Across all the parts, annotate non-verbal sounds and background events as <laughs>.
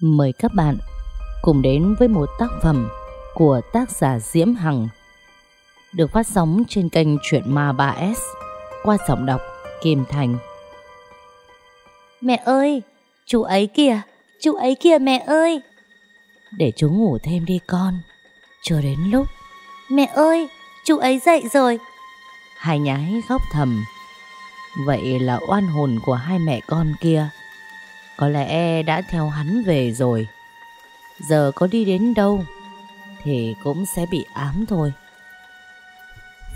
Mời các bạn cùng đến với một tác phẩm của tác giả Diễm Hằng được phát sóng trên kênh Chuyện Ma 3S qua giọng đọc Kim Thành. Mẹ ơi, chú ấy kìa, chú ấy kìa mẹ ơi. Để chú ngủ thêm đi con, chưa đến lúc. Mẹ ơi, chú ấy dậy rồi. Hai nhái khóc thầm. Vậy là oan hồn của hai mẹ con kia có lẽ đã theo hắn về rồi. Giờ có đi đến đâu Thì cũng sẽ bị ám thôi.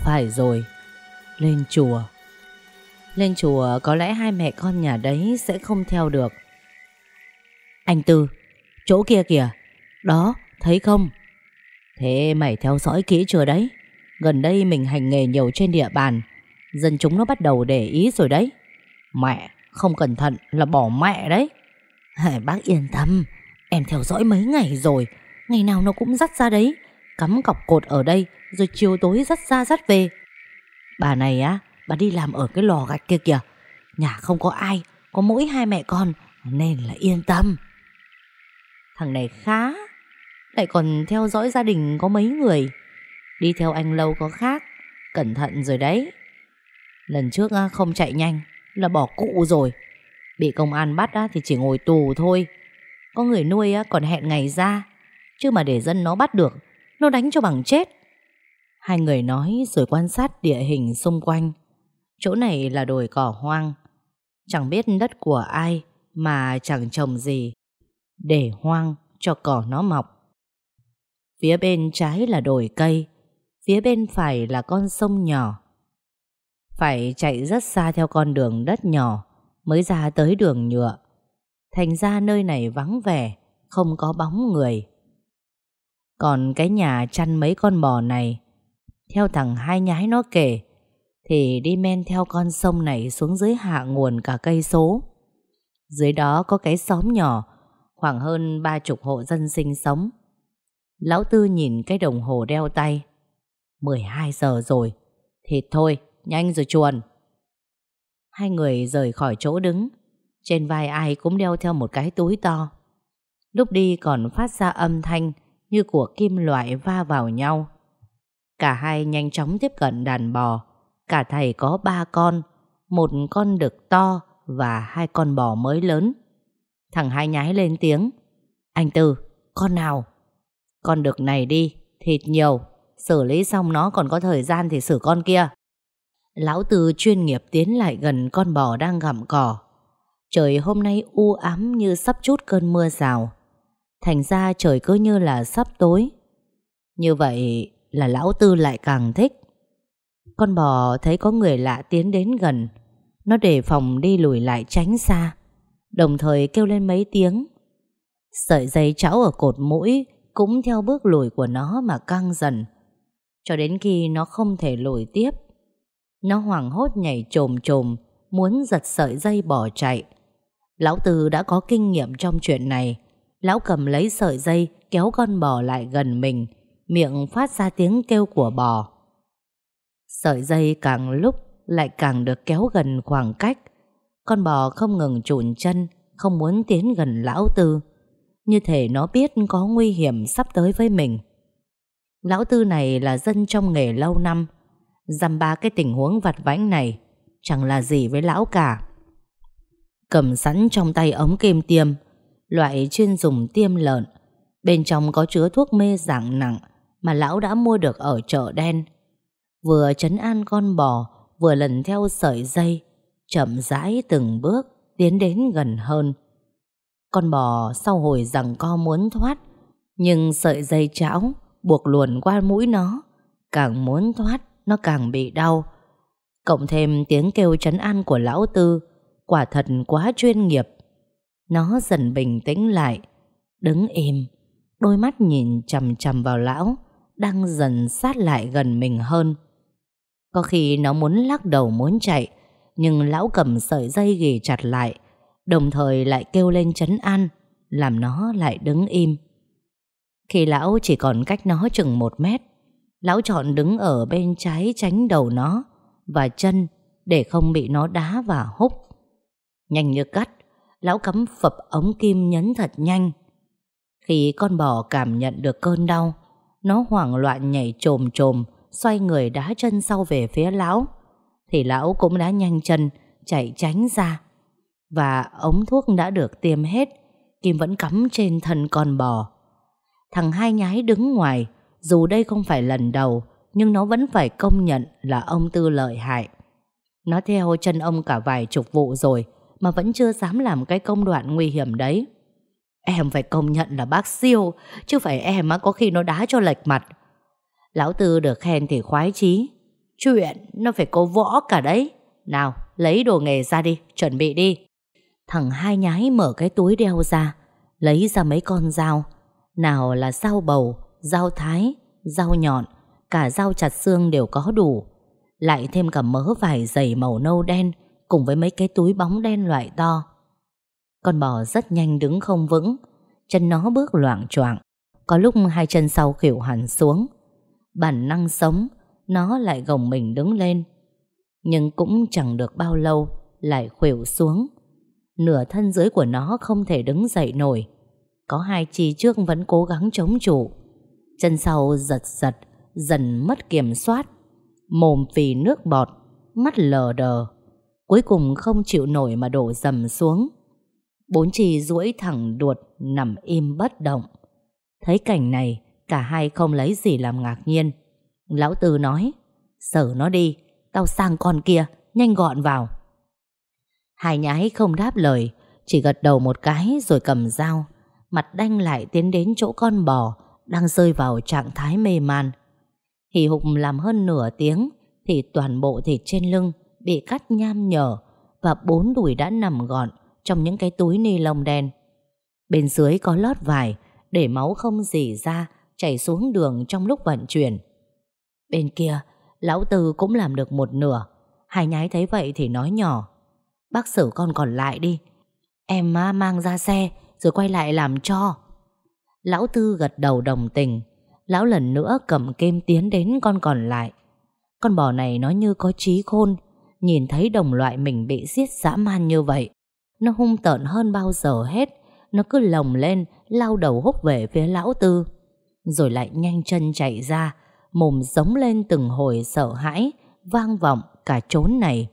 Phải rồi, Lên chùa. Lên chùa có lẽ hai mẹ con nhà đấy Sẽ không theo được. Anh Tư, Chỗ kia kìa. Đó, thấy không? Thế mày theo dõi kỹ chưa đấy? Gần đây mình hành nghề nhiều trên địa bàn. Dân chúng nó bắt đầu để ý rồi đấy. Mẹ không cẩn thận là bỏ mẹ đấy. Hãy bác yên tâm. Em theo dõi mấy ngày rồi. Ngày nào nó cũng dắt ra đấy. Cắm cọc cột ở đây Rồi chiều tối dắt ra dắt về. Bà này á Bà đi làm ở cái lò gạch kia kìa. Nhà không có ai Có mỗi hai mẹ con Nên là yên tâm. Thằng này khá Lại còn theo dõi gia đình có mấy người. Đi theo anh lâu có khác Cẩn thận rồi đấy. Lần trước không chạy nhanh là bỏ cụ rồi. Bị công an bắt á, thì chỉ ngồi tù thôi. Có người nuôi á, còn hẹn ngày ra. Chứ mà để dân nó bắt được, Nó đánh cho bằng chết. Hai người nói rồi quan sát địa hình xung quanh. Chỗ này là đồi cỏ hoang. Chẳng biết đất của ai, Mà chẳng trồng gì. Để hoang cho cỏ nó mọc. Phía bên trái là đồi cây, Phía bên phải là con sông nhỏ. Phải chạy rất xa theo con đường đất nhỏ mới ra tới đường nhựa. Thành ra nơi này vắng vẻ, không có bóng người. Còn cái nhà chăn mấy con bò này, theo thằng hai nhái nó kể, thì đi men theo con sông này xuống dưới hạ nguồn cả cây số. Dưới đó có cái xóm nhỏ, khoảng hơn ba chục hộ dân sinh sống. Lão Tư nhìn cái đồng hồ đeo tay. 12 giờ rồi, thì thôi, nhanh rồi chuồn. Hai người rời khỏi chỗ đứng. Trên vai ai cũng đeo theo một cái túi to. Lúc đi còn phát ra âm thanh Như của kim loại va vào nhau. Cả hai nhanh chóng tiếp cận đàn bò. Cả thầy có ba con Một con đực to Và hai con bò mới lớn. Thằng hai nhái lên tiếng Anh Tư, con nào? Con đực này đi, thịt nhiều Xử lý xong nó còn có thời gian thì xử con kia. Lão Tư chuyên nghiệp tiến lại gần con bò đang gặm cỏ. Trời hôm nay u ám như sắp chút cơn mưa rào. Thành ra trời cứ như là sắp tối. Như vậy là lão Tư lại càng thích. Con bò thấy có người lạ tiến đến gần. Nó đề phòng đi lùi lại tránh xa. Đồng thời kêu lên mấy tiếng. Sợi dây cháo ở cột mũi cũng theo bước lùi của nó mà căng dần. Cho đến khi nó không thể lùi tiếp nó hoảng hốt nhảy trồm trồm, Muốn giật sợi dây bỏ chạy. Lão Tư đã có kinh nghiệm trong chuyện này. Lão cầm lấy sợi dây, Kéo con bò lại gần mình, Miệng phát ra tiếng kêu của bò. Sợi dây càng lúc Lại càng được kéo gần khoảng cách. Con bò không ngừng trùn chân, Không muốn tiến gần lão Tư. Như thể nó biết có nguy hiểm sắp tới với mình. Lão Tư này là dân trong nghề lâu năm Dăm ba cái tình huống vặt vãnh này, Chẳng là gì với lão cả. Cầm sẵn trong tay ống kim tiêm, Loại chuyên dùng tiêm lợn. Bên trong có chứa thuốc mê dạng nặng Mà lão đã mua được ở chợ đen. Vừa chấn an con bò, Vừa lần theo sợi dây, Chậm rãi từng bước Tiến đến gần hơn. Con bò sau hồi rằng co muốn thoát, Nhưng sợi dây chảo Buộc luồn qua mũi nó, Càng muốn thoát nó càng bị đau. Cộng thêm tiếng kêu chấn an của lão tư, quả thật quá chuyên nghiệp. Nó dần bình tĩnh lại, đứng im, đôi mắt nhìn chầm chầm vào lão, đang dần sát lại gần mình hơn. Có khi nó muốn lắc đầu muốn chạy, nhưng lão cầm sợi dây ghì chặt lại, đồng thời lại kêu lên chấn an, làm nó lại đứng im. Khi lão chỉ còn cách nó chừng một mét, Lão chọn đứng ở bên trái tránh đầu nó và chân để không bị nó đá và húc. Nhanh như cắt, lão cắm phập ống kim nhấn thật nhanh, Khi con bò cảm nhận được cơn đau, nó hoảng loạn nhảy trồm trồm, xoay người đá chân sau về phía lão. Thì lão cũng đã nhanh chân, chạy tránh ra. Và ống thuốc đã được tiêm hết, Kim vẫn cắm trên thân con bò. Thằng hai nhái đứng ngoài, dù đây không phải lần đầu, nhưng nó vẫn phải công nhận là ông Tư lợi hại. Nó theo chân ông cả vài chục vụ rồi, mà vẫn chưa dám làm cái công đoạn nguy hiểm đấy. Em phải công nhận là bác siêu, chứ phải em á có khi nó đá cho lệch mặt. Lão Tư được khen thì khoái chí. Chuyện nó phải có võ cả đấy. Nào, lấy đồ nghề ra đi, chuẩn bị đi. Thằng hai nhái mở cái túi đeo ra, lấy ra mấy con dao. Nào là dao bầu, dao thái, dao nhọn, cả dao chặt xương đều có đủ. Lại thêm cả mớ vải dày màu nâu đen, cùng với mấy cái túi bóng đen loại to. Con bò rất nhanh đứng không vững, chân nó bước loạn choạng. Có lúc hai chân sau khỉu hẳn xuống. Bản năng sống, nó lại gồng mình đứng lên. Nhưng cũng chẳng được bao lâu, lại khuỷu xuống. Nửa thân dưới của nó không thể đứng dậy nổi. Có hai chi trước vẫn cố gắng chống trụ. Chân sau giật giật, dần mất kiểm soát. Mồm phì nước bọt, mắt lờ đờ. Cuối cùng không chịu nổi mà đổ dầm xuống. Bốn chi duỗi thẳng đuột nằm im bất động. Thấy cảnh này, cả hai không lấy gì làm ngạc nhiên. Lão Tư nói, sở nó đi, tao sang con kia, nhanh gọn vào. Hai nhái không đáp lời, chỉ gật đầu một cái rồi cầm dao, mặt đanh lại tiến đến chỗ con bò đang rơi vào trạng thái mê man. Hì hục làm hơn nửa tiếng thì toàn bộ thịt trên lưng bị cắt nham nhở và bốn đùi đã nằm gọn trong những cái túi ni lông đen. Bên dưới có lót vải để máu không dỉ ra chảy xuống đường trong lúc vận chuyển. Bên kia, lão Tư cũng làm được một nửa. Hai nhái thấy vậy thì nói nhỏ. Bác xử con còn lại đi. Em mang ra xe rồi quay lại làm cho. Lão Tư gật đầu đồng tình. Lão lần nữa cầm kem tiến đến con còn lại. Con bò này nó như có trí khôn. Nhìn thấy đồng loại mình bị giết dã man như vậy. Nó hung tợn hơn bao giờ hết. Nó cứ lồng lên, lao đầu húc về phía lão Tư. Rồi lại nhanh chân chạy ra, mồm giống lên từng hồi sợ hãi, vang vọng cả chốn này.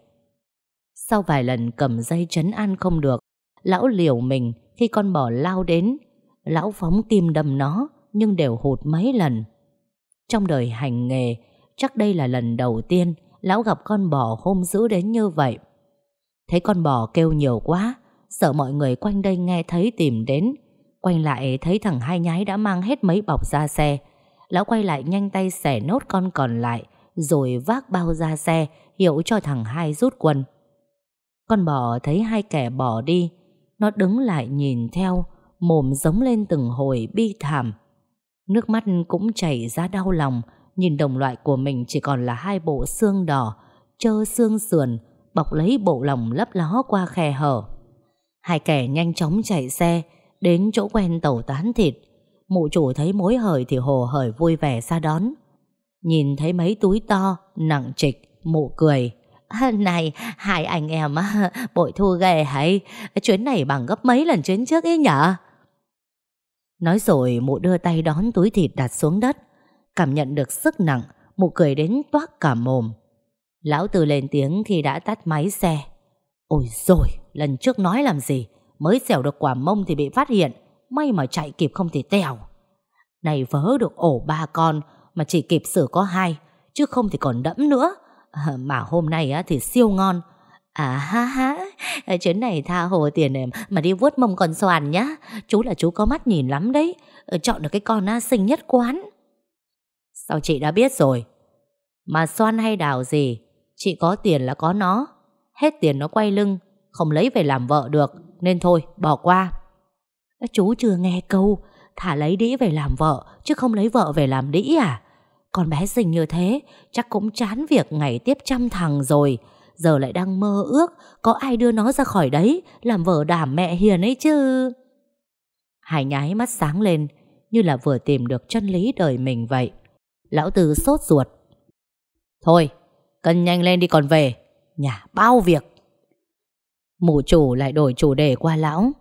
Sau vài lần cầm dây chấn an không được, lão liều mình khi con bò lao đến. Lão phóng tim đâm nó, nhưng đều hụt mấy lần. Trong đời hành nghề, chắc đây là lần đầu tiên lão gặp con bò hung dữ đến như vậy. Thấy con bò kêu nhiều quá, sợ mọi người quanh đây nghe thấy tìm đến. Quay lại thấy thằng hai nhái đã mang hết mấy bọc ra xe. Lão quay lại nhanh tay xẻ nốt con còn lại, rồi vác bao ra xe, hiệu cho thằng hai rút quân. Con bò thấy hai kẻ bỏ đi, nó đứng lại nhìn theo, mồm giống lên từng hồi bi thảm. Nước mắt cũng chảy ra đau lòng, nhìn đồng loại của mình chỉ còn là hai bộ xương đỏ, trơ xương sườn, bọc lấy bộ lòng lấp ló qua khe hở. Hai kẻ nhanh chóng chạy xe, đến chỗ quen tàu tán thịt. Mụ chủ thấy mối hời thì hồ hởi vui vẻ ra đón. Nhìn thấy mấy túi to, nặng trịch, mụ cười. <laughs> Này, hai anh em <laughs> bội thu ghê hay, chuyến này bằng gấp mấy lần chuyến trước ấy nhở? Nói rồi mụ đưa tay đón túi thịt đặt xuống đất. Cảm nhận được sức nặng, mụ cười đến toát cả mồm. Lão Tư lên tiếng khi đã tắt máy xe. Ôi rồi, lần trước nói làm gì, mới xẻo được quả mông thì bị phát hiện, may mà chạy kịp không thì tèo. Này vớ được ổ ba con, mà chỉ kịp sửa có hai, chứ không thì còn đẫm nữa. À, mà hôm nay á, thì siêu ngon. À ha ha, ờ, chuyến này tha hồ tiền em mà đi vuốt mông con xoàn nhá. Chú là chú có mắt nhìn lắm đấy, ờ, chọn được cái con na xinh nhất quán. Sao chị đã biết rồi? Mà xoan hay đào gì, chị có tiền là có nó. Hết tiền nó quay lưng, không lấy về làm vợ được, nên thôi, bỏ qua. Chú chưa nghe câu, thả lấy đĩ về làm vợ, chứ không lấy vợ về làm đĩ à? Con bé xinh như thế Chắc cũng chán việc ngày tiếp trăm thằng rồi Giờ lại đang mơ ước, Có ai đưa nó ra khỏi đấy, Làm vợ đảm mẹ hiền ấy chứ. Hải nhái mắt sáng lên, Như là vừa tìm được chân lý đời mình vậy. Lão Tư sốt ruột. Thôi, Cân nhanh lên đi còn về, Nhà bao việc. Mụ chủ lại đổi chủ đề qua lão.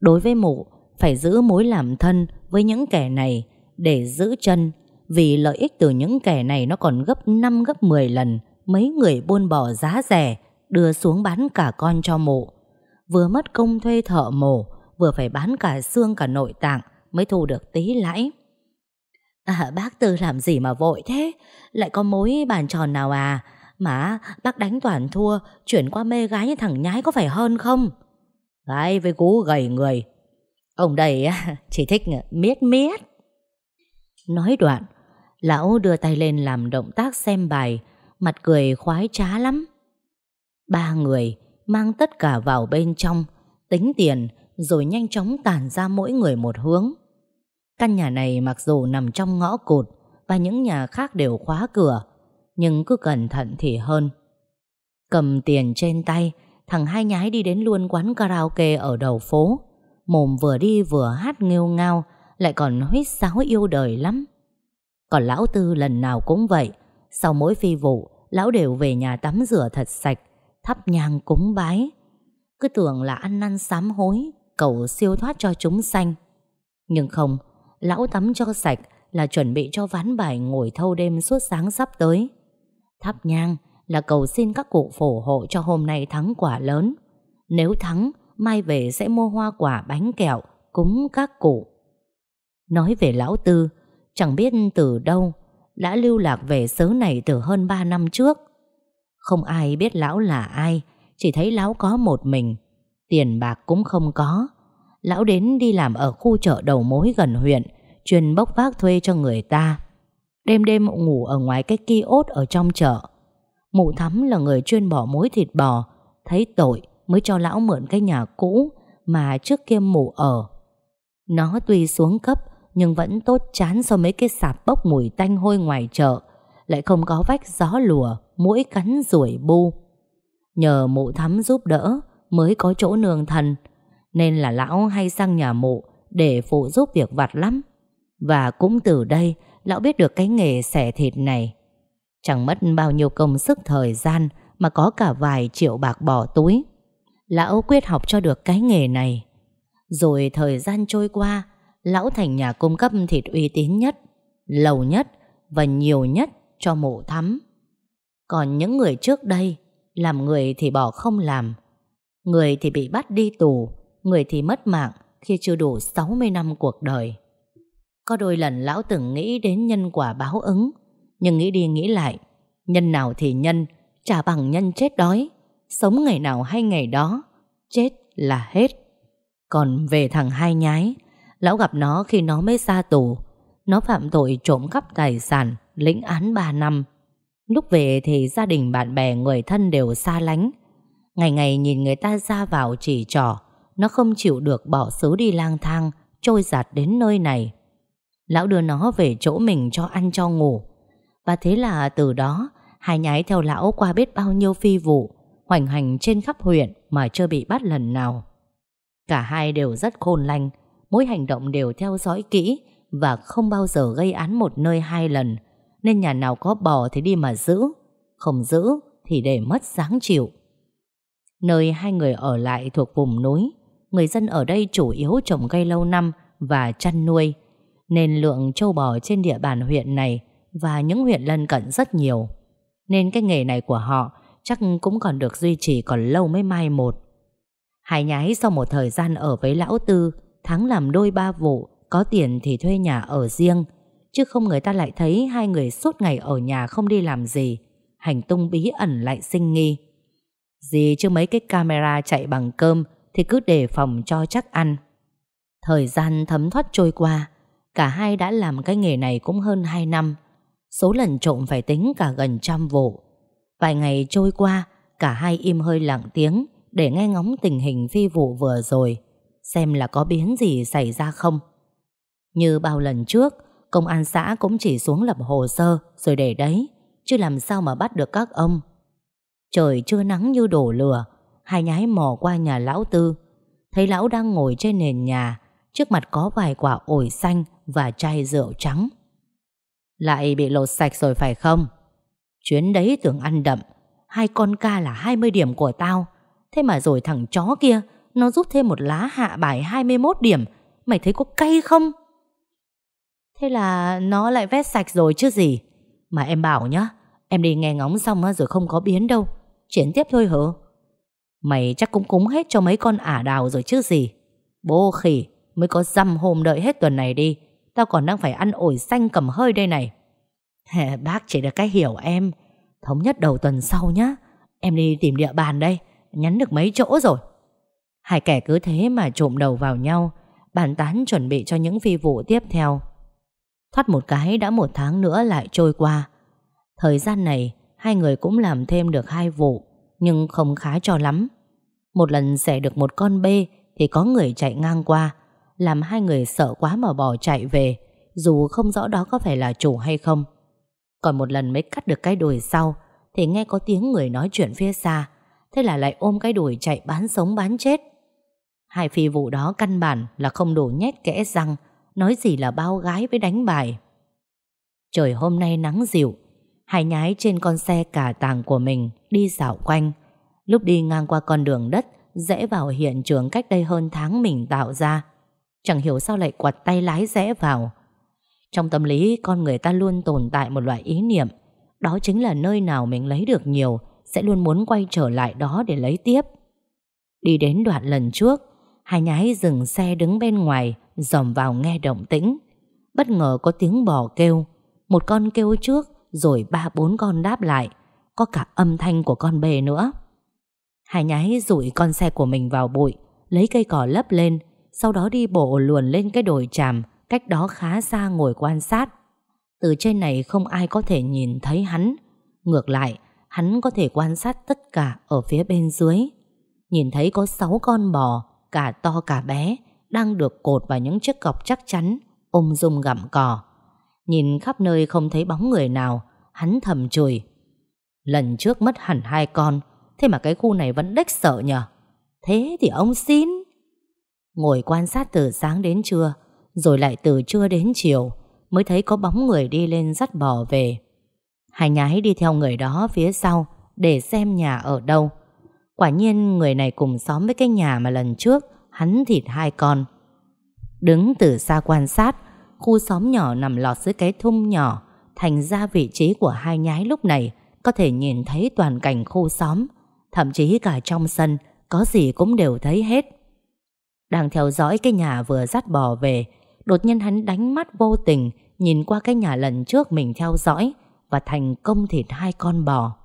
Đối với mụ, Phải giữ mối làm thân với những kẻ này để giữ chân, vì lợi ích từ những kẻ này nó còn gấp 5 gấp 10 lần mấy người buôn bỏ giá rẻ đưa xuống bán cả con cho mộ. Vừa mất công thuê thợ mổ, vừa phải bán cả xương cả nội tạng mới thu được tí lãi. À bác Tư làm gì mà vội thế? Lại có mối bàn tròn nào à? Mà bác đánh toàn thua, chuyển qua mê gái như thằng nhái có phải hơn không? Gái với cú gầy người. Ông đây <laughs> chỉ thích miết miết. Nói đoạn, lão đưa tay lên làm động tác xem bài, mặt cười khoái trá lắm. Ba người mang tất cả vào bên trong, tính tiền rồi nhanh chóng tản ra mỗi người một hướng. Căn nhà này mặc dù nằm trong ngõ cụt và những nhà khác đều khóa cửa, nhưng cứ cẩn thận thì hơn. Cầm tiền trên tay, thằng hai nhái đi đến luôn quán karaoke ở đầu phố. Mồm vừa đi vừa hát nghêu ngao, lại còn huýt sáo yêu đời lắm. Còn lão tư lần nào cũng vậy, sau mỗi phi vụ, lão đều về nhà tắm rửa thật sạch, thắp nhang cúng bái. Cứ tưởng là ăn năn sám hối, cầu siêu thoát cho chúng sanh. Nhưng không, lão tắm cho sạch là chuẩn bị cho ván bài ngồi thâu đêm suốt sáng sắp tới. Thắp nhang là cầu xin các cụ phổ hộ cho hôm nay thắng quả lớn. Nếu thắng, mai về sẽ mua hoa quả bánh kẹo, cúng các cụ. Nói về lão tư, chẳng biết từ đâu đã lưu lạc về xứ này từ hơn 3 năm trước. Không ai biết lão là ai, chỉ thấy lão có một mình. Tiền bạc cũng không có. Lão đến đi làm ở khu chợ đầu mối gần huyện, chuyên bốc vác thuê cho người ta. Đêm đêm ngủ ở ngoài cái kiosk ở trong chợ. Mụ thắm là người chuyên bỏ mối thịt bò, thấy tội mới cho lão mượn cái nhà cũ mà trước kia mụ ở. Nó tuy xuống cấp nhưng vẫn tốt chán so mấy cái sạp bốc mùi tanh hôi ngoài chợ, lại không có vách gió lùa, mũi cắn ruồi bu. Nhờ mụ thắm giúp đỡ mới có chỗ nương thần, nên là lão hay sang nhà mụ để phụ giúp việc vặt lắm. Và cũng từ đây lão biết được cái nghề xẻ thịt này. Chẳng mất bao nhiêu công sức thời gian mà có cả vài triệu bạc bỏ túi. Lão quyết học cho được cái nghề này. Rồi thời gian trôi qua, lão thành nhà cung cấp thịt uy tín nhất, lâu nhất và nhiều nhất cho mộ thắm. Còn những người trước đây, làm người thì bỏ không làm, người thì bị bắt đi tù, người thì mất mạng khi chưa đủ 60 năm cuộc đời. Có đôi lần lão từng nghĩ đến nhân quả báo ứng, nhưng nghĩ đi nghĩ lại, nhân nào thì nhân, trả bằng nhân chết đói, sống ngày nào hay ngày đó, chết là hết. Còn về thằng hai nhái, Lão gặp nó khi nó mới ra tù. Nó phạm tội trộm cắp tài sản, Lĩnh án 3 năm. Lúc về thì gia đình bạn bè, người thân đều xa lánh. Ngày ngày nhìn người ta ra vào chỉ trỏ, Nó không chịu được bỏ xứ đi lang thang, Trôi giạt đến nơi này. Lão đưa nó về chỗ mình cho ăn cho ngủ. Và thế là từ đó, Hai nhái theo lão qua biết bao nhiêu phi vụ, Hoành hành trên khắp huyện Mà chưa bị bắt lần nào. Cả hai đều rất khôn lanh mỗi hành động đều theo dõi kỹ và không bao giờ gây án một nơi hai lần, nên nhà nào có bò thì đi mà giữ, không giữ thì để mất dáng chịu. Nơi hai người ở lại thuộc vùng núi, người dân ở đây chủ yếu trồng cây lâu năm và chăn nuôi, nên lượng châu bò trên địa bàn huyện này và những huyện lân cận rất nhiều. Nên cái nghề này của họ chắc cũng còn được duy trì còn lâu mới mai một. Hải nhái sau một thời gian ở với lão tư tháng làm đôi ba vụ, có tiền thì thuê nhà ở riêng, chứ không người ta lại thấy hai người suốt ngày ở nhà không đi làm gì, hành tung bí ẩn lại sinh nghi. Gì chứ mấy cái camera chạy bằng cơm thì cứ đề phòng cho chắc ăn. Thời gian thấm thoát trôi qua, cả hai đã làm cái nghề này cũng hơn 2 năm. Số lần trộm phải tính cả gần trăm vụ. Vài ngày trôi qua, cả hai im hơi lặng tiếng để nghe ngóng tình hình phi vụ vừa rồi xem là có biến gì xảy ra không. Như bao lần trước, công an xã cũng chỉ xuống lập hồ sơ rồi để đấy, chứ làm sao mà bắt được các ông. Trời chưa nắng như đổ lửa, hai nhái mò qua nhà lão tư, thấy lão đang ngồi trên nền nhà, trước mặt có vài quả ổi xanh và chai rượu trắng. Lại bị lột sạch rồi phải không? Chuyến đấy tưởng ăn đậm, hai con ca là 20 điểm của tao, thế mà rồi thằng chó kia nó giúp thêm một lá hạ bài 21 điểm. Mày thấy có cay không? Thế là nó lại vét sạch rồi chứ gì. Mà em bảo nhá, Em đi nghe ngóng xong rồi không có biến đâu. Chuyển tiếp thôi hả? Mày chắc cũng cúng hết cho mấy con ả đào rồi chứ gì. Bố khỉ, Mới có dăm hôm đợi hết tuần này đi. Tao còn đang phải ăn ổi xanh cầm hơi đây này. Bác chỉ được cái hiểu em. Thống nhất đầu tuần sau nhá. Em đi tìm địa bàn đây, Nhắn được mấy chỗ rồi. Hai kẻ cứ thế mà trộm đầu vào nhau, Bàn tán chuẩn bị cho những phi vụ tiếp theo. Thoát một cái đã một tháng nữa lại trôi qua. Thời gian này, Hai người cũng làm thêm được hai vụ, Nhưng không khá cho lắm. Một lần xẻ được một con bê Thì có người chạy ngang qua, Làm hai người sợ quá mà bỏ chạy về, Dù không rõ đó có phải là chủ hay không. Còn một lần mới cắt được cái đùi sau Thì nghe có tiếng người nói chuyện phía xa, Thế là lại ôm cái đùi chạy bán sống bán chết. Hai phi vụ đó căn bản là không đủ nhét kẽ răng, Nói gì là bao gái với đánh bài. Trời hôm nay nắng dịu, Hai nhái trên con xe cả tàng của mình Đi dạo quanh. Lúc đi ngang qua con đường đất, Rẽ vào hiện trường cách đây hơn tháng mình tạo ra. Chẳng hiểu sao lại quạt tay lái rẽ vào. Trong tâm lý, con người ta luôn tồn tại một loại ý niệm, Đó chính là nơi nào mình lấy được nhiều Sẽ luôn muốn quay trở lại đó để lấy tiếp. Đi đến đoạn lần trước Hai nhái dừng xe đứng bên ngoài dòm vào nghe động tĩnh. Bất ngờ có tiếng bò kêu, một con kêu trước rồi ba bốn con đáp lại, có cả âm thanh của con bê nữa. Hai nhái rủi con xe của mình vào bụi, lấy cây cỏ lấp lên, sau đó đi bộ luồn lên cái đồi tràm, cách đó khá xa ngồi quan sát. Từ trên này không ai có thể nhìn thấy hắn. Ngược lại, hắn có thể quan sát tất cả ở phía bên dưới. Nhìn thấy có sáu con bò, cả to cả bé, đang được cột vào những chiếc cọc chắc chắn, ôm dung gặm cỏ. Nhìn khắp nơi không thấy bóng người nào, hắn thầm chửi. Lần trước mất hẳn hai con, thế mà cái khu này vẫn đếch sợ nhờ. Thế thì ông xin. Ngồi quan sát từ sáng đến trưa, rồi lại từ trưa đến chiều, mới thấy có bóng người đi lên dắt bò về. Hai nhái đi theo người đó phía sau, để xem nhà ở đâu. Quả nhiên người này cùng xóm với cái nhà mà lần trước hắn thịt hai con. Đứng từ xa quan sát, khu xóm nhỏ nằm lọt dưới cái thung nhỏ, thành ra vị trí của hai nhái lúc này có thể nhìn thấy toàn cảnh khu xóm, thậm chí cả trong sân, có gì cũng đều thấy hết. Đang theo dõi cái nhà vừa dắt bò về, đột nhiên hắn đánh mắt vô tình nhìn qua cái nhà lần trước mình theo dõi và thành công thịt hai con bò.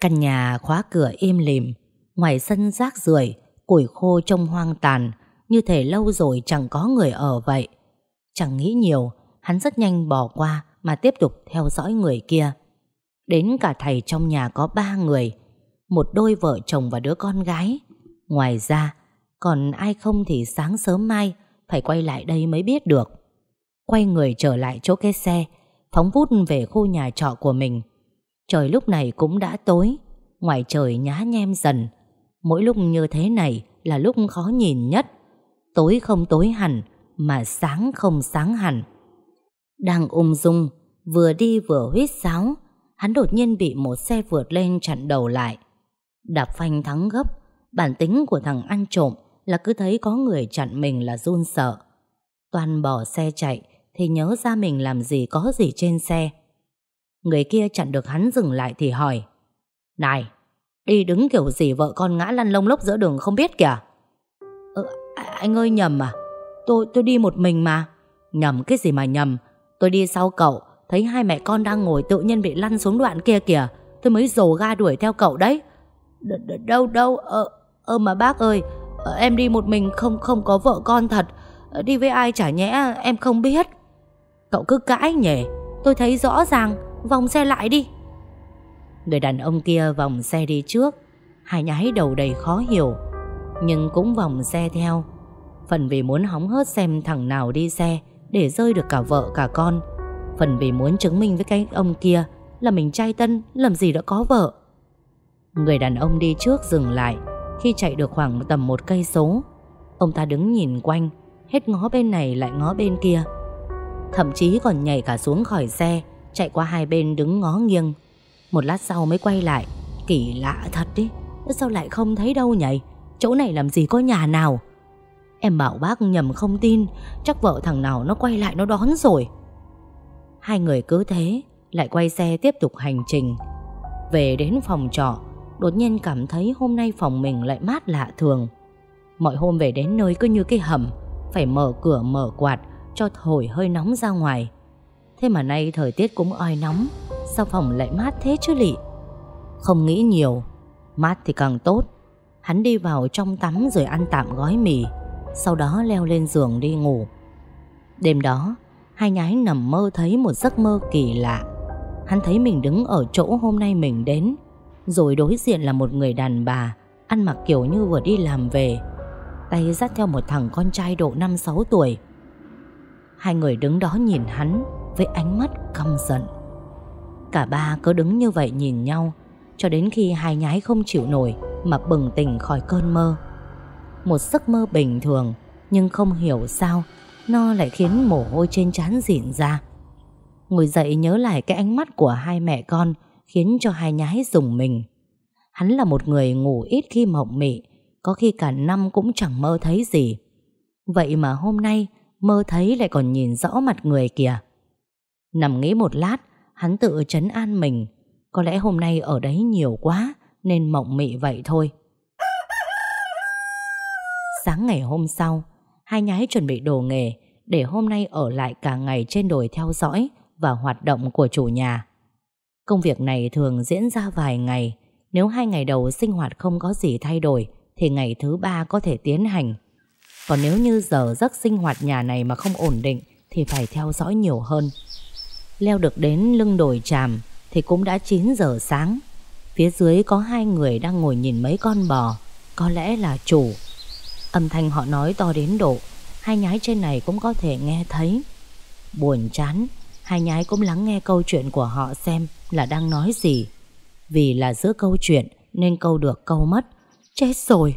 Căn nhà khóa cửa im lìm, ngoài sân rác rưởi củi khô trông hoang tàn, như thể lâu rồi chẳng có người ở vậy. Chẳng nghĩ nhiều, hắn rất nhanh bỏ qua mà tiếp tục theo dõi người kia. Đến cả thầy trong nhà có ba người, một đôi vợ chồng và đứa con gái. Ngoài ra, còn ai không thì sáng sớm mai phải quay lại đây mới biết được. Quay người trở lại chỗ cái xe, phóng vút về khu nhà trọ của mình. Trời lúc này cũng đã tối, ngoài trời nhá nhem dần, Mỗi lúc như thế này là lúc khó nhìn nhất. Tối không tối hẳn, Mà sáng không sáng hẳn. Đang ung dung, Vừa đi vừa huyết sáo, Hắn đột nhiên bị một xe vượt lên chặn đầu lại. Đạp phanh thắng gấp, Bản tính của thằng ăn trộm Là cứ thấy có người chặn mình là run sợ. Toàn bỏ xe chạy Thì nhớ ra mình làm gì có gì trên xe. Người kia chặn được hắn dừng lại thì hỏi, Này Đi đứng kiểu gì vợ con ngã lăn lông lốc giữa đường không biết kìa. Ờ, Anh ơi nhầm à? Tôi tôi đi một mình mà. Nhầm cái gì mà nhầm? Tôi đi sau cậu Thấy hai mẹ con đang ngồi tự nhiên bị lăn xuống đoạn kia kìa. Tôi mới dồ ga đuổi theo cậu đấy. Đ -đ Đâu đâu Ờ ơ mà bác ơi ờ, Em đi một mình không không có vợ con thật. Ờ, đi với ai chả nhẽ em không biết. Cậu cứ cãi nhỉ. Tôi thấy rõ ràng Vòng xe lại đi. Người đàn ông kia vòng xe đi trước. Hai nhái đầu đầy khó hiểu, Nhưng cũng vòng xe theo. Phần vì muốn hóng hớt xem thằng nào đi xe Để rơi được cả vợ cả con. Phần vì muốn chứng minh với cái ông kia Là mình trai tân, Làm gì đã có vợ. Người đàn ông đi trước dừng lại, Khi chạy được khoảng tầm một cây số. Ông ta đứng nhìn quanh, Hết ngó bên này lại ngó bên kia. Thậm chí còn nhảy cả xuống khỏi xe, Chạy qua hai bên đứng ngó nghiêng một lát sau mới quay lại. Kỳ lạ thật đi Sao lại không thấy đâu nhỉ? Chỗ này làm gì có nhà nào? Em bảo bác nhầm không tin, Chắc vợ thằng nào nó quay lại nó đón rồi. Hai người cứ thế, Lại quay xe tiếp tục hành trình. Về đến phòng trọ, Đột nhiên cảm thấy hôm nay phòng mình lại mát lạ thường. Mọi hôm về đến nơi cứ như cái hầm, Phải mở cửa mở quạt Cho thổi hơi nóng ra ngoài. Thế mà nay thời tiết cũng oi nóng Sao phòng lại mát thế chứ lị? Không nghĩ nhiều. Mát thì càng tốt. Hắn đi vào trong tắm rồi ăn tạm gói mì, Sau đó leo lên giường đi ngủ. Đêm đó, Hai nhái nằm mơ thấy một giấc mơ kỳ lạ. Hắn thấy mình đứng ở chỗ hôm nay mình đến, Rồi đối diện là một người đàn bà, Ăn mặc kiểu như vừa đi làm về. Tay dắt theo một thằng con trai độ 5-6 tuổi. Hai người đứng đó nhìn hắn Với ánh mắt căm giận. Cả ba cứ đứng như vậy nhìn nhau, Cho đến khi hai nhái không chịu nổi Mà bừng tỉnh khỏi cơn mơ. Một giấc mơ bình thường, Nhưng không hiểu sao, Nó lại khiến mồ hôi trên trán dịn ra. Ngồi dậy nhớ lại cái ánh mắt của hai mẹ con, Khiến cho hai nhái dùng mình. Hắn là một người ngủ ít khi mộng mị, Có khi cả năm cũng chẳng mơ thấy gì. Vậy mà hôm nay, Mơ thấy lại còn nhìn rõ mặt người kìa. Nằm nghĩ một lát Hắn tự chấn an mình. Có lẽ hôm nay ở đấy nhiều quá, Nên mộng mị vậy thôi. Sáng ngày hôm sau, Hai nhái chuẩn bị đồ nghề Để hôm nay ở lại cả ngày trên đồi theo dõi Và hoạt động của chủ nhà. Công việc này thường diễn ra vài ngày. Nếu hai ngày đầu sinh hoạt không có gì thay đổi, Thì ngày thứ ba có thể tiến hành. Còn nếu như giờ giấc sinh hoạt nhà này mà không ổn định, Thì phải theo dõi nhiều hơn. Leo được đến lưng đồi tràm Thì cũng đã 9 giờ sáng. Phía dưới có hai người đang ngồi nhìn mấy con bò, Có lẽ là chủ. Âm thanh họ nói to đến độ, Hai nhái trên này cũng có thể nghe thấy. Buồn chán, Hai nhái cũng lắng nghe câu chuyện của họ xem Là đang nói gì. Vì là giữa câu chuyện Nên câu được câu mất. Chết rồi.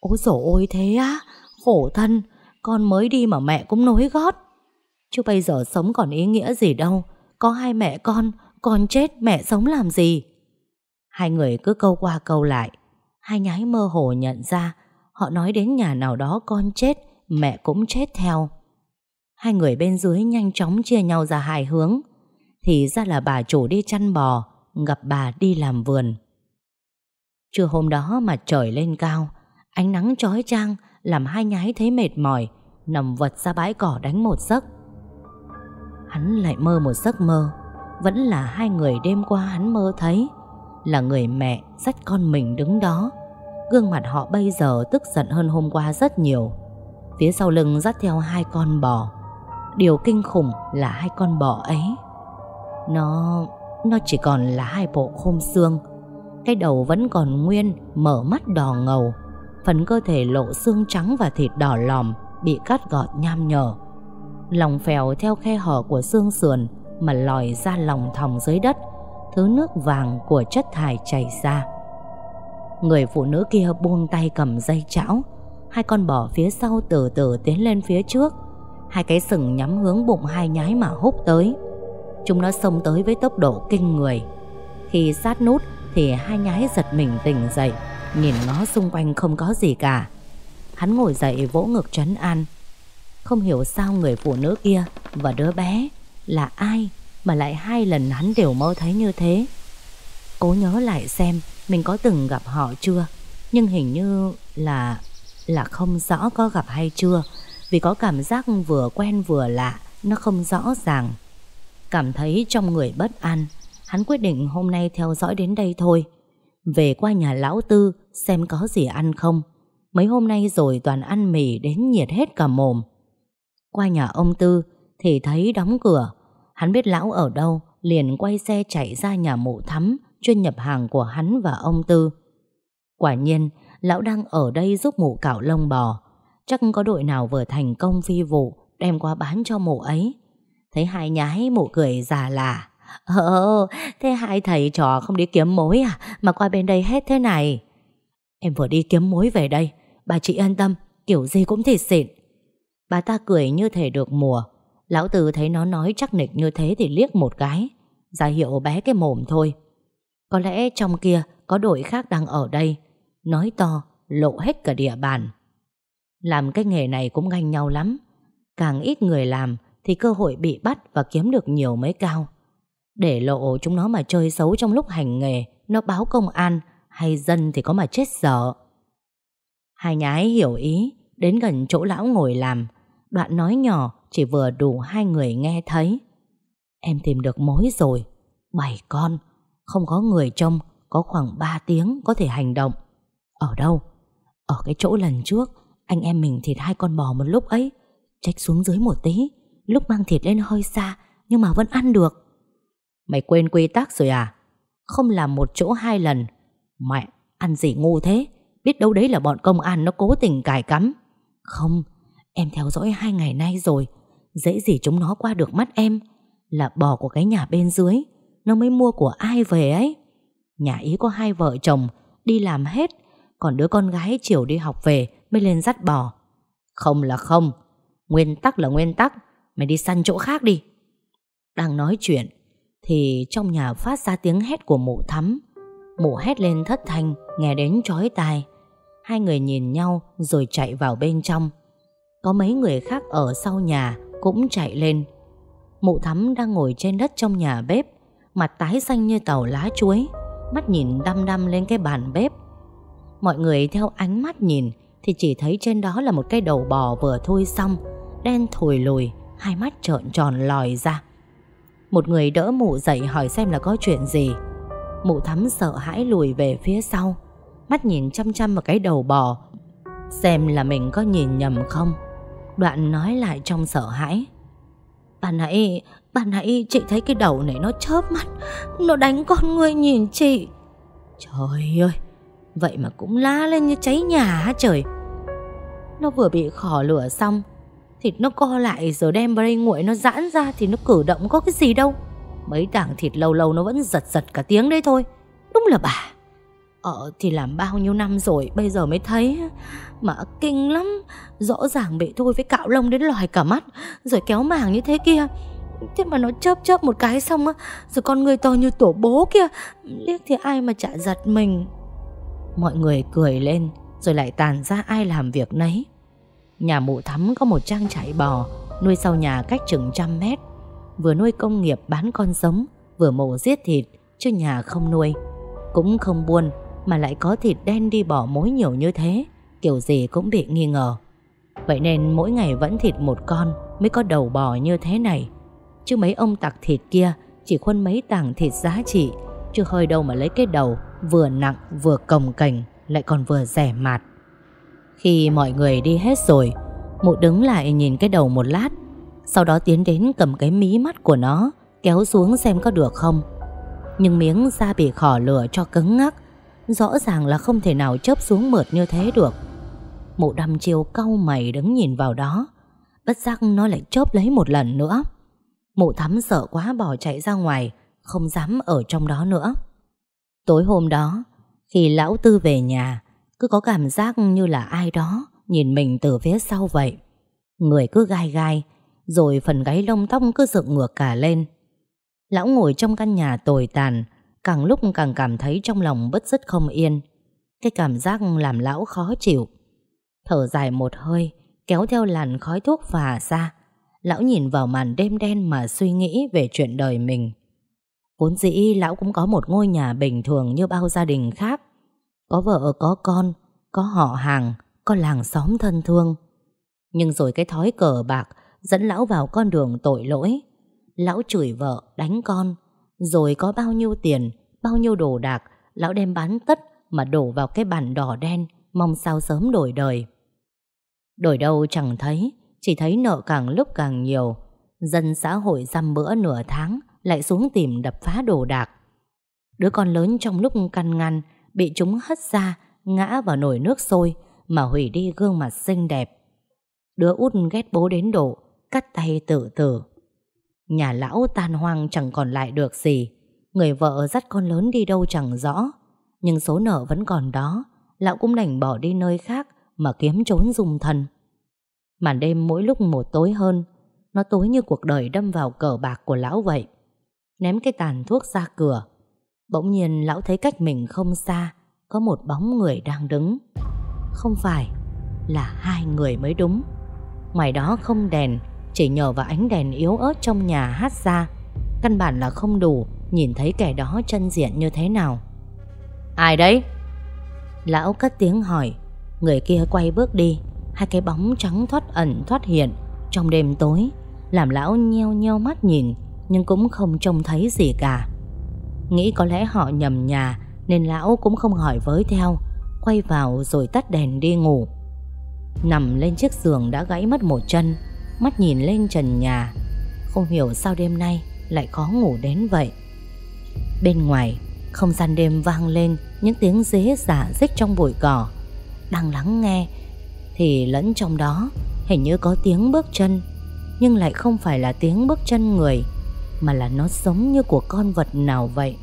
Ôi dồi ôi thế á, Khổ thân, Con mới đi mà mẹ cũng nối gót. Chứ bây giờ sống còn ý nghĩa gì đâu. Có hai mẹ con Con chết, mẹ sống làm gì? Hai người cứ câu qua câu lại. Hai nhái mơ hồ nhận ra, Họ nói đến nhà nào đó con chết, Mẹ cũng chết theo. Hai người bên dưới nhanh chóng chia nhau ra hai hướng. Thì ra là bà chủ đi chăn bò, Gặp bà đi làm vườn. Trưa hôm đó mặt trời lên cao, Ánh nắng chói chang, Làm hai nhái thấy mệt mỏi, Nằm vật ra bãi cỏ đánh một giấc. Hắn lại mơ một giấc mơ. Vẫn là hai người đêm qua hắn mơ thấy, Là người mẹ dắt con mình đứng đó. Gương mặt họ bây giờ tức giận hơn hôm qua rất nhiều. Phía sau lưng dắt theo hai con bò. Điều kinh khủng là hai con bò ấy. Nó... Nó chỉ còn là hai bộ khôm xương. Cái đầu vẫn còn nguyên, Mở mắt đỏ ngầu. Phần cơ thể lộ xương trắng và thịt đỏ lòm Bị cắt gọt nham nhở. Lòng phèo theo khe hở của xương sườn Mà lòi ra lòng thòng dưới đất, Thứ nước vàng của chất thải chảy ra. Người phụ nữ kia buông tay cầm dây chảo, Hai con bò phía sau từ từ tiến lên phía trước. Hai cái sừng nhắm hướng bụng hai nhái mà hút tới. Chúng nó xông tới với tốc độ kinh người. Khi sát nút thì hai nhái giật mình tỉnh dậy, Nhìn ngó xung quanh không có gì cả. Hắn ngồi dậy vỗ ngực trấn an. Không hiểu sao người phụ nữ kia và đứa bé là ai Mà lại hai lần hắn đều mơ thấy như thế. Cố nhớ lại xem mình có từng gặp họ chưa, Nhưng hình như là Là không rõ có gặp hay chưa, Vì có cảm giác vừa quen vừa lạ, Nó không rõ ràng. Cảm thấy trong người bất an, Hắn quyết định hôm nay theo dõi đến đây thôi. Về qua nhà lão tư Xem có gì ăn không. Mấy hôm nay rồi toàn ăn mì Đến nhiệt hết cả mồm. Qua nhà ông Tư Thì thấy đóng cửa Hắn biết lão ở đâu Liền quay xe chạy ra nhà mụ thắm chuyên nhập hàng của hắn và ông Tư. Quả nhiên, lão đang ở đây giúp mụ cạo lông bò. Chắc có đội nào vừa thành công phi vụ đem qua bán cho mụ ấy. Thấy hai nhái mụ cười già là Ờ, thế hai thầy trò không đi kiếm mối à Mà qua bên đây hết thế này Em vừa đi kiếm mối về đây Bà chị yên tâm Kiểu gì cũng thịt xịn Bà ta cười như thể được mùa. Lão Tư thấy nó nói chắc nịch như thế Thì liếc một cái. Ra hiệu bé cái mồm thôi. Có lẽ trong kia có đội khác đang ở đây. Nói to, lộ hết cả địa bàn. Làm cái nghề này cũng ganh nhau lắm. Càng ít người làm Thì cơ hội bị bắt và kiếm được nhiều mới cao. Để lộ chúng nó mà chơi xấu trong lúc hành nghề, Nó báo công an Hay dân thì có mà chết sợ. Hai nhái hiểu ý, Đến gần chỗ lão ngồi làm Đoạn nói nhỏ chỉ vừa đủ hai người nghe thấy. Em tìm được mối rồi. Bảy con. Không có người trông, Có khoảng 3 tiếng có thể hành động. Ở đâu? Ở cái chỗ lần trước, Anh em mình thịt hai con bò một lúc ấy. Trách xuống dưới một tí, Lúc mang thịt lên hơi xa, Nhưng mà vẫn ăn được. Mày quên quy tắc rồi à? Không làm một chỗ hai lần. Mẹ, ăn gì ngu thế? Biết đâu đấy là bọn công an nó cố tình cài cắm. Không Em theo dõi hai ngày nay rồi. Dễ gì chúng nó qua được mắt em. Là bò của cái nhà bên dưới. Nó mới mua của ai về ấy? Nhà ý có hai vợ chồng. Đi làm hết. Còn đứa con gái chiều đi học về Mới lên dắt bò. Không là không. Nguyên tắc là nguyên tắc. Mày đi săn chỗ khác đi. Đang nói chuyện, Thì trong nhà phát ra tiếng hét của mụ thắm. Mụ hét lên thất thanh, Nghe đến chói tai. Hai người nhìn nhau rồi chạy vào bên trong. Có mấy người khác ở sau nhà Cũng chạy lên. Mụ thắm đang ngồi trên đất trong nhà bếp, Mặt tái xanh như tàu lá chuối, Mắt nhìn đăm đăm lên cái bàn bếp. Mọi người theo ánh mắt nhìn Thì chỉ thấy trên đó là một cái đầu bò vừa thui xong, Đen thùi lùi, Hai mắt trợn tròn lòi ra. Một người đỡ mụ dậy hỏi xem là có chuyện gì. Mụ thắm sợ hãi lùi về phía sau, Mắt nhìn chăm chăm vào cái đầu bò, Xem là mình có nhìn nhầm không. Đoạn nói lại trong sợ hãi. Bà nãy Bà nãy chị thấy cái đầu này nó chớp mắt, Nó đánh con người nhìn chị. Trời ơi, Vậy mà cũng la lên như cháy nhà hả trời? Nó vừa bị khỏ lửa xong, Thịt nó co lại rồi đem vào đây nguội nó giãn ra Thì nó cử động có cái gì đâu. Mấy tảng thịt lâu lâu nó vẫn giật giật cả tiếng đấy thôi. Đúng là bà. Ờ thì làm bao nhiêu năm rồi, Bây giờ mới thấy. Mà kinh lắm, Rõ ràng bị thôi với cạo lông đến lòi cả mắt, Rồi kéo màng như thế kia. Thế mà nó chớp chớp một cái xong á, Rồi con người to như tổ bố kia Liếc thì ai mà chả giật mình? Mọi người cười lên, Rồi lại tàn ra ai làm việc nấy. Nhà mụ thắm có một trang trại bò, Nuôi sau nhà cách chừng trăm mét. Vừa nuôi công nghiệp bán con giống, Vừa mổ giết thịt, Chứ nhà không nuôi. Cũng không buôn mà lại có thịt đen đi bỏ mối nhiều như thế, Kiểu gì cũng bị nghi ngờ. Vậy nên mỗi ngày vẫn thịt một con Mới có đầu bò như thế này. Chứ mấy ông tặc thịt kia Chỉ khuân mấy tảng thịt giá trị, Chứ hơi đâu mà lấy cái đầu Vừa nặng vừa cồng cành Lại còn vừa rẻ mạt. Khi mọi người đi hết rồi, Mụ đứng lại nhìn cái đầu một lát, Sau đó tiến đến cầm cái mí mắt của nó, Kéo xuống xem có được không. Nhưng miếng da bị khỏ lửa cho cứng ngắc Rõ ràng là không thể nào chớp xuống mượt như thế được. Mụ đăm chiêu cau mày đứng nhìn vào đó. Bất giác nó lại chớp lấy một lần nữa. Mụ thắm sợ quá bỏ chạy ra ngoài, Không dám ở trong đó nữa. Tối hôm đó, Khi lão tư về nhà, Cứ có cảm giác như là ai đó Nhìn mình từ phía sau vậy. Người cứ gai gai, Rồi phần gáy lông tóc cứ dựng ngược cả lên. Lão ngồi trong căn nhà tồi tàn Càng lúc càng cảm thấy trong lòng bất dứt không yên. Cái cảm giác làm lão khó chịu. Thở dài một hơi, Kéo theo làn khói thuốc phà ra. Lão nhìn vào màn đêm đen mà suy nghĩ về chuyện đời mình. Vốn dĩ lão cũng có một ngôi nhà bình thường như bao gia đình khác. Có vợ, có con, Có họ hàng, Có làng xóm thân thương. Nhưng rồi cái thói cờ bạc Dẫn lão vào con đường tội lỗi. Lão chửi vợ, đánh con. Rồi có bao nhiêu tiền Bao nhiêu đồ đạc, Lão đem bán tất mà đổ vào cái bàn đỏ đen, Mong sao sớm đổi đời. Đổi đâu chẳng thấy, Chỉ thấy nợ càng lúc càng nhiều. Dân xã hội dăm bữa nửa tháng, Lại xuống tìm đập phá đồ đạc. Đứa con lớn trong lúc căn ngăn, Bị chúng hất ra, Ngã vào nồi nước sôi, Mà hủy đi gương mặt xinh đẹp. Đứa út ghét bố đến độ, Cắt tay tự tử. Nhà lão tan hoang chẳng còn lại được gì. Người vợ dắt con lớn đi đâu chẳng rõ Nhưng số nợ vẫn còn đó Lão cũng đành bỏ đi nơi khác Mà kiếm trốn dùng thân Màn đêm mỗi lúc một tối hơn Nó tối như cuộc đời đâm vào cờ bạc của lão vậy Ném cái tàn thuốc ra cửa Bỗng nhiên lão thấy cách mình không xa Có một bóng người đang đứng Không phải là hai người mới đúng. Ngoài đó không đèn, chỉ nhờ vào ánh đèn yếu ớt trong nhà hát ra. Căn bản là không đủ nhìn thấy kẻ đó chân diện như thế nào. Ai đấy? Lão cất tiếng hỏi, người kia quay bước đi, hai cái bóng trắng thoát ẩn thoát hiện trong đêm tối, làm lão nheo nheo mắt nhìn nhưng cũng không trông thấy gì cả. Nghĩ có lẽ họ nhầm nhà nên lão cũng không hỏi với theo, quay vào rồi tắt đèn đi ngủ. Nằm lên chiếc giường đã gãy mất một chân, mắt nhìn lên trần nhà, không hiểu sao đêm nay lại khó ngủ đến vậy. Bên ngoài, không gian đêm vang lên những tiếng dế dạ giả rích trong bụi cỏ. Đang lắng nghe thì lẫn trong đó hình như có tiếng bước chân, nhưng lại không phải là tiếng bước chân người mà là nó giống như của con vật nào vậy.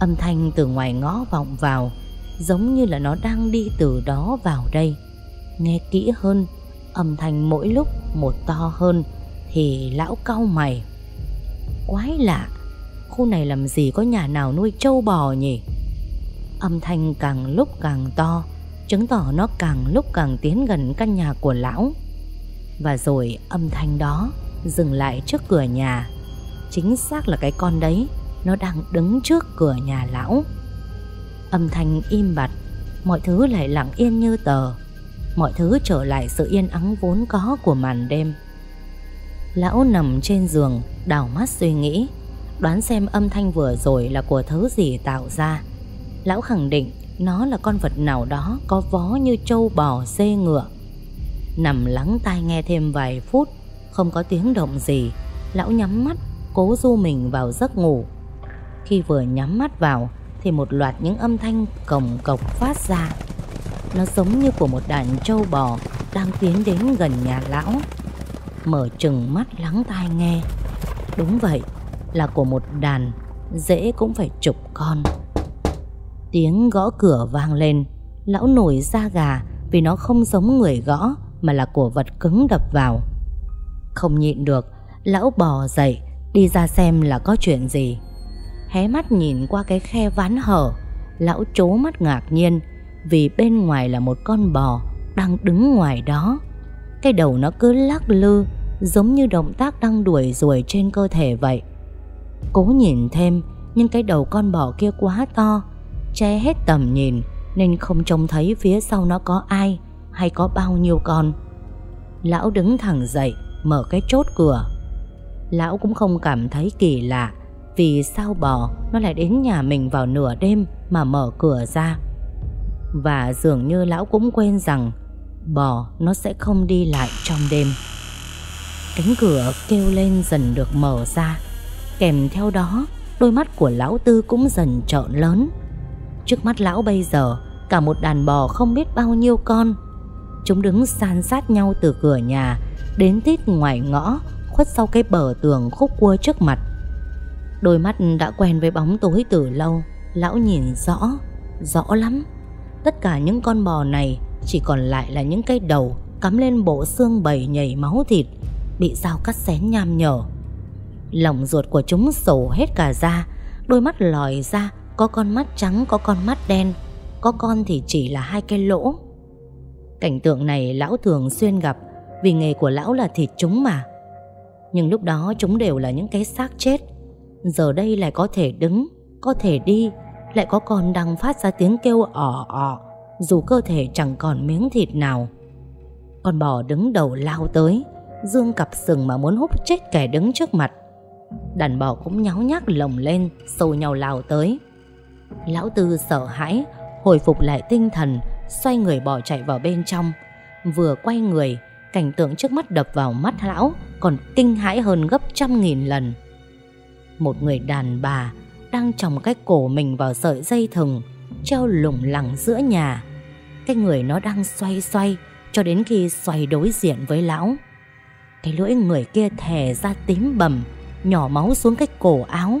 Âm thanh từ ngoài ngõ vọng vào Giống như là nó đang đi từ đó vào đây Nghe kỹ hơn Âm thanh mỗi lúc một to hơn Thì lão cau mày Quái lạ Khu này làm gì có nhà nào nuôi trâu bò nhỉ? Âm thanh càng lúc càng to, Chứng tỏ nó càng lúc càng tiến gần căn nhà của lão. Và rồi âm thanh đó Dừng lại trước cửa nhà. Chính xác là cái con đấy, nó đang đứng trước cửa nhà lão. Âm thanh im bặt, Mọi thứ lại lặng yên như tờ. Mọi thứ trở lại sự yên ắng vốn có của màn đêm. Lão nằm trên giường đào mắt suy nghĩ. Đoán xem âm thanh vừa rồi là của thứ gì tạo ra. Lão khẳng định Nó là con vật nào đó Có vó như trâu bò dê ngựa. Nằm lắng tai nghe thêm vài phút, Không có tiếng động gì, Lão nhắm mắt, Cố du mình vào giấc ngủ. Khi vừa nhắm mắt vào, Thì một loạt những âm thanh cồng cộc phát ra. Nó giống như của một đàn trâu bò Đang tiến đến gần nhà lão. Mở chừng mắt lắng tai nghe. Đúng vậy là của một đàn Dễ cũng phải chục con. Tiếng gõ cửa vang lên. Lão nổi da gà Vì nó không giống người gõ Mà là của vật cứng đập vào. Không nhịn được, Lão bò dậy, Đi ra xem là có chuyện gì. Hé mắt nhìn qua cái khe ván hở, Lão chố mắt ngạc nhiên Vì bên ngoài là một con bò Đang đứng ngoài đó. Cái đầu nó cứ lắc lư, Giống như động tác đang đuổi ruồi trên cơ thể vậy. Cố nhìn thêm, Nhưng cái đầu con bò kia quá to, Che hết tầm nhìn, Nên không trông thấy phía sau nó có ai Hay có bao nhiêu con. Lão đứng thẳng dậy, Mở cái chốt cửa. Lão cũng không cảm thấy kỳ lạ, vì sao bò nó lại đến nhà mình vào nửa đêm mà mở cửa ra? Và dường như lão cũng quên rằng Bò nó sẽ không đi lại trong đêm. Cánh cửa kêu lên dần được mở ra. Kèm theo đó, Đôi mắt của lão tư cũng dần trợn lớn. Trước mắt lão bây giờ, Cả một đàn bò không biết bao nhiêu con. Chúng đứng san sát nhau từ cửa nhà Đến tít ngoài ngõ, Khuất sau cái bờ tường khúc cua trước mặt. Đôi mắt đã quen với bóng tối từ lâu, Lão nhìn rõ Rõ lắm. Tất cả những con bò này Chỉ còn lại là những cái đầu Cắm lên bộ xương bầy nhảy máu thịt, Bị dao cắt xén nham nhở. Lòng ruột của chúng sổ hết cả da. Đôi mắt lòi ra, Có con mắt trắng, có con mắt đen. Có con thì chỉ là hai cái lỗ. Cảnh tượng này lão thường xuyên gặp, Vì nghề của lão là thịt chúng mà. Nhưng lúc đó chúng đều là những cái xác chết. Giờ đây lại có thể đứng, Có thể đi, Lại có con đang phát ra tiếng kêu ỏ ỏ Dù cơ thể chẳng còn miếng thịt nào. Con bò đứng đầu lao tới, Dương cặp sừng mà muốn hút chết kẻ đứng trước mặt. Đàn bò cũng nháo nhác lồng lên Xô nhau lao tới Lão Tư sợ hãi Hồi phục lại tinh thần Xoay người bỏ chạy vào bên trong Vừa quay người Cảnh tượng trước mắt đập vào mắt lão Còn kinh hãi hơn gấp trăm nghìn lần một người đàn bà đang trồng cái cổ mình vào sợi dây thừng treo lủng lẳng giữa nhà. Cái người nó đang xoay xoay cho đến khi xoay đối diện với lão. Cái lưỡi người kia thè ra tím bầm, nhỏ máu xuống cái cổ áo.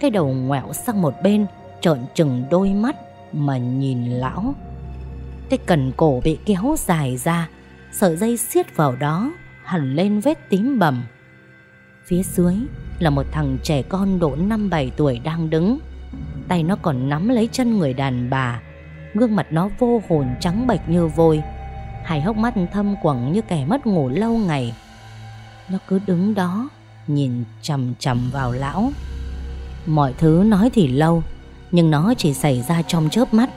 Cái đầu ngoẹo sang một bên, trợn trừng đôi mắt mà nhìn lão. Cái cần cổ bị kéo dài ra, sợi dây siết vào đó, hẳn lên vết tím bầm. Phía dưới là một thằng trẻ con độ 5-7 tuổi đang đứng. Tay nó còn nắm lấy chân người đàn bà. Gương mặt nó vô hồn trắng bệch như vôi. Hai hốc mắt thâm quầng như kẻ mất ngủ lâu ngày Nó cứ đứng đó Nhìn chầm chầm vào lão. Mọi thứ nói thì lâu Nhưng nó chỉ xảy ra trong chớp mắt.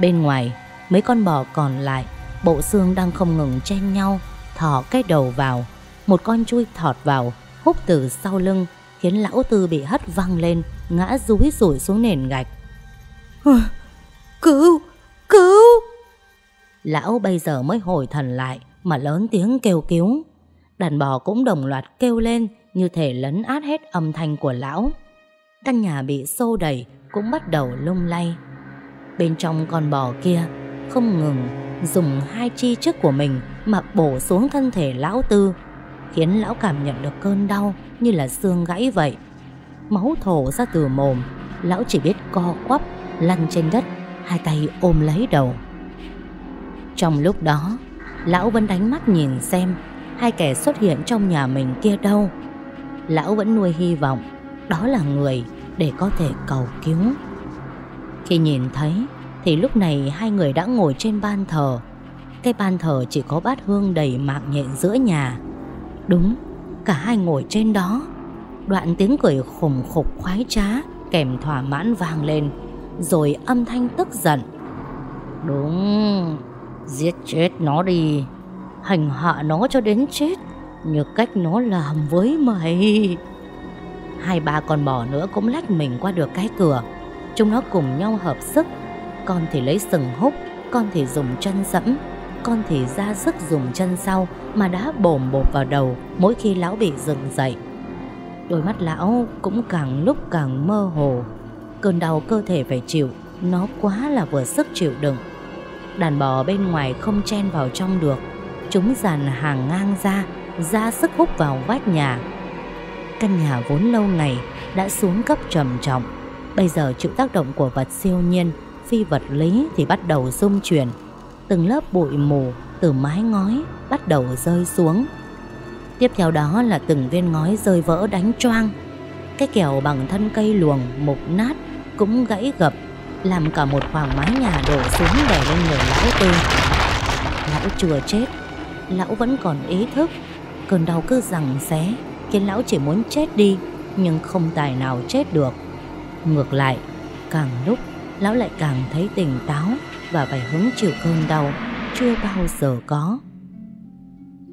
Bên ngoài Mấy con bò còn lại Bộ xương đang không ngừng chen nhau Thỏ cái đầu vào. Một con chui thọt vào Hút từ sau lưng Khiến lão tư bị hất văng lên Ngã rúi rủi xuống nền gạch. Cứu Cứu! Lão bây giờ mới hồi thần lại Mà lớn tiếng kêu cứu. Đàn bò cũng đồng loạt kêu lên như thể lấn át hết âm thanh của lão. Căn nhà bị xô đẩy Cũng bắt đầu lung lay. Bên trong con bò kia Không ngừng dùng hai chi trước của mình Mà bổ xuống thân thể lão tư, Khiến lão cảm nhận được cơn đau Như là xương gãy vậy. Máu thổ ra từ mồm, Lão chỉ biết co quắp, Lăn trên đất, Hai tay ôm lấy đầu. Trong lúc đó, Lão vẫn đánh mắt nhìn xem Hai kẻ xuất hiện trong nhà mình kia đâu. Lão vẫn nuôi hy vọng Đó là người để có thể cầu cứu. Khi nhìn thấy Thì lúc này hai người đã ngồi trên ban thờ. Cái ban thờ chỉ có bát hương đầy mạc nhện giữa nhà. Đúng, cả hai ngồi trên đó. Đoạn tiếng cười khủng khục khoái trá Kèm thỏa mãn vang lên Rồi âm thanh tức giận. Đúng Giết chết nó đi Hành hạ nó cho đến chết. Như cách nó làm với mày. Hai ba con bò nữa cũng lách mình qua được cái cửa. Chúng nó cùng nhau hợp sức. Con thì lấy sừng húc, Con thì dùng chân dẫm Con thì ra sức dùng chân sau Mà đã bồm bột vào đầu Mỗi khi lão bị dừng dậy. Đôi mắt lão cũng càng lúc càng mơ hồ. Cơn đau cơ thể phải chịu, Nó quá là vừa sức chịu đựng. Đàn bò bên ngoài không chen vào trong được. Chúng dàn hàng ngang ra ra sức hút vào vách nhà. Căn nhà vốn lâu ngày Đã xuống cấp trầm trọng. Bây giờ chịu tác động của vật siêu nhiên, Phi vật lý thì bắt đầu rung chuyển. Từng lớp bụi mù Từ mái ngói bắt đầu rơi xuống. Tiếp theo đó là từng viên ngói rơi vỡ đánh choang. Cái kèo bằng thân cây luồng mục nát Cũng gãy gập, Làm cả một khoảng mái nhà đổ xuống đè lên người lão tư. Lão chưa chết, Lão vẫn còn ý thức. Cơn đau cứ rằng xé Khiến lão chỉ muốn chết đi, Nhưng không tài nào chết được. Ngược lại, Càng lúc, lão lại càng thấy tỉnh táo Và phải hứng chịu cơn đau Chưa bao giờ có.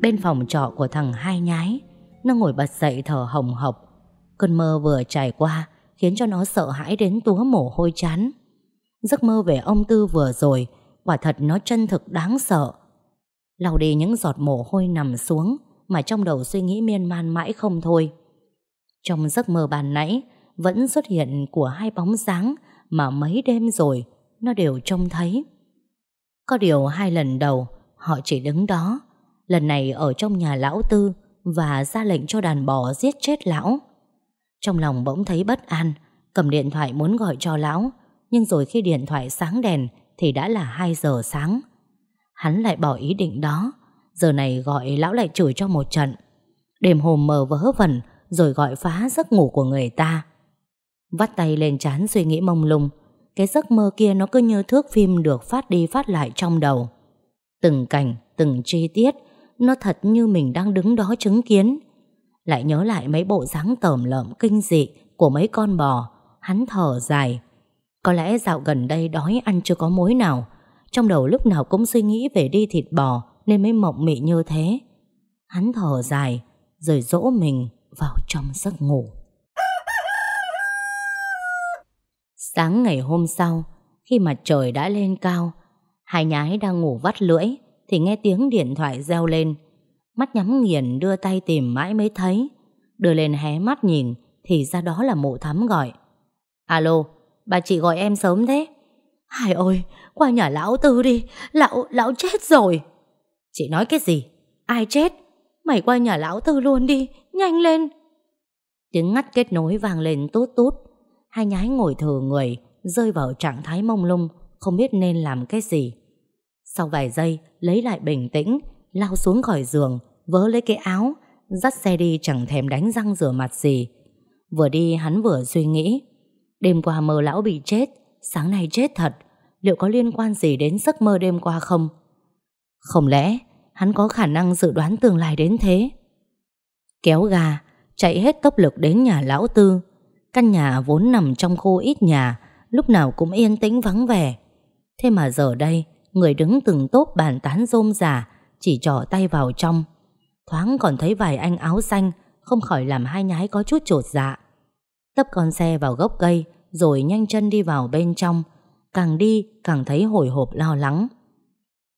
Bên phòng trọ của thằng hai nhái, Nó ngồi bật dậy thở hồng hộc. Cơn mơ vừa trải qua, Khiến cho nó sợ hãi đến túa mồ hôi chán. Giấc mơ về ông Tư vừa rồi, Quả thật nó chân thực đáng sợ. Lau đi những giọt mồ hôi nằm xuống mà trong đầu suy nghĩ miên man mãi không thôi. Trong giấc mơ bàn nãy, Vẫn xuất hiện của hai bóng dáng Mà mấy đêm rồi Nó đều trông thấy. Có điều hai lần đầu, Họ chỉ đứng đó, Lần này ở trong nhà lão tư Và ra lệnh cho đàn bò giết chết lão. Trong lòng bỗng thấy bất an, Cầm điện thoại muốn gọi cho lão, Nhưng rồi khi điện thoại sáng đèn Thì đã là 2 giờ sáng. Hắn lại bỏ ý định đó Giờ này gọi lão lại chửi cho một trận. Đêm hôm mờ vỡ vẩn Rồi gọi phá giấc ngủ của người ta. Vắt tay lên chán suy nghĩ mông lung Cái giấc mơ kia nó cứ như thước phim Được phát đi phát lại trong đầu. Từng cảnh, từng chi tiết Nó thật như mình đang đứng đó chứng kiến. Lại nhớ lại mấy bộ dáng tởm lợm kinh dị Của mấy con bò Hắn thở dài. Có lẽ dạo gần đây đói ăn chưa có mối nào Trong đầu lúc nào cũng suy nghĩ về đi thịt bò nên mới mộng mị như thế. Hắn thở dài Rồi dỗ mình vào trong giấc ngủ. Sáng ngày hôm sau Khi mặt trời đã lên cao Hai nhái đang ngủ vắt lưỡi Thì nghe tiếng điện thoại reo lên. Mắt nhắm nghiền đưa tay tìm mãi mới thấy. Đưa lên hé mắt nhìn Thì ra đó là mụ thắm gọi. Alo, bà chị gọi em sớm thế. Hải ơi, qua nhà lão tư đi Lão, lão chết rồi. Chị nói cái gì? Ai chết? Mày qua nhà lão tư luôn đi Nhanh lên. Tiếng ngắt kết nối vang lên tút tút. Hai nhái ngồi thờ người Rơi vào trạng thái mông lung Không biết nên làm cái gì. Sau vài giây lấy lại bình tĩnh Lao xuống khỏi giường Vớ lấy cái áo Dắt xe đi chẳng thèm đánh răng rửa mặt gì. Vừa đi hắn vừa suy nghĩ. Đêm qua mơ lão bị chết Sáng nay chết thật. Liệu có liên quan gì đến giấc mơ đêm qua không không lẽ hắn có khả năng dự đoán tương lai đến thế? Kéo gà, chạy hết tốc lực đến nhà lão tư. Căn nhà vốn nằm trong khu ít nhà, lúc nào cũng yên tĩnh vắng vẻ. Thế mà giờ đây, người đứng từng tốp bàn tán rôm giả, chỉ trỏ tay vào trong. Thoáng còn thấy vài anh áo xanh, không khỏi làm hai nhái có chút trột dạ. Tấp con xe vào gốc cây, rồi nhanh chân đi vào bên trong. Càng đi, càng thấy hồi hộp lo lắng.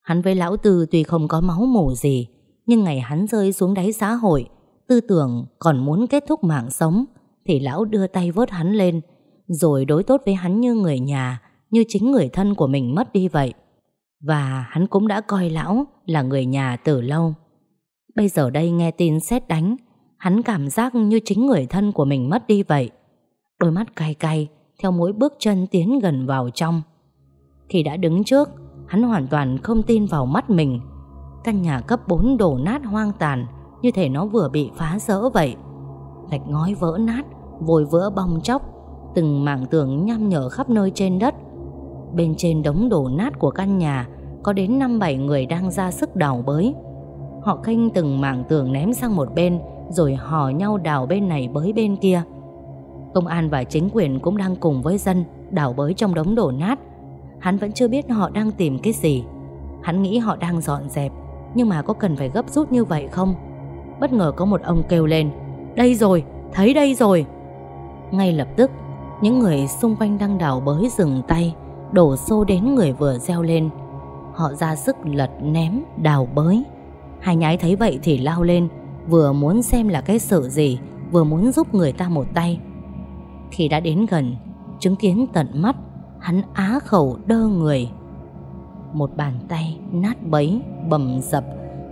Hắn với lão tư tuy không có máu mủ gì, nhưng ngày hắn rơi xuống đáy xã hội, tư tưởng còn muốn kết thúc mạng sống, thì lão đưa tay vớt hắn lên, rồi đối tốt với hắn như người nhà, như chính người thân của mình mất đi vậy. Và hắn cũng đã coi lão là người nhà từ lâu. Bây giờ đây nghe tin xét đánh, hắn cảm giác như chính người thân của mình mất đi vậy. Đôi mắt cay cay, theo mỗi bước chân tiến gần vào trong. Khi đã đứng trước, hắn hoàn toàn không tin vào mắt mình. Căn nhà cấp 4 đổ nát hoang tàn, như thể nó vừa bị phá rỡ vậy. Gạch ngói vỡ nát, vôi vỡ bong chóc, từng mảng tường nham nhở khắp nơi trên đất. Bên trên đống đổ nát của căn nhà có đến 5-7 người đang ra sức đào bới. Họ khênh từng mảng tường ném sang một bên rồi hò nhau đào bên này bới bên kia. Công an và chính quyền cũng đang cùng với dân đào bới trong đống đổ nát. Hắn vẫn chưa biết họ đang tìm cái gì. Hắn nghĩ họ đang dọn dẹp, nhưng mà có cần phải gấp rút như vậy không? Bất ngờ có một ông kêu lên, đây rồi, thấy đây rồi. Ngay lập tức, những người xung quanh đang đào bới dừng tay, đổ xô đến người vừa reo lên. Họ ra sức lật ném, đào bới. Hai nhái thấy vậy thì lao lên, vừa muốn xem là cái sự gì, vừa muốn giúp người ta một tay. Khi đã đến gần, chứng kiến tận mắt, hắn á khẩu đơ người. Một bàn tay nát bấy, bầm dập,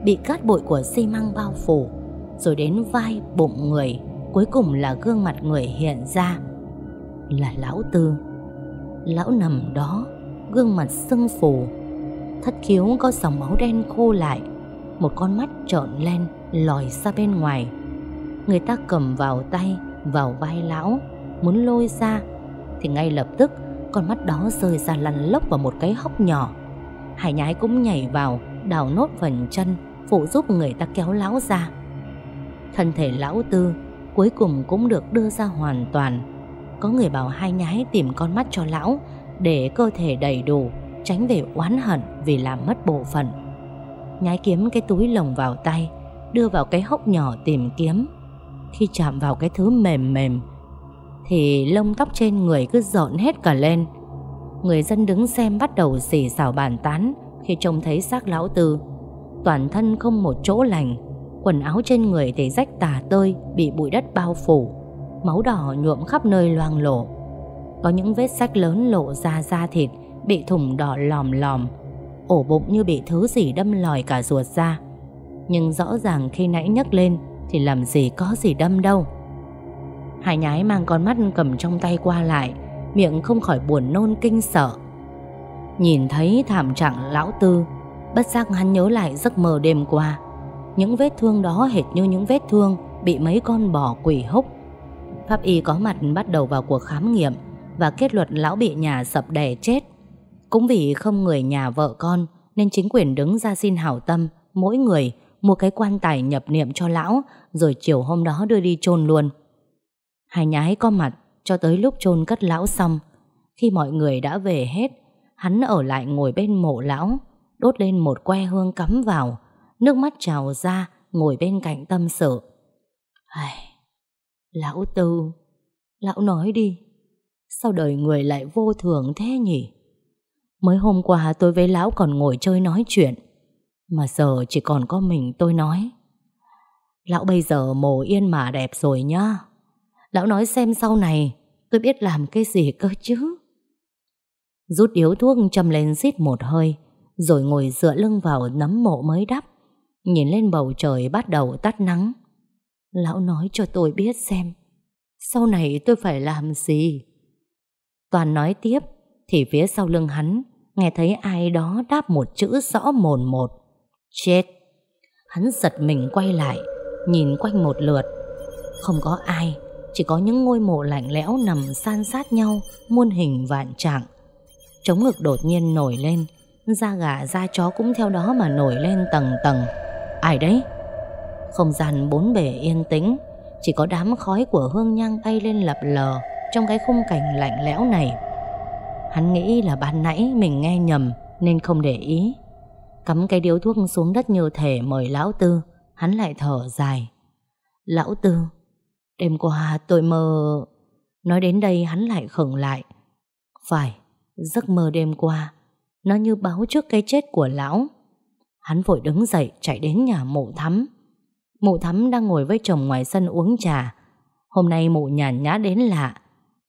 bị cát bụi của xi măng bao phủ, rồi đến vai, bụng người, cuối cùng là gương mặt người hiện ra. Là lão tư. Lão nằm đó, gương mặt sưng phù, thất khiếu có dòng máu đen khô lại, một con mắt trợn lên, lòi ra bên ngoài. Người ta cầm vào tay, vào vai lão, muốn lôi ra thì ngay lập tức con mắt đó rơi ra lăn lóc vào một cái hốc nhỏ. Hải nhái cũng nhảy vào, đào nốt phần chân, phụ giúp người ta kéo lão ra. Thân thể lão tư cuối cùng cũng được đưa ra hoàn toàn. Có người bảo hai nhái tìm con mắt cho lão để cơ thể đầy đủ, tránh về oán hận vì làm mất bộ phận. Nhái kiếm cái túi lồng vào tay, đưa vào cái hốc nhỏ tìm kiếm. Khi chạm vào cái thứ mềm mềm thì lông tóc trên người cứ rợn hết cả lên. Người dân đứng xem bắt đầu xì xào bàn tán khi trông thấy xác lão tư. Toàn thân không một chỗ lành, quần áo trên người thì rách tả tơi, bị bụi đất bao phủ. Máu đỏ nhuộm khắp nơi loang lổ. Có những vết sách lớn lộ ra da thịt, bị thủng đỏ lòm lòm. Ổ bụng như bị thứ gì đâm lòi cả ruột ra. Nhưng rõ ràng khi nãy nhấc lên thì làm gì có gì đâm đâu. Hải nhái mang con mắt cầm trong tay qua lại, Miệng không khỏi buồn nôn kinh sợ. Nhìn thấy thảm trạng lão tư, Bất giác hắn nhớ lại giấc mơ đêm qua. Những vết thương đó hệt như những vết thương Bị mấy con bò quỷ húc. Pháp y có mặt bắt đầu vào cuộc khám nghiệm Và kết luận lão bị nhà sập đè chết. Cũng vì không người nhà vợ con Nên chính quyền đứng ra xin hảo tâm, Mỗi người mua cái quan tài nhập niệm cho lão, Rồi chiều hôm đó đưa đi chôn luôn. Hai nhái có mặt cho tới lúc chôn cất lão xong. Khi mọi người đã về hết, hắn ở lại ngồi bên mộ lão, đốt lên một que hương cắm vào, nước mắt trào ra, ngồi bên cạnh tâm sự. Ai... Lão Tư, lão nói đi, sao đời người lại vô thường thế nhỉ? Mới hôm qua tôi với lão còn ngồi chơi nói chuyện, mà giờ chỉ còn có mình tôi nói. Lão bây giờ mồ yên mà đẹp rồi nhá. Lão nói xem sau này tôi biết làm cái gì cơ chứ. Rút điếu thuốc châm lên xít một hơi, rồi ngồi dựa lưng vào nấm mộ mới đắp, nhìn lên bầu trời bắt đầu tắt nắng. Lão nói cho tôi biết xem, sau này tôi phải làm gì. Toàn nói tiếp, thì phía sau lưng hắn, nghe thấy ai đó đáp một chữ rõ mồn một. Chết! Hắn giật mình quay lại, nhìn quanh một lượt. Không có ai, chỉ có những ngôi mộ lạnh lẽo nằm san sát nhau, muôn hình vạn trạng. Chống ngực đột nhiên nổi lên, Da gà da chó cũng theo đó mà nổi lên tầng tầng. Ai đấy? Không gian bốn bể yên tĩnh Chỉ có đám khói của hương nhang bay lên lập lờ Trong cái khung cảnh lạnh lẽo này. Hắn nghĩ là ban nãy mình nghe nhầm Nên không để ý. Cắm cái điếu thuốc xuống đất như thể mời lão tư Hắn lại thở dài. Lão tư Đêm qua, tôi mơ. Nói đến đây hắn lại khẩn lại. Phải, Giấc mơ đêm qua, Nó như báo trước cái chết của lão. Hắn vội đứng dậy, chạy đến nhà mụ thắm. Mụ thắm đang ngồi với chồng ngoài sân uống trà. Hôm nay mụ nhàn nhã đến lạ.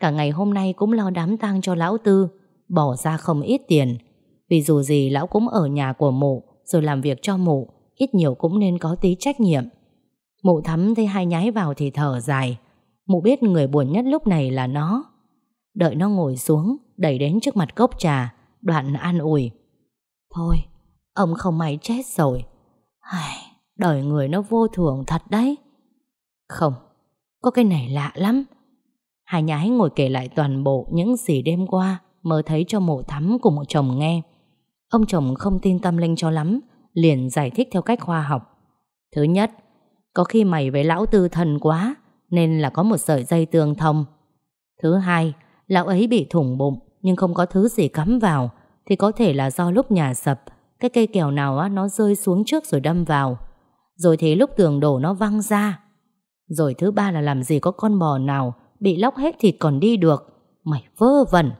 Cả ngày hôm nay cũng lo đám tang cho lão tư, Bỏ ra không ít tiền. Vì dù gì lão cũng ở nhà của mụ, Rồi làm việc cho mụ, Ít nhiều cũng nên có tí trách nhiệm. Mụ thắm thấy hai nhái vào thì thở dài. Mụ biết người buồn nhất lúc này là nó. Đợi nó ngồi xuống Đẩy đến trước mặt cốc trà Đoạn an ủi. Thôi ông không may chết rồi. Ai, Đời người nó vô thường thật đấy. Không Có cái này lạ lắm. Hai nhái ngồi kể lại toàn bộ Những gì đêm qua Mơ thấy cho mụ thắm cùng một chồng nghe. Ông chồng không tin tâm linh cho lắm Liền giải thích theo cách khoa học. Thứ nhất có khi mày với lão tư thần quá Nên là có một sợi dây tương thông. Thứ hai Lão ấy bị thủng bụng Nhưng không có thứ gì cắm vào Thì có thể là do lúc nhà sập Cái cây kèo nào á, nó rơi xuống trước rồi đâm vào. Rồi thì lúc tường đổ nó văng ra. Rồi thứ ba là làm gì có con bò nào Bị lóc hết thịt còn đi được. Mày vơ vẩn.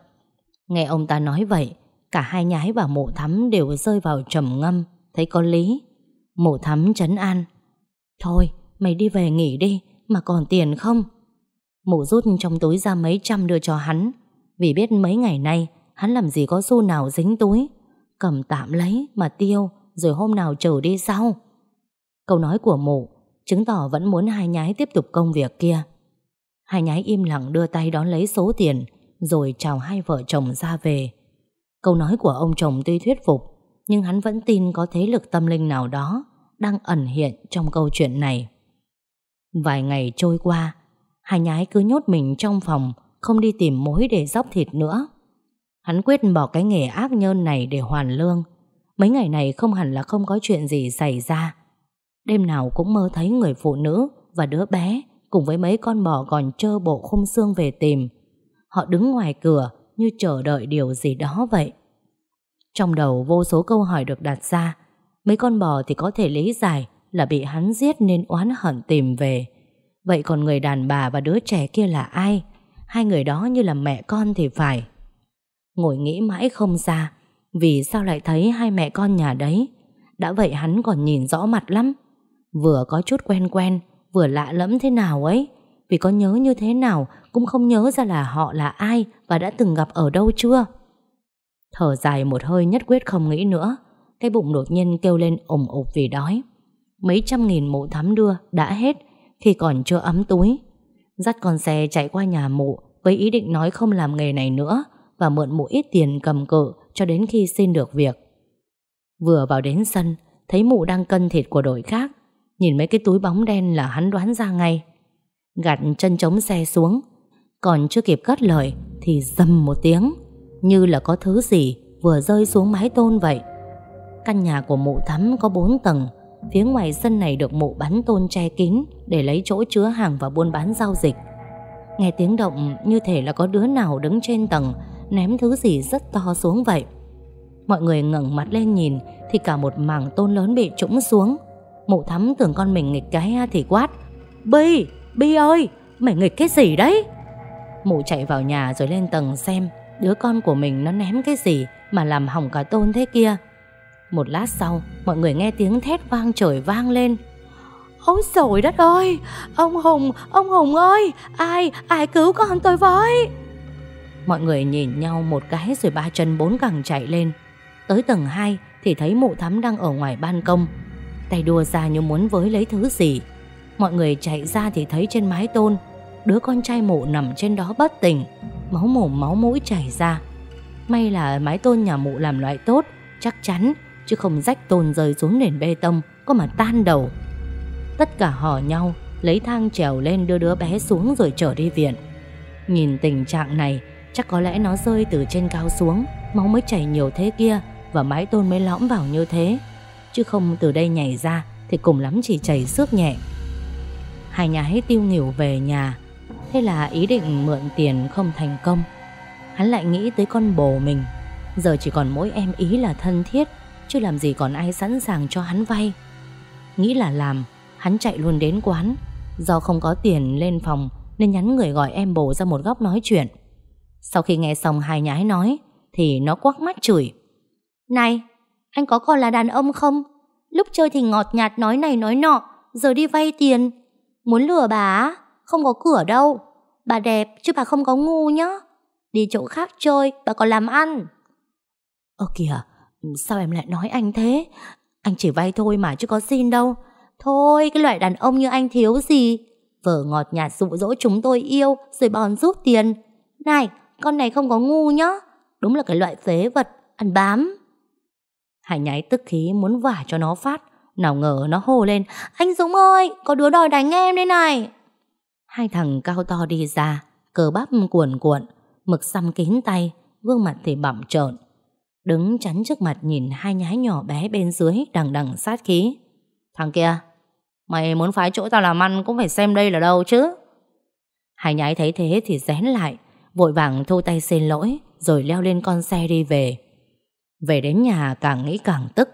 Nghe ông ta nói vậy Cả hai nhái và mộ thắm đều rơi vào trầm ngâm Thấy có lý. Mộ thắm chấn an. Thôi, mày đi về nghỉ đi, Mà còn tiền không? Mụ rút trong túi ra mấy trăm đưa cho hắn. Vì biết mấy ngày nay, Hắn làm gì có xu nào dính túi. Cầm tạm lấy mà tiêu, Rồi hôm nào trở đi sau. Câu nói của mụ Chứng tỏ vẫn muốn hai nhái tiếp tục công việc kia. Hai nhái im lặng đưa tay đón lấy số tiền, Rồi chào hai vợ chồng ra về. Câu nói của ông chồng tuy thuyết phục, Nhưng hắn vẫn tin có thế lực tâm linh nào đó. Đang ẩn hiện trong câu chuyện này. Vài ngày trôi qua, Hai nhái cứ nhốt mình trong phòng, Không đi tìm mối để dóc thịt nữa. Hắn quyết bỏ cái nghề ác nhơn này để hoàn lương. Mấy ngày này không hẳn là không có chuyện gì xảy ra. Đêm nào cũng mơ thấy người phụ nữ Và đứa bé Cùng với mấy con bò còn trơ bộ khung xương về tìm. Họ đứng ngoài cửa Như chờ đợi điều gì đó vậy. Trong đầu vô số câu hỏi được đặt ra Mấy con bò thì có thể lý giải Là bị hắn giết nên oán hận tìm về Vậy còn người đàn bà và đứa trẻ kia là ai? Hai người đó như là mẹ con thì phải. Ngồi nghĩ mãi không ra, vì sao lại thấy hai mẹ con nhà đấy? Đã vậy hắn còn nhìn rõ mặt lắm. Vừa có chút quen quen, vừa lạ lẫm thế nào ấy. Vì có nhớ như thế nào cũng không nhớ ra là họ là ai và đã từng gặp ở đâu chưa. Thở dài một hơi nhất quyết không nghĩ nữa. Cái bụng đột nhiên kêu lên ủng ục vì đói. Mấy trăm nghìn mụ thắm đưa đã hết khi còn chưa ấm túi. Dắt con xe chạy qua nhà mụ với ý định nói không làm nghề này nữa và mượn mụ ít tiền cầm cự cho đến khi xin được việc. Vừa vào đến sân, thấy mụ đang cân thịt của đội khác. Nhìn mấy cái túi bóng đen là hắn đoán ra ngay. Gạt chân chống xe xuống, còn chưa kịp cất lời thì dầm một tiếng, như là có thứ gì vừa rơi xuống mái tôn vậy. Căn nhà của mụ thắm có bốn tầng, Phía ngoài sân này được mụ bắn tôn che kín Để lấy chỗ chứa hàng và buôn bán giao dịch. Nghe tiếng động như thể là có đứa nào đứng trên tầng Ném thứ gì rất to xuống vậy. Mọi người ngẩng mặt lên nhìn Thì cả một mảng tôn lớn bị trũng xuống. Mụ thắm tưởng con mình nghịch cái thì quát Bi, Bi ơi Mày nghịch cái gì đấy? Mụ chạy vào nhà rồi lên tầng xem Đứa con của mình nó ném cái gì Mà làm hỏng cả tôn thế kia một lát sau Mọi người nghe tiếng thét vang trời vang lên. Ôi trời đất ơi! Ông Hùng, ông Hùng ơi! Ai, ai cứu con tôi với? Mọi người nhìn nhau một cái Rồi ba chân bốn cẳng chạy lên. Tới tầng 2 thì thấy mụ thắm đang ở ngoài ban công. Tay đua ra như muốn với lấy thứ gì. Mọi người chạy ra thì thấy trên mái tôn Đứa con trai mụ nằm trên đó bất tỉnh Máu mồm máu mũi chảy ra. May là mái tôn nhà mụ làm loại tốt Chắc chắn Chứ không rách tôn rơi xuống nền bê tông Có mà tan đầu Tất cả hò nhau Lấy thang trèo lên đưa đứa bé xuống rồi trở đi viện Nhìn tình trạng này Chắc có lẽ nó rơi từ trên cao xuống Máu mới chảy nhiều thế kia và mái tôn mới lõm vào như thế. Chứ không từ đây nhảy ra thì cùng lắm chỉ chảy xước nhẹ. Hai nhái tiêu nghỉu về nhà. Thế là ý định mượn tiền không thành công. Hắn lại nghĩ tới con bồ mình. Giờ chỉ còn mỗi em ý là thân thiết, chứ làm gì còn ai sẵn sàng cho hắn vay. Nghĩ là làm, hắn chạy luôn đến quán. Do không có tiền lên phòng nên nhắn người gọi em bồ ra một góc nói chuyện. Sau khi nghe xong hai nhái nói thì nó quắc mắt chửi. Này, anh có còn là đàn ông không? Lúc chơi thì ngọt nhạt nói này nói nọ, giờ đi vay tiền. Muốn lừa bà á? Không có cửa đâu. Bà đẹp chứ bà không có ngu nhá. Đi chỗ khác chơi, bà còn làm ăn. Ơ kìa, Ừ, sao em lại nói anh thế? Anh chỉ vay thôi mà chứ có xin đâu. Thôi, cái loại đàn ông như anh thiếu gì? Vở ngọt nhạt dụ dỗ chúng tôi yêu rồi bòn rút tiền. Này, con này không có ngu nhá. Đúng là cái loại phế vật, ăn bám. Hải nháy tức khí muốn vả cho nó phát. Nào ngờ nó hô lên. Anh Dũng ơi, có đứa đòi đánh em đây này. Hai thằng cao to đi ra, cờ bắp cuồn cuộn, mực xăm kín tay, gương mặt thì bẩm trợn. Đứng chắn trước mặt nhìn hai nhái nhỏ bé bên dưới đằng đằng sát khí. Thằng kia, mày muốn phái chỗ tao làm ăn cũng phải xem đây là đâu chứ. Hai nhái thấy thế thì rén lại, vội vàng thu tay xin lỗi, rồi leo lên con xe đi về. Về đến nhà càng nghĩ càng tức.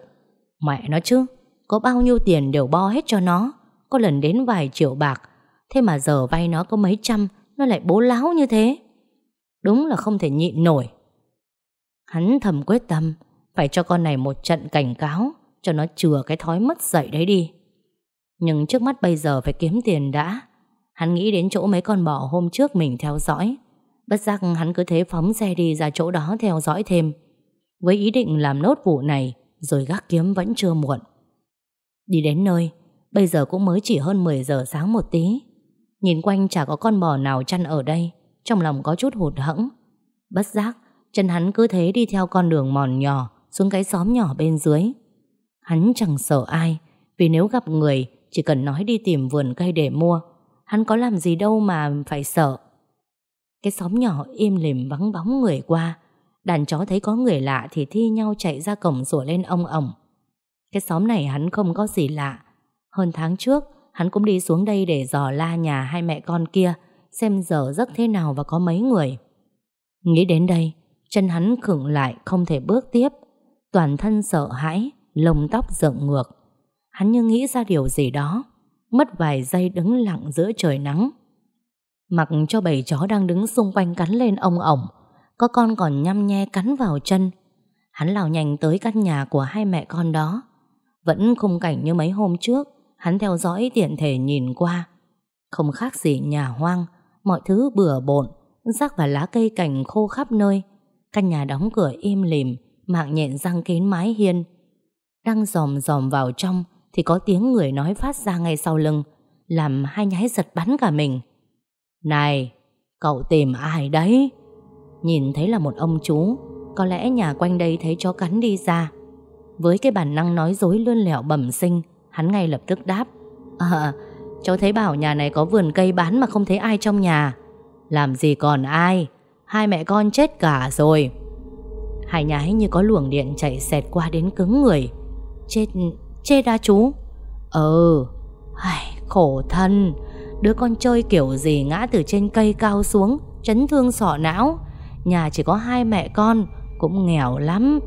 Mẹ nó chứ, có bao nhiêu tiền đều bo hết cho nó, có lần đến vài triệu bạc, thế mà giờ vay nó có mấy trăm, nó lại bố láo như thế. Đúng là không thể nhịn nổi. Hắn thầm quyết tâm, phải cho con này một trận cảnh cáo, cho nó chừa cái thói mất dậy đấy đi. Nhưng trước mắt bây giờ phải kiếm tiền đã. Hắn nghĩ đến chỗ mấy con bò hôm trước mình theo dõi. Bất giác hắn cứ thế phóng xe đi ra chỗ đó theo dõi thêm. Với ý định làm nốt vụ này, rồi gác kiếm vẫn chưa muộn. Đi đến nơi, bây giờ cũng mới chỉ hơn 10 giờ sáng một tí. Nhìn quanh chả có con bò nào chăn ở đây, trong lòng có chút hụt hẫng. Bất giác, chân hắn cứ thế đi theo con đường mòn nhỏ xuống cái xóm nhỏ bên dưới. Hắn chẳng sợ ai, vì nếu gặp người chỉ cần nói đi tìm vườn cây để mua, hắn có làm gì đâu mà phải sợ. Cái xóm nhỏ im lìm vắng bóng người qua, đàn chó thấy có người lạ thì thi nhau chạy ra cổng rủa lên ông ổng. Cái xóm này hắn không có gì lạ. Hơn tháng trước, hắn cũng đi xuống đây để dò la nhà hai mẹ con kia, xem giờ giấc thế nào và có mấy người. Nghĩ đến đây, chân hắn khựng lại không thể bước tiếp. Toàn thân sợ hãi, lông tóc dựng ngược. Hắn như nghĩ ra điều gì đó, mất vài giây đứng lặng giữa trời nắng. Mặc cho bầy chó đang đứng xung quanh cắn lên ông ổng, có con còn nhăm nhe cắn vào chân. Hắn lao nhanh tới căn nhà của hai mẹ con đó. Vẫn khung cảnh như mấy hôm trước, hắn theo dõi tiện thể nhìn qua. Không khác gì nhà hoang, mọi thứ bừa bộn, rác và lá cây cảnh khô khắp nơi. Căn nhà đóng cửa im lìm, mạng nhện răng kín mái hiên. Đang dòm dòm vào trong thì có tiếng người nói phát ra ngay sau lưng, làm hai nhái giật bắn cả mình. Này, cậu tìm ai đấy? Nhìn thấy là một ông chú, có lẽ nhà quanh đây thấy chó cắn đi ra. Với cái bản năng nói dối lươn lẹo bẩm sinh, hắn ngay lập tức đáp. À, cháu thấy bảo nhà này có vườn cây bán mà không thấy ai trong nhà. Làm gì còn ai? Hai mẹ con chết cả rồi. Hai nhái như có luồng điện chạy xẹt qua đến cứng người. Chết, chết đã chú? Ừ, Ai, khổ thân. Đứa con chơi kiểu gì ngã từ trên cây cao xuống, chấn thương sọ não. Nhà chỉ có hai mẹ con, cũng nghèo lắm.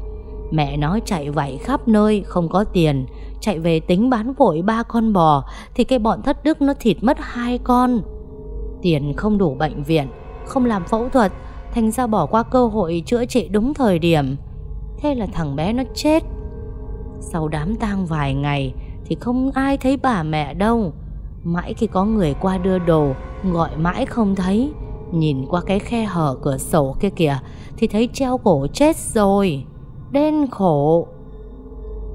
Mẹ nó chạy vạy khắp nơi, không có tiền. Chạy về tính bán vội ba con bò, thì cái bọn thất đức nó thịt mất hai con. Tiền không đủ bệnh viện, không làm phẫu thuật, thành ra bỏ qua cơ hội chữa trị đúng thời điểm. Thế là thằng bé nó chết. Sau đám tang vài ngày thì không ai thấy bà mẹ đâu. Mãi khi có người qua đưa đồ, gọi mãi không thấy. Nhìn qua cái khe hở cửa sổ kia kìa thì thấy treo cổ chết rồi. Đen khổ.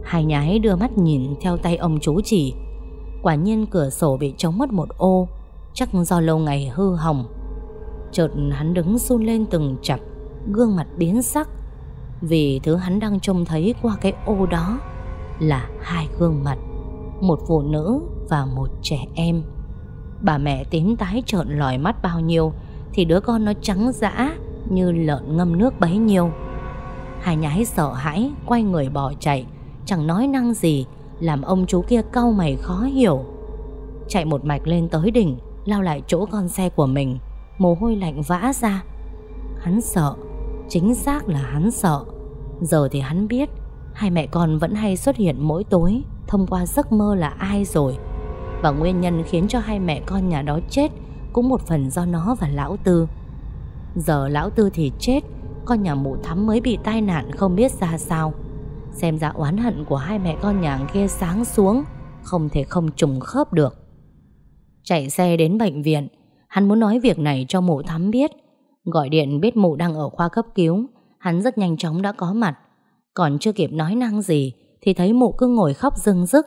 Hai nhái đưa mắt nhìn theo tay ông chú chỉ. Quả nhiên cửa sổ bị trống mất một ô, chắc do lâu ngày hư hỏng. Chợt hắn đứng run lên từng chập, gương mặt biến sắc. Vì thứ hắn đang trông thấy qua cái ô đó là hai gương mặt, một phụ nữ và một trẻ em. Bà mẹ tím tái trợn lòi mắt bao nhiêu thì đứa con nó trắng dã như lợn ngâm nước bấy nhiêu. Hai nhái sợ hãi Quay người bỏ chạy Chẳng nói năng gì Làm ông chú kia cau mày khó hiểu Chạy một mạch lên tới đỉnh Lao lại chỗ con xe của mình Mồ hôi lạnh vã ra. Hắn sợ, Chính xác là hắn sợ. Giờ thì hắn biết, Hai mẹ con vẫn hay xuất hiện mỗi tối, Thông qua giấc mơ là ai rồi. Và nguyên nhân khiến cho hai mẹ con nhà đó chết Cũng một phần do nó và lão tư. Giờ lão tư thì chết, Con nhà mụ thắm mới bị tai nạn không biết ra sao. Xem ra oán hận của hai mẹ con nhà kia sáng xuống, Không thể không trùng khớp được. Chạy xe đến bệnh viện Hắn muốn nói việc này cho mụ thắm biết. Gọi điện biết mụ đang ở khoa cấp cứu. Hắn rất nhanh chóng đã có mặt. Còn chưa kịp nói năng gì, Thì thấy mụ cứ ngồi khóc rưng rức.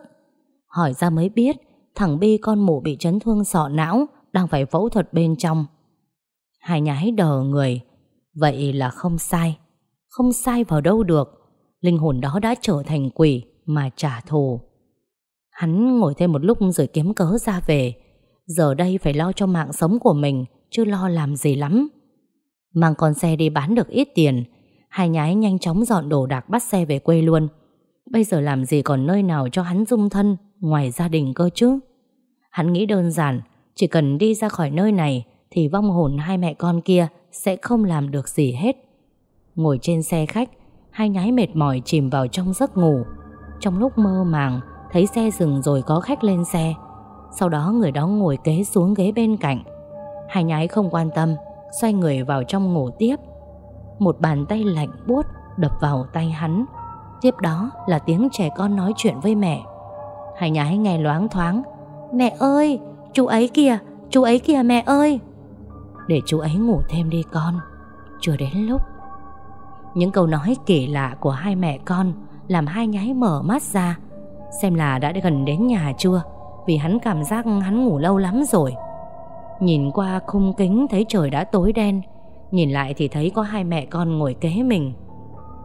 Hỏi ra mới biết, Thằng Bi con mụ bị chấn thương sọ não, Đang phải phẫu thuật bên trong. Hai nhái đờ người. Vậy là không sai. Không sai vào đâu được. Linh hồn đó đã trở thành quỷ Mà trả thù. Hắn ngồi thêm một lúc rồi kiếm cớ ra về. Giờ đây phải lo cho mạng sống của mình, Chứ lo làm gì lắm. Mang con xe đi bán được ít tiền, Hai nhái nhanh chóng dọn đồ đạc bắt xe về quê luôn. Bây giờ làm gì còn nơi nào cho hắn dung thân Ngoài gia đình cơ chứ? Hắn nghĩ đơn giản, Chỉ cần đi ra khỏi nơi này Thì vong hồn hai mẹ con kia Sẽ không làm được gì hết. Ngồi trên xe khách, Hai nhái mệt mỏi chìm vào trong giấc ngủ. Trong lúc mơ màng, Thấy xe dừng rồi có khách lên xe sau đó người đó ngồi kế xuống ghế bên cạnh. Hai nhái không quan tâm, Xoay người vào trong ngủ tiếp. Một bàn tay lạnh buốt Đập vào tay hắn. Tiếp đó là tiếng trẻ con nói chuyện với mẹ. Hai nhái nghe loáng thoáng. Mẹ ơi, Chú ấy kìa, Chú ấy kìa mẹ ơi. Để chú ấy ngủ thêm đi con. Chưa đến lúc. Những câu nói kỳ lạ của hai mẹ con Làm hai nhái mở mắt ra, Xem là đã gần đến nhà chưa. Vì hắn cảm giác hắn ngủ lâu lắm rồi. Nhìn qua khung kính thấy trời đã tối đen, Nhìn lại thì thấy có hai mẹ con ngồi kế mình.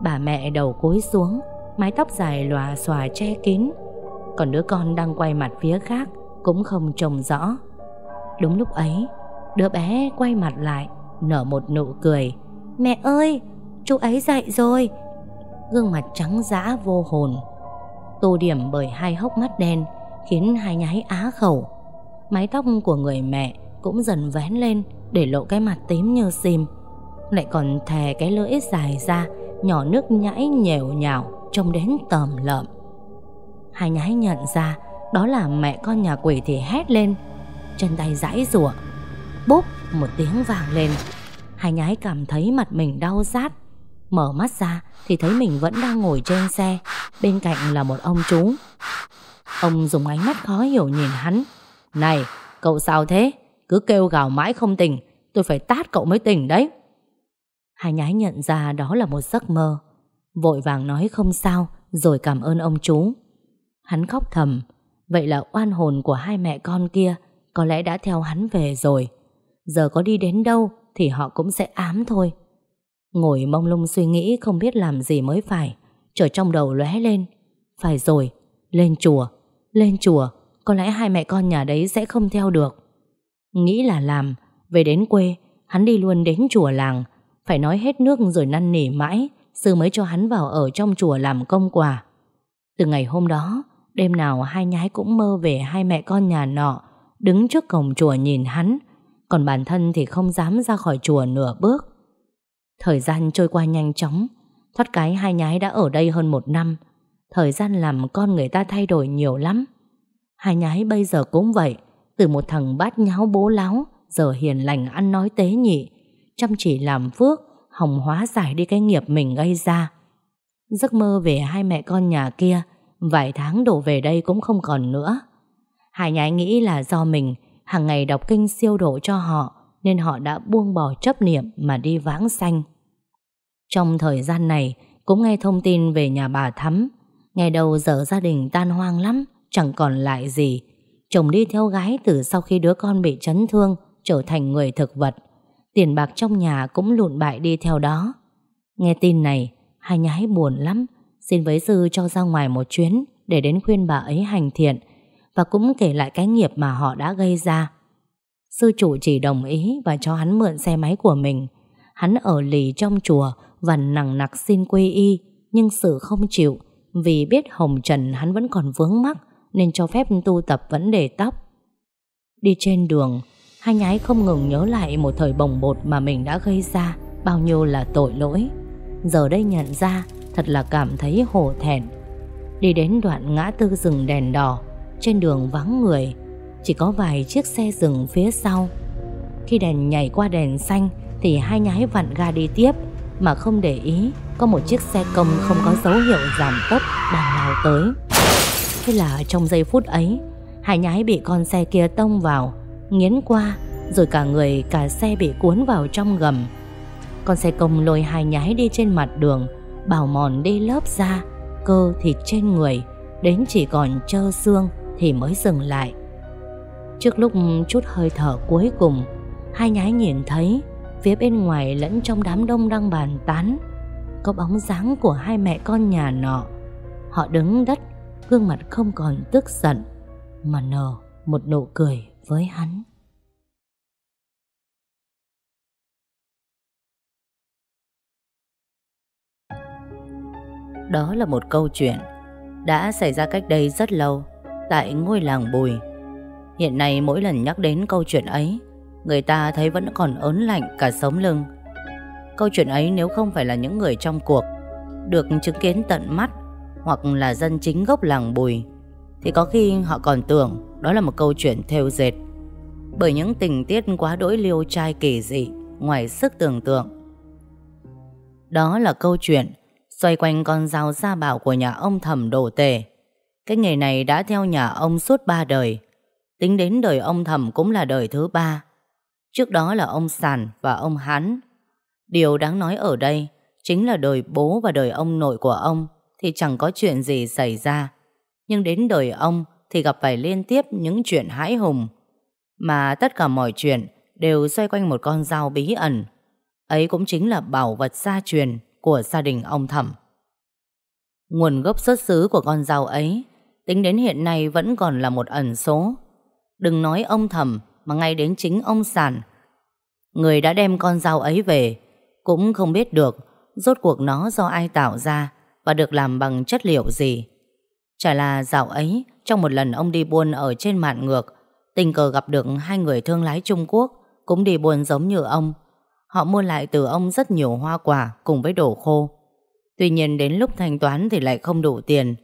Bà mẹ đầu cúi xuống, Mái tóc dài lòa xòa che kín. Còn đứa con đang quay mặt phía khác Cũng không trông rõ. Đúng lúc ấy, Đứa bé quay mặt lại, Nở một nụ cười. Mẹ ơi, chú ấy dậy rồi. Gương mặt trắng dã vô hồn. Tô điểm bởi hai hốc mắt đen Khiến hai nhái á khẩu Mái tóc của người mẹ cũng dần vén lên để lộ cái mặt tím như sim. Lại còn thè cái lưỡi dài ra, nhỏ nước nhãi nhèo nhào, trông đến tầm lợm. Hai nhái nhận ra đó là mẹ con nhà quỷ thì hét lên, chân tay giãy rủa. Bốp một tiếng vàng lên, hai nhái cảm thấy mặt mình đau rát. Mở mắt ra thì thấy mình vẫn đang ngồi trên xe, bên cạnh là một ông chú. Ông dùng ánh mắt khó hiểu nhìn hắn. Này, cậu sao thế? Cứ kêu gào mãi không tỉnh Tôi phải tát cậu mới tỉnh đấy. Hai nhái nhận ra đó là một giấc mơ Vội vàng nói không sao Rồi cảm ơn ông chú. Hắn khóc thầm Vậy là oan hồn của hai mẹ con kia Có lẽ đã theo hắn về rồi. Giờ có đi đến đâu Thì họ cũng sẽ ám thôi. Ngồi mông lung suy nghĩ không biết làm gì mới phải Trở trong đầu lóe lên. Phải rồi, lên chùa Lên chùa, có lẽ hai mẹ con nhà đấy sẽ không theo được. Nghĩ là làm Về đến quê Hắn đi luôn đến chùa làng Phải nói hết nước rồi năn nỉ mãi Sư mới cho hắn vào ở trong chùa làm công quả. Từ ngày hôm đó Đêm nào hai nhái cũng mơ về Hai mẹ con nhà nọ Đứng trước cổng chùa nhìn hắn Còn bản thân thì không dám ra khỏi chùa nửa bước. Thời gian trôi qua nhanh chóng Thoát cái hai nhái đã ở đây hơn một năm Thời gian làm con người ta thay đổi nhiều lắm. Hai nhái bây giờ cũng vậy, từ một thằng bát nháo bố láo, Giờ hiền lành ăn nói tế nhị, Chăm chỉ làm phước Hồng hóa giải đi cái nghiệp mình gây ra. Giấc mơ về hai mẹ con nhà kia, Vài tháng đổ về đây cũng không còn nữa. Hải nhái nghĩ là do mình, hàng ngày đọc kinh siêu độ cho họ, Nên họ đã buông bỏ chấp niệm Mà đi vãng sanh. Trong thời gian này, Cũng nghe thông tin về nhà bà Thắm Ngày đầu giờ gia đình tan hoang lắm, Chẳng còn lại gì. Chồng đi theo gái từ sau khi đứa con bị chấn thương, Trở thành người thực vật. Tiền bạc trong nhà cũng lụn bại đi theo đó. Nghe tin này, Hai nhái buồn lắm, Xin với sư cho ra ngoài một chuyến Để đến khuyên bà ấy hành thiện, Và cũng kể lại cái nghiệp mà họ đã gây ra. Sư chủ chỉ đồng ý Và cho hắn mượn xe máy của mình. Hắn ở lì trong chùa và nặng nặc xin quy y, Nhưng sự không chịu. Vì biết hồng trần hắn vẫn còn vướng mắc, Nên cho phép tu tập vấn đề tóc. Đi trên đường, Hai nhái không ngừng nhớ lại Một thời bồng bột mà mình đã gây ra, Bao nhiêu là tội lỗi. Giờ đây nhận ra, Thật là cảm thấy hổ thẹn. Đi đến đoạn ngã tư rừng đèn đỏ, Trên đường vắng người, Chỉ có vài chiếc xe dừng phía sau. Khi đèn nhảy qua đèn xanh, Thì hai nhái vặn ga đi tiếp, Mà không để ý. Có một chiếc xe công không có dấu hiệu giảm tốc Đang lao tới. Thế là trong giây phút ấy, Hai nhái bị con xe kia tông vào, Nghiến qua, Rồi cả người, cả xe bị cuốn vào trong gầm. Con xe công lôi hai nhái đi trên mặt đường Bảo mòn đi lớp da, Cơ, thịt trên người, Đến chỉ còn trơ xương Thì mới dừng lại. Trước lúc chút hơi thở cuối cùng, Hai nhái nhìn thấy, Phía bên ngoài lẫn trong đám đông đang bàn tán. Có bóng dáng của hai mẹ con nhà nọ Họ đứng đất Gương mặt không còn tức giận Mà nở một nụ cười với hắn Đó là một câu chuyện đã xảy ra cách đây rất lâu tại ngôi làng Bùi. Hiện nay mỗi lần nhắc đến câu chuyện ấy, người ta thấy vẫn còn ớn lạnh cả sống lưng. Câu chuyện ấy nếu không phải là những người trong cuộc, được chứng kiến tận mắt hoặc là dân chính gốc làng Bùi, thì có khi họ còn tưởng đó là một câu chuyện theo dệt. Bởi những tình tiết quá đỗi liêu trai kỳ dị, ngoài sức tưởng tượng. Đó là câu chuyện xoay quanh con dao gia bảo của nhà ông thẩm đổ tề. Cái nghề này đã theo nhà ông suốt ba đời. Tính đến đời ông thẩm cũng là đời thứ ba. Trước đó là ông Sàn và ông Hán. Điều đáng nói ở đây chính là đời bố và đời ông nội của ông thì chẳng có chuyện gì xảy ra. Nhưng đến đời ông thì gặp phải liên tiếp những chuyện hãi hùng. Mà tất cả mọi chuyện đều xoay quanh một con dao bí ẩn. Ấy cũng chính là bảo vật gia truyền của gia đình ông Thẩm. Nguồn gốc xuất xứ của con dao ấy tính đến hiện nay vẫn còn là một ẩn số. Đừng nói ông Thẩm mà ngay đến chính ông Sản. Người đã đem con dao ấy về cũng không biết được rốt cuộc nó do ai tạo ra và được làm bằng chất liệu gì. Chả là dạo ấy trong một lần ông đi buôn ở trên mạn ngược tình cờ gặp được hai người thương lái Trung Quốc cũng đi buôn giống như ông Họ mua lại từ ông rất nhiều hoa quả cùng với đồ khô. Tuy nhiên đến lúc thanh toán thì lại không đủ tiền.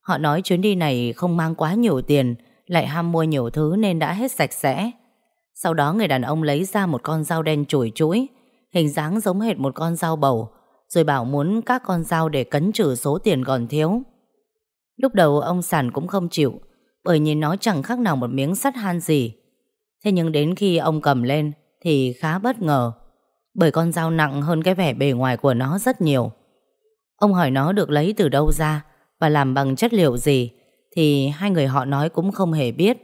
Họ nói chuyến đi này không mang quá nhiều tiền, lại ham mua nhiều thứ nên đã hết sạch sẽ. Sau đó người đàn ông lấy ra một con dao đen chùi chuỗi, hình dáng giống hệt một con dao bầu, rồi bảo muốn các con dao để cấn trừ số tiền còn thiếu. Lúc đầu ông Sản cũng không chịu, bởi nhìn nó chẳng khác nào một miếng sắt han gì. Thế nhưng đến khi ông cầm lên thì khá bất ngờ bởi con dao nặng hơn cái vẻ bề ngoài của nó rất nhiều. Ông hỏi nó được lấy từ đâu ra và làm bằng chất liệu gì thì hai người họ nói cũng không hề biết.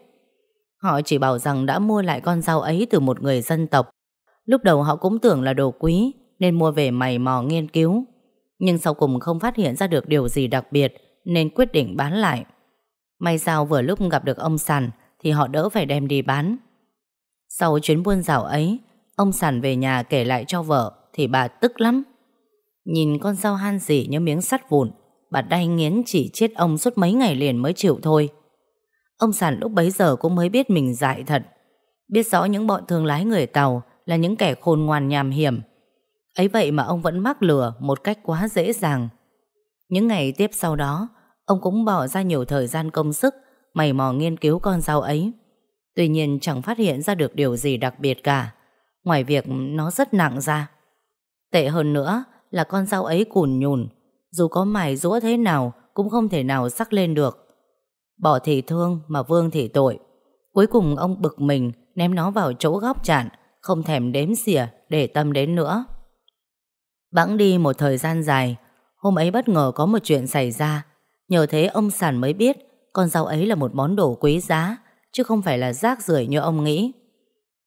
Họ chỉ bảo rằng đã mua lại con dao ấy từ một người dân tộc. Lúc đầu họ cũng tưởng là đồ quý nên mua về mày mò nghiên cứu. Nhưng sau cùng không phát hiện ra được điều gì đặc biệt nên quyết định bán lại. May sao vừa lúc gặp được ông Sàn thì họ đỡ phải đem đi bán. Sau chuyến buôn rào ấy, Ông Sản về nhà kể lại cho vợ Thì bà tức lắm Nhìn con dao han dỉ như miếng sắt vụn Bà đay nghiến chỉ chết ông suốt mấy ngày liền mới chịu thôi Ông Sản lúc bấy giờ cũng mới biết mình dại thật Biết rõ những bọn thương lái người Tàu là những kẻ khôn ngoan nhàm hiểm. Ấy vậy mà ông vẫn mắc lừa Một cách quá dễ dàng. Những ngày tiếp sau đó, Ông cũng bỏ ra nhiều thời gian công sức, Mày mò nghiên cứu con dao ấy. Tuy nhiên chẳng phát hiện ra được điều gì đặc biệt cả, Ngoài việc nó rất nặng ra. Tệ hơn nữa là con dao ấy cùn nhùn, Dù có mài rũa thế nào Cũng không thể nào sắc lên được. Bỏ thì thương mà vương thì tội. Cuối cùng ông bực mình Ném nó vào chỗ góc chạn. Không thèm đếm xỉa để tâm đến nữa. Bẵng đi một thời gian dài, Hôm ấy bất ngờ có một chuyện xảy ra. Nhờ thế ông Sản mới biết Con rau ấy là một món đồ quý giá, Chứ không phải là rác rưởi như ông nghĩ.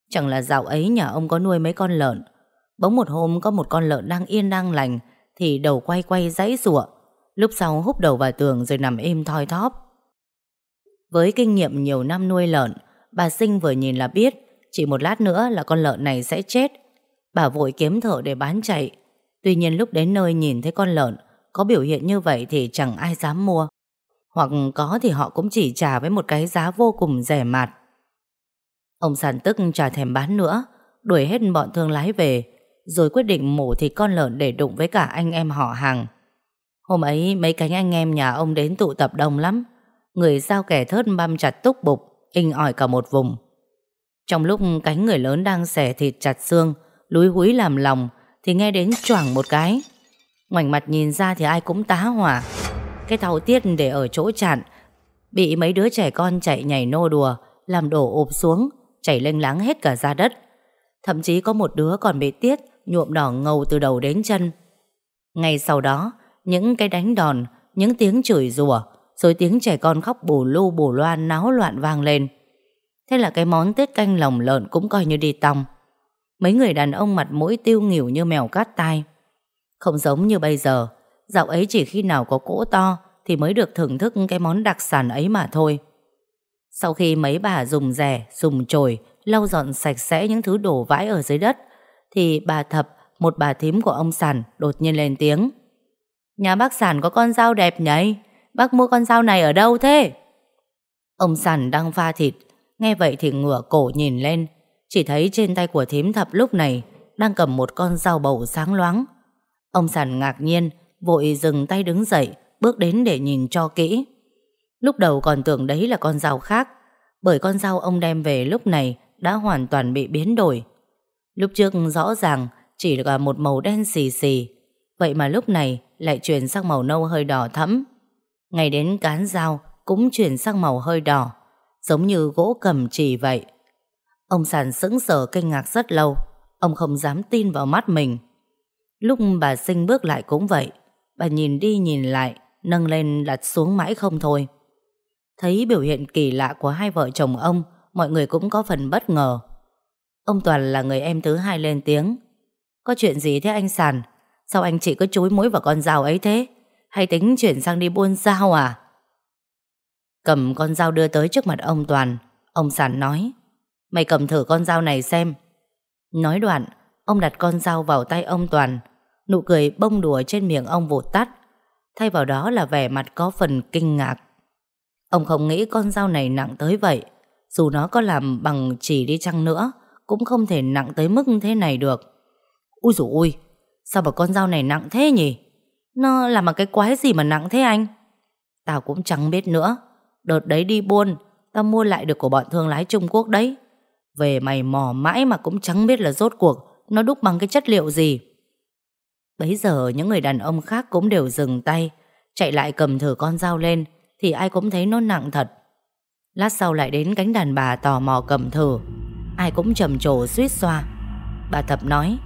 Chẳng là dạo ấy nhà ông có nuôi mấy con lợn. Bỗng một hôm có một con lợn đang yên đang lành, Thì đầu quay quay dãy rụa Lúc sau húp đầu vào tường rồi nằm im thoi thóp. Với kinh nghiệm nhiều năm nuôi lợn, Bà Sinh vừa nhìn là biết chỉ một lát nữa là con lợn này sẽ chết Bà vội kiếm thợ để bán chạy Tuy nhiên lúc đến nơi nhìn thấy con lợn có biểu hiện như vậy thì chẳng ai dám mua. Hoặc có thì họ cũng chỉ trả với một cái giá vô cùng rẻ mạt. Ông sản tức trả thèm bán nữa, đuổi hết bọn thương lái về, rồi quyết định mổ thịt con lợn để đụng với cả anh em họ hàng. Hôm ấy mấy cánh anh em nhà ông đến tụ tập đông lắm, người giao kẻ thớt băm chặt túc bục, inh ỏi cả một vùng. Trong lúc cánh người lớn đang xẻ thịt chặt xương, lúi húi làm lòng, thì nghe đến choảng một cái. Ngoảnh mặt nhìn ra thì ai cũng tá hỏa. Cái thau tiết để ở chỗ chặn, bị mấy đứa trẻ con chạy nhảy nô đùa, làm đổ ụp xuống, chảy lênh láng hết cả ra đất. Thậm chí có một đứa còn bị tiết nhuộm đỏ ngầu từ đầu đến chân. Ngay sau đó, những cái đánh đòn, những tiếng chửi rủa, rồi tiếng trẻ con khóc bù lu bù loan náo loạn vang lên. Thế là cái món tết canh lồng lợn cũng coi như đi tòng. Mấy người đàn ông mặt mũi tiêu nghỉu như mèo cát tai. Không giống như bây giờ, dạo ấy chỉ khi nào có cỗ to thì mới được thưởng thức cái món đặc sản ấy mà thôi. Sau khi mấy bà dùng rẻ, dùng chổi, lau dọn sạch sẽ những thứ đổ vãi ở dưới đất, thì bà Thập, một bà thím của ông Sản, đột nhiên lên tiếng. Nhà bác Sản có con dao đẹp nhỉ? Bác mua con dao này ở đâu thế? Ông Sản đang pha thịt, nghe vậy thì ngửa cổ nhìn lên, chỉ thấy trên tay của thím Thập lúc này đang cầm một con dao bầu sáng loáng. Ông Sản ngạc nhiên, vội dừng tay đứng dậy, bước đến để nhìn cho kỹ. Lúc đầu còn tưởng đấy là con dao khác, bởi con dao ông đem về lúc này đã hoàn toàn bị biến đổi. Lúc trước rõ ràng chỉ là một màu đen xì xì, vậy mà lúc này lại chuyển sang màu nâu hơi đỏ thẫm. Ngay đến cán dao cũng chuyển sang màu hơi đỏ, giống như gỗ cầm chỉ vậy. Ông sàn sững sờ kinh ngạc rất lâu, ông không dám tin vào mắt mình. Lúc bà sinh bước lại cũng vậy, bà nhìn đi nhìn lại, nâng lên đặt xuống mãi không thôi. Thấy biểu hiện kỳ lạ của hai vợ chồng ông, mọi người cũng có phần bất ngờ. Ông Toàn là người em thứ hai lên tiếng. Có chuyện gì thế anh Sàn? Sao anh chỉ có chối mối vào con dao ấy thế? Hay tính chuyển sang đi buôn dao à? Cầm con dao đưa tới trước mặt ông Toàn. Ông Sàn nói. Mày cầm thử con dao này xem. Nói đoạn, ông đặt con dao vào tay ông Toàn. Nụ cười bông đùa trên miệng ông vụt tắt. Thay vào đó là vẻ mặt có phần kinh ngạc. Ông không nghĩ con dao này nặng tới vậy. Dù nó có làm bằng chỉ đi chăng nữa, cũng không thể nặng tới mức thế này được. Úi dồi ôi, sao mà con dao này nặng thế nhỉ? Nó làm bằng cái quái gì mà nặng thế anh? Tao cũng chẳng biết nữa. Đợt đấy đi buôn, tao mua lại được của bọn thương lái Trung Quốc đấy. Về mày mò mãi mà cũng chẳng biết là rốt cuộc nó đúc bằng cái chất liệu gì. Bấy giờ những người đàn ông khác cũng đều dừng tay, chạy lại cầm thử con dao lên, thì ai cũng thấy nó nặng thật. Lát sau lại đến cánh đàn bà tò mò cầm thử, ai cũng trầm trồ suýt xoa. Bà Thập nói,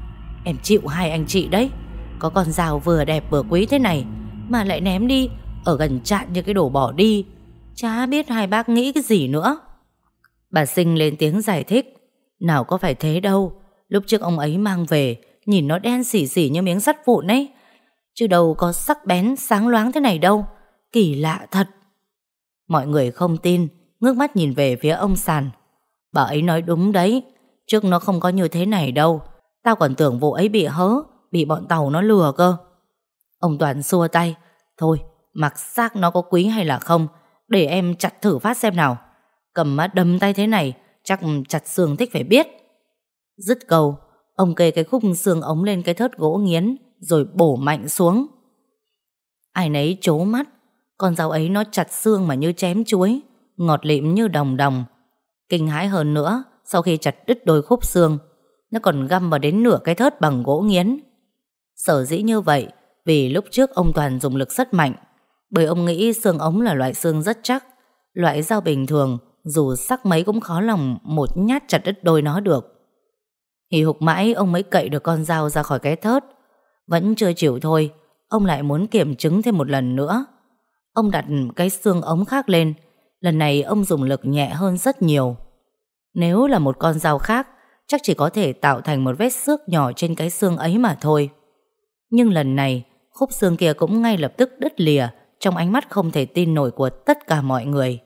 em chịu hai anh chị đấy, có con dao vừa đẹp vừa quý thế này, mà lại ném đi, ở gần chạn như cái đồ bỏ đi. Chả biết hai bác nghĩ cái gì nữa. Bà Sinh lên tiếng giải thích, nào có phải thế đâu, lúc trước ông ấy mang về, nhìn nó đen xỉ xỉ như miếng sắt vụn ấy. Chứ đâu có sắc bén sáng loáng thế này đâu, kỳ lạ thật. Mọi người không tin, ngước mắt nhìn về phía ông Sàn. Bà ấy nói đúng đấy, trước nó không có như thế này đâu. Tao còn tưởng vụ ấy bị hớ, bị bọn tàu nó lừa cơ. Ông Toàn xua tay, thôi, mặc xác nó có quý hay là không, để em chặt thử phát xem nào. Cầm mà đâm tay thế này, chắc chặt xương thích phải biết. Dứt câu, ông kê cái khúc xương ống lên cái thớt gỗ nghiến, rồi bổ mạnh xuống. Ai nấy chố mắt, con dao ấy nó chặt xương mà như chém chuối, ngọt lịm như đồng đồng. Kinh hãi hơn nữa, sau khi chặt đứt đôi khúc xương, nó còn găm vào đến nửa cái thớt bằng gỗ nghiến. Sở dĩ như vậy, vì lúc trước ông Toàn dùng lực rất mạnh, bởi ông nghĩ xương ống là loại xương rất chắc, loại dao bình thường, dù sắc mấy cũng khó lòng một nhát chặt đứt đôi nó được. Hì hục mãi ông mới cậy được con dao ra khỏi cái thớt. Vẫn chưa chịu thôi, ông lại muốn kiểm chứng thêm một lần nữa. Ông đặt cái xương ống khác lên Lần này ông dùng lực nhẹ hơn rất nhiều Nếu là một con dao khác Chắc chỉ có thể tạo thành một vết xước nhỏ trên cái xương ấy mà thôi Nhưng lần này Khúc xương kia cũng ngay lập tức đứt lìa trong ánh mắt không thể tin nổi của tất cả mọi người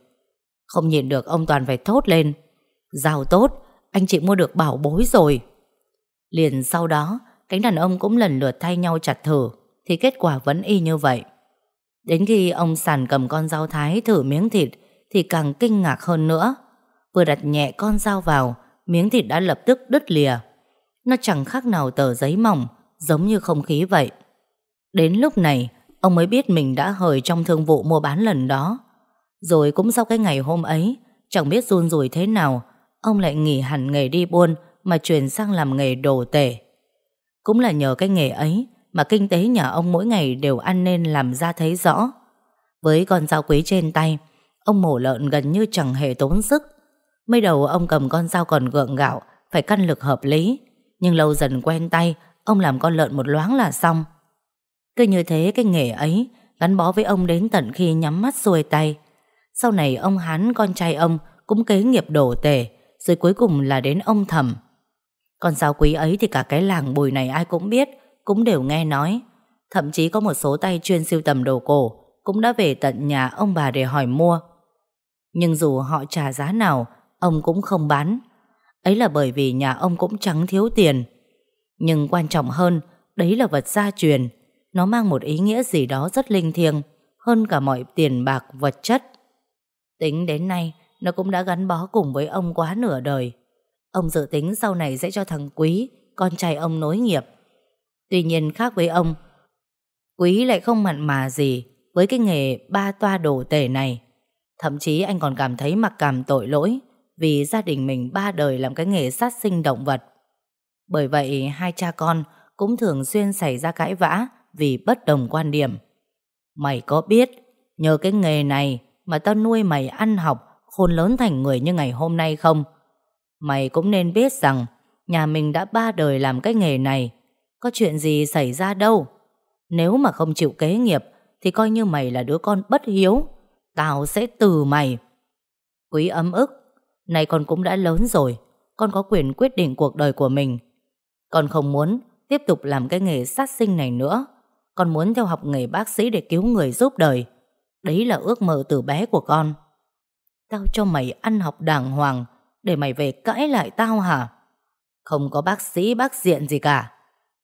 Không nhìn được ông Toàn phải thốt lên giao tốt Anh chị mua được bảo bối rồi Liền sau đó cánh đàn ông cũng lần lượt thay nhau chặt thử, thì kết quả vẫn y như vậy. Đến khi ông sàn cầm con dao thái thử miếng thịt, thì càng kinh ngạc hơn nữa. Vừa đặt nhẹ con dao vào, miếng thịt đã lập tức đứt lìa. Nó chẳng khác nào tờ giấy mỏng, giống như không khí vậy. Đến lúc này, ông mới biết mình đã hời trong thương vụ mua bán lần đó. Rồi cũng sau cái ngày hôm ấy, chẳng biết run rủi thế nào, ông lại nghỉ hẳn nghề đi buôn mà chuyển sang làm nghề đồ tể. Cũng là nhờ cái nghề ấy mà kinh tế nhà ông mỗi ngày đều ăn nên làm ra thấy rõ. Với con dao quý trên tay, ông mổ lợn gần như chẳng hề tốn sức. Mới đầu ông cầm con dao còn gượng gạo, phải căn lực hợp lý. Nhưng lâu dần quen tay, ông làm con lợn một loáng là xong. Cứ như thế cái nghề ấy gắn bó với ông đến tận khi nhắm mắt xuôi tay. Sau này ông Hán con trai ông cũng kế nghiệp đổ tể, rồi cuối cùng là đến ông Thẩm. Còn giáo quý ấy thì cả cái làng bùi này ai cũng biết, cũng đều nghe nói. Thậm chí có một số tay chuyên siêu tầm đồ cổ cũng đã về tận nhà ông bà để hỏi mua. Nhưng dù họ trả giá nào, ông cũng không bán. Ấy là bởi vì nhà ông cũng chẳng thiếu tiền. Nhưng quan trọng hơn, đấy là vật gia truyền. Nó mang một ý nghĩa gì đó rất linh thiêng, hơn cả mọi tiền bạc vật chất. Tính đến nay, nó cũng đã gắn bó cùng với ông quá nửa đời. Ông dự tính sau này sẽ cho thằng Quý, con trai ông nối nghiệp. Tuy nhiên khác với ông, Quý lại không mặn mà gì với cái nghề ba toa đồ tể này. Thậm chí anh còn cảm thấy mặc cảm tội lỗi vì gia đình mình ba đời làm cái nghề sát sinh động vật. Bởi vậy hai cha con cũng thường xuyên xảy ra cãi vã vì bất đồng quan điểm. Mày có biết nhờ cái nghề này mà tao nuôi mày ăn học khôn lớn thành người như ngày hôm nay không? Mày cũng nên biết rằng nhà mình đã ba đời làm cái nghề này có chuyện gì xảy ra đâu. Nếu mà không chịu kế nghiệp thì coi như mày là đứa con bất hiếu. Tao sẽ từ mày. Quý ấm ức, này con cũng đã lớn rồi, con có quyền quyết định cuộc đời của mình. Con không muốn tiếp tục làm cái nghề sát sinh này nữa. Con muốn theo học nghề bác sĩ để cứu người giúp đời. Đấy là ước mơ từ bé của con. Tao cho mày ăn học đàng hoàng để mày về cãi lại tao hả? Không có bác sĩ bác diện gì cả.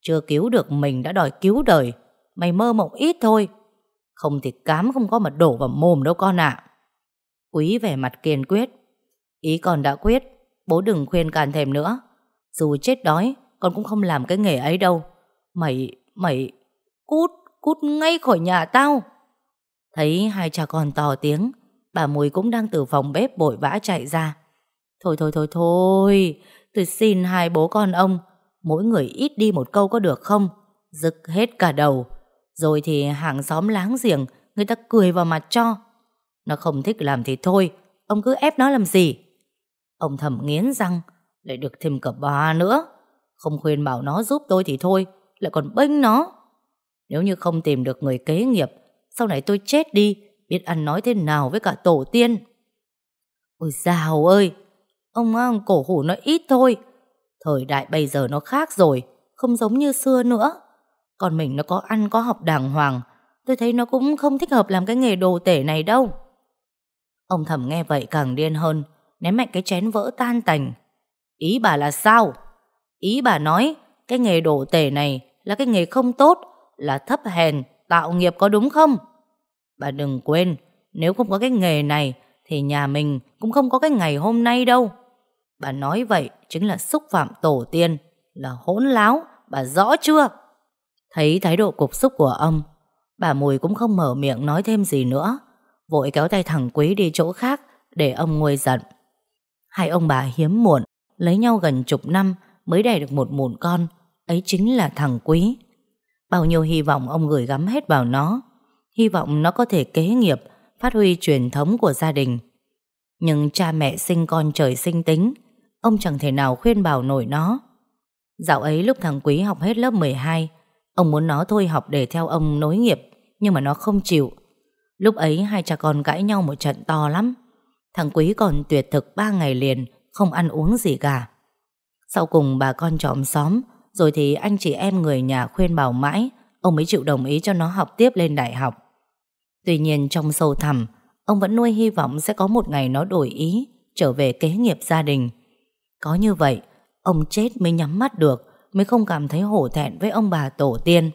Chưa cứu được mình đã đòi cứu đời. Mày mơ mộng ít thôi. Không thì cám không có mà đổ vào mồm đâu con ạ. Quý vẻ mặt kiên quyết. Ý con đã quyết, bố đừng khuyên can thêm nữa. Dù chết đói, con cũng không làm cái nghề ấy đâu. Mày, mày, cút, cút ngay khỏi nhà tao. Thấy hai cha con to tiếng, bà Mùi cũng đang từ phòng bếp bội vã chạy ra. Thôi thôi thôi thôi, tôi xin hai bố con ông, mỗi người ít đi một câu có được không? Dực hết cả đầu. Rồi thì hàng xóm láng giềng, người ta cười vào mặt cho. Nó không thích làm thì thôi, ông cứ ép nó làm gì? Ông thầm nghiến răng, lại được thêm cả bà nữa. Không khuyên bảo nó giúp tôi thì thôi, lại còn bênh nó. Nếu như không tìm được người kế nghiệp, sau này tôi chết đi, biết ăn nói thế nào với cả tổ tiên. Ôi dào ơi, ông ông cổ hủ nó ít thôi. Thời đại bây giờ nó khác rồi, không giống như xưa nữa. Còn mình nó có ăn có học đàng hoàng, tôi thấy nó cũng không thích hợp làm cái nghề đồ tể này đâu. Ông thầm nghe vậy càng điên hơn, ném mạnh cái chén vỡ tan tành. Ý bà là sao? Ý bà nói cái nghề đồ tể này là cái nghề không tốt, là thấp hèn, tạo nghiệp có đúng không? Bà đừng quên, nếu không có cái nghề này thì nhà mình cũng không có cái ngày hôm nay đâu. Bà nói vậy chính là xúc phạm tổ tiên, là hỗn láo, bà rõ chưa? Thấy thái độ cục xúc của ông, bà Mùi cũng không mở miệng nói thêm gì nữa, vội kéo tay thằng Quý đi chỗ khác để ông nguôi giận. Hai ông bà hiếm muộn, lấy nhau gần chục năm mới đẻ được một mụn con, ấy chính là thằng Quý. Bao nhiêu hy vọng ông gửi gắm hết vào nó, hy vọng nó có thể kế nghiệp, phát huy truyền thống của gia đình. Nhưng cha mẹ sinh con trời sinh tính, ông chẳng thể nào khuyên bảo nổi nó. Dạo ấy lúc thằng Quý học hết lớp 12, ông muốn nó thôi học để theo ông nối nghiệp, nhưng mà nó không chịu. Lúc ấy hai cha con cãi nhau một trận to lắm. Thằng Quý còn tuyệt thực ba ngày liền, không ăn uống gì cả. Sau cùng bà con trộm xóm, rồi thì anh chị em người nhà khuyên bảo mãi, ông mới chịu đồng ý cho nó học tiếp lên đại học. Tuy nhiên trong sâu thẳm, ông vẫn nuôi hy vọng sẽ có một ngày nó đổi ý, trở về kế nghiệp gia đình. Có như vậy, ông chết mới nhắm mắt được, mới không cảm thấy hổ thẹn với ông bà tổ tiên.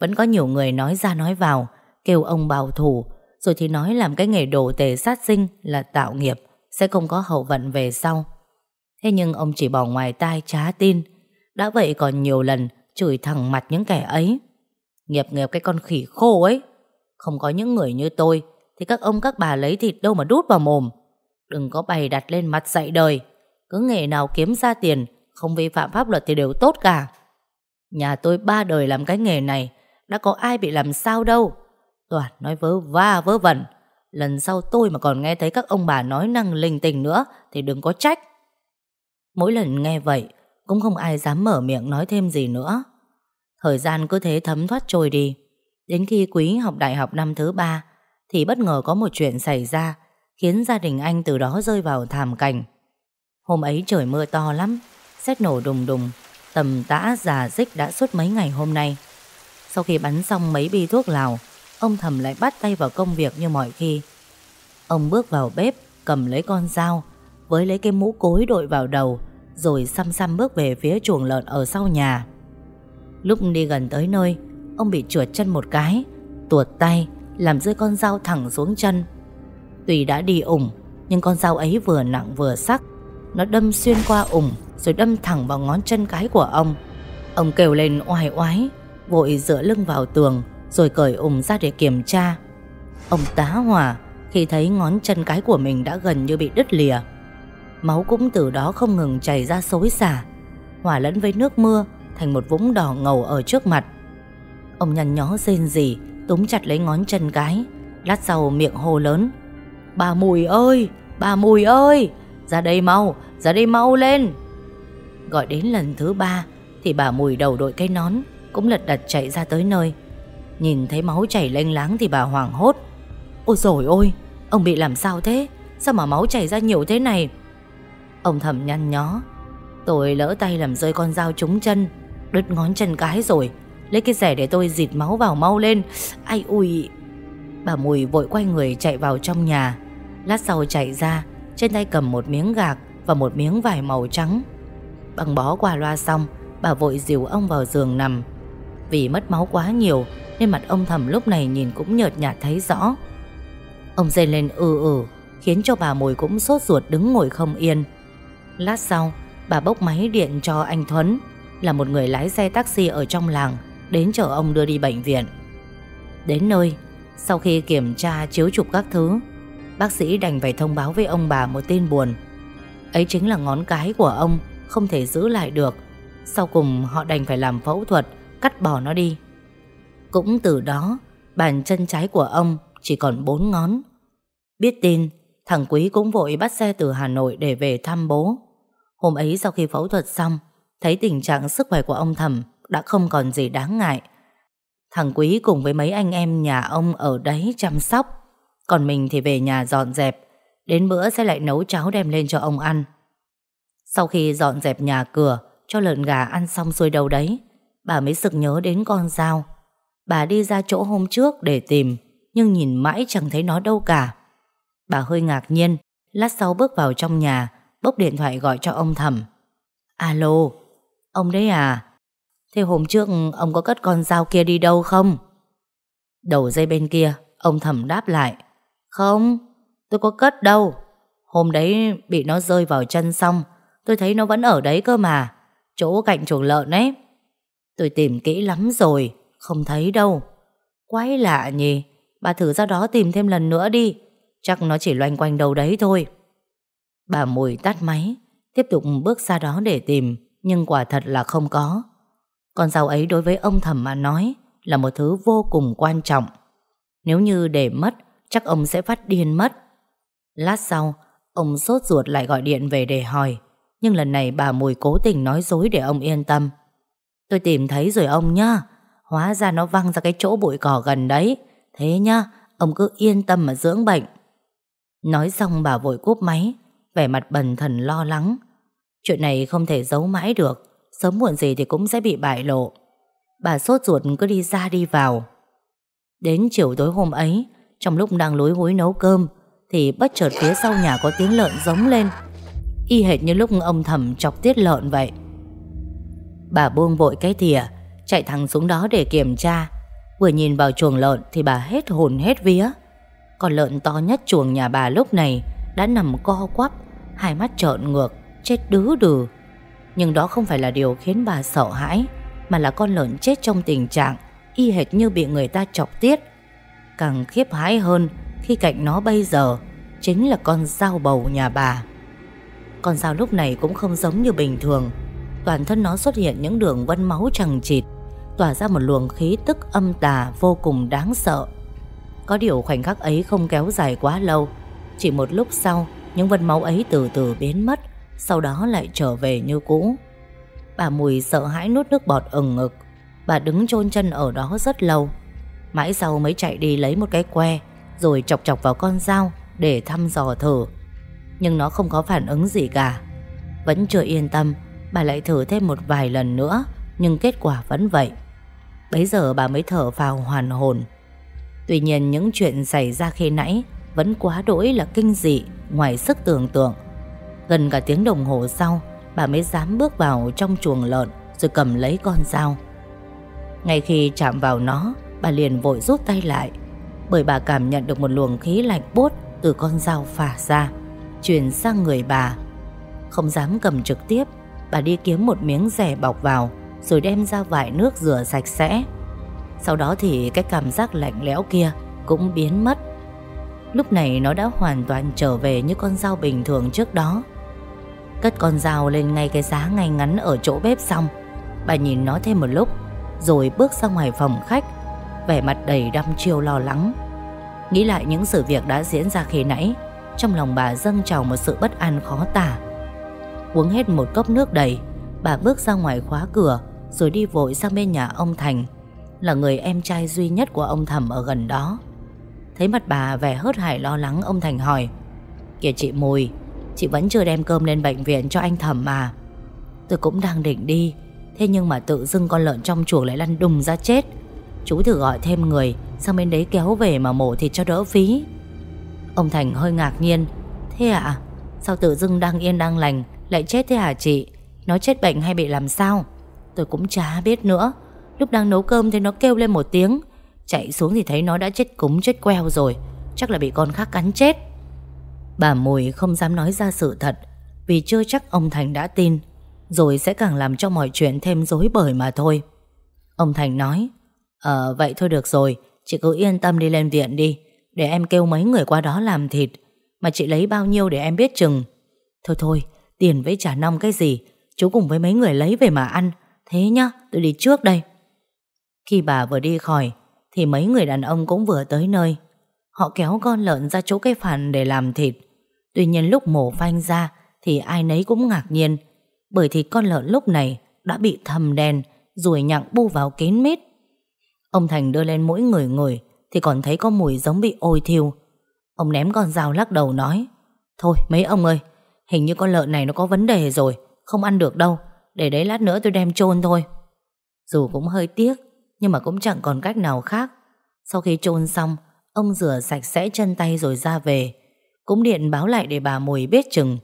Vẫn có nhiều người nói ra nói vào, kêu ông bào thủ, rồi thì nói làm cái nghề đồ tề sát sinh là tạo nghiệp, sẽ không có hậu vận về sau. Thế nhưng ông chỉ bỏ ngoài tai trá tin, đã vậy còn nhiều lần chửi thẳng mặt những kẻ ấy. Nghiệp nghiệp cái con khỉ khô ấy, không có những người như tôi, thì các ông các bà lấy thịt đâu mà đút vào mồm. Đừng có bày đặt lên mặt dạy đời, cứ nghề nào kiếm ra tiền, không vi phạm pháp luật thì đều tốt cả. Nhà tôi ba đời làm cái nghề này, đã có ai bị làm sao đâu. Toàn nói vớ va vớ vẩn. Lần sau tôi mà còn nghe thấy các ông bà nói năng linh tinh nữa thì đừng có trách. Mỗi lần nghe vậy, cũng không ai dám mở miệng nói thêm gì nữa. Thời gian cứ thế thấm thoát trôi đi. Đến khi Quý học đại học năm thứ ba, thì bất ngờ có một chuyện xảy ra, khiến gia đình anh từ đó rơi vào thảm cảnh. Hôm ấy trời mưa to lắm, xét nổ đùng đùng, tầm tã già dích đã suốt mấy ngày hôm nay. Sau khi bắn xong mấy bi thuốc lào, ông thầm lại bắt tay vào công việc như mọi khi. Ông bước vào bếp, cầm lấy con dao, với lấy cái mũ cối đội vào đầu, rồi xăm xăm bước về phía chuồng lợn ở sau nhà. Lúc đi gần tới nơi, ông bị trượt chân một cái, tuột tay, làm rơi con dao thẳng xuống chân. Tuy đã đi ủng, nhưng con dao ấy vừa nặng vừa sắc, nó đâm xuyên qua ủng, rồi đâm thẳng vào ngón chân cái của ông. Ông kêu lên oai oái, vội dựa lưng vào tường, rồi cởi ủng ra để kiểm tra. Ông tá hỏa khi thấy ngón chân cái của mình đã gần như bị đứt lìa. Máu cũng từ đó không ngừng chảy ra xối xả, hòa lẫn với nước mưa thành một vũng đỏ ngầu ở trước mặt. Ông nhăn nhó rên rỉ, túm chặt lấy ngón chân cái, lát sau miệng hô lớn. Bà Mùi ơi, bà Mùi ơi, ra đây mau, ra đây mau lên. Gọi đến lần thứ ba thì bà Mùi đầu đội cây nón cũng lật đật chạy ra tới nơi. Nhìn thấy máu chảy lênh láng thì bà hoảng hốt. Ôi dồi ôi, ông bị làm sao thế? Sao mà máu chảy ra nhiều thế này? Ông thầm nhăn nhó. Tôi lỡ tay làm rơi con dao trúng chân, đứt ngón chân cái rồi. Lấy cái rẻ để tôi dịt máu vào mau lên. Ai ui! Bà Mùi vội quay người chạy vào trong nhà. Lát sau chạy ra Trên tay cầm một miếng gạc Và một miếng vải màu trắng. Bằng bó qua loa xong Bà vội dìu ông vào giường nằm. Vì mất máu quá nhiều Nên mặt ông thầm lúc này nhìn cũng nhợt nhạt thấy rõ. Ông dây lên ừ ừ Khiến cho bà Mùi cũng sốt ruột đứng ngồi không yên. Lát sau Bà bốc máy điện cho anh Thuấn Là một người lái xe taxi ở trong làng đến chở ông đưa đi bệnh viện. Đến nơi, sau khi kiểm tra chiếu chụp các thứ, bác sĩ đành phải thông báo với ông bà một tin buồn. Ấy chính là ngón cái của ông không thể giữ lại được. Sau cùng họ đành phải làm phẫu thuật, cắt bỏ nó đi. Cũng từ đó, bàn chân trái của ông chỉ còn bốn ngón. Biết tin, thằng Quý cũng vội bắt xe từ Hà Nội để về thăm bố. Hôm ấy sau khi phẫu thuật xong, thấy tình trạng sức khỏe của ông Thầm đã không còn gì đáng ngại. Thằng Quý cùng với mấy anh em nhà ông ở đấy chăm sóc, còn mình thì về nhà dọn dẹp, đến bữa sẽ lại nấu cháo đem lên cho ông ăn. Sau khi dọn dẹp nhà cửa, cho lợn gà ăn xong xuôi đầu đấy, bà mới sực nhớ đến con dao. Bà đi ra chỗ hôm trước để tìm, nhưng nhìn mãi chẳng thấy nó đâu cả. Bà hơi ngạc nhiên, lát sau bước vào trong nhà, bốc điện thoại gọi cho ông thầm. Alo, ông đấy à? Thế hôm trước ông có cất con dao kia đi đâu không? Đầu dây bên kia, ông thầm đáp lại. Không, tôi có cất đâu. Hôm đấy bị nó rơi vào chân xong, tôi thấy nó vẫn ở đấy cơ mà. Chỗ cạnh chuồng lợn ấy. Tôi tìm kỹ lắm rồi, không thấy đâu. Quái lạ nhỉ, bà thử ra đó tìm thêm lần nữa đi. Chắc nó chỉ loanh quanh đầu đấy thôi. Bà Mùi tắt máy, tiếp tục bước ra đó để tìm, nhưng quả thật là không có. Con dao ấy đối với ông thầm mà nói là một thứ vô cùng quan trọng. Nếu như để mất, chắc ông sẽ phát điên mất. Lát sau, ông sốt ruột lại gọi điện về để hỏi. Nhưng lần này bà Mùi cố tình nói dối để ông yên tâm. Tôi tìm thấy rồi ông nhá. Hóa ra nó văng ra cái chỗ bụi cỏ gần đấy. Thế nhá, ông cứ yên tâm mà dưỡng bệnh. Nói xong bà vội cúp máy, vẻ mặt bần thần lo lắng. Chuyện này không thể giấu mãi được. Sớm muộn gì thì cũng sẽ bị bại lộ. Bà sốt ruột cứ đi ra đi vào. Đến chiều tối hôm ấy, Trong lúc đang lối hối nấu cơm, Thì bất chợt phía sau nhà có tiếng lợn giống lên. Y hệt như lúc ông thầm chọc tiết lợn vậy. Bà buông vội cái thìa, Chạy thẳng xuống đó để kiểm tra. Vừa nhìn vào chuồng lợn Thì bà hết hồn hết vía. Con lợn to nhất chuồng nhà bà lúc này Đã nằm co quắp. Hai mắt trợn ngược, Chết đứ đừ. Nhưng đó không phải là điều khiến bà sợ hãi, Mà là con lợn chết trong tình trạng Y hệt như bị người ta chọc tiết. Càng khiếp hãi hơn Khi cạnh nó bây giờ Chính là con dao bầu nhà bà. Con dao lúc này cũng không giống như bình thường. Toàn thân nó xuất hiện những đường vân máu chằng chịt, Tỏa ra một luồng khí tức âm tà Vô cùng đáng sợ. Có điều khoảnh khắc ấy không kéo dài quá lâu, Chỉ một lúc sau những vân máu ấy từ từ biến mất, Sau đó lại trở về như cũ. Bà Mùi sợ hãi nuốt nước bọt ừng ngực. Bà đứng chôn chân ở đó rất lâu. Mãi sau mới chạy đi lấy một cái que, Rồi chọc chọc vào con dao Để thăm dò thử. Nhưng nó không có phản ứng gì cả. Vẫn chưa yên tâm, Bà lại thử thêm một vài lần nữa, Nhưng kết quả vẫn vậy. Bấy giờ bà mới thở vào hoàn hồn. Tuy nhiên những chuyện xảy ra khi nãy Vẫn quá đỗi là kinh dị. Ngoài sức tưởng tượng. Gần cả tiếng đồng hồ sau, Bà mới dám bước vào trong chuồng lợn Rồi cầm lấy con dao. Ngay khi chạm vào nó, Bà liền vội rút tay lại, Bởi bà cảm nhận được một luồng khí lạnh buốt Từ con dao phả ra, Truyền sang người bà. Không dám cầm trực tiếp, Bà đi kiếm một miếng rẻ bọc vào Rồi đem ra vải nước rửa sạch sẽ. Sau đó thì cái cảm giác lạnh lẽo kia Cũng biến mất. Lúc này nó đã hoàn toàn trở về Như con dao bình thường trước đó. Cất con dao lên ngay cái giá ngay ngắn Ở chỗ bếp xong. Bà nhìn nó thêm một lúc, Rồi bước ra ngoài phòng khách. Vẻ mặt đầy đăm chiêu lo lắng. Nghĩ lại những sự việc đã diễn ra khi nãy, Trong lòng bà dâng trào một sự bất an khó tả. Uống hết một cốc nước đầy, Bà bước ra ngoài khóa cửa, Rồi đi vội sang bên nhà ông Thành, Là người em trai duy nhất của ông Thẩm ở gần đó. Thấy mặt bà vẻ hớt hải lo lắng, Ông Thành hỏi, Kìa chị Mùi, Chị vẫn chưa đem cơm lên bệnh viện cho anh Thẩm mà. Tôi cũng đang định đi, Thế nhưng mà tự dưng con lợn trong chuồng lại lăn đùng ra chết. Chú thử gọi thêm người, Sang bên đấy kéo về mà mổ thịt cho đỡ phí. Ông Thành hơi ngạc nhiên, Thế ạ à? Sao tự dưng đang yên đang lành, Lại chết thế hả chị? Nó chết bệnh hay bị làm sao? Tôi cũng chả biết nữa. Lúc đang nấu cơm thì nó kêu lên một tiếng Chạy xuống thì thấy nó đã chết cúng chết queo rồi. Chắc là bị con khác cắn chết. Bà Mùi không dám nói ra sự thật, Vì chưa chắc ông Thành đã tin, Rồi sẽ càng làm cho mọi chuyện thêm rối bời mà thôi. Ông Thành nói Ờ vậy thôi được rồi, Chị cứ yên tâm đi lên viện đi, Để em kêu mấy người qua đó làm thịt. Mà chị lấy bao nhiêu để em biết chừng? Thôi thôi, Tiền với trả nong cái gì, Chú cùng với mấy người lấy về mà ăn. Thế nhá, tôi đi trước đây. Khi bà vừa đi khỏi thì mấy người đàn ông cũng vừa tới nơi. Họ kéo con lợn ra chỗ cái phản để làm thịt. Tuy nhiên lúc mổ phanh ra Thì ai nấy cũng ngạc nhiên, Bởi thịt con lợn lúc này Đã bị thầm đen, Ruồi nhặng bu vào kín mít. Ông Thành đưa lên mỗi người ngửi Thì còn thấy có mùi giống bị ôi thiêu. Ông ném con dao lắc đầu nói, Thôi mấy ông ơi, Hình như con lợn này nó có vấn đề rồi, Không ăn được đâu, Để đấy lát nữa tôi đem chôn thôi. Dù cũng hơi tiếc nhưng mà cũng chẳng còn cách nào khác. Sau khi chôn xong Ông rửa sạch sẽ chân tay rồi ra về. Cũng điện báo lại để bà Mùi biết chừng.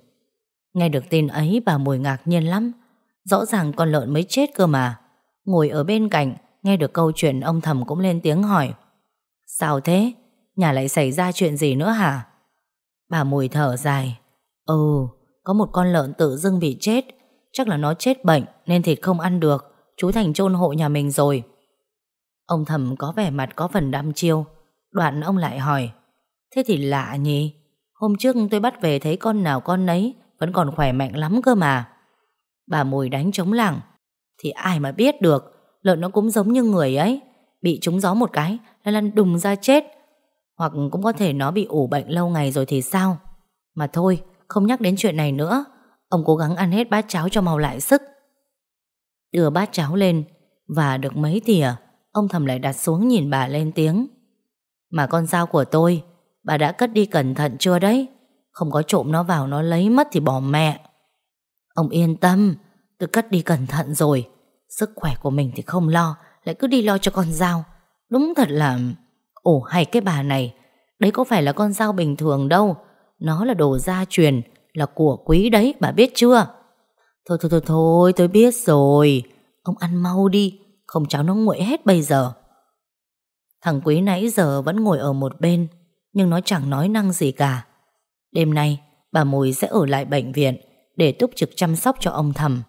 Nghe được tin ấy bà Mùi ngạc nhiên lắm. Rõ ràng con lợn mới chết cơ mà. Ngồi ở bên cạnh Nghe được câu chuyện ông thầm cũng lên tiếng hỏi. Sao thế? Nhà lại xảy ra chuyện gì nữa hả? Bà Mùi thở dài. Ừ, có một con lợn tự dưng bị chết. Chắc là nó chết bệnh Nên thịt không ăn được. Chú Thành chôn hộ nhà mình rồi. Ông thầm có vẻ mặt có phần đăm chiêu. Đoạn ông lại hỏi, Thế thì lạ nhỉ? Hôm trước tôi bắt về thấy con nào con nấy Vẫn còn khỏe mạnh lắm cơ mà. Bà Mùi đánh trống lẳng Thì ai mà biết được, Lợn nó cũng giống như người ấy, Bị trúng gió một cái là lăn đùng ra chết. Hoặc cũng có thể nó bị ủ bệnh lâu ngày rồi thì sao? Mà thôi, Không nhắc đến chuyện này nữa, Ông cố gắng ăn hết bát cháo cho mau lại sức. Đưa bát cháo lên Và được mấy tỉa Ông thầm lại đặt xuống nhìn bà lên tiếng. Mà con dao của tôi, Bà đã cất đi cẩn thận chưa đấy? Không có trộm nó vào, nó lấy mất thì bỏ mẹ. Ông yên tâm, Tôi cất đi cẩn thận rồi. Sức khỏe của mình thì không lo, Lại cứ đi lo cho con dao. Đúng thật là, Ồ, hay cái bà này. Đấy có phải là con dao bình thường đâu. Nó là đồ gia truyền, Là của quý đấy, bà biết chưa? Thôi thôi thôi thôi, tôi biết rồi. Ông ăn mau đi. Không cháu nó nguội hết bây giờ. Thằng Quý nãy giờ vẫn ngồi ở một bên, Nhưng nó chẳng nói năng gì cả. Đêm nay, Bà Mùi sẽ ở lại bệnh viện Để túc trực chăm sóc cho ông thầm.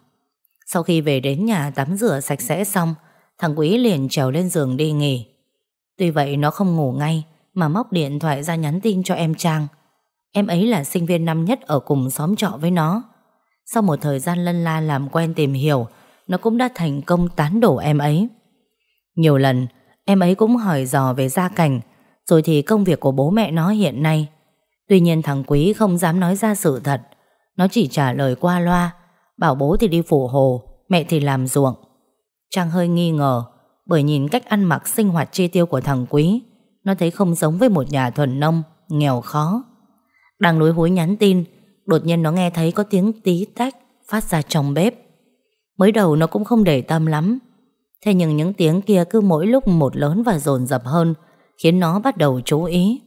Sau khi về đến nhà tắm rửa sạch sẽ xong, Thằng Quý liền trèo lên giường đi nghỉ. Tuy vậy nó không ngủ ngay, Mà móc điện thoại ra nhắn tin cho em Trang. Em ấy là sinh viên năm nhất Ở cùng xóm trọ với nó. Sau một thời gian lân la làm quen tìm hiểu nó cũng đã thành công tán đổ em ấy. Nhiều lần, Em ấy cũng hỏi dò về gia cảnh, Rồi thì công việc của bố mẹ nó hiện nay. Tuy nhiên thằng Quý không dám nói ra sự thật. Nó chỉ trả lời qua loa, Bảo bố thì đi phủ hồ, Mẹ thì làm ruộng. Trang hơi nghi ngờ, Bởi nhìn cách ăn mặc sinh hoạt chi tiêu của thằng Quý, Nó thấy không giống với một nhà thuần nông, Nghèo khó. Đang lối hối nhắn tin, Đột nhiên nó nghe thấy có tiếng tí tách Phát ra trong bếp. Mới đầu nó cũng không để tâm lắm. Thế nhưng những tiếng kia cứ mỗi lúc một lớn và dồn dập hơn, Khiến nó bắt đầu chú ý.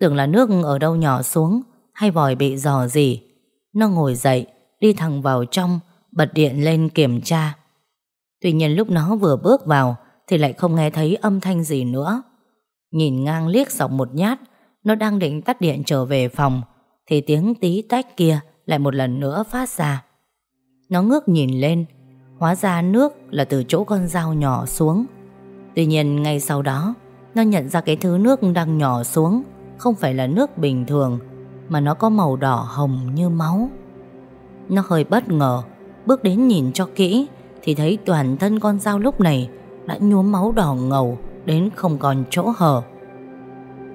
Tưởng là nước ở đâu nhỏ xuống, Hay vòi bị dò gì Nó ngồi dậy, Đi thẳng vào trong, Bật điện lên kiểm tra. Tuy nhiên lúc nó vừa bước vào, Thì lại không nghe thấy âm thanh gì nữa. Nhìn ngang liếc dọc một nhát, Nó đang định tắt điện trở về phòng, Thì tiếng tí tách kia Lại một lần nữa phát ra. Nó ngước nhìn lên. Hóa ra nước là từ chỗ con dao nhỏ xuống. Tuy nhiên, ngay sau đó, Nó nhận ra cái thứ nước đang nhỏ xuống Không phải là nước bình thường, Mà nó có màu đỏ hồng như máu. Nó hơi bất ngờ, Bước đến nhìn cho kỹ, Thì thấy toàn thân con dao lúc này Đã nhuốm máu đỏ ngầu Đến không còn chỗ hở.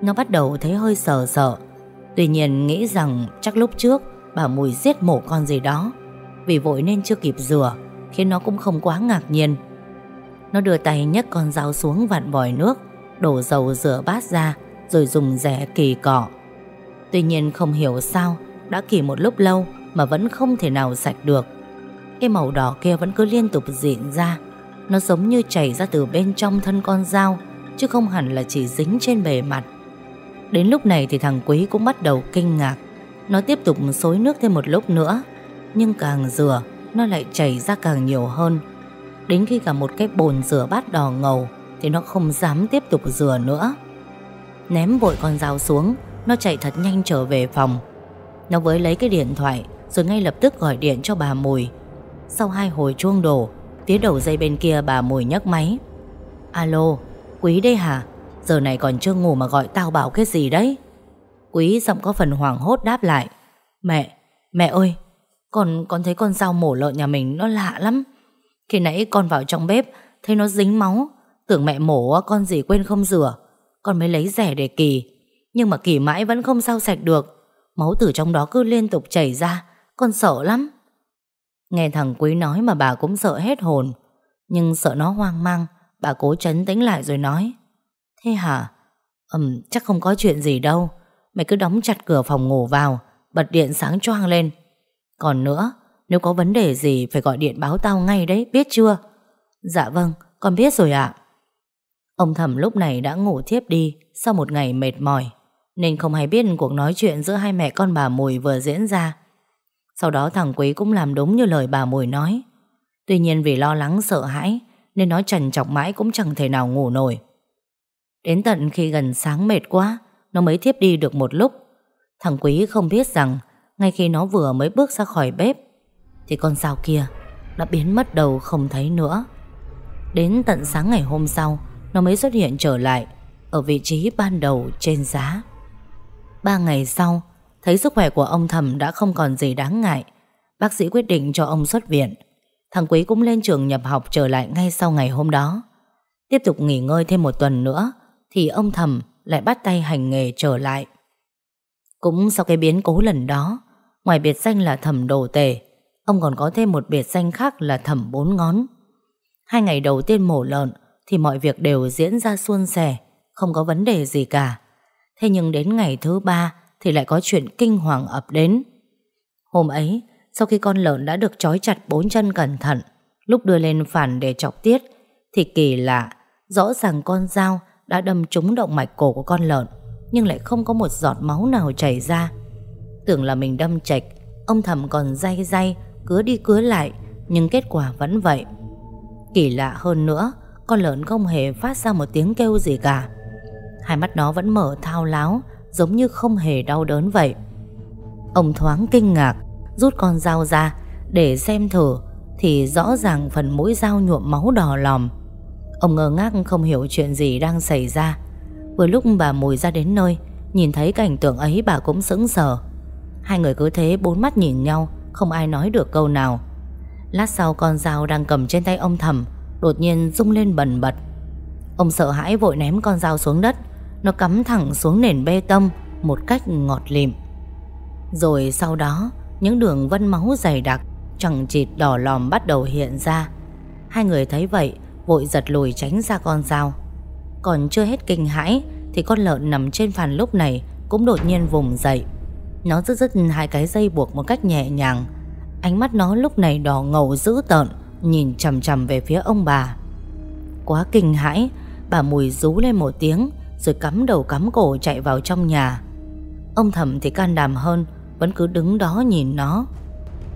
Nó bắt đầu thấy hơi sợ sợ Tuy nhiên, nghĩ rằng chắc lúc trước Bà Mùi giết mổ con gì đó vì vội nên chưa kịp rửa, Khiến nó cũng không quá ngạc nhiên. Nó đưa tay nhấc con dao xuống vặn vòi nước, Đổ dầu rửa bát ra, Rồi dùng rẻ kỳ cọ. Tuy nhiên không hiểu sao, Đã kỳ một lúc lâu Mà vẫn không thể nào sạch được. Cái màu đỏ kia vẫn cứ liên tục diện ra. Nó giống như chảy ra từ bên trong thân con dao, Chứ không hẳn là chỉ dính trên bề mặt. Đến lúc này thì thằng Quý cũng bắt đầu kinh ngạc. Nó tiếp tục xối nước thêm một lúc nữa. Nhưng càng rửa nó lại chảy ra càng nhiều hơn. Đến khi cả một cái bồn rửa bát đỏ ngầu thì nó không dám tiếp tục rửa nữa. Ném vội con dao xuống, nó chạy thật nhanh trở về phòng. Nó với lấy cái điện thoại rồi ngay lập tức gọi điện cho bà Mùi. Sau hai hồi chuông đổ, phía đầu dây bên kia bà Mùi nhấc máy. Alo, Quý đây hả? Giờ này còn chưa ngủ mà gọi tao bảo cái gì đấy? Quý giọng có phần hoảng hốt đáp lại. Mẹ, mẹ ơi, còn con thấy con dao mổ lợn nhà mình nó lạ lắm. Khi nãy con vào trong bếp, Thấy nó dính máu. Tưởng mẹ mổ con gì quên không rửa. Con mới lấy rẻ để kỳ Nhưng mà kỳ mãi vẫn không sao sạch được. Máu từ trong đó cứ liên tục chảy ra. Con sợ lắm. Nghe thằng Quý nói mà bà cũng sợ hết hồn. Nhưng sợ nó hoang mang, Bà cố chấn tĩnh lại rồi nói. Thế hả? Ừm, chắc không có chuyện gì đâu. Mày cứ đóng chặt cửa phòng ngủ vào. Bật điện sáng choang lên còn nữa, nếu có vấn đề gì phải gọi điện báo tao ngay đấy, biết chưa? Dạ vâng, con biết rồi ạ. Ông thẩm lúc này đã ngủ thiếp đi sau một ngày mệt mỏi, nên không hay biết cuộc nói chuyện giữa hai mẹ con bà Mùi vừa diễn ra. Sau đó thằng Quý cũng làm đúng như lời bà Mùi nói. Tuy nhiên vì lo lắng sợ hãi, nên nó trần chọc mãi cũng chẳng thể nào ngủ nổi. Đến tận khi gần sáng mệt quá, nó mới thiếp đi được một lúc. Thằng Quý không biết rằng ngay khi nó vừa mới bước ra khỏi bếp, Thì con dao kia Đã biến mất đầu không thấy nữa. Đến tận sáng ngày hôm sau, Nó mới xuất hiện trở lại Ở vị trí ban đầu trên giá. Ba ngày sau, Thấy sức khỏe của ông thầm đã không còn gì đáng ngại, Bác sĩ quyết định cho ông xuất viện. Thằng Quý cũng lên trường nhập học trở lại ngay sau ngày hôm đó. Tiếp tục nghỉ ngơi thêm một tuần nữa, Thì ông thầm lại bắt tay hành nghề trở lại. Cũng sau cái biến cố lần đó Ngoài biệt danh là thẩm đồ tể, Ông còn có thêm một biệt danh khác là thẩm bốn ngón. Hai ngày đầu tiên mổ lợn Thì mọi việc đều diễn ra suôn sẻ, Không có vấn đề gì cả. Thế nhưng đến ngày thứ ba Thì lại có chuyện kinh hoàng ập đến. Hôm ấy, Sau khi con lợn đã được trói chặt bốn chân cẩn thận, Lúc đưa lên phản để chọc tiết, Thì kỳ lạ, Rõ ràng con dao đã đâm trúng động mạch cổ của con lợn, Nhưng lại không có một giọt máu nào chảy ra. Tưởng là mình đâm chạch. Ông thầm còn day day Cứa đi cứa lại, Nhưng kết quả vẫn vậy. Kỳ lạ hơn nữa, Con lợn không hề phát ra một tiếng kêu gì cả. Hai mắt nó vẫn mở thao láo, Giống như không hề đau đớn vậy. Ông thoáng kinh ngạc, Rút con dao ra, Để xem thử, Thì rõ ràng phần mũi dao nhuộm máu đỏ lòm. Ông ngơ ngác không hiểu chuyện gì đang xảy ra. Vừa lúc bà Mùi ra đến nơi, Nhìn thấy cảnh tượng ấy bà cũng sững sờ. Hai người cứ thế bốn mắt nhìn nhau, Không ai nói được câu nào. Lát sau con dao đang cầm trên tay ông thầm Đột nhiên rung lên bần bật. Ông sợ hãi vội ném con dao xuống đất, Nó cắm thẳng xuống nền bê tông Một cách ngọt lịm. Rồi sau đó, Những đường vân máu dày đặc, Chẳng chịt đỏ lòm bắt đầu hiện ra. Hai người thấy vậy, Vội giật lùi tránh ra con dao. Còn chưa hết kinh hãi, Thì con lợn nằm trên phàn lúc này Cũng đột nhiên vùng dậy. Nó rứt rứt hai cái dây buộc một cách nhẹ nhàng. Ánh mắt nó lúc này đỏ ngầu dữ tợn, Nhìn chầm chầm về phía ông bà. Quá kinh hãi, Bà Mùi rú lên một tiếng, Rồi cắm đầu cắm cổ chạy vào trong nhà. Ông thầm thì can đảm hơn, Vẫn cứ đứng đó nhìn nó.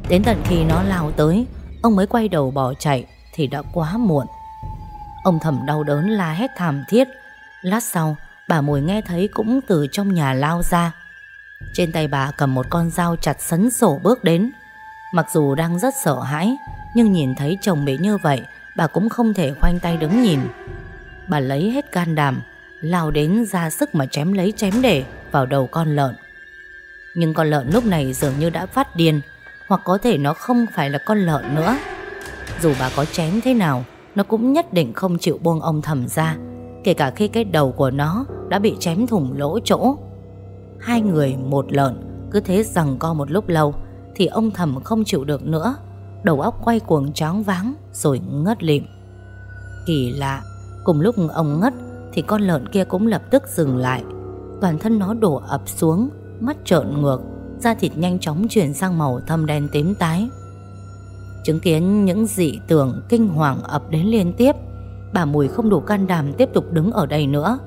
Đến tận khi nó lao tới, Ông mới quay đầu bỏ chạy Thì đã quá muộn. Ông thầm đau đớn la hét thảm thiết. Lát sau, bà Mùi nghe thấy cũng từ trong nhà lao ra. Trên tay bà cầm một con dao chặt sấn sổ bước đến. Mặc dù đang rất sợ hãi, Nhưng nhìn thấy chồng bị như vậy, Bà cũng không thể khoanh tay đứng nhìn. Bà lấy hết can đảm, Lao đến ra sức mà chém lấy chém để Vào đầu con lợn. Nhưng con lợn lúc này dường như đã phát điên, Hoặc có thể nó không phải là con lợn nữa. Dù bà có chém thế nào, Nó cũng nhất định không chịu buông ông thầm ra, Kể cả khi cái đầu của nó Đã bị chém thủng lỗ chỗ. Hai người một lợn. Cứ thế rằng co một lúc lâu, Thì ông thầm không chịu được nữa. Đầu óc quay cuồng chóng váng, Rồi ngất lịm. Kỳ lạ, Cùng lúc ông ngất, Thì con lợn kia cũng lập tức dừng lại. Toàn thân nó đổ ập xuống, Mắt trợn ngược, Da thịt nhanh chóng chuyển sang màu thâm đen tím tái. Chứng kiến những dị tưởng kinh hoàng ập đến liên tiếp, Bà Mùi không đủ can đảm tiếp tục đứng ở đây nữa.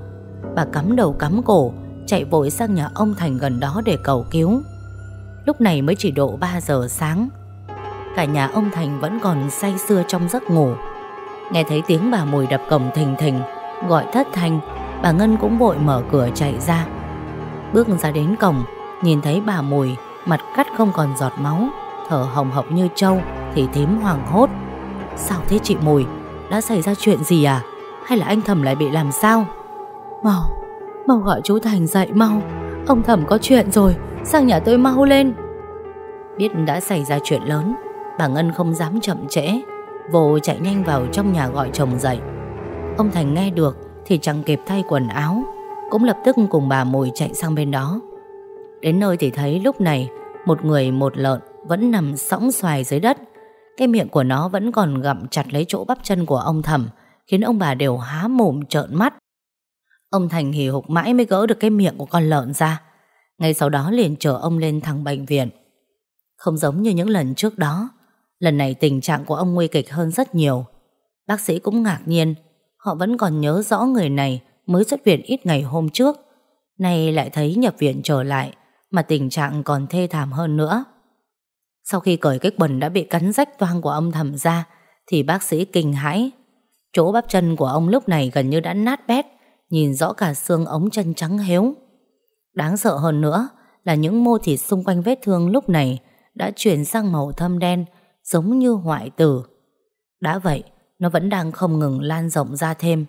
Bà cắm đầu cắm cổ Chạy vội sang nhà ông Thành gần đó để cầu cứu. Lúc này mới chỉ độ 3 giờ sáng. Cả nhà ông Thành vẫn còn say sưa trong giấc ngủ. Nghe thấy tiếng bà Mùi đập cổng thình thình, Gọi thất thanh, Bà Ngân cũng vội mở cửa chạy ra. Bước ra đến cổng, Nhìn thấy bà Mùi, Mặt cắt không còn giọt máu, Thở hồng hộc như trâu, Thì thím hoảng hốt. Sao thế chị Mùi? Đã xảy ra chuyện gì à? Hay là anh Thẩm lại bị làm sao? Mau Mau gọi chú Thành dậy mau. Ông Thẩm có chuyện rồi, Sang nhà tôi mau lên. Biết đã xảy ra chuyện lớn, Bà Ngân không dám chậm trễ Vô chạy nhanh vào trong nhà gọi chồng dậy. Ông Thành nghe được Thì chẳng kịp thay quần áo, Cũng lập tức cùng bà Mùi chạy sang bên đó. Đến nơi thì thấy lúc này Một người một lợn Vẫn nằm sõng xoài dưới đất. Cái miệng của nó vẫn còn gặm chặt lấy chỗ bắp chân của ông Thẩm Khiến ông bà đều há mồm trợn mắt. Ông Thành hì hục mãi mới gỡ được cái miệng của con lợn ra. Ngay sau đó liền chở ông lên thẳng bệnh viện. Không giống như những lần trước đó, Lần này tình trạng của ông nguy kịch hơn rất nhiều. Bác sĩ cũng ngạc nhiên, Họ vẫn còn nhớ rõ người này Mới xuất viện ít ngày hôm trước. Nay lại thấy nhập viện trở lại, Mà tình trạng còn thê thảm hơn nữa. Sau khi cởi cái quần đã bị cắn rách toang của ông thầm ra, Thì bác sĩ kinh hãi. Chỗ bắp chân của ông lúc này gần như đã nát bét. Nhìn rõ cả xương ống chân trắng héo Đáng sợ hơn nữa Là những mô thịt xung quanh vết thương lúc này Đã chuyển sang màu thâm đen giống như hoại tử. Đã vậy, nó vẫn đang không ngừng lan rộng ra thêm.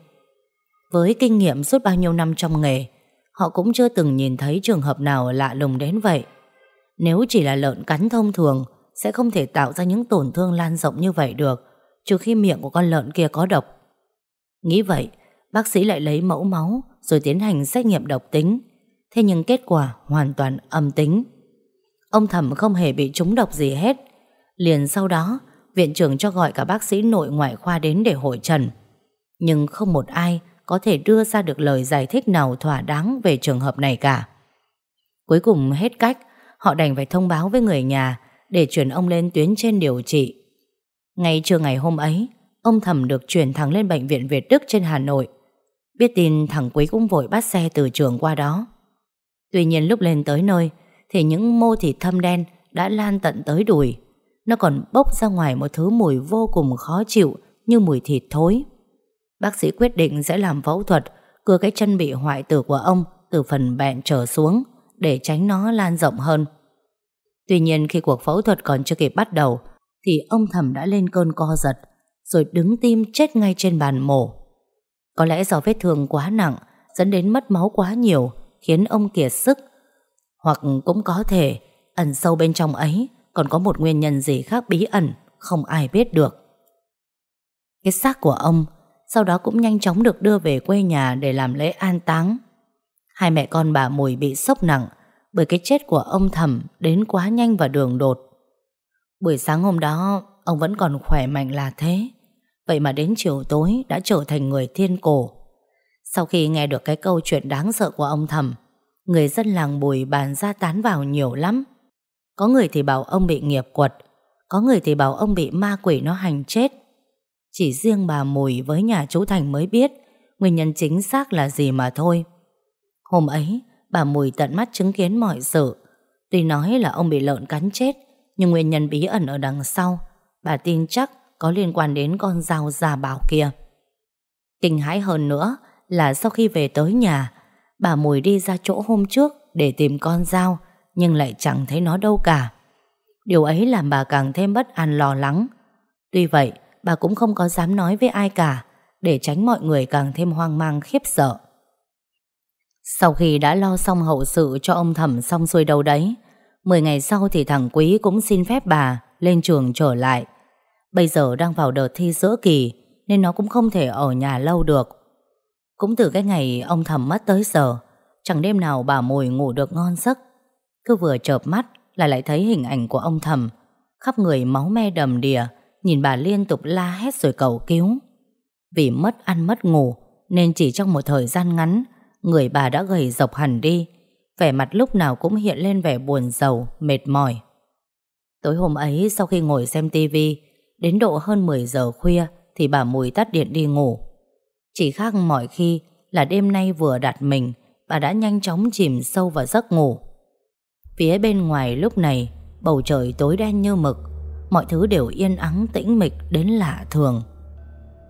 Với kinh nghiệm suốt bao nhiêu năm trong nghề, họ cũng chưa từng nhìn thấy trường hợp nào lạ lùng đến vậy. Nếu chỉ là lợn cắn thông thường, sẽ không thể tạo ra những tổn thương lan rộng như vậy được, trừ khi miệng của con lợn kia có độc. Nghĩ vậy, bác sĩ lại lấy mẫu máu rồi tiến hành xét nghiệm độc tính. Thế nhưng kết quả hoàn toàn âm tính. Ông thẩm không hề bị trúng độc gì hết, Liền sau đó, viện trưởng cho gọi cả bác sĩ nội ngoại khoa đến để hội trần. Nhưng không một ai có thể đưa ra được lời giải thích nào thỏa đáng về trường hợp này cả. Cuối cùng hết cách, họ đành phải thông báo với người nhà để chuyển ông lên tuyến trên điều trị. Ngay trưa ngày hôm ấy, ông thẩm được chuyển thẳng lên bệnh viện Việt Đức trên Hà Nội. Biết tin thằng Quý cũng vội bắt xe từ trường qua đó. Tuy nhiên lúc lên tới nơi, thì những mô thịt thâm đen đã lan tận tới đùi. Nó còn bốc ra ngoài một thứ mùi vô cùng khó chịu như mùi thịt thối. Bác sĩ quyết định sẽ làm phẫu thuật cưa cái chân bị hoại tử của ông từ phần bẹn trở xuống để tránh nó lan rộng hơn. Tuy nhiên khi cuộc phẫu thuật còn chưa kịp bắt đầu thì ông thầm đã lên cơn co giật rồi đứng tim chết ngay trên bàn mổ. Có lẽ do vết thương quá nặng dẫn đến mất máu quá nhiều khiến ông kiệt sức. Hoặc cũng có thể ẩn sâu bên trong ấy còn có một nguyên nhân gì khác bí ẩn không ai biết được. Cái xác của ông sau đó cũng nhanh chóng được đưa về quê nhà để làm lễ an táng. Hai mẹ con bà Mùi bị sốc nặng bởi cái chết của ông thầm đến quá nhanh và đường đột. Buổi sáng hôm đó, ông vẫn còn khỏe mạnh là thế. Vậy mà đến chiều tối đã trở thành người thiên cổ. Sau khi nghe được cái câu chuyện đáng sợ của ông thầm, người dân làng Bùi bàn ra tán vào nhiều lắm. Có người thì bảo ông bị nghiệp quật, có người thì bảo ông bị ma quỷ nó hành chết. Chỉ riêng bà Mùi với nhà chú Thành mới biết nguyên nhân chính xác là gì mà thôi. Hôm ấy, bà Mùi tận mắt chứng kiến mọi sự. Tuy nói là ông bị lợn cắn chết, nhưng nguyên nhân bí ẩn ở đằng sau, bà tin chắc có liên quan đến con dao già bảo kia. Kinh hãi hơn nữa là sau khi về tới nhà, bà Mùi đi ra chỗ hôm trước để tìm con dao, nhưng lại chẳng thấy nó đâu cả. Điều ấy làm bà càng thêm bất an lo lắng. Tuy vậy, bà cũng không có dám nói với ai cả, để tránh mọi người càng thêm hoang mang khiếp sợ. Sau khi đã lo xong hậu sự cho ông thẩm xong xuôi đâu đấy, 10 ngày sau thì thằng Quý cũng xin phép bà lên trường trở lại. Bây giờ đang vào đợt thi giữa kỳ nên nó cũng không thể ở nhà lâu được. Cũng từ cái ngày ông thẩm mất tới giờ, chẳng đêm nào bà Mùi ngủ được ngon giấc. Cứ vừa chợp mắt là lại thấy hình ảnh của ông thẩm, khắp người máu me đầm đìa, nhìn bà liên tục la hét rồi cầu cứu. Vì mất ăn mất ngủ nên chỉ trong một thời gian ngắn người bà đã gầy dọc hẳn đi, vẻ mặt lúc nào cũng hiện lên vẻ buồn rầu, mệt mỏi. Tối hôm ấy sau khi ngồi xem tivi, đến độ hơn 10 giờ khuya thì bà Mùi tắt điện đi ngủ. Chỉ khác mọi khi là đêm nay vừa đặt mình, bà đã nhanh chóng chìm sâu vào giấc ngủ. Phía bên ngoài lúc này, bầu trời tối đen như mực, mọi thứ đều yên ắng tĩnh mịch đến lạ thường.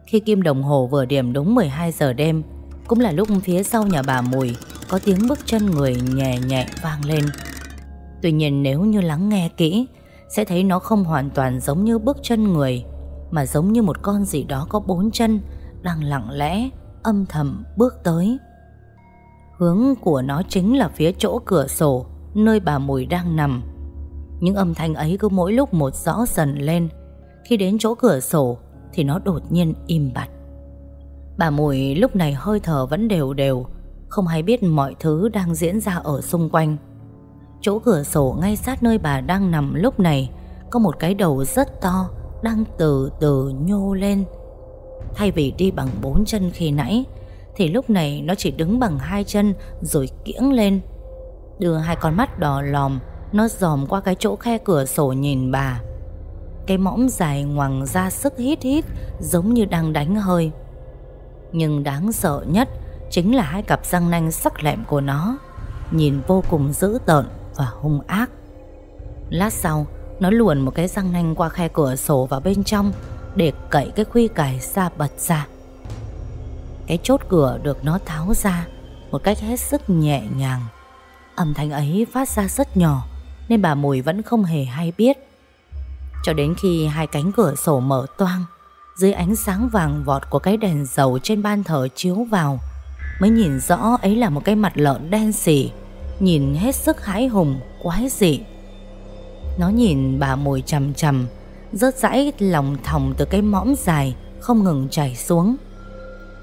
Khi kim đồng hồ vừa điểm đúng 12 giờ đêm, cũng là lúc phía sau nhà bà Mùi có tiếng bước chân người nhẹ nhẹ vang lên. Tuy nhiên nếu như lắng nghe kỹ, sẽ thấy nó không hoàn toàn giống như bước chân người, mà giống như một con gì đó có bốn chân đang lặng lẽ, âm thầm bước tới. Hướng của nó chính là phía chỗ cửa sổ, nơi bà Mùi đang nằm. Những âm thanh ấy cứ mỗi lúc một rõ dần lên. Khi đến chỗ cửa sổ thì nó đột nhiên im bặt. Bà Mùi lúc này hơi thở vẫn đều đều Không hay biết mọi thứ đang diễn ra ở xung quanh Chỗ cửa sổ ngay sát nơi bà đang nằm lúc này Có một cái đầu rất to Đang từ từ nhô lên. Thay vì đi bằng bốn chân khi nãy Thì lúc này nó chỉ đứng bằng hai chân Rồi kiễng lên. Đưa hai con mắt đỏ lòm Nó dòm qua cái chỗ khe cửa sổ nhìn bà. Cái mõm dài ngoằng ra sức hít hít Giống như đang đánh hơi. Nhưng đáng sợ nhất chính là hai cặp răng nanh sắc lẹm của nó, nhìn vô cùng dữ tợn và hung ác. Lát sau, nó luồn một cái răng nanh qua khe cửa sổ vào bên trong để cậy cái khuy cải ra bật ra. Cái chốt cửa được nó tháo ra một cách hết sức nhẹ nhàng. Âm thanh ấy phát ra rất nhỏ nên bà Mùi vẫn không hề hay biết. Cho đến khi hai cánh cửa sổ mở toang dưới ánh sáng vàng vọt của cái đèn dầu trên ban thờ chiếu vào Mới nhìn rõ ấy là một cái mặt lợn đen xỉ Nhìn hết sức hãi hùng, quái dị. Nó nhìn bà mùi chầm chầm Rớt rãi lòng thòng từ cái mõm dài Không ngừng chảy xuống.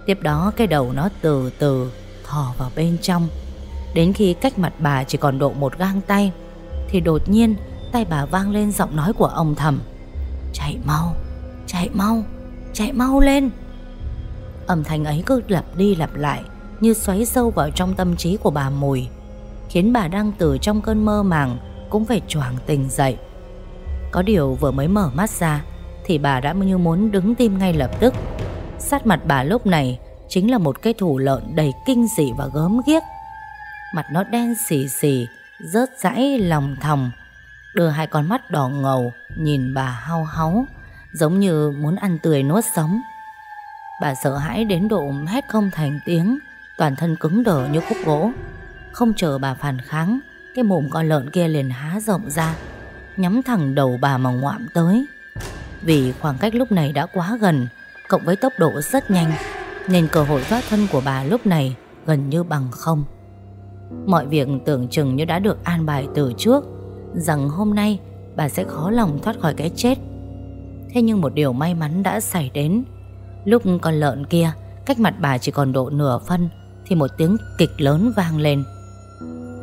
Tiếp đó cái đầu nó từ từ thò vào bên trong. Đến khi cách mặt bà chỉ còn độ một gang tay Thì đột nhiên tay bà vang lên giọng nói của ông thầm. Chạy mau, chạy mau Chạy mau lên. Âm thanh ấy cứ lặp đi lặp lại Như xoáy sâu vào trong tâm trí của bà Mùi Khiến bà đang từ trong cơn mơ màng Cũng phải choàng tỉnh dậy. Có điều vừa mới mở mắt ra Thì bà đã như muốn đứng tim ngay lập tức. Sát mặt bà lúc này Chính là một cái thủ lợn đầy kinh dị và gớm ghiếc. Mặt nó đen xì xì, Rớt rãi lòng thòng. Đưa hai con mắt đỏ ngầu Nhìn bà hao háu, Giống như muốn ăn tươi nuốt sống. Bà sợ hãi đến độ hét không thành tiếng, Toàn thân cứng đờ như khúc gỗ. Không chờ bà phản kháng, Cái mồm con lợn kia liền há rộng ra, Nhắm thẳng đầu bà mà ngoạm tới. Vì khoảng cách lúc này đã quá gần, Cộng với tốc độ rất nhanh, Nên cơ hội thoát thân của bà lúc này Gần như bằng không. Mọi việc tưởng chừng như đã được an bài từ trước, Rằng hôm nay bà sẽ khó lòng thoát khỏi cái chết. Thế nhưng một điều may mắn đã xảy đến. Lúc con lợn kia, Cách mặt bà chỉ còn độ nửa phân, Thì một tiếng kịch lớn vang lên.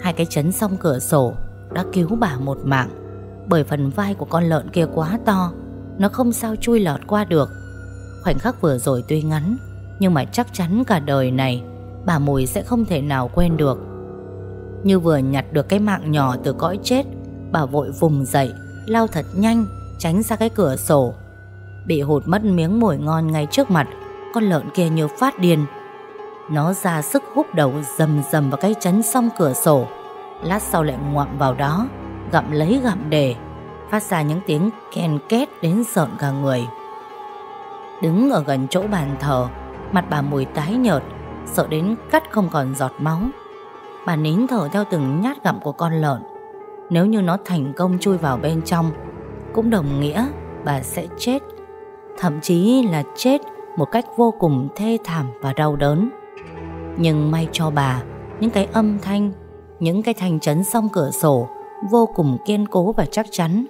Hai cái chấn xong cửa sổ Đã cứu bà một mạng. Bởi phần vai của con lợn kia quá to, Nó không sao chui lọt qua được. Khoảnh khắc vừa rồi tuy ngắn, Nhưng mà chắc chắn cả đời này, Bà Mùi sẽ không thể nào quên được. Như vừa nhặt được cái mạng nhỏ từ cõi chết, Bà vội vùng dậy, Lao thật nhanh, Tránh ra cái cửa sổ. Bị hụt mất miếng mồi ngon ngay trước mặt, Con lợn kia như phát điên nó ra sức hút đầu dầm dầm vào cái chấn song cửa sổ. Lát sau lại ngoạm vào đó, Gặm lấy gặm để, Phát ra những tiếng ken két đến sợn cả người. Đứng ở gần chỗ bàn thờ, Mặt bà mùi tái nhợt, Sợ đến cắt không còn giọt máu. Bà nín thở theo từng nhát gặm của con lợn. Nếu như nó thành công chui vào bên trong, Cũng đồng nghĩa bà sẽ chết. Thậm chí là chết một cách vô cùng thê thảm và đau đớn. Nhưng may cho bà, những cái âm thanh, những cái thanh chấn song cửa sổ vô cùng kiên cố và chắc chắn.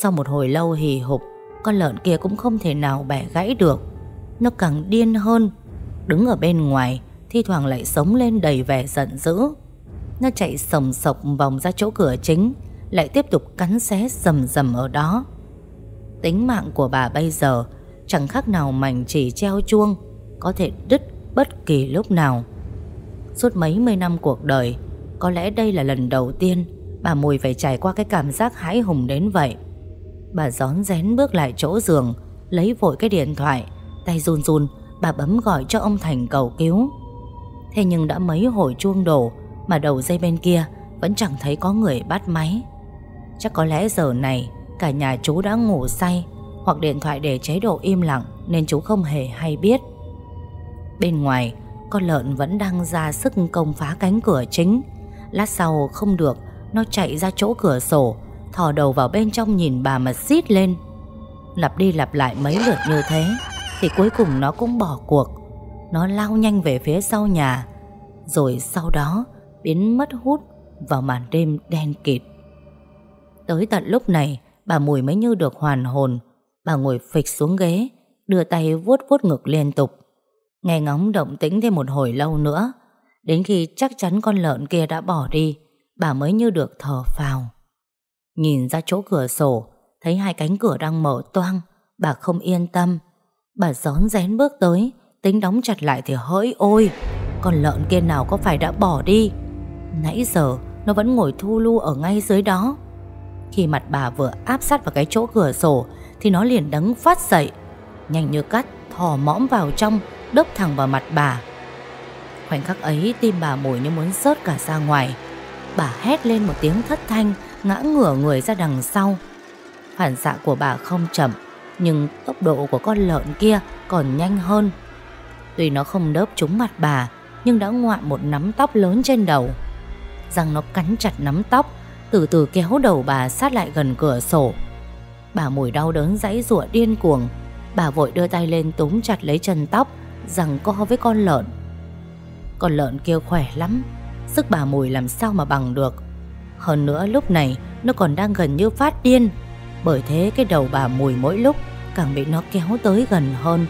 Sau một hồi lâu hì hục, con lợn kia cũng không thể nào bẻ gãy được. Nó càng điên hơn, đứng ở bên ngoài, thi thoảng lại sống lên đầy vẻ giận dữ. Nó chạy sồng sộc vòng ra chỗ cửa chính, lại tiếp tục cắn xé rầm rầm ở đó. Tính mạng của bà bây giờ chẳng khác nào mảnh chỉ treo chuông, có thể đứt bất kỳ lúc nào. Suốt mấy mươi năm cuộc đời, có lẽ đây là lần đầu tiên bà Mùi phải trải qua cái cảm giác hãi hùng đến vậy. Bà gión rén bước lại chỗ giường, lấy vội cái điện thoại, tay run run, bà bấm gọi cho ông Thành cầu cứu. Thế nhưng đã mấy hồi chuông đổ mà đầu dây bên kia vẫn chẳng thấy có người bắt máy. Chắc có lẽ giờ này Cả nhà chú đã ngủ say Hoặc điện thoại để chế độ im lặng Nên chú không hề hay biết Bên ngoài, Con lợn vẫn đang ra sức công phá cánh cửa chính. Lát sau không được, Nó chạy ra chỗ cửa sổ, Thò đầu vào bên trong nhìn bà mà xít lên. Lặp đi lặp lại mấy lượt như thế, Thì cuối cùng nó cũng bỏ cuộc. Nó lao nhanh về phía sau nhà, Rồi sau đó Biến mất hút vào màn đêm đen kịt. Tới tận lúc này, Bà Mùi mới như được hoàn hồn. Bà ngồi phịch xuống ghế, Đưa tay vuốt vuốt ngực liên tục. Nghe ngóng động tĩnh thêm một hồi lâu nữa, Đến khi chắc chắn con lợn kia đã bỏ đi, Bà mới như được thở phào. Nhìn ra chỗ cửa sổ, Thấy hai cánh cửa đang mở toang, Bà không yên tâm. Bà gión rén bước tới, Tính đóng chặt lại thì hỡi ôi, Con lợn kia nào có phải đã bỏ đi? Nãy giờ, nó vẫn ngồi thu lu ở ngay dưới đó. Khi mặt bà vừa áp sát vào cái chỗ cửa sổ, Thì nó liền đấng phát dậy, Nhanh như cắt thò mõm vào trong Đốc thẳng vào mặt bà. Khoảnh khắc ấy, tim bà mùi như muốn rớt cả ra ngoài. Bà hét lên một tiếng thất thanh, Ngã ngửa người ra đằng sau. Phản xạ của bà không chậm, Nhưng tốc độ của con lợn kia còn nhanh hơn. Tuy nó không đớp trúng mặt bà, Nhưng đã ngoạm một nắm tóc lớn trên đầu. Răng nó cắn chặt nắm tóc, từ từ kéo đầu bà sát lại gần cửa sổ. Bà mùi đau đớn dãy rụa điên cuồng. Bà vội đưa tay lên túm chặt lấy chân tóc Rằng co với con lợn. Con lợn kia khỏe lắm, Sức bà mùi làm sao mà bằng được. Hơn nữa lúc này Nó còn đang gần như phát điên, Bởi thế cái đầu bà mùi mỗi lúc Càng bị nó kéo tới gần hơn.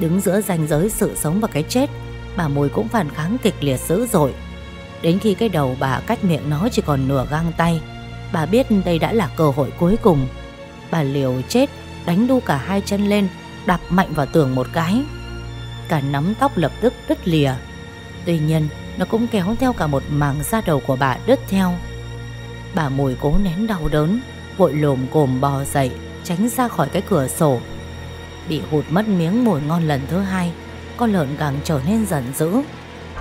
Đứng giữa ranh giới sự sống và cái chết, Bà mùi cũng phản kháng kịch liệt dữ dội. Đến khi cái đầu bà cách miệng nó chỉ còn nửa gang tay, Bà biết đây đã là cơ hội cuối cùng. Bà liều chết, Đánh đu cả hai chân lên Đập mạnh vào tường một cái. Cả nắm tóc lập tức đứt lìa. Tuy nhiên, nó cũng kéo theo cả một mảng da đầu của bà đứt theo. Bà mùi cố nén đau đớn, Vội lồm cồm bò dậy, Tránh ra khỏi cái cửa sổ. Bị hụt mất miếng mồi ngon lần thứ hai, Con lợn càng trở nên giận dữ.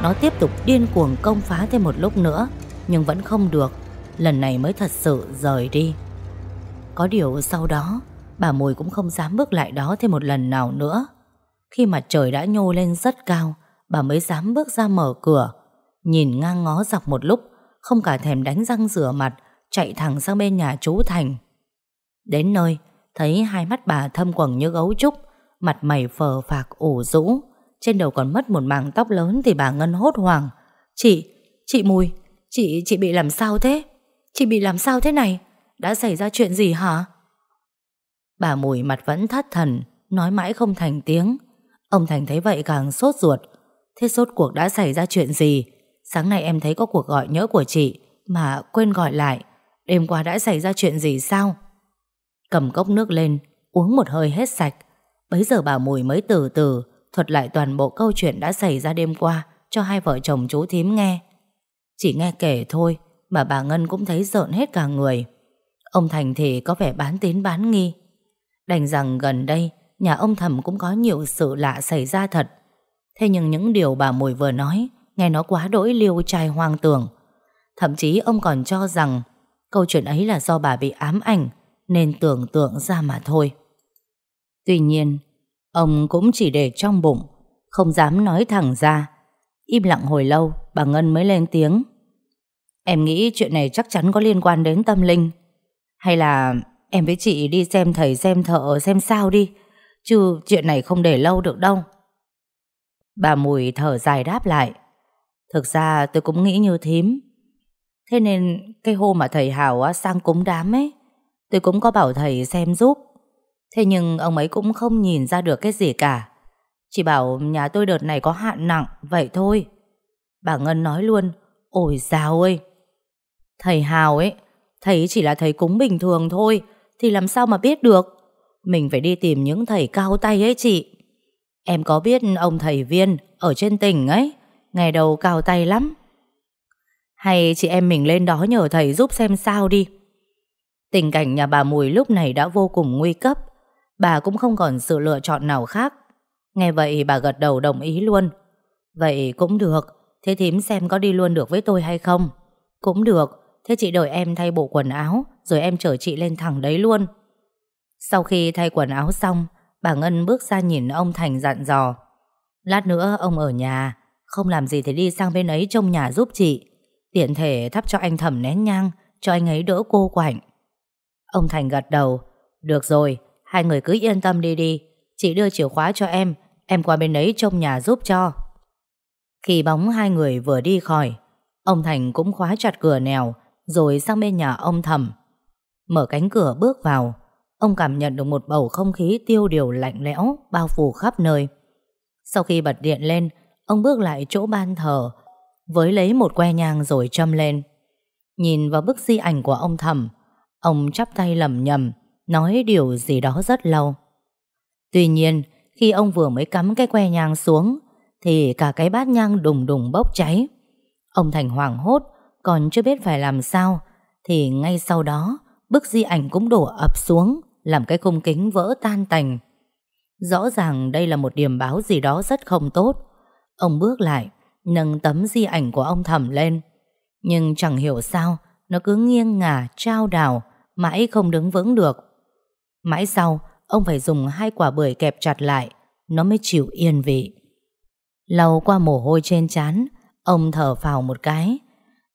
Nó tiếp tục điên cuồng công phá thêm một lúc nữa, Nhưng vẫn không được. Lần này mới thật sự rời đi. Có điều sau đó, bà Mùi cũng không dám bước lại đó thêm một lần nào nữa. Khi mặt trời đã nhô lên rất cao, bà mới dám bước ra mở cửa. Nhìn ngang ngó dọc một lúc, không cả thèm đánh răng rửa mặt, chạy thẳng sang bên nhà chú Thành. Đến nơi, thấy hai mắt bà thâm quầng như gấu trúc, mặt mày phờ phạc ủ rũ, trên đầu còn mất một mảng tóc lớn thì bà Ngân hốt hoảng. Chị, chị Mùi, chị, chị bị làm sao thế? Chị bị làm sao thế này? Đã xảy ra chuyện gì hả? Bà Mùi mặt vẫn thất thần, nói mãi không thành tiếng. Ông Thành thấy vậy càng sốt ruột. Thế sốt cuộc đã xảy ra chuyện gì? Sáng nay em thấy có cuộc gọi nhớ của chị mà quên gọi lại. Đêm qua đã xảy ra chuyện gì sao? Cầm cốc nước lên, uống một hơi hết sạch. Bấy giờ bà Mùi mới từ từ thuật lại toàn bộ câu chuyện đã xảy ra đêm qua cho hai vợ chồng chú thím nghe. Chỉ nghe kể thôi mà bà Ngân cũng thấy rợn hết cả người. Ông Thành thì có vẻ bán tín bán nghi. Đành rằng gần đây nhà ông Thầm cũng có nhiều sự lạ xảy ra thật. Thế nhưng những điều bà Mùi vừa nói nghe nó quá đỗi liêu trai hoang tưởng. Thậm chí ông còn cho rằng câu chuyện ấy là do bà bị ám ảnh nên tưởng tượng ra mà thôi. Tuy nhiên, ông cũng chỉ để trong bụng, không dám nói thẳng ra. Im lặng hồi lâu, bà Ngân mới lên tiếng. Em nghĩ chuyện này chắc chắn có liên quan đến tâm linh. Hay là em với chị đi xem thầy xem thợ xem sao đi, chứ chuyện này không để lâu được đâu. Bà Mùi thở dài đáp lại. Thực ra tôi cũng nghĩ như thím. Thế nên cái hôm mà thầy Hào sang cúng đám ấy, tôi cũng có bảo thầy xem giúp. Thế nhưng ông ấy cũng không nhìn ra được cái gì cả. Chỉ bảo nhà tôi đợt này có hạn nặng, vậy thôi. Bà Ngân nói luôn, ôi dào ơi. Thầy Hào ấy, thầy chỉ là thầy cúng bình thường thôi, thì làm sao mà biết được. Mình phải đi tìm những thầy cao tay ấy chị. Em có biết ông thầy Viên ở trên tỉnh ấy, ngày đầu cao tay lắm. Hay chị em mình lên đó nhờ thầy giúp xem sao đi. Tình cảnh nhà bà Mùi lúc này đã vô cùng nguy cấp. Bà cũng không còn sự lựa chọn nào khác. Nghe vậy bà gật đầu đồng ý luôn. Vậy cũng được, thế thím xem có đi luôn được với tôi hay không? Cũng được, thế chị đợi em thay bộ quần áo, rồi em chở chị lên thẳng đấy luôn. Sau khi thay quần áo xong, bà Ngân bước ra nhìn ông Thành dặn dò. Lát nữa ông ở nhà, không làm gì thì đi sang bên ấy trông nhà giúp chị. Tiện thể thắp cho anh thẩm nén nhang, cho anh ấy đỡ cô quạnh. Ông Thành gật đầu. Được rồi, hai người cứ yên tâm đi đi. Chị đưa chìa khóa cho em, em qua bên ấy trông nhà giúp cho. Khi bóng hai người vừa đi khỏi, ông Thành cũng khóa chặt cửa nèo, rồi sang bên nhà ông thẩm. Mở cánh cửa bước vào, ông cảm nhận được một bầu không khí tiêu điều lạnh lẽo bao phủ khắp nơi. Sau khi bật điện lên, ông bước lại chỗ ban thờ, với lấy một que nhang rồi châm lên. Nhìn vào bức di ảnh của ông thẩm, ông chắp tay lầm nhầm, nói điều gì đó rất lâu. Tuy nhiên, khi ông vừa mới cắm cái que nhang xuống, thì cả cái bát nhang đùng đùng bốc cháy. Ông Thành hoảng hốt, còn chưa biết phải làm sao, thì ngay sau đó, bức di ảnh cũng đổ ập xuống, làm cái khung kính vỡ tan tành. Rõ ràng đây là một điểm báo gì đó rất không tốt. Ông bước lại, nâng tấm di ảnh của ông thẩm lên. Nhưng chẳng hiểu sao, nó cứ nghiêng ngả, trao đảo, mãi không đứng vững được. Mãi sau, ông phải dùng hai quả bưởi kẹp chặt lại, nó mới chịu yên vị. Lau qua mồ hôi trên trán, ông thở phào một cái.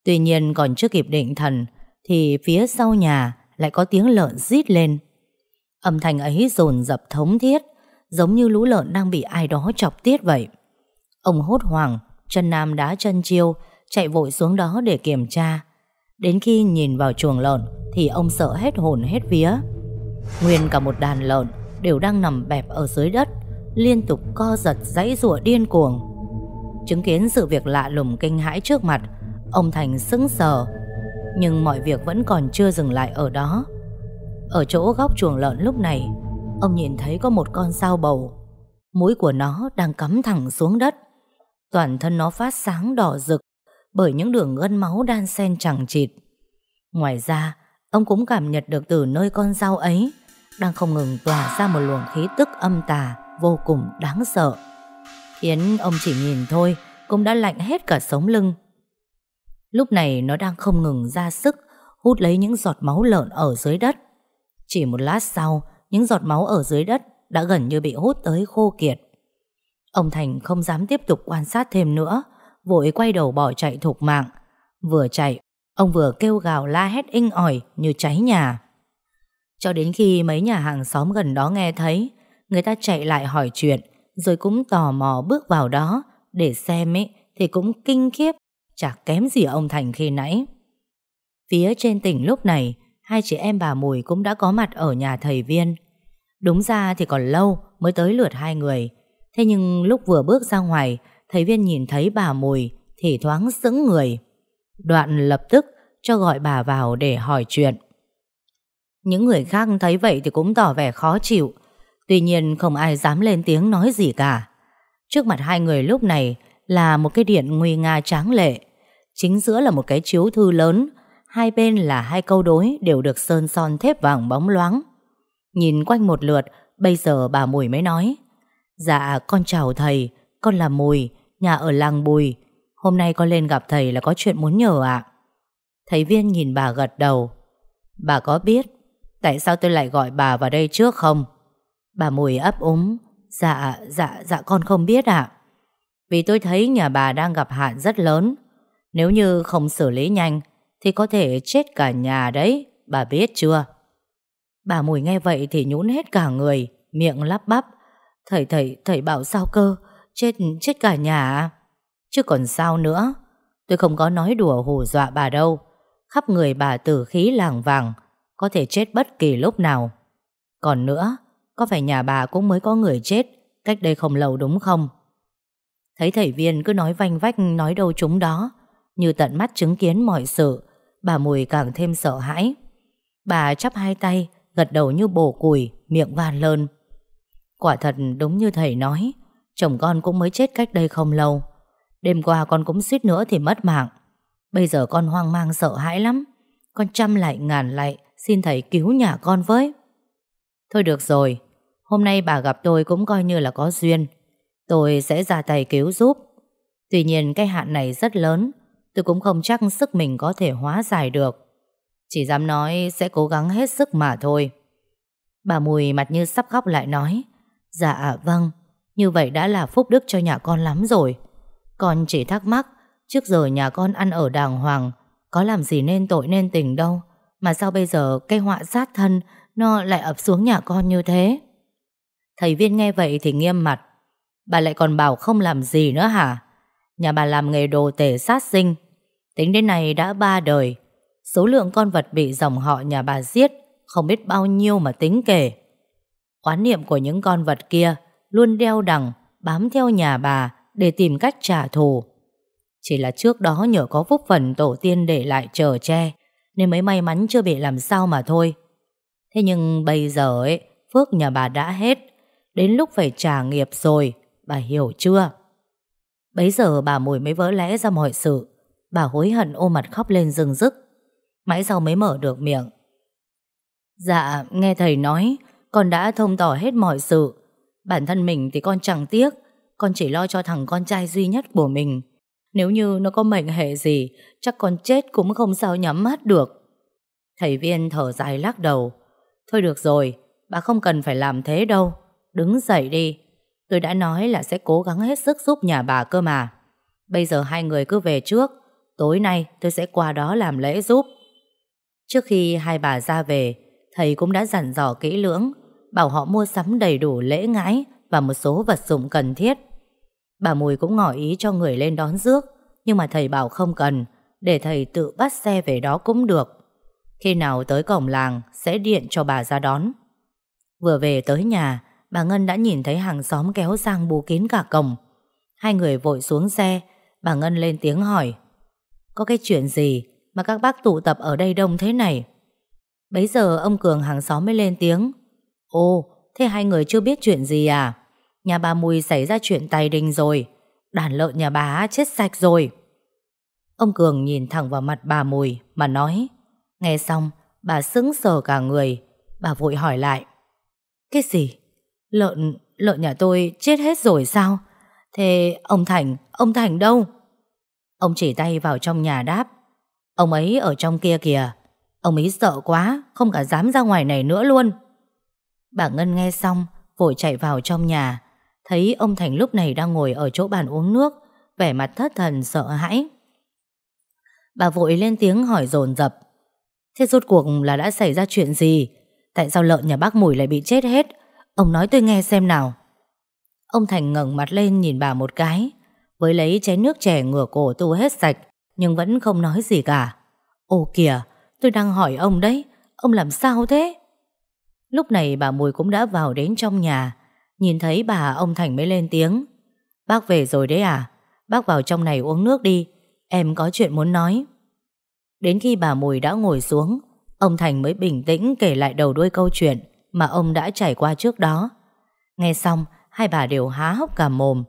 Tuy nhiên còn chưa kịp định thần, thì phía sau nhà lại có tiếng lợn rít lên. Âm thanh ấy dồn dập thống thiết, giống như lũ lợn đang bị ai đó chọc tiết vậy. Ông hốt hoảng, chân nam đá chân chiêu, chạy vội xuống đó để kiểm tra. Đến khi nhìn vào chuồng lợn thì ông sợ hết hồn hết vía. Nguyên cả một đàn lợn đều đang nằm bẹp ở dưới đất, liên tục co giật dãy rụa điên cuồng. Chứng kiến sự việc lạ lùng kinh hãi trước mặt, ông Thành sững sờ. Nhưng mọi việc vẫn còn chưa dừng lại ở đó. Ở chỗ góc chuồng lợn lúc này, ông nhìn thấy có một con sao bầu. Mũi của nó đang cắm thẳng xuống đất. Toàn thân nó phát sáng đỏ rực bởi những đường gân máu đan xen chẳng chịt. Ngoài ra, ông cũng cảm nhận được từ nơi con dao ấy đang không ngừng tỏa ra một luồng khí tức âm tà vô cùng đáng sợ. Khiến ông chỉ nhìn thôi cũng đã lạnh hết cả sống lưng. Lúc này nó đang không ngừng ra sức hút lấy những giọt máu lợn ở dưới đất. Chỉ một lát sau, những giọt máu ở dưới đất đã gần như bị hút tới khô kiệt. Ông Thành không dám tiếp tục quan sát thêm nữa, vội quay đầu bỏ chạy thục mạng. Vừa chạy, ông vừa kêu gào la hét inh ỏi như cháy nhà. Cho đến khi mấy nhà hàng xóm gần đó nghe thấy, người ta chạy lại hỏi chuyện, rồi cũng tò mò bước vào đó để xem ấy thì cũng kinh khiếp, chả kém gì ông Thành khi nãy. Phía trên tỉnh lúc này, hai chị em bà Mùi cũng đã có mặt ở nhà thầy Viên. Đúng ra thì còn lâu mới tới lượt hai người. Thế nhưng lúc vừa bước ra ngoài, thầy Viên nhìn thấy bà Mùi thì thoáng sững người. Đoạn lập tức cho gọi bà vào để hỏi chuyện. Những người khác thấy vậy thì cũng tỏ vẻ khó chịu. Tuy nhiên không ai dám lên tiếng nói gì cả. Trước mặt hai người lúc này là một cái điện nguy nga tráng lệ. Chính giữa là một cái chiếu thư lớn, hai bên là hai câu đối đều được sơn son thép vàng bóng loáng. Nhìn quanh một lượt, bây giờ bà Mùi mới nói. Dạ, con chào thầy, con là Mùi, nhà ở làng Bùi. Hôm nay con lên gặp thầy là có chuyện muốn nhờ ạ. Thầy Viên nhìn bà gật đầu. Bà có biết tại sao tôi lại gọi bà vào đây trước không? Bà Mùi ấp úng. Dạ, dạ, dạ con không biết ạ. Vì tôi thấy nhà bà đang gặp hạn rất lớn. Nếu như không xử lý nhanh thì có thể chết cả nhà đấy, bà biết chưa? Bà Mùi nghe vậy thì nhũn hết cả người, miệng lắp bắp. Thầy thầy, thầy bảo sao cơ, chết, chết cả nhà à? Chứ còn sao nữa, tôi không có nói đùa hù dọa bà đâu. Khắp người bà tử khí làng vàng, có thể chết bất kỳ lúc nào. Còn nữa, có phải nhà bà cũng mới có người chết cách đây không lâu đúng không? Thấy thầy viên cứ nói vanh vách nói đâu chúng đó, như tận mắt chứng kiến mọi sự, bà Mùi càng thêm sợ hãi. Bà chắp hai tay, gật đầu như bổ củi, miệng van lơn. Quả thật đúng như thầy nói, chồng con cũng mới chết cách đây không lâu. Đêm qua con cũng suýt nữa thì mất mạng. Bây giờ con hoang mang sợ hãi lắm. Con chăm lại ngàn lại, xin thầy cứu nhà con với. Thôi được rồi, hôm nay bà gặp tôi cũng coi như là có duyên. Tôi sẽ ra tay cứu giúp. Tuy nhiên cái hạn này rất lớn, tôi cũng không chắc sức mình có thể hóa giải được. Chỉ dám nói sẽ cố gắng hết sức mà thôi. Bà Mùi mặt như sắp khóc lại nói Dạ vâng Như vậy đã là phúc đức cho nhà con lắm rồi Con chỉ thắc mắc, Trước giờ nhà con ăn ở đàng hoàng, Có làm gì nên tội nên tình đâu, Mà sao bây giờ cây họa sát thân Nó lại ập xuống nhà con như thế Thầy viên nghe vậy thì nghiêm mặt, Bà lại còn bảo không làm gì nữa hả Nhà bà làm nghề đồ tể sát sinh Tính đến nay đã ba đời. Số lượng con vật bị dòng họ nhà bà giết Không biết bao nhiêu mà tính kể. Oán niệm của những con vật kia Luôn đeo đằng, Bám theo nhà bà Để tìm cách trả thù. Chỉ là trước đó nhờ có phúc phần tổ tiên để lại chờ che, Nên mới may mắn chưa bị làm sao mà thôi. Thế nhưng bây giờ ấy, Phước nhà bà đã hết. Đến lúc phải trả nghiệp rồi, Bà hiểu chưa? Bấy giờ bà Mùi mới vỡ lẽ ra mọi sự. Bà hối hận ôm mặt khóc lên rừng rức. Mãi sau mới mở được miệng. Dạ nghe thầy nói, Con đã thông tỏ hết mọi sự. Bản thân mình thì con chẳng tiếc. Con chỉ lo cho thằng con trai duy nhất của mình. Nếu như nó có mệnh hệ gì, Chắc con chết cũng không sao nhắm mắt được. Thầy viên thở dài lắc đầu. Thôi được rồi, Bà không cần phải làm thế đâu. Đứng dậy đi. Tôi đã nói là sẽ cố gắng hết sức giúp nhà bà cơ mà. Bây giờ hai người cứ về trước. Tối nay tôi sẽ qua đó làm lễ giúp. Trước khi hai bà ra về, Thầy cũng đã dặn dò kỹ lưỡng, Bảo họ mua sắm đầy đủ lễ ngãi Và một số vật dụng cần thiết. Bà Mùi cũng ngỏ ý cho người lên đón rước, Nhưng mà thầy bảo không cần, Để thầy tự bắt xe về đó cũng được. Khi nào tới cổng làng, Sẽ điện cho bà ra đón. Vừa về tới nhà, Bà Ngân đã nhìn thấy hàng xóm kéo sang bù kín cả cổng. Hai người vội xuống xe, Bà Ngân lên tiếng hỏi có cái chuyện gì Mà các bác tụ tập ở đây đông thế này? Bấy giờ ông Cường hàng xóm mới lên tiếng. Ồ Thế hai người chưa biết chuyện gì à? Nhà bà Mùi xảy ra chuyện tài đình rồi. Đàn lợn nhà bà chết sạch rồi. Ông Cường nhìn thẳng vào mặt bà Mùi Mà nói Nghe xong bà sững sờ cả người. Bà vội hỏi lại Cái gì? Lợn, lợn nhà tôi chết hết rồi sao? Thế ông Thành, ông Thành đâu? Ông chỉ tay vào trong nhà đáp. Ông ấy ở trong kia kìa. Ông ấy sợ quá, không cả dám ra ngoài này nữa luôn. Bà Ngân nghe xong Vội chạy vào trong nhà. Thấy ông Thành lúc này đang ngồi ở chỗ bàn uống nước Vẻ mặt thất thần sợ hãi. Bà vội lên tiếng hỏi dồn dập. Thế rốt cuộc là đã xảy ra chuyện gì? Tại sao lợn nhà bác Mùi lại bị chết hết? Ông nói tôi nghe xem nào. Ông Thành ngẩng mặt lên nhìn bà một cái. Với lấy chén nước chè ngửa cổ tu hết sạch, Nhưng vẫn không nói gì cả. Ô kìa, Tôi đang hỏi ông đấy, Ông làm sao thế? Lúc này bà Mùi cũng đã vào đến trong nhà, Nhìn thấy bà ông Thành mới lên tiếng. Bác về rồi đấy à Bác vào trong này uống nước đi, Em có chuyện muốn nói. Đến khi bà Mùi đã ngồi xuống, Ông Thành mới bình tĩnh kể lại đầu đuôi câu chuyện Mà ông đã trải qua trước đó. Nghe xong, Hai bà đều há hốc cả mồm.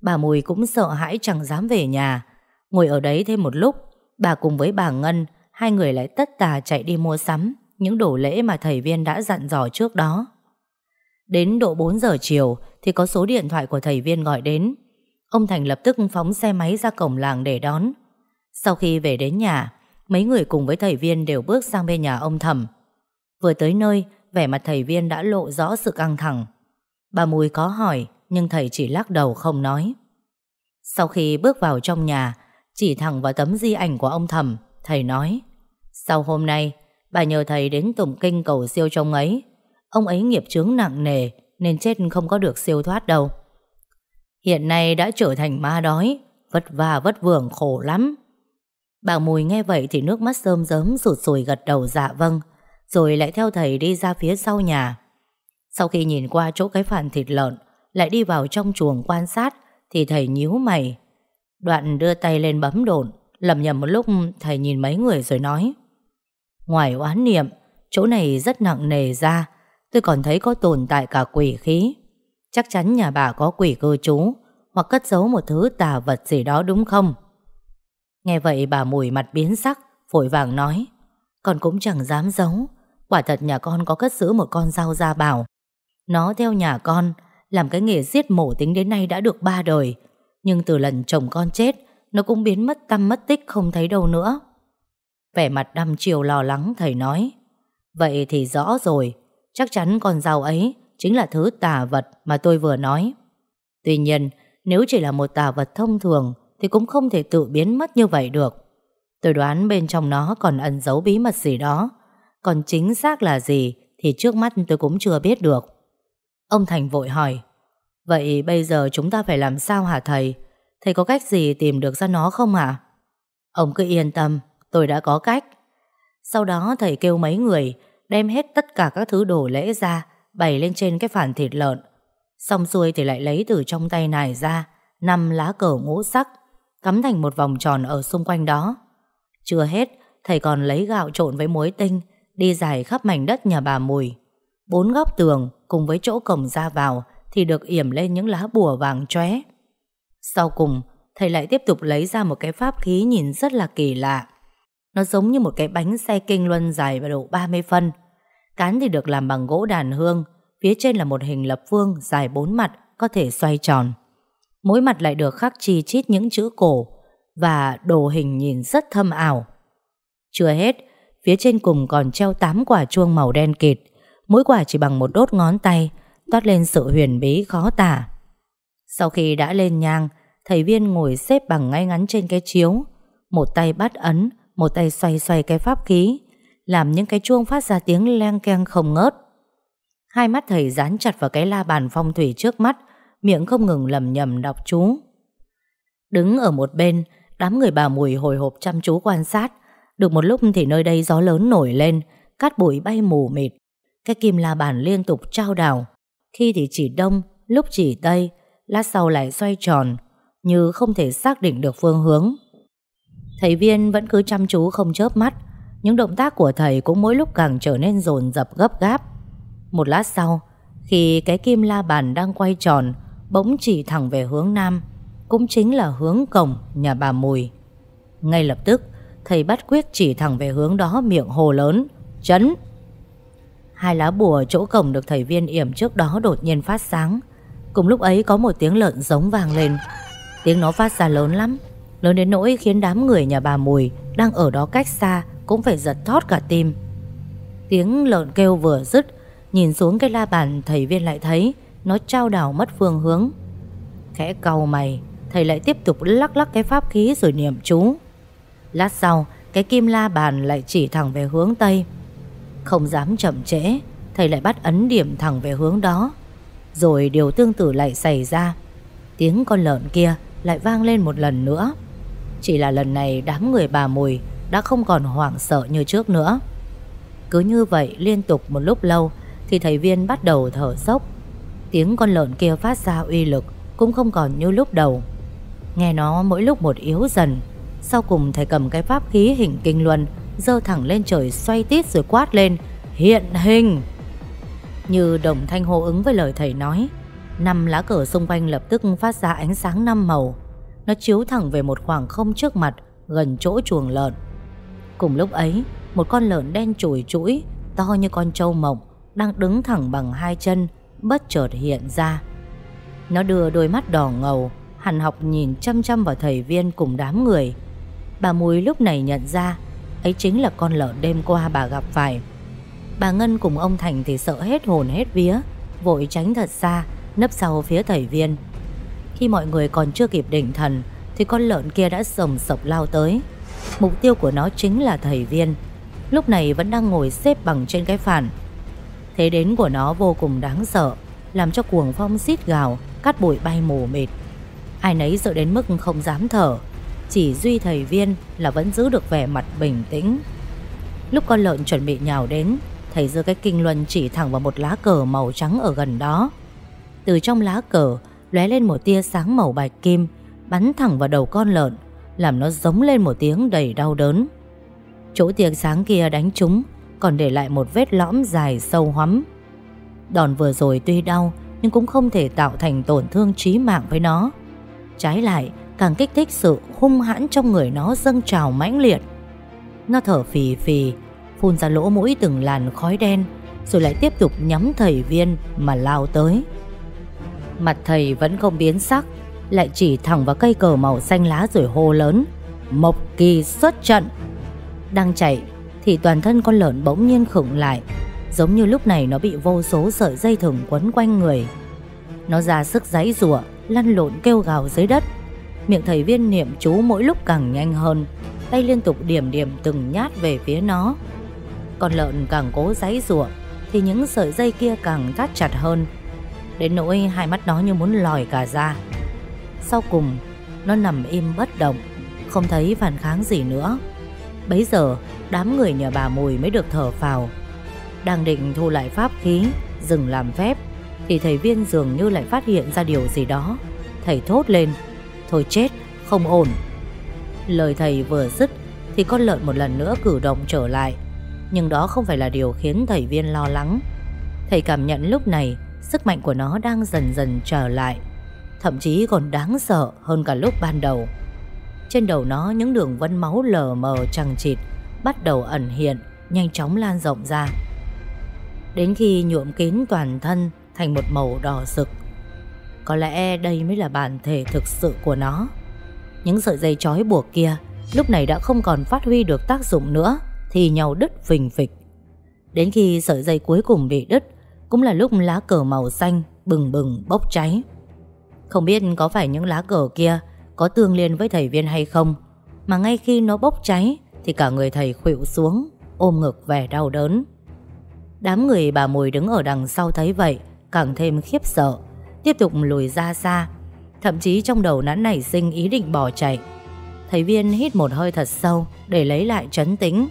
Bà Mùi cũng sợ hãi chẳng dám về nhà. Ngồi ở đấy thêm một lúc, Bà cùng với bà Ngân, Hai người lại tất tà chạy đi mua sắm, Những đồ lễ mà thầy viên đã dặn dò trước đó. Đến độ 4 giờ chiều Thì có số điện thoại của thầy viên gọi đến. Ông Thành lập tức phóng xe máy ra cổng làng để đón. Sau khi về đến nhà, Mấy người cùng với thầy viên đều bước sang bên nhà ông Thẩm. Vừa tới nơi, Vẻ mặt thầy viên đã lộ rõ sự căng thẳng. Bà Mùi có hỏi nhưng thầy chỉ lắc đầu không nói. Sau khi bước vào trong nhà, Chỉ thẳng vào tấm di ảnh của ông Thẩm, Thầy nói, Sau hôm nay, Bà nhờ thầy đến tụng kinh cầu siêu trong ấy. Ông ấy nghiệp chướng nặng nề Nên chết không có được siêu thoát đâu. Hiện nay đã trở thành ma đói, Vất vả vất vưởng khổ lắm. Bà Mùi nghe vậy thì nước mắt rơm rớm Rụt rùi gật đầu dạ vâng Rồi lại theo thầy đi ra phía sau nhà. Sau khi nhìn qua chỗ cái phản thịt lợn lại đi vào trong chuồng quan sát, Thì thầy nhíu mày. Đoạn đưa tay lên bấm đồn, Lầm nhầm một lúc thầy nhìn mấy người rồi nói. Ngoài oán niệm, Chỗ này rất nặng nề ra, Tôi còn thấy có tồn tại cả quỷ khí. Chắc chắn nhà bà có quỷ cư trú, Hoặc cất giấu một thứ tà vật gì đó đúng không? Nghe vậy bà mùi mặt biến sắc, Vội vàng nói. Con cũng chẳng dám giấu, Quả thật nhà con có cất giữ một con dao da bảo. Nó theo nhà con làm cái nghề giết mổ tính đến nay đã được ba đời Nhưng từ lần chồng con chết Nó cũng biến mất tâm mất tích không thấy đâu nữa Vẻ mặt đăm chiều lo lắng thầy nói Vậy thì rõ rồi Chắc chắn con dao ấy chính là thứ tà vật mà tôi vừa nói. Tuy nhiên, nếu chỉ là một tà vật thông thường thì cũng không thể tự biến mất như vậy được. Tôi đoán bên trong nó còn ẩn giấu bí mật gì đó. Còn chính xác là gì thì trước mắt tôi cũng chưa biết được. Ông Thành vội hỏi Vậy bây giờ chúng ta phải làm sao hả thầy? Thầy có cách gì tìm được ra nó không ạ? Ông cứ yên tâm, tôi đã có cách. Sau đó thầy kêu mấy người đem hết tất cả các thứ đồ lễ ra bày lên trên cái phản thịt lợn. Xong xuôi thì lại lấy từ trong tay nải ra năm lá cờ ngũ sắc cắm thành một vòng tròn ở xung quanh đó. Chưa hết, thầy còn lấy gạo trộn với muối tinh đi dài khắp mảnh đất nhà bà Mùi. Bốn góc tường cùng với chỗ cổng ra vào thì được yểm lên những lá bùa vàng chóe. Sau cùng, thầy lại tiếp tục lấy ra một cái pháp khí nhìn rất là kỳ lạ. Nó giống như một cái bánh xe kinh luân dài và độ 30 phân. Cán thì được làm bằng gỗ đàn hương, phía trên là một hình lập phương dài bốn mặt có thể xoay tròn. Mỗi mặt lại được khắc chi chít những chữ cổ và đồ hình nhìn rất thâm ảo. Chưa hết, phía trên cùng còn treo tám quả chuông màu đen kịt, mỗi quả chỉ bằng một đốt ngón tay, toát lên sự huyền bí khó tả. Sau khi đã lên nhang, thầy viên ngồi xếp bằng ngay ngắn trên cái chiếu, một tay bắt ấn, một tay xoay xoay cái pháp khí, làm những cái chuông phát ra tiếng leng keng không ngớt. Hai mắt thầy dán chặt vào cái la bàn phong thủy trước mắt, miệng không ngừng lầm nhầm đọc chú. Đứng ở một bên, đám người bà mùi hồi hộp chăm chú quan sát. Được một lúc thì nơi đây gió lớn nổi lên, cát bụi bay mù mịt. Cái kim la bàn liên tục trao đảo. Khi thì chỉ đông, lúc chỉ tây, lát sau lại xoay tròn, như không thể xác định được phương hướng. Thầy viên vẫn cứ chăm chú không chớp mắt, những động tác của thầy cũng mỗi lúc càng trở nên dồn dập gấp gáp. Một lát sau, khi cái kim la bàn đang quay tròn, bỗng chỉ thẳng về hướng nam, cũng chính là hướng cổng nhà bà Mùi. Ngay lập tức, thầy bắt quyết chỉ thẳng về hướng đó miệng hồ lớn, chấn. Hai lá bùa chỗ cổng được thầy viên yểm trước đó đột nhiên phát sáng. Cùng lúc ấy có một tiếng lợn giống vang lên. Tiếng nó phát ra lớn lắm, lớn đến nỗi khiến đám người nhà bà Mùi đang ở đó cách xa cũng phải giật thót cả tim. Tiếng lợn kêu vừa dứt Nhìn xuống cái la bàn thầy viên lại thấy Nó trao đảo mất phương hướng Khẽ cầu mày Thầy lại tiếp tục lắc lắc cái pháp khí rồi niệm chú Lát sau Cái kim la bàn lại chỉ thẳng về hướng Tây không dám chậm trễ. Thầy lại bắt ấn điểm thẳng về hướng đó. Rồi điều tương tự lại xảy ra. Tiếng con lợn kia lại vang lên một lần nữa. Chỉ là lần này đám người bà Mùi Đã không còn hoảng sợ như trước nữa. Cứ như vậy, liên tục một lúc lâu, Thì thầy viên bắt đầu thở dốc. Tiếng con lợn kia phát ra uy lực Cũng không còn như lúc đầu. Nghe nó mỗi lúc một yếu dần. Sau cùng thầy cầm cái pháp khí hình kinh luân Dơ thẳng lên trời xoay tít rồi quát lên, Hiện hình! Như đồng thanh hô ứng với lời thầy nói, Năm lá cờ xung quanh lập tức phát ra ánh sáng năm màu. Nó chiếu thẳng về một khoảng không trước mặt, Gần chỗ chuồng lợn. Cùng lúc ấy, Một con lợn đen chùi chuỗi To như con trâu mộng, Đang đứng thẳng bằng hai chân, Bất chợt hiện ra. Nó đưa đôi mắt đỏ ngầu Hàn học nhìn chăm chăm vào thầy viên cùng đám người. Bà Mùi lúc này nhận ra Ấy chính là con lợn đêm qua bà gặp phải. Bà Ngân cùng ông Thành thì sợ hết hồn hết vía, Vội tránh thật xa, Nấp sau phía thầy viên. Khi mọi người còn chưa kịp định thần, Thì con lợn kia đã sồng sộc lao tới. Mục tiêu của nó chính là thầy viên. Lúc này vẫn đang ngồi xếp bằng trên cái phản. Thế đến của nó vô cùng đáng sợ, Làm cho cuồng phong xít gào Cắt bụi bay mù mịt. Ai nấy sợ đến mức không dám thở. Chỉ duy thầy viên là vẫn giữ được vẻ mặt bình tĩnh. Lúc con lợn chuẩn bị nhào đến, Thầy giơ cái kinh luân chỉ thẳng vào một lá cờ màu trắng ở gần đó. Từ trong lá cờ, lóe lên một tia sáng màu bạch kim, Bắn thẳng vào đầu con lợn, Làm nó giống lên một tiếng đầy đau đớn. Chỗ tia sáng kia đánh trúng, Còn để lại một vết lõm dài sâu hoắm. Đòn vừa rồi tuy đau, Nhưng cũng không thể tạo thành tổn thương chí mạng với nó. Trái lại càng kích thích sự hung hãn trong người nó dâng trào mãnh liệt. Nó thở phì phì, Phun ra lỗ mũi từng làn khói đen, Rồi lại tiếp tục nhắm thầy viên mà lao tới. Mặt thầy vẫn không biến sắc, Lại chỉ thẳng vào cây cờ màu xanh lá rồi hô lớn, Mộc kỳ xuất trận! Đang chạy, Thì toàn thân con lợn bỗng nhiên khựng lại, Giống như lúc này nó bị vô số sợi dây thừng quấn quanh người. Nó ra sức giãy rủa lăn lộn kêu gào dưới đất. Miệng thầy viên niệm chú mỗi lúc càng nhanh hơn. Tay liên tục điểm điểm từng nhát về phía nó. Con lợn càng cố giãy rủa Thì những sợi dây kia càng thắt chặt hơn. Đến nỗi hai mắt nó như muốn lòi cả ra. Sau cùng, Nó nằm im bất động, Không thấy phản kháng gì nữa. Bấy giờ, đám người nhà bà Mùi mới được thở phào. Đang định thu lại pháp khí, Dừng làm phép, Thì thầy viên dường như lại phát hiện ra điều gì đó. Thầy thốt lên. Thôi chết, không ổn. Lời thầy vừa dứt Thì con lợn một lần nữa cử động trở lại, Nhưng đó không phải là điều khiến thầy viên lo lắng. Thầy cảm nhận lúc này Sức mạnh của nó đang dần dần trở lại, Thậm chí còn đáng sợ hơn cả lúc ban đầu. Trên đầu nó những đường vân máu lờ mờ chằng chịt Bắt đầu ẩn hiện, Nhanh chóng lan rộng ra. Đến khi nhuộm kín toàn thân Thành một màu đỏ sực có lẽ đây mới là bản thể thực sự của nó Những sợi dây trói buộc kia Lúc này đã không còn phát huy được tác dụng nữa Thì nhau đứt phình phịch Đến khi sợi dây cuối cùng bị đứt cũng là lúc lá cờ màu xanh bừng bừng bốc cháy. Không biết có phải những lá cờ kia có tương liên với thầy viên hay không, mà ngay khi nó bốc cháy thì cả người thầy khuỵu xuống, ôm ngực vẻ đau đớn. Đám người bà Mùi đứng ở đằng sau thấy vậy, càng thêm khiếp sợ, tiếp tục lùi ra xa, thậm chí trong đầu đã nảy sinh ý định bỏ chạy. Thầy viên hít một hơi thật sâu để lấy lại trấn tĩnh.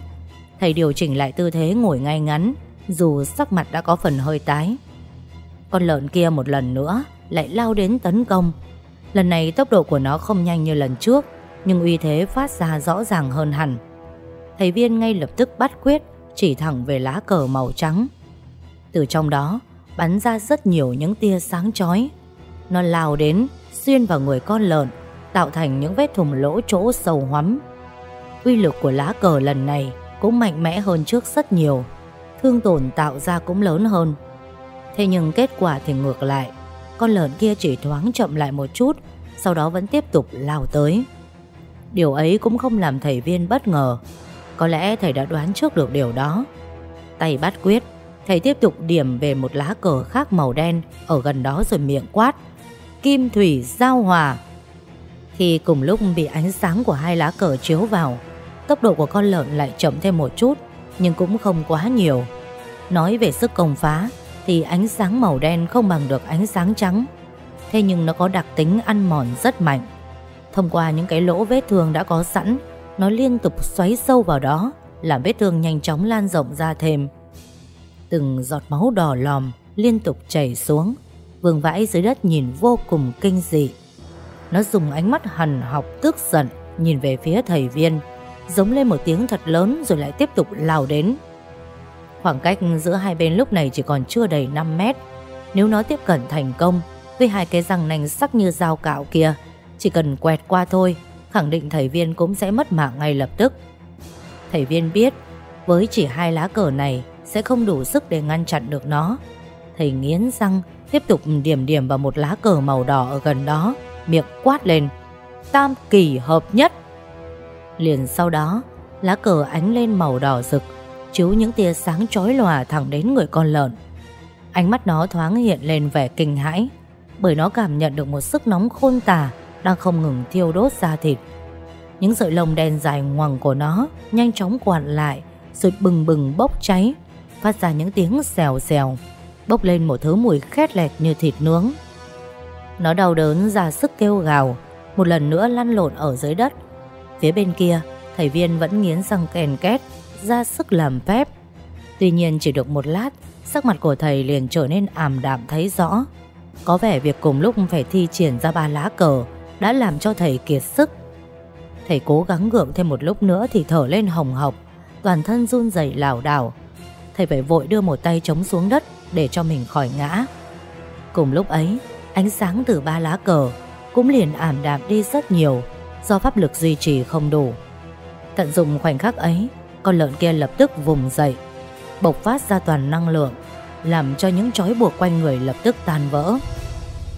Thầy điều chỉnh lại tư thế ngồi ngay ngắn, dù sắc mặt đã có phần hơi tái. Con lợn kia một lần nữa lại lao đến tấn công. Lần này tốc độ của nó không nhanh như lần trước, nhưng uy thế phát ra rõ ràng hơn hẳn. Thầy viên ngay lập tức bắt quyết, chỉ thẳng về lá cờ màu trắng. Từ trong đó, bắn ra rất nhiều những tia sáng chói. Nó lao đến, xuyên vào người con lợn, tạo thành những vết thùng lỗ chỗ sâu hoắm. Uy lực của lá cờ lần này cũng mạnh mẽ hơn trước rất nhiều thương tổn tạo ra cũng lớn hơn. Thế nhưng kết quả thì ngược lại, con lợn kia chỉ thoáng chậm lại một chút, sau đó vẫn tiếp tục lao tới. Điều ấy cũng không làm thầy viên bất ngờ, có lẽ thầy đã đoán trước được điều đó. Tay bắt quyết, Thầy tiếp tục điểm về một lá cờ khác màu đen ở gần đó rồi miệng quát. Kim thủy giao hòa. Khi cùng lúc bị ánh sáng của hai lá cờ chiếu vào, tốc độ của con lợn lại chậm thêm một chút, nhưng cũng không quá nhiều. Nói về sức công phá, thì ánh sáng màu đen không bằng được ánh sáng trắng. Thế nhưng nó có đặc tính ăn mòn rất mạnh. Thông qua những cái lỗ vết thương đã có sẵn, nó liên tục xoáy sâu vào đó, làm vết thương nhanh chóng lan rộng ra thêm. Từng giọt máu đỏ lòm liên tục chảy xuống, vương vãi dưới đất nhìn vô cùng kinh dị. Nó dùng ánh mắt hằn học tức giận nhìn về phía thầy viên, giống lên một tiếng thật lớn rồi lại tiếp tục lao đến. Khoảng cách giữa hai bên lúc này chỉ còn chưa đầy 5 mét. Nếu nó tiếp cận thành công, với hai cái răng nành sắc như dao cạo kia, chỉ cần quẹt qua thôi, khẳng định thầy viên cũng sẽ mất mạng ngay lập tức. Thầy viên biết, với chỉ hai lá cờ này sẽ không đủ sức để ngăn chặn được nó. Thầy nghiến răng, tiếp tục điểm điểm vào một lá cờ màu đỏ ở gần đó, miệng quát lên. Tam kỳ hợp nhất. Liền sau đó, lá cờ ánh lên màu đỏ rực, chiếu những tia sáng chói lòa thẳng đến người con lợn. Ánh mắt nó thoáng hiện lên vẻ kinh hãi, bởi nó cảm nhận được một sức nóng khôn tả đang không ngừng thiêu đốt da thịt. Những sợi lông đen dài ngoằng của nó nhanh chóng quặn lại, rồi bừng bừng bốc cháy, phát ra những tiếng xèo xèo, bốc lên một thứ mùi khét lẹt như thịt nướng. Nó đau đớn ra sức kêu gào, một lần nữa lăn lộn ở dưới đất. Phía bên kia, thầy viên vẫn nghiến răng kèn két, ra sức làm phép. Tuy nhiên chỉ được một lát, sắc mặt của thầy liền trở nên ảm đạm thấy rõ. Có vẻ việc cùng lúc phải thi triển ra ba lá cờ đã làm cho thầy kiệt sức. Thầy cố gắng gượng thêm một lúc nữa thì thở lên hồng hộc, toàn thân run rẩy lảo đảo. Thầy phải vội đưa một tay chống xuống đất để cho mình khỏi ngã. Cùng lúc ấy, ánh sáng từ ba lá cờ cũng liền ảm đạm đi rất nhiều do pháp lực duy trì không đủ. Tận dụng khoảnh khắc ấy, con lợn kia lập tức vùng dậy, bộc phát ra toàn năng lượng, làm cho những trói buộc quanh người lập tức tan vỡ.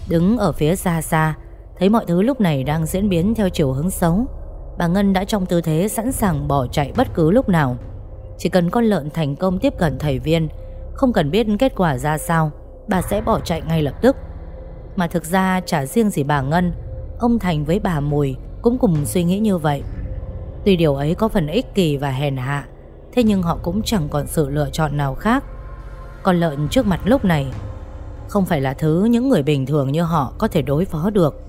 Đứng ở phía xa xa, thấy mọi thứ lúc này đang diễn biến theo chiều hướng xấu, bà Ngân đã trong tư thế sẵn sàng bỏ chạy bất cứ lúc nào. Chỉ cần con lợn thành công tiếp cận thầy viên, không cần biết kết quả ra sao, bà sẽ bỏ chạy ngay lập tức. Mà thực ra chả riêng gì bà Ngân, ông Thành với bà Mùi cũng cùng suy nghĩ như vậy. Tuy điều ấy có phần ích kỷ và hèn hạ Thế nhưng họ cũng chẳng còn sự lựa chọn nào khác Con lợn trước mặt lúc này Không phải là thứ những người bình thường như họ có thể đối phó được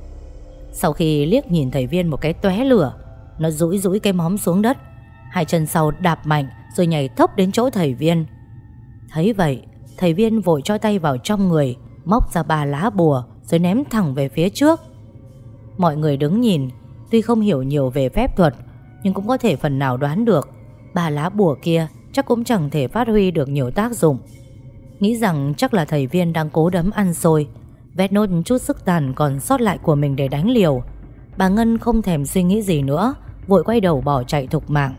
Sau khi liếc nhìn thầy viên một cái tóe lửa Nó rũi rũi cái móm xuống đất Hai chân sau đạp mạnh rồi nhảy thốc đến chỗ thầy viên Thấy vậy Thầy viên vội cho tay vào trong người Móc ra ba lá bùa Rồi ném thẳng về phía trước Mọi người đứng nhìn Tuy không hiểu nhiều về phép thuật nhưng cũng có thể phần nào đoán được ba lá bùa kia chắc cũng chẳng thể phát huy được nhiều tác dụng. Nghĩ rằng chắc là thầy viên đang cố đấm ăn xôi, vét nốt chút sức tàn còn sót lại của mình để đánh liều. Bà Ngân không thèm suy nghĩ gì nữa, vội quay đầu bỏ chạy thục mạng.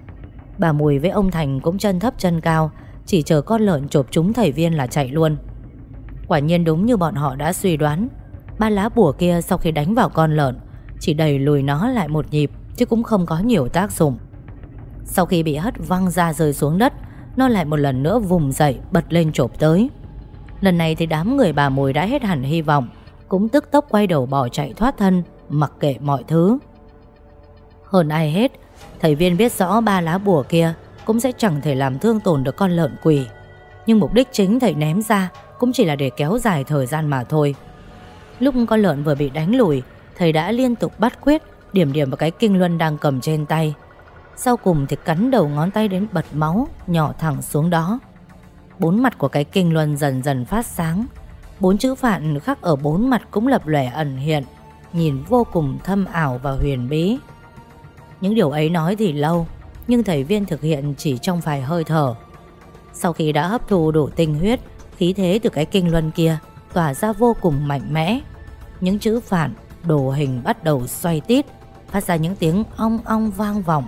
Bà Mùi với ông Thành cũng chân thấp chân cao, chỉ chờ con lợn chộp trúng thầy viên là chạy luôn. Quả nhiên đúng như bọn họ đã suy đoán, ba lá bùa kia sau khi đánh vào con lợn, chỉ đẩy lùi nó lại một nhịp, chứ cũng không có nhiều tác dụng. Sau khi bị hất văng ra rơi xuống đất, nó lại một lần nữa vùng dậy bật lên chộp tới. Lần này thì đám người bà Mùi đã hết hẳn hy vọng, cũng tức tốc quay đầu bỏ chạy thoát thân, mặc kệ mọi thứ. Hơn ai hết, thầy viên biết rõ ba lá bùa kia cũng sẽ chẳng thể làm thương tổn được con lợn quỷ. Nhưng mục đích chính thầy ném ra cũng chỉ là để kéo dài thời gian mà thôi. Lúc con lợn vừa bị đánh lùi, thầy đã liên tục bắt quyết Điểm điểm vào cái kinh luân đang cầm trên tay Sau cùng thì cắn đầu ngón tay đến bật máu Nhỏ thẳng xuống đó Bốn mặt của cái kinh luân dần dần phát sáng Bốn chữ phạn khắc ở bốn mặt cũng lập lòe ẩn hiện Nhìn vô cùng thâm ảo và huyền bí những điều ấy nói thì lâu Nhưng thầy viên thực hiện chỉ trong vài hơi thở Sau khi đã hấp thu đủ tinh huyết Khí thế từ cái kinh luân kia Tỏa ra vô cùng mạnh mẽ Những chữ phản đồ hình bắt đầu xoay tít phát ra những tiếng ong ong vang vọng.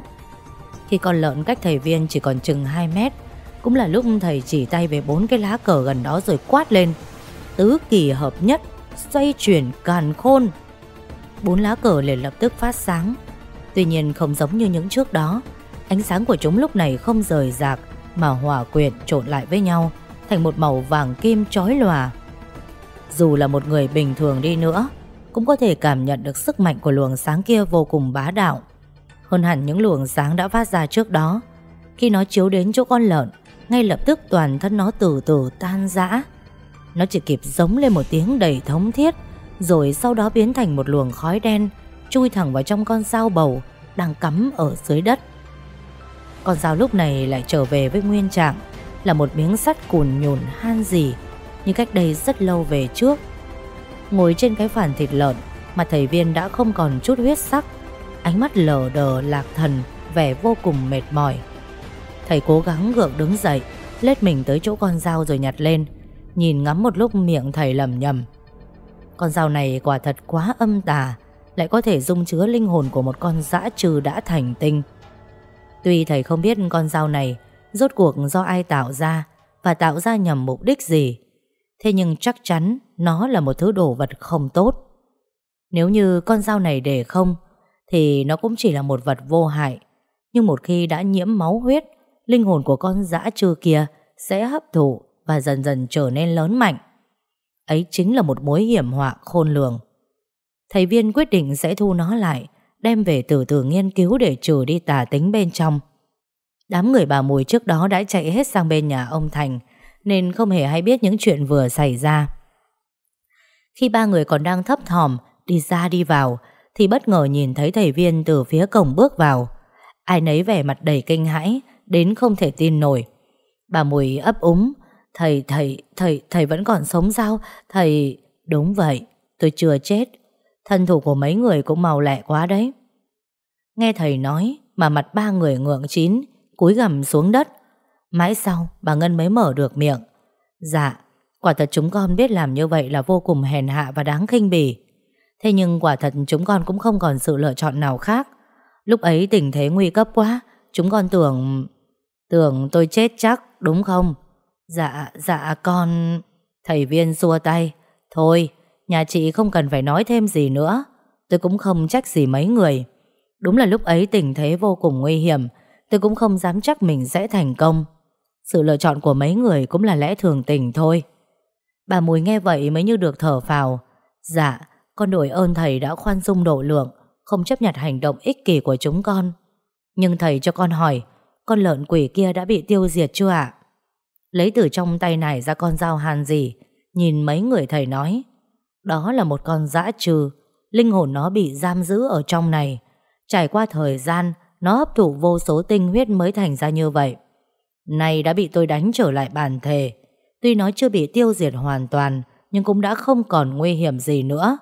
Khi con lợn cách thầy viên chỉ còn chừng 2 mét, cũng là lúc thầy chỉ tay về bốn cái lá cờ gần đó rồi quát lên. Tứ kỳ hợp nhất, xoay chuyển càn khôn. Bốn lá cờ liền lập tức phát sáng. Tuy nhiên không giống như những trước đó, ánh sáng của chúng lúc này không rời rạc mà hòa quyện trộn lại với nhau, thành một màu vàng kim chói lòa. Dù là một người bình thường đi nữa, cũng có thể cảm nhận được sức mạnh của luồng sáng kia vô cùng bá đạo. Hơn hẳn những luồng sáng đã phát ra trước đó. Khi nó chiếu đến chỗ con lợn, ngay lập tức toàn thân nó từ từ tan rã. Nó chỉ kịp giống lên một tiếng đầy thống thiết, rồi sau đó biến thành một luồng khói đen, chui thẳng vào trong con dao bầu đang cắm ở dưới đất. Con dao lúc này lại trở về với nguyên trạng, là một miếng sắt cùn nhùn han gì như cách đây rất lâu về trước. Ngồi trên cái phản thịt lợn mà thầy viên đã không còn chút huyết sắc, ánh mắt lờ đờ lạc thần, vẻ vô cùng mệt mỏi. Thầy cố gắng gượng đứng dậy, lết mình tới chỗ con dao rồi nhặt lên, nhìn ngắm một lúc miệng thầy lầm nhầm. Con dao này quả thật quá âm tà, lại có thể dung chứa linh hồn của một con dã trừ đã thành tinh. Tuy thầy không biết con dao này rốt cuộc do ai tạo ra và tạo ra nhằm mục đích gì, thế nhưng chắc chắn nó là một thứ đồ vật không tốt. Nếu như con dao này để không, thì nó cũng chỉ là một vật vô hại. Nhưng một khi đã nhiễm máu huyết, linh hồn của con dã trừ kia sẽ hấp thụ và dần dần trở nên lớn mạnh. Ấy chính là một mối hiểm họa khôn lường. Thầy viên quyết định sẽ thu nó lại, đem về từ từ nghiên cứu để trừ đi tà tính bên trong. Đám người bà Mùi trước đó đã chạy hết sang bên nhà ông Thành, nên không hề hay biết những chuyện vừa xảy ra. Khi ba người còn đang thấp thỏm đi ra đi vào, thì bất ngờ nhìn thấy thầy viên từ phía cổng bước vào. Ai nấy vẻ mặt đầy kinh hãi, đến không thể tin nổi. Bà Mùi ấp úng, thầy, thầy, thầy, thầy vẫn còn sống sao? Thầy... Đúng vậy, tôi chưa chết. Thân thủ của mấy người cũng màu lẹ quá đấy. Nghe thầy nói mà mặt ba người ngượng chín, cúi gằm xuống đất. Mãi sau, bà Ngân mới mở được miệng. Dạ, quả thật chúng con biết làm như vậy là vô cùng hèn hạ và đáng khinh bỉ. Thế nhưng quả thật chúng con cũng không còn sự lựa chọn nào khác. Lúc ấy tình thế nguy cấp quá, chúng con tưởng... Tưởng tôi chết chắc, đúng không? Dạ, dạ con... Thầy viên xua tay. Thôi, nhà chị không cần phải nói thêm gì nữa. Tôi cũng không trách gì mấy người. Đúng là lúc ấy tình thế vô cùng nguy hiểm. Tôi cũng không dám chắc mình sẽ thành công. Sự lựa chọn của mấy người cũng là lẽ thường tình thôi. Bà Mùi nghe vậy mới như được thở phào. Dạ, con đổi ơn thầy đã khoan dung độ lượng, không chấp nhận hành động ích kỷ của chúng con. Nhưng thầy cho con hỏi, con lợn quỷ kia đã bị tiêu diệt chưa ạ? Lấy từ trong tay này ra con dao hàn gì, nhìn mấy người thầy nói. Đó là một con dã trừ, linh hồn nó bị giam giữ ở trong này. Trải qua thời gian, nó hấp thụ vô số tinh huyết mới thành ra như vậy. Này đã bị tôi đánh trở lại bản thể. Tuy nó chưa bị tiêu diệt hoàn toàn, nhưng cũng đã không còn nguy hiểm gì nữa.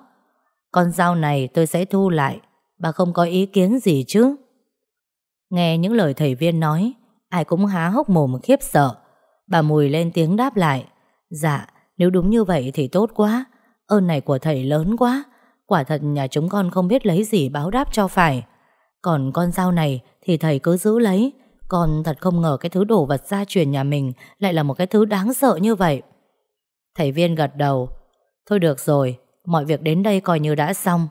Con dao này tôi sẽ thu lại, bà không có ý kiến gì chứ? Nghe những lời thầy viên nói, ai cũng há hốc mồm khiếp sợ. Bà Mùi lên tiếng đáp lại. Dạ, nếu đúng như vậy thì tốt quá. Ơn này của thầy lớn quá. Quả thật nhà chúng con không biết lấy gì báo đáp cho phải. Còn con dao này thì thầy cứ giữ lấy. Con thật không ngờ cái thứ đồ vật gia truyền nhà mình lại là một cái thứ đáng sợ như vậy. Thầy viên gật đầu. Thôi được rồi, mọi việc đến đây coi như đã xong.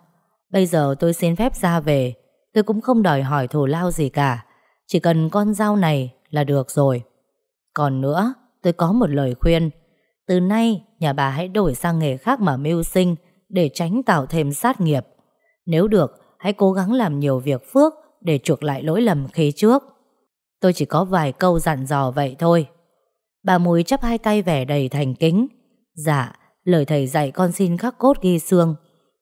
Bây giờ tôi xin phép ra về. Tôi cũng không đòi hỏi thù lao gì cả. Chỉ cần con dao này là được rồi. Còn nữa, tôi có một lời khuyên. Từ nay, nhà bà hãy đổi sang nghề khác mà mưu sinh để tránh tạo thêm sát nghiệp. Nếu được, hãy cố gắng làm nhiều việc phước để chuộc lại lỗi lầm khi trước. Tôi chỉ có vài câu dặn dò vậy thôi. Bà Mùi chắp hai tay vẻ đầy thành kính. Dạ, lời thầy dạy con xin khắc cốt ghi xương.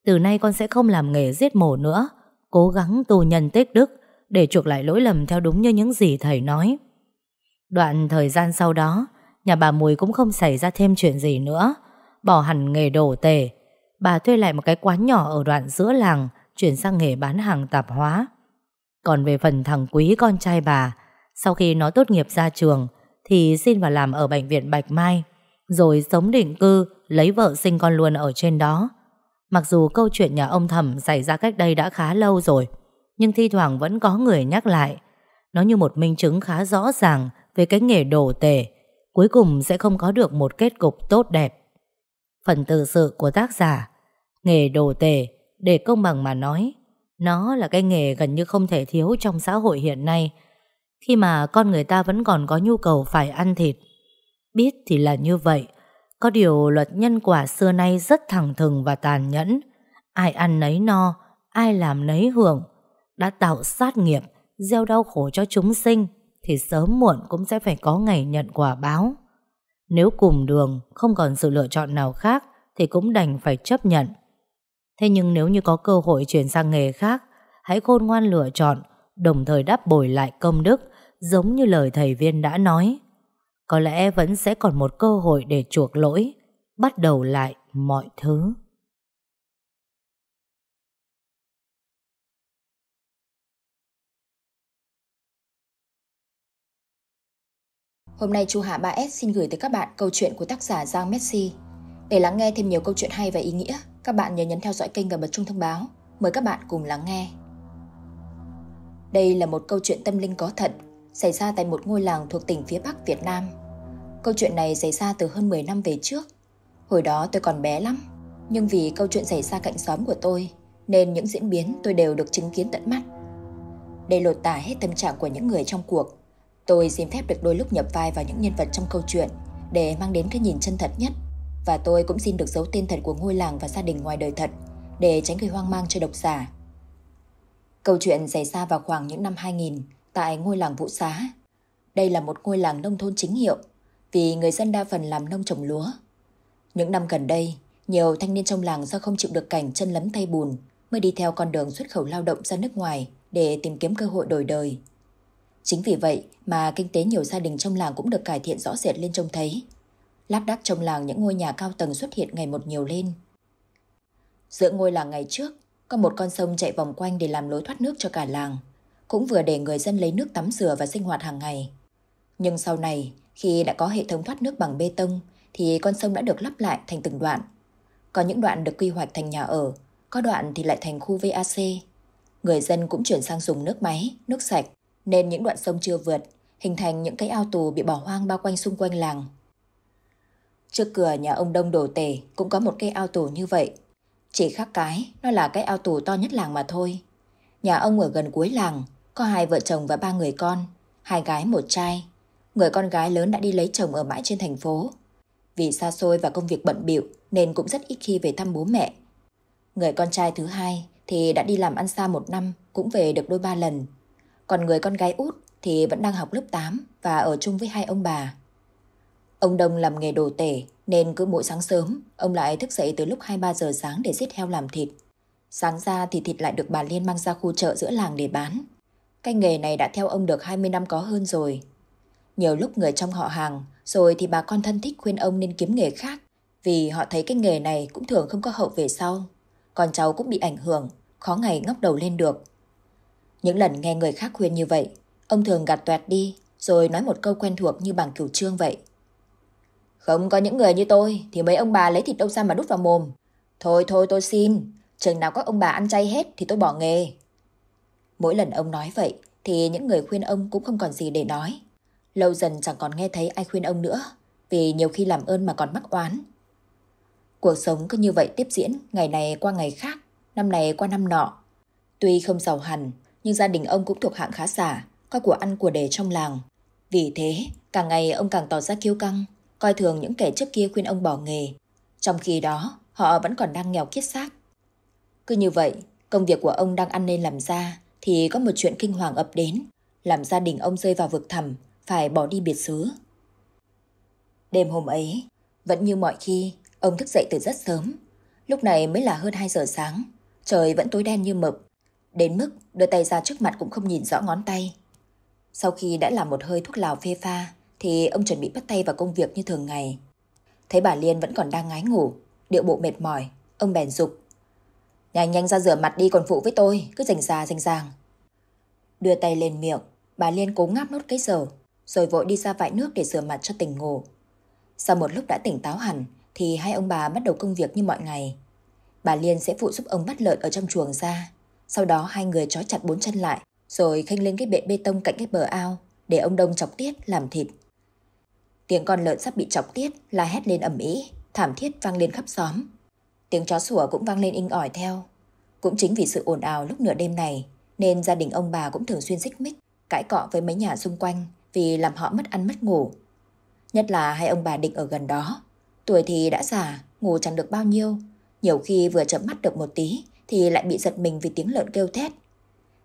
Từ nay con sẽ không làm nghề giết mổ nữa. Cố gắng tu nhân tích đức để chuộc lại lỗi lầm theo đúng như những gì thầy nói. Đoạn thời gian sau đó, nhà bà Mùi cũng không xảy ra thêm chuyện gì nữa. Bỏ hẳn nghề đổ tề. Bà thuê lại một cái quán nhỏ ở đoạn giữa làng, chuyển sang nghề bán hàng tạp hóa. Còn về phần thằng Quý con trai bà, sau khi nó tốt nghiệp ra trường, thì xin vào làm ở bệnh viện Bạch Mai, rồi sống định cư, lấy vợ sinh con luôn ở trên đó. Mặc dù câu chuyện nhà ông thẩm xảy ra cách đây đã khá lâu rồi, nhưng thi thoảng vẫn có người nhắc lại. Nó như một minh chứng khá rõ ràng về cái nghề đổ tể, cuối cùng sẽ không có được một kết cục tốt đẹp. Phần tự sự của tác giả, nghề đồ tể, để công bằng mà nói, nó là cái nghề gần như không thể thiếu trong xã hội hiện nay, khi mà con người ta vẫn còn có nhu cầu phải ăn thịt. Biết thì là như vậy, có điều luật nhân quả xưa nay rất thẳng thừng và tàn nhẫn. Ai ăn nấy no, ai làm nấy hưởng. Đã tạo sát nghiệp, gieo đau khổ cho chúng sinh, thì sớm muộn cũng sẽ phải có ngày nhận quả báo. Nếu cùng đường, không còn sự lựa chọn nào khác, thì cũng đành phải chấp nhận. Thế nhưng nếu như có cơ hội chuyển sang nghề khác, hãy khôn ngoan lựa chọn, đồng thời đáp bồi lại công đức, giống như lời thầy viên đã nói. Có lẽ vẫn sẽ còn một cơ hội để chuộc lỗi, bắt đầu lại mọi thứ. Hôm nay Chu Hạ 3S xin gửi tới các bạn câu chuyện của tác giả Giang Messi. Để lắng nghe thêm nhiều câu chuyện hay và ý nghĩa, các bạn nhớ nhấn theo dõi kênh và bật chuông thông báo. Mời các bạn cùng lắng nghe. Đây là một câu chuyện tâm linh có thật, xảy ra tại một ngôi làng thuộc tỉnh phía Bắc Việt Nam. Câu chuyện này xảy ra từ hơn 10 năm về trước. Hồi đó tôi còn bé lắm, nhưng vì câu chuyện xảy ra cạnh xóm của tôi, nên những diễn biến tôi đều được chứng kiến tận mắt. Đây lột tả hết tâm trạng của những người trong cuộc. Tôi xin phép được đôi lúc nhập vai vào những nhân vật trong câu chuyện để mang đến cái nhìn chân thật nhất. Và tôi cũng xin được giấu tên thật của ngôi làng và gia đình ngoài đời thật để tránh gây hoang mang cho độc giả. Câu chuyện xảy ra vào khoảng những năm 2000 tại ngôi làng Vũ Xá. Đây là một ngôi làng nông thôn chính hiệu vì người dân đa phần làm nông trồng lúa. Những năm gần đây, nhiều thanh niên trong làng do không chịu được cảnh chân lấm tay bùn mới đi theo con đường xuất khẩu lao động ra nước ngoài để tìm kiếm cơ hội đổi đời. Chính vì vậy mà kinh tế nhiều gia đình trong làng cũng được cải thiện rõ rệt lên trông thấy. Lác đác trong làng những ngôi nhà cao tầng xuất hiện ngày một nhiều lên. Giữa ngôi làng ngày trước, có một con sông chạy vòng quanh để làm lối thoát nước cho cả làng, cũng vừa để người dân lấy nước tắm rửa và sinh hoạt hàng ngày. Nhưng sau này, khi đã có hệ thống thoát nước bằng bê tông, thì con sông đã được lắp lại thành từng đoạn. Có những đoạn được quy hoạch thành nhà ở, có đoạn thì lại thành khu VAC. Người dân cũng chuyển sang dùng nước máy, nước sạch, nên những đoạn sông chưa vượt, hình thành những cái ao tù bị bỏ hoang bao quanh xung quanh làng. Trước cửa nhà ông Đông Đổ Tể cũng có một cây ao tù như vậy. Chỉ khác cái, nó là cái ao tù to nhất làng mà thôi. Nhà ông ở gần cuối làng, có hai vợ chồng và ba người con, hai gái một trai. Người con gái lớn đã đi lấy chồng ở mãi trên thành phố. Vì xa xôi và công việc bận bịu nên cũng rất ít khi về thăm bố mẹ. Người con trai thứ hai thì đã đi làm ăn xa một năm, cũng về được đôi ba lần. Còn người con gái út thì vẫn đang học lớp 8 và ở chung với hai ông bà. Ông Đông làm nghề đồ tể nên cứ mỗi sáng sớm ông lại thức dậy từ lúc 2-3 giờ sáng để giết heo làm thịt. Sáng ra thì thịt lại được bà Liên mang ra khu chợ giữa làng để bán. Cái nghề này đã theo ông được 20 năm có hơn rồi. Nhiều lúc người trong họ hàng, rồi thì bà con thân thích khuyên ông nên kiếm nghề khác, vì họ thấy cái nghề này cũng thường không có hậu về sau. còn cháu cũng bị ảnh hưởng, khó ngày ngóc đầu lên được. Những lần nghe người khác khuyên như vậy, ông thường gạt tuẹt đi, rồi nói một câu quen thuộc như bằng cửu trương vậy. Không có những người như tôi, thì mấy ông bà lấy thịt đâu ra mà đút vào mồm. Thôi thôi tôi xin, chừng nào các ông bà ăn chay hết thì tôi bỏ nghề. Mỗi lần ông nói vậy, thì những người khuyên ông cũng không còn gì để nói. Lâu dần chẳng còn nghe thấy ai khuyên ông nữa, vì nhiều khi làm ơn mà còn mắc oán. Cuộc sống cứ như vậy tiếp diễn, ngày này qua ngày khác, năm này qua năm nọ. Tuy không giàu hẳn, nhưng gia đình ông cũng thuộc hạng khá giả, có của ăn của để trong làng. Vì thế, càng ngày ông càng tỏ ra kiêu căng, coi thường những kẻ trước kia khuyên ông bỏ nghề. Trong khi đó, họ vẫn còn đang nghèo kiết xác. Cứ như vậy, công việc của ông đang ăn nên làm ra, thì có một chuyện kinh hoàng ập đến, làm gia đình ông rơi vào vực thẳm, phải bỏ đi biệt xứ. Đêm hôm ấy, vẫn như mọi khi, ông thức dậy từ rất sớm. Lúc này mới là hơn 2 giờ sáng, trời vẫn tối đen như mực. Đến mức đưa tay ra trước mặt cũng không nhìn rõ ngón tay. Sau khi đã làm một hơi thuốc lào phê pha, thì ông chuẩn bị bắt tay vào công việc như thường ngày. Thấy bà Liên vẫn còn đang ngái ngủ, điệu bộ mệt mỏi, ông bèn dục. Nhanh nhanh ra rửa mặt đi còn phụ với tôi, cứ rành ra rành ràng. Đưa tay lên miệng, bà Liên cố ngáp nốt cái giờ, rồi vội đi ra vại nước để rửa mặt cho tỉnh ngủ. Sau một lúc đã tỉnh táo hẳn, thì hai ông bà bắt đầu công việc như mọi ngày. Bà Liên sẽ phụ giúp ông bắt lợn ở trong chuồng ra. Sau đó hai người trói chặt bốn chân lại, rồi khênh lên cái bệ bê tông cạnh cái bờ ao để ông Đông chọc tiết làm thịt. Tiếng con lợn sắp bị chọc tiết la hét lên ầm ĩ, thảm thiết vang lên khắp xóm. Tiếng chó sủa cũng vang lên inh ỏi theo. Cũng chính vì sự ồn ào lúc nửa đêm này nên gia đình ông bà cũng thường xuyên xích mích, cãi cọ với mấy nhà xung quanh vì làm họ mất ăn mất ngủ. Nhất là hai ông bà định ở gần đó. Tuổi thì đã già, ngủ chẳng được bao nhiêu. Nhiều khi vừa chậm mắt được một tí thì lại bị giật mình vì tiếng lợn kêu thét.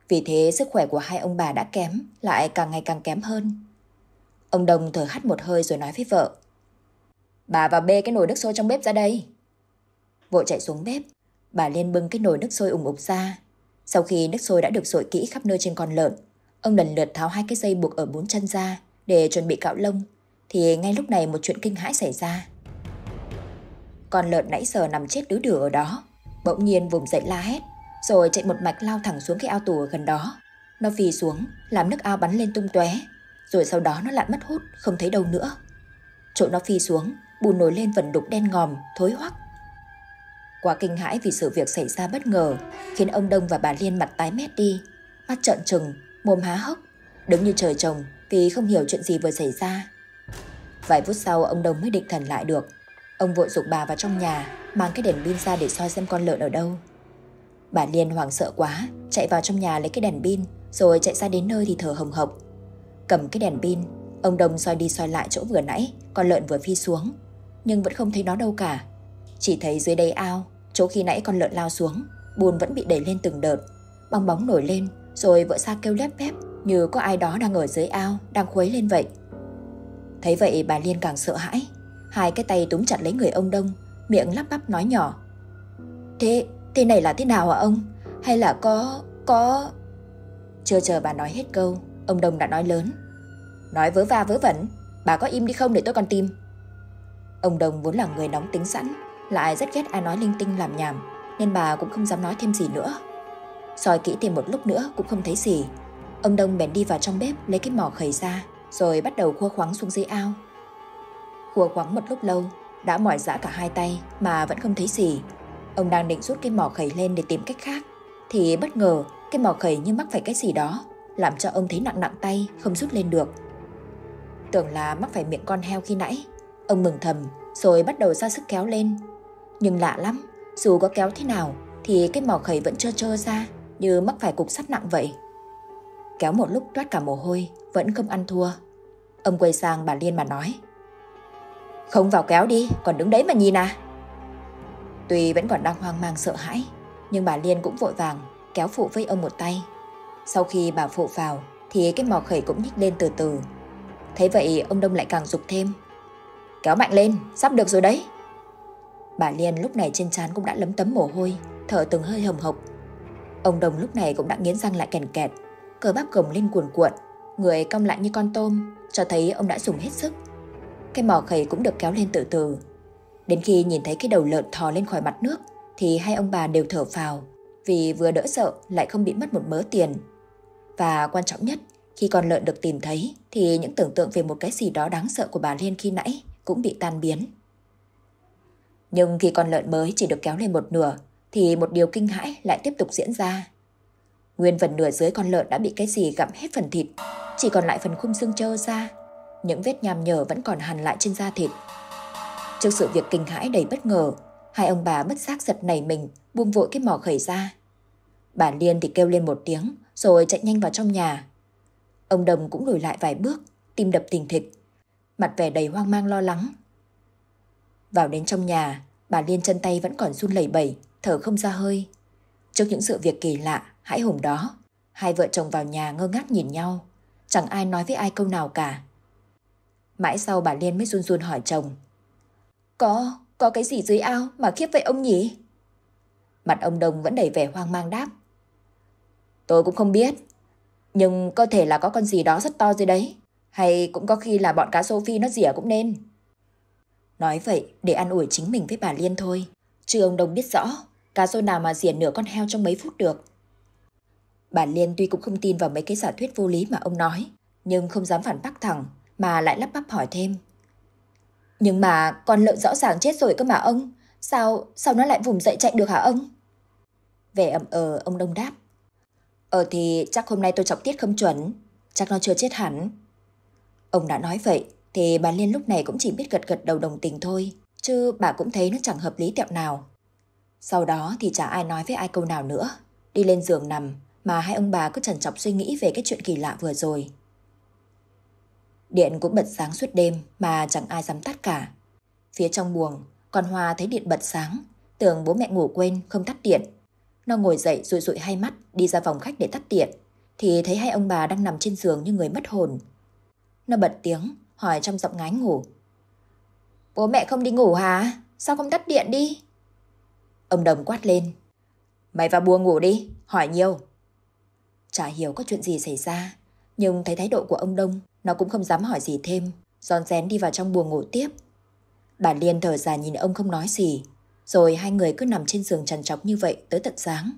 Vì thế sức khỏe của hai ông bà đã kém, lại càng ngày càng kém hơn. Ông Đồng thở hắt một hơi rồi nói với vợ. Bà vào bê cái nồi nước sôi trong bếp ra đây. Vội chạy xuống bếp, bà lên bưng cái nồi nước sôi ủng ục ra. Sau khi nước sôi đã được sội kỹ khắp nơi trên con lợn, ông lần lượt tháo hai cái dây buộc ở bốn chân ra để chuẩn bị cạo lông, thì ngay lúc này một chuyện kinh hãi xảy ra. Con lợn nãy giờ nằm chết đứa đửa ở đó, bỗng nhiên vùng dậy la hét, rồi chạy một mạch lao thẳng xuống cái ao tù ở gần đó. Nó phi xuống, làm nước ao bắn lên tung tóe, rồi sau đó nó lại mất hút, không thấy đâu nữa. Chỗ nó phi xuống, bùn nổi lên vần đục đen ngòm, thối hoắc. Quá kinh hãi vì sự việc xảy ra bất ngờ, khiến ông Đông và bà Liên mặt tái mét đi, mắt trợn trừng, mồm há hốc, đứng như trời trồng vì không hiểu chuyện gì vừa xảy ra. Vài phút sau ông Đông mới định thần lại được. Ông vội dục bà vào trong nhà, mang cái đèn pin ra để soi xem con lợn ở đâu. Bà Liên hoảng sợ quá, chạy vào trong nhà lấy cái đèn pin, rồi chạy ra đến nơi thì thở hồng hộc. Cầm cái đèn pin, ông Đông soi đi soi lại chỗ vừa nãy, con lợn vừa phi xuống. Nhưng vẫn không thấy nó đâu cả. Chỉ thấy dưới đây ao, chỗ khi nãy con lợn lao xuống, bùn vẫn bị đẩy lên từng đợt. Bong bóng nổi lên, rồi vợ xa kêu lép bép như có ai đó đang ở dưới ao, đang khuấy lên vậy. Thấy vậy bà Liên càng sợ hãi, hai cái tay túm chặt lấy người ông Đông, miệng lắp bắp nói nhỏ. Thế, thế này là thế nào hả ông? Hay là có, có... Chưa chờ bà nói hết câu, ông Đông đã nói lớn. Nói vớ va vớ vẩn, bà có im đi không để tôi còn tìm. Ông Đông vốn là người nóng tính sẵn, lại rất ghét ai nói linh tinh làm nhảm, nên bà cũng không dám nói thêm gì nữa. soi kỹ thêm một lúc nữa cũng không thấy gì. Ông Đông bèn đi vào trong bếp lấy cái mỏ khẩy ra, rồi bắt đầu khua khoáng xuống dưới ao. Cua quắng một lúc lâu, đã mỏi dã cả hai tay mà vẫn không thấy gì. Ông đang định rút cái mỏ khẩy lên để tìm cách khác, thì bất ngờ cái mỏ khẩy như mắc phải cái gì đó, làm cho ông thấy nặng nặng tay, không rút lên được. Tưởng là mắc phải miệng con heo khi nãy, ông mừng thầm rồi bắt đầu ra sức kéo lên. Nhưng lạ lắm, dù có kéo thế nào thì cái mỏ khẩy vẫn trơ trơ ra như mắc phải cục sắt nặng vậy. Kéo một lúc toát cả mồ hôi, vẫn không ăn thua. Ông quay sang bà Liên mà nói. Không vào kéo đi, còn đứng đấy mà nhìn à. Tuy vẫn còn đang hoang mang sợ hãi, nhưng bà Liên cũng vội vàng kéo phụ với ông một tay. Sau khi bà phụ vào thì cái mò khẩy cũng nhích lên từ từ. Thế vậy ông Đông lại càng dục thêm. Kéo mạnh lên, sắp được rồi đấy. Bà Liên lúc này trên trán cũng đã lấm tấm mồ hôi, thở từng hơi hồng hộc. Ông Đông lúc này cũng đã nghiến răng lại kèn kẹt, cơ bắp gồng lên cuồn cuộn, người cong lại như con tôm, cho thấy ông đã dùng hết sức. Cái mỏ khẩy cũng được kéo lên từ từ. Đến khi nhìn thấy cái đầu lợn thò lên khỏi mặt nước, thì hai ông bà đều thở phào, vì vừa đỡ sợ lại không bị mất một mớ tiền. Và quan trọng nhất, khi con lợn được tìm thấy, thì những tưởng tượng về một cái gì đó đáng sợ của bà Liên khi nãy cũng bị tan biến. Nhưng khi con lợn mới chỉ được kéo lên một nửa, thì một điều kinh hãi lại tiếp tục diễn ra. Nguyên phần nửa dưới con lợn đã bị cái gì gặm hết phần thịt, chỉ còn lại phần khung xương trơ ra. Những vết nham nhở vẫn còn hằn lại trên da thịt. Trước sự việc kinh hãi đầy bất ngờ, hai ông bà bất giác giật nảy mình, buông vội cái mỏ khẩy ra. Bà Liên thì kêu lên một tiếng, rồi chạy nhanh vào trong nhà. Ông Đồng cũng lùi lại vài bước, tim đập thình thịch, mặt vẻ đầy hoang mang lo lắng. Vào đến trong nhà, bà Liên chân tay vẫn còn run lẩy bẩy, thở không ra hơi. Trước những sự việc kỳ lạ, hãi hùng đó, hai vợ chồng vào nhà ngơ ngác nhìn nhau. Chẳng ai nói với ai câu nào cả. Mãi sau bà Liên mới run run hỏi chồng. Có, có cái gì dưới ao mà khiếp vậy ông nhỉ? Mặt ông Đông vẫn đầy vẻ hoang mang đáp. Tôi cũng không biết, nhưng có thể là có con gì đó rất to dưới đấy. Hay cũng có khi là bọn cá Sophie nó rỉa cũng nên. Nói vậy để ăn ủi chính mình với bà Liên thôi. Chứ ông Đông biết rõ, cá rô nào mà rỉa nửa con heo trong mấy phút được. Bà Liên tuy cũng không tin vào mấy cái giả thuyết vô lý mà ông nói, nhưng không dám phản bác thẳng, mà lại lắp bắp hỏi thêm. Nhưng mà con lợn rõ ràng chết rồi cơ mà ông, sao sao nó lại vùng dậy chạy được hả ông? Vẻ ẩm ờ ông Đông đáp. Ờ thì chắc hôm nay tôi chọc tiết không chuẩn, chắc nó chưa chết hẳn. Ông đã nói vậy, thì bà Liên lúc này cũng chỉ biết gật gật đầu đồng tình thôi, chứ bà cũng thấy nó chẳng hợp lý tẹo nào. Sau đó thì chả ai nói với ai câu nào nữa, đi lên giường nằm mà hai ông bà cứ trần trọc suy nghĩ về cái chuyện kỳ lạ vừa rồi. Điện cũng bật sáng suốt đêm mà chẳng ai dám tắt cả. Phía trong buồng, con Hoa thấy điện bật sáng, tưởng bố mẹ ngủ quên không tắt điện. Nó ngồi dậy rụi rụi hai mắt đi ra phòng khách để tắt điện, thì thấy hai ông bà đang nằm trên giường như người mất hồn. Nó bật tiếng, hỏi trong giọng ngái ngủ. Bố mẹ không đi ngủ hả? Sao không tắt điện đi? Ông Đồng quát lên. Mày vào buồng ngủ đi, hỏi nhiều. Chả hiểu có chuyện gì xảy ra, nhưng thấy thái độ của ông Đông, nó cũng không dám hỏi gì thêm, giòn rén đi vào trong buồng ngủ tiếp. Bà Liên thở dài nhìn ông không nói gì, rồi hai người cứ nằm trên giường trằn trọc như vậy tới tận sáng.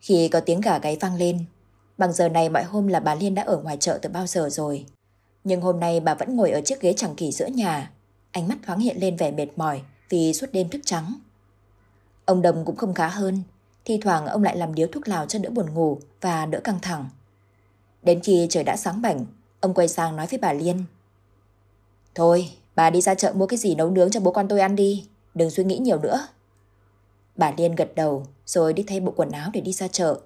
Khi có tiếng gà gáy vang lên, bằng giờ này mọi hôm là bà Liên đã ở ngoài chợ từ bao giờ rồi. Nhưng hôm nay bà vẫn ngồi ở chiếc ghế chẳng kỳ giữa nhà, ánh mắt thoáng hiện lên vẻ mệt mỏi vì suốt đêm thức trắng. Ông Đồng cũng không khá hơn, thi thoảng ông lại làm điếu thuốc lào cho đỡ buồn ngủ và đỡ căng thẳng. Đến khi trời đã sáng bảnh, ông quay sang nói với bà Liên. Thôi, bà đi ra chợ mua cái gì nấu nướng cho bố con tôi ăn đi, đừng suy nghĩ nhiều nữa. Bà Liên gật đầu rồi đi thay bộ quần áo để đi ra chợ.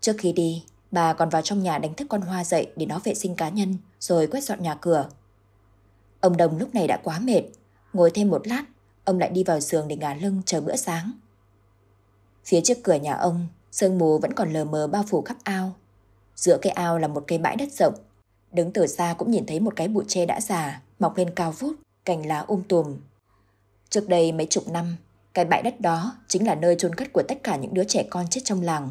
Trước khi đi, bà còn vào trong nhà đánh thức con Hoa dậy để nó vệ sinh cá nhân rồi quét dọn nhà cửa. Ông Đồng lúc này đã quá mệt, ngồi thêm một lát, ông lại đi vào giường để ngả lưng chờ bữa sáng. Phía trước cửa nhà ông, sương mù vẫn còn lờ mờ bao phủ khắp ao. Giữa cái ao là một cây bãi đất rộng. Đứng từ xa cũng nhìn thấy một cái bụi tre đã già, mọc lên cao vút, cành lá um tùm. Trước đây mấy chục năm, cái bãi đất đó chính là nơi chôn cất của tất cả những đứa trẻ con chết trong làng.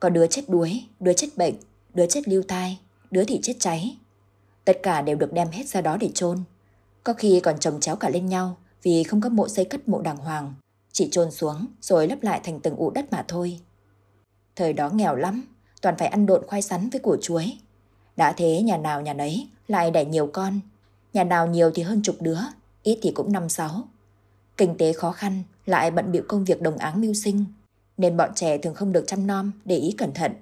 Có đứa chết đuối, đứa chết bệnh, đứa chết lưu thai, đứa thì chết cháy. Tất cả đều được đem hết ra đó để chôn. Có khi còn chồng chéo cả lên nhau vì không có mộ xây cất mộ đàng hoàng. Chỉ chôn xuống rồi lấp lại thành từng ụ đất mà thôi. Thời đó nghèo lắm, toàn phải ăn độn khoai sắn với củ chuối. Đã thế nhà nào nhà nấy lại đẻ nhiều con. Nhà nào nhiều thì hơn chục đứa, ít thì cũng năm sáu. Kinh tế khó khăn, lại bận bịu công việc đồng áng mưu sinh, nên bọn trẻ thường không được chăm nom, để ý cẩn thận.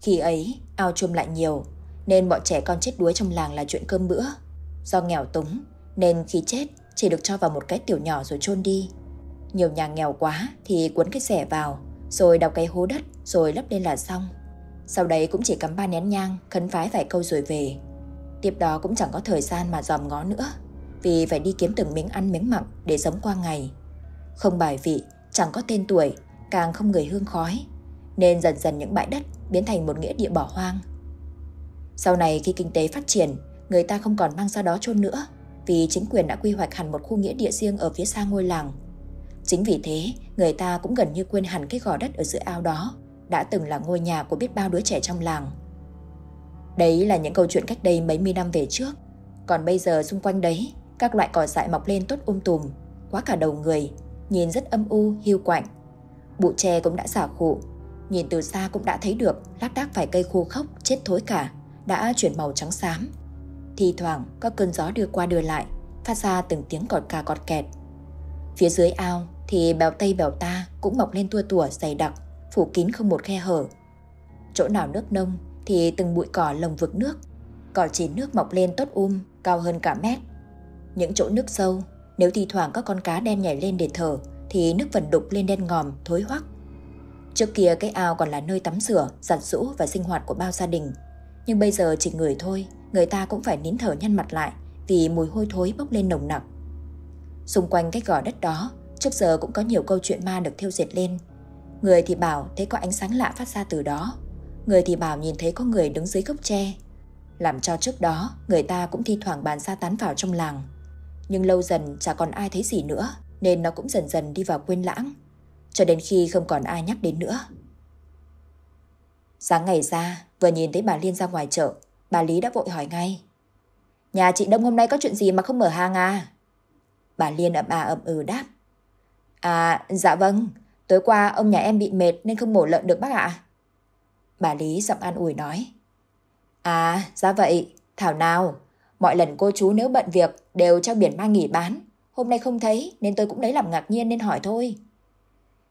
Khi ấy, ao chuông lại nhiều, nên bọn trẻ con chết đuối trong làng là chuyện cơm bữa. Do nghèo túng, nên khi chết chỉ được cho vào một cái tiểu nhỏ rồi chôn đi. Nhiều nhà nghèo quá thì cuốn cái rẻ vào, rồi đào cái hố đất, rồi lấp lên là xong. Sau đấy cũng chỉ cắm ba nén nhang, khấn phái vài câu rồi về. Tiếp đó cũng chẳng có thời gian mà dòm ngó nữa, vì phải đi kiếm từng miếng ăn miếng mặn để sống qua ngày. Không bài vị, chẳng có tên tuổi, càng không người hương khói, nên dần dần những bãi đất biến thành một nghĩa địa bỏ hoang. Sau này khi kinh tế phát triển, người ta không còn mang ra đó chôn nữa, vì chính quyền đã quy hoạch hẳn một khu nghĩa địa riêng ở phía xa ngôi làng. Chính vì thế, người ta cũng gần như quên hẳn cái gò đất ở giữa ao đó, đã từng là ngôi nhà của biết bao đứa trẻ trong làng. Đấy là những câu chuyện cách đây mấy mươi năm về trước, còn bây giờ xung quanh đấy, các loại cỏ dại mọc lên tốt um tùm, quá cả đầu người, nhìn rất âm u, hiu quạnh. Bụ tre cũng đã xả khụ, nhìn từ xa cũng đã thấy được lác đác vài cây khô khốc, chết thối cả, đã chuyển màu trắng xám. Thì thoảng có cơn gió đưa qua đưa lại, phát ra từng tiếng cọt cà cọt kẹt. Phía dưới ao thì bèo tây bèo ta cũng mọc lên tua tủa dày đặc, phủ kín không một khe hở. Chỗ nào nước nông thì từng bụi cỏ lồng vực nước, cỏ chỉ nước mọc lên tốt um, cao hơn cả mét. Những chỗ nước sâu nếu thi thoảng có con cá đen nhảy lên để thở thì nước vẫn đục lên đen ngòm, thối hoắc. Trước kia cái ao còn là nơi tắm rửa, giặt rũ và sinh hoạt của bao gia đình. Nhưng bây giờ chỉ người thôi, người ta cũng phải nín thở nhăn mặt lại vì mùi hôi thối bốc lên nồng nặc. Xung quanh cái gò đất đó, trước giờ cũng có nhiều câu chuyện ma được thiêu diệt lên. Người thì bảo thấy có ánh sáng lạ phát ra từ đó. Người thì bảo nhìn thấy có người đứng dưới gốc tre. Làm cho trước đó, người ta cũng thi thoảng bàn xa tán vào trong làng nhưng lâu dần chả còn ai thấy gì nữa, nên nó cũng dần dần đi vào quên lãng, cho đến khi không còn ai nhắc đến nữa. Sáng ngày ra, vừa nhìn thấy bà Liên ra ngoài chợ, bà Lý đã vội hỏi ngay. Nhà chị Đông hôm nay có chuyện gì mà không mở hàng à? Bà Liên ậm à ậm ừ đáp. À, dạ vâng, tối qua ông nhà em bị mệt nên không mổ lợn được bác ạ. Bà Lý giọng an ủi nói. À, ra vậy, Thảo nào, Mọi lần cô chú nếu bận việc đều cho biển mang nghỉ bán. Hôm nay không thấy nên tôi cũng lấy làm ngạc nhiên nên hỏi thôi.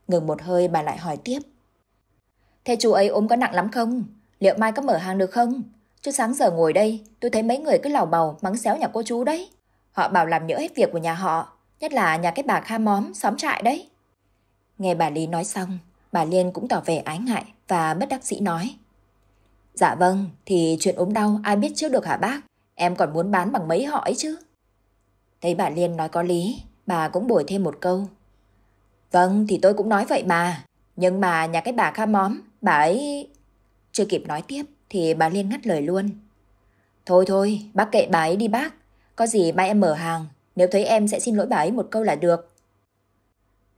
Ngừng một hơi bà lại hỏi tiếp. Thế chú ấy ốm có nặng lắm không? Liệu mai có mở hàng được không? Chứ sáng giờ ngồi đây tôi thấy mấy người cứ lào bầu mắng xéo nhà cô chú đấy. Họ bảo làm nhỡ hết việc của nhà họ, nhất là nhà cái bà Kha Móm xóm trại đấy. Nghe bà Lý nói xong, bà Liên cũng tỏ vẻ ái ngại và bất đắc dĩ nói. Dạ vâng, thì chuyện ốm đau ai biết trước được hả bác? Em còn muốn bán bằng mấy họ ấy chứ. Thấy bà Liên nói có lý, bà cũng bồi thêm một câu. Vâng, thì tôi cũng nói vậy mà. Nhưng mà nhà cái bà kha móm, bà ấy... Chưa kịp nói tiếp thì bà Liên ngắt lời luôn. Thôi thôi, bác kệ bà ấy đi bác. Có gì mai em mở hàng, nếu thấy em sẽ xin lỗi bà ấy một câu là được.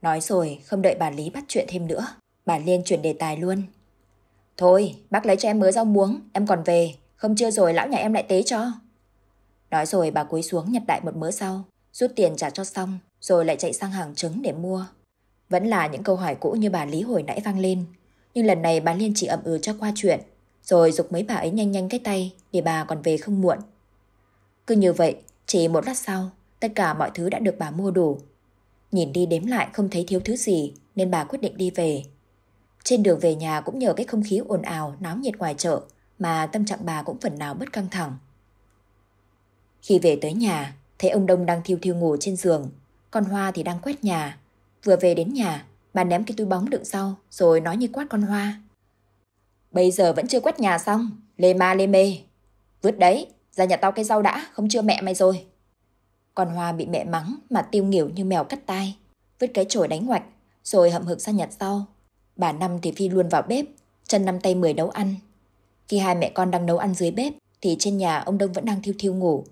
Nói rồi, không đợi bà Lý bắt chuyện thêm nữa. Bà Liên chuyển đề tài luôn. Thôi, bác lấy cho em mớ rau muống, em còn về. Không chưa rồi lão nhà em lại tế cho. Nói rồi bà cúi xuống nhặt đại một mớ rau, rút tiền trả cho xong, rồi lại chạy sang hàng trứng để mua. Vẫn là những câu hỏi cũ như bà Lý hồi nãy vang lên. Nhưng lần này bà Liên chỉ ậm ừ cho qua chuyện, rồi dục mấy bà ấy nhanh nhanh cái tay để bà còn về không muộn. Cứ như vậy, chỉ một lát sau, tất cả mọi thứ đã được bà mua đủ. Nhìn đi đếm lại không thấy thiếu thứ gì nên bà quyết định đi về. Trên đường về nhà cũng nhờ cái không khí ồn ào, náo nhiệt ngoài chợ mà tâm trạng bà cũng phần nào bớt căng thẳng. Khi về tới nhà, thấy ông Đông đang thiêu thiêu ngủ trên giường, con Hoa thì đang quét nhà. Vừa về đến nhà, bà ném cái túi bóng đựng rau rồi nói như quát con Hoa. Bây giờ vẫn chưa quét nhà xong, lê ma lê mê. Vứt đấy, ra nhà tao cái rau đã, không chưa mẹ mày rồi. Con Hoa bị mẹ mắng mà tiêu nghỉu như mèo cắt tai, vứt cái chổi đánh hoạch, rồi hậm hực ra nhặt rau. Bà Năm thì phi luôn vào bếp, chân năm tay mười nấu ăn. Khi hai mẹ con đang nấu ăn dưới bếp, thì trên nhà ông Đông vẫn đang thiêu thiêu ngủ.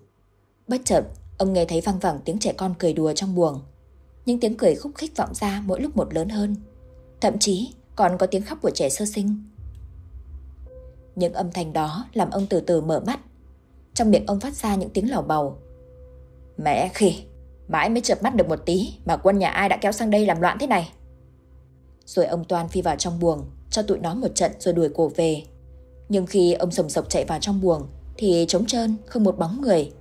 Bất chợt, ông nghe thấy văng vẳng tiếng trẻ con cười đùa trong buồng. Những tiếng cười khúc khích vọng ra mỗi lúc một lớn hơn. Thậm chí còn có tiếng khóc của trẻ sơ sinh. Những âm thanh đó làm ông từ từ mở mắt. Trong miệng ông phát ra những tiếng lào bầu. Mẹ khỉ, mãi mới chợp mắt được một tí mà quân nhà ai đã kéo sang đây làm loạn thế này. Rồi ông Toan phi vào trong buồng, cho tụi nó một trận rồi đuổi cổ về. Nhưng khi ông sồng sộc chạy vào trong buồng thì trống trơn, không một bóng người.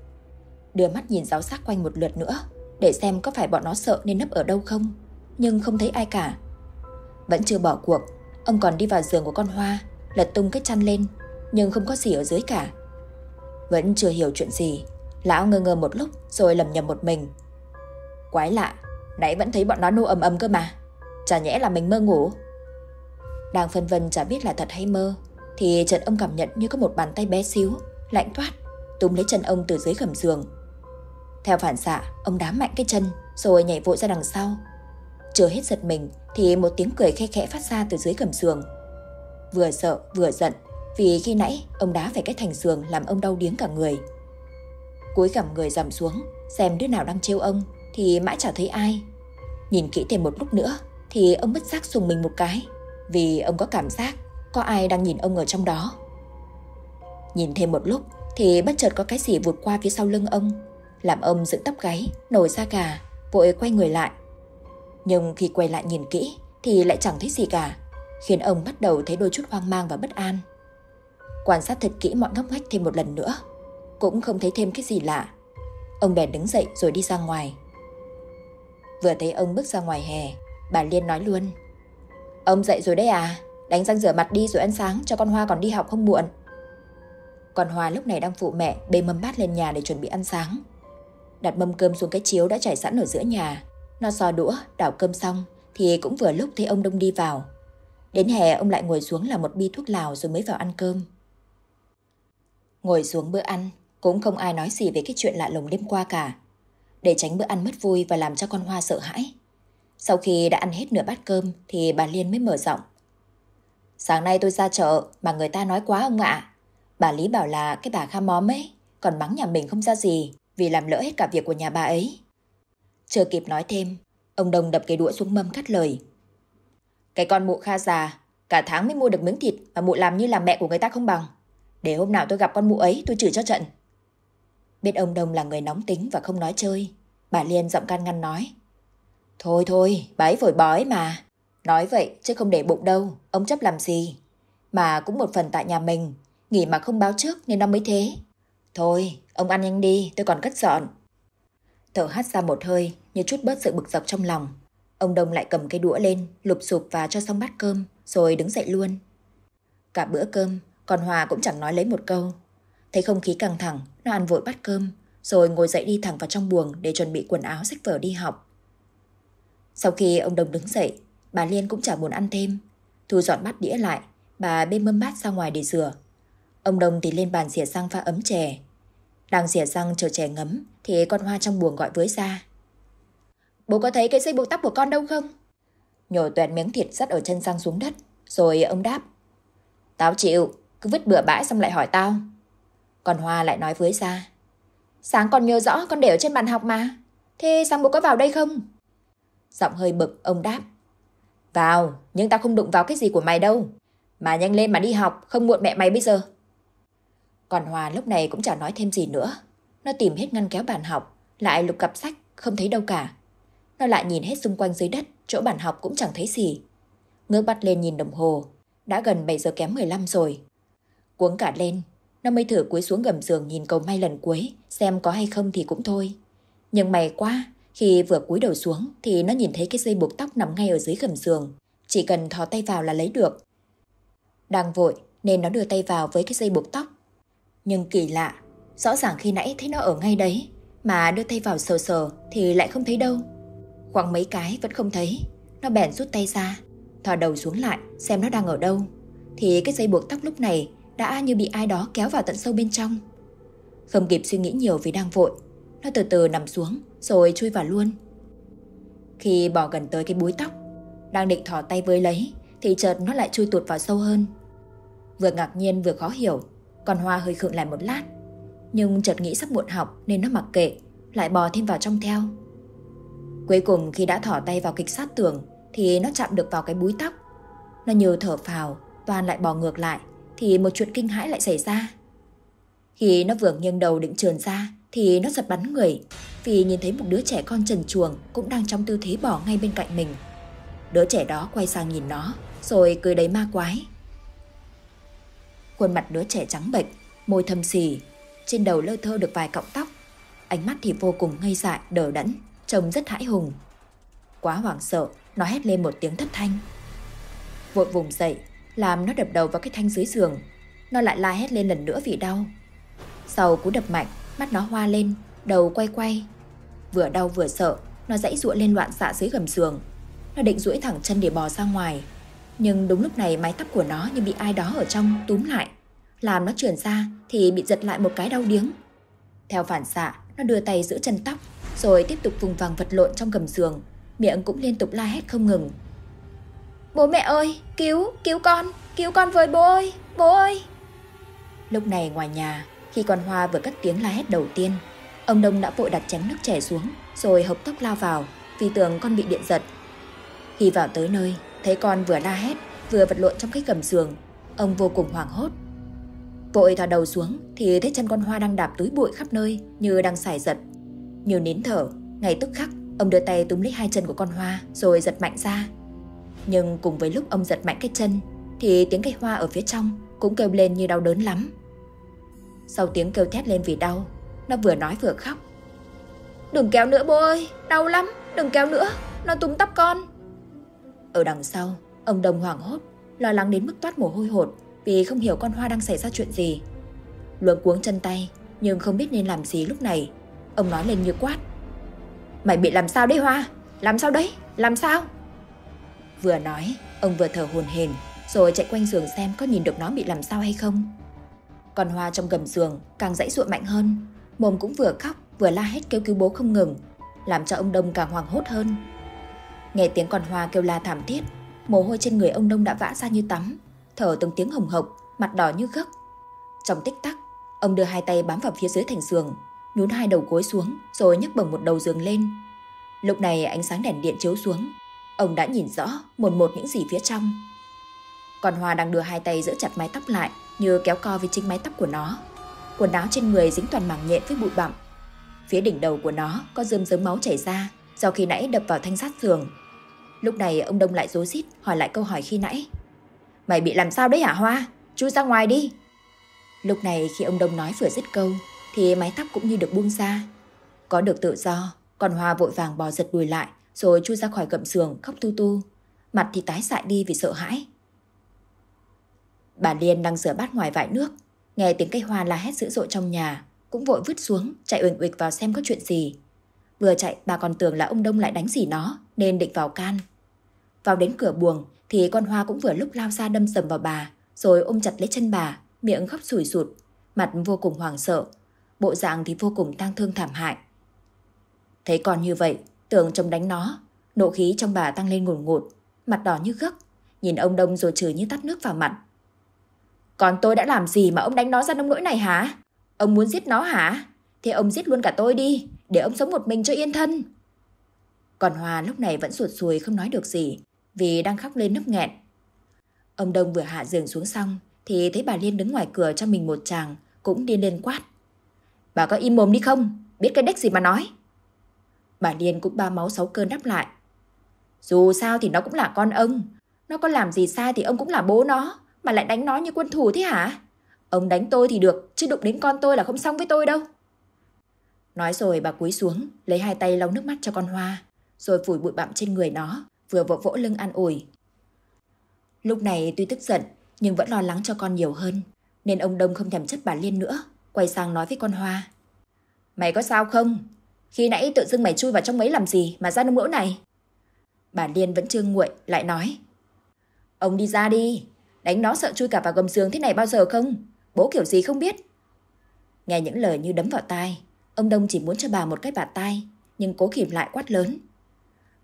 Đưa mắt nhìn giáo xác quanh một lượt nữa để xem có phải bọn nó sợ nên nấp ở đâu không. Nhưng không thấy ai cả. Vẫn chưa bỏ cuộc, ông còn đi vào giường của con Hoa, lật tung cái chăn lên, nhưng không có gì ở dưới cả. Vẫn chưa hiểu chuyện gì, lão ngơ ngơ một lúc rồi lầm nhầm một mình. Quái lạ, nãy vẫn thấy bọn nó nô ầm ầm cơ mà. Chả nhẽ là mình mơ ngủ. Đang phân vân chả biết là thật hay mơ Thì Trần ông cảm nhận như có một bàn tay bé xíu Lạnh toát Túm lấy chân ông từ dưới gầm giường. Theo phản xạ ông đá mạnh cái chân Rồi nhảy vội ra đằng sau. Chưa hết giật mình Thì một tiếng cười khe khẽ phát ra từ dưới gầm giường. Vừa sợ vừa giận Vì khi nãy ông đá phải cái thành giường Làm ông đau điếng cả người. Cúi gằm người dằm xuống Xem đứa nào đang trêu ông Thì mãi chả thấy ai Nhìn kỹ thêm một lúc nữa thì ông bất giác sùng mình một cái vì ông có cảm giác có ai đang nhìn ông ở trong đó. Nhìn thêm một lúc thì bất chợt có cái gì vụt qua phía sau lưng ông làm ông dựng tóc gáy, nổi da gà, vội quay người lại. Nhưng khi quay lại nhìn kỹ thì lại chẳng thấy gì cả, khiến ông bắt đầu thấy đôi chút hoang mang và bất an. Quan sát thật kỹ mọi ngóc ngách thêm một lần nữa, cũng không thấy thêm cái gì lạ. Ông bèn đứng dậy rồi đi ra ngoài. Vừa thấy ông bước ra ngoài hè Bà Liên nói luôn. Ông dậy rồi đấy à? Đánh răng rửa mặt đi rồi ăn sáng cho con Hoa còn đi học không muộn. Con Hoa lúc này đang phụ mẹ bê mâm bát lên nhà để chuẩn bị ăn sáng. Đặt mâm cơm xuống cái chiếu đã trải sẵn ở giữa nhà. Nó xò đũa, đảo cơm xong thì cũng vừa lúc thấy ông Đông đi vào. Đến hè ông lại ngồi xuống là một bi thuốc lào rồi mới vào ăn cơm. Ngồi xuống bữa ăn, cũng không ai nói gì về cái chuyện lạ lùng đêm qua cả. Để tránh bữa ăn mất vui và làm cho con Hoa sợ hãi, sau khi đã ăn hết nửa bát cơm thì bà Liên mới mở giọng. Sáng nay tôi ra chợ mà người ta nói quá ông ạ. Bà Lý bảo là cái bà kha móm ấy, còn mắng nhà mình không ra gì vì làm lỡ hết cả việc của nhà bà ấy. Chưa kịp nói thêm, ông Đông đập cái đũa xuống mâm cắt lời. Cái con mụ kha già, cả tháng mới mua được miếng thịt mà mụ làm như là mẹ của người ta không bằng. Để hôm nào tôi gặp con mụ ấy tôi chửi cho trận. Biết ông Đông là người nóng tính và không nói chơi, bà Liên giọng can ngăn nói. Thôi thôi, bà ấy vội bói mà. Nói vậy chứ không để bụng đâu, ông chấp làm gì. Mà cũng một phần tại nhà mình, nghỉ mà không báo trước nên nó mới thế. Thôi, ông ăn nhanh đi, tôi còn cất dọn. Thở hắt ra một hơi, như chút bớt sự bực dọc trong lòng. Ông Đông lại cầm cây đũa lên, lục sụp và cho xong bát cơm, rồi đứng dậy luôn. Cả bữa cơm, còn Hòa cũng chẳng nói lấy một câu. Thấy không khí căng thẳng, nó ăn vội bát cơm, rồi ngồi dậy đi thẳng vào trong buồng để chuẩn bị quần áo sách vở đi học. Sau khi ông Đồng đứng dậy, bà Liên cũng chả muốn ăn thêm. Thu dọn bát đĩa lại, bà bê mâm bát ra ngoài để rửa. Ông đồng thì lên bàn xỉa xăng pha ấm chè. Đang xỉa xăng chờ chè ngấm thì con Hoa trong buồng gọi với ra. Bố có thấy cái dây buộc tóc của con đâu không? Nhổ toẹt miếng thịt sắt ở chân răng xuống đất. Rồi ông đáp. Tao chịu, cứ vứt bừa bãi xong lại hỏi tao. Còn Hoa lại nói với sa Sáng còn nhớ rõ con để ở trên bàn học mà. Thế sáng bố có vào đây không? Giọng hơi bực, ông đáp. Vào, nhưng tao không đụng vào cái gì của mày đâu. Mà nhanh lên mà đi học, không muộn mẹ mày bây giờ. Còn Hòa lúc này cũng chẳng nói thêm gì nữa. Nó tìm hết ngăn kéo bàn học, lại lục cặp sách, không thấy đâu cả. Nó lại nhìn hết xung quanh dưới đất, chỗ bàn học cũng chẳng thấy gì. Ngước bắt lên nhìn đồng hồ, đã gần 7 giờ kém 15 rồi. Cuống cả lên, nó mới thử cúi xuống gầm giường nhìn cầu may lần cuối, xem có hay không thì cũng thôi. Nhưng may quá, khi vừa cúi đầu xuống thì nó nhìn thấy cái dây buộc tóc nằm ngay ở dưới gầm giường. Chỉ cần thò tay vào là lấy được. Đang vội nên nó đưa tay vào với cái dây buộc tóc. Nhưng kỳ lạ, rõ ràng khi nãy thấy nó ở ngay đấy, mà đưa tay vào sờ sờ thì lại không thấy đâu. Khoảng mấy cái vẫn không thấy, nó bèn rút tay ra, thò đầu xuống lại xem nó đang ở đâu. Thì cái dây buộc tóc lúc này đã như bị ai đó kéo vào tận sâu bên trong. Không kịp suy nghĩ nhiều vì đang vội, nó từ từ nằm xuống rồi chui vào luôn. Khi bỏ gần tới cái búi tóc, đang định thò tay với lấy thì chợt nó lại chui tụt vào sâu hơn. Vừa ngạc nhiên vừa khó hiểu, còn Hoa hơi khựng lại một lát. Nhưng chợt nghĩ sắp muộn học nên nó mặc kệ, lại bò thêm vào trong theo. Cuối cùng khi đã thỏ tay vào kịch sát tường thì nó chạm được vào cái búi tóc. Nó như thở phào, toàn lại bò ngược lại thì một chuyện kinh hãi lại xảy ra. Khi nó vừa nghiêng đầu định trườn ra thì nó giật bắn người vì nhìn thấy một đứa trẻ con trần chuồng cũng đang trong tư thế bỏ ngay bên cạnh mình. Đứa trẻ đó quay sang nhìn nó rồi cười đầy ma quái. Khuôn mặt đứa trẻ trắng bệch, môi thâm xì, trên đầu lơ thơ được vài cọng tóc. Ánh mắt thì vô cùng ngây dại, đờ đẫn, trông rất hãi hùng. Quá hoảng sợ, nó hét lên một tiếng thất thanh. Vội vùng dậy, làm nó đập đầu vào cái thanh dưới giường. Nó lại la hét lên lần nữa vì đau. Sau cú đập mạnh, mắt nó hoa lên, đầu quay quay. Vừa đau vừa sợ, nó dãy ruộng lên loạn xạ dưới gầm giường. Nó định duỗi thẳng chân để bò ra ngoài. Nhưng đúng lúc này mái tóc của nó như bị ai đó ở trong túm lại. Làm nó trườn ra thì bị giật lại một cái đau điếng. Theo phản xạ, nó đưa tay giữ chân tóc, rồi tiếp tục vùng vằng vật lộn trong gầm giường. Miệng cũng liên tục la hét không ngừng. Bố mẹ ơi, cứu, cứu con, cứu con với bố ơi, bố ơi. Lúc này ngoài nhà, khi con Hoa vừa cất tiếng la hét đầu tiên, ông Đông đã vội đặt chén nước chảy xuống, rồi hộc tóc lao vào, vì tưởng con bị điện giật. Khi vào tới nơi, thấy con vừa la hét, vừa vật lộn trong cái gầm giường, ông vô cùng hoảng hốt. Vội thò đầu xuống thì thấy chân con Hoa đang đạp túi bụi khắp nơi như đang xài giật. nhiều nín thở, ngay tức khắc, ông đưa tay túm lấy hai chân của con Hoa rồi giật mạnh ra. Nhưng cùng với lúc ông giật mạnh cái chân thì tiếng cây hoa ở phía trong cũng kêu lên như đau đớn lắm. Sau tiếng kêu thét lên vì đau, nó vừa nói vừa khóc. Đừng kéo nữa bố ơi, đau lắm, đừng kéo nữa, nó túm tóc con. Ở đằng sau, ông Đồng hoảng hốt, lo lắng đến mức toát mồ hôi hột vì không hiểu con Hoa đang xảy ra chuyện gì. Luống cuống chân tay, nhưng không biết nên làm gì lúc này. Ông nói lên như quát. Mày bị làm sao đấy Hoa? Làm sao đấy? Làm sao? Vừa nói, ông vừa thở hồn hển rồi chạy quanh giường xem có nhìn được nó bị làm sao hay không. Còn Hoa trong gầm giường càng dãy ruộng mạnh hơn, mồm cũng vừa khóc vừa la hét kêu cứu bố không ngừng, làm cho ông Đông càng hoảng hốt hơn. Nghe tiếng con Hoa kêu la thảm thiết, mồ hôi trên người ông Đông đã vã ra như tắm, thở từng tiếng hồng hộc, mặt đỏ như gấc. Trong tích tắc, ông đưa hai tay bám vào phía dưới thành giường, nhún hai đầu gối xuống rồi nhấc bổng một đầu giường lên. Lúc này ánh sáng đèn điện chiếu xuống, ông đã nhìn rõ một một những gì phía trong. Còn Hoa đang đưa hai tay giữ chặt mái tóc lại như kéo co với chính mái tóc của nó. Quần áo trên người dính toàn mảng nhện với bụi bặm. Phía đỉnh đầu của nó có rơm rớm máu chảy ra do khi nãy đập vào thanh sát giường. Lúc này ông Đông lại rối rít hỏi lại câu hỏi khi nãy. Mày bị làm sao đấy hả Hoa? Chui ra ngoài đi. Lúc này khi ông Đông nói vừa dứt câu thì mái tóc cũng như được buông ra. Có được tự do, còn Hoa vội vàng bò giật đùi lại rồi chui ra khỏi gầm giường khóc tu tu. Mặt thì tái xại đi vì sợ hãi. Bà Liên đang rửa bát ngoài vại nước, nghe tiếng cây hoa la hét dữ dội trong nhà, cũng vội vứt xuống, chạy uỳnh uịch vào xem có chuyện gì. Vừa chạy bà còn tưởng là ông Đông lại đánh gì nó, nên định vào can. Vào đến cửa buồng thì con hoa cũng vừa lúc lao ra đâm sầm vào bà, rồi ôm chặt lấy chân bà, miệng khóc sủi sụt, mặt vô cùng hoảng sợ, bộ dạng thì vô cùng tang thương thảm hại. Thấy con như vậy, tưởng chồng đánh nó, nộ khí trong bà tăng lên ngùn ngụt, mặt đỏ như gấc, nhìn ông Đông rồi chửi như tắt nước vào mặt. Còn tôi đã làm gì mà ông đánh nó ra nông nỗi này hả? Ông muốn giết nó hả? Thế ông giết luôn cả tôi đi, để ông sống một mình cho yên thân. Còn Hòa lúc này vẫn ruột xuôi không nói được gì, vì đang khóc lên nấp nghẹn. Ông Đông vừa hạ giường xuống xong, thì thấy bà Liên đứng ngoài cửa cho mình một chàng, cũng điên lên quát. Bà có im mồm đi không? Biết cái đếch gì mà nói. Bà Liên cũng ba máu sáu cơn đáp lại. Dù sao thì nó cũng là con ông. Nó có làm gì sai thì ông cũng là bố nó. Mà lại đánh nó như quân thủ thế hả? Ông đánh tôi thì được, chứ đụng đến con tôi là không xong với tôi đâu. Nói rồi bà cúi xuống, lấy hai tay lau nước mắt cho con Hoa, rồi phủi bụi bặm trên người nó, vừa vỗ vỗ lưng an ủi. Lúc này tuy tức giận, nhưng vẫn lo lắng cho con nhiều hơn, nên ông Đông không thèm chất bà Liên nữa, quay sang nói với con Hoa. Mày có sao không? Khi nãy tự dưng mày chui vào trong mấy làm gì mà ra nông nỗi này? Bà Liên vẫn chưa nguội, lại nói. Ông đi ra đi, đánh nó sợ chui cả vào gầm giường thế này bao giờ không? Bố kiểu gì không biết. Nghe những lời như đấm vào tai, ông Đông chỉ muốn cho bà một cái bạt tai, nhưng cố kìm lại quát lớn.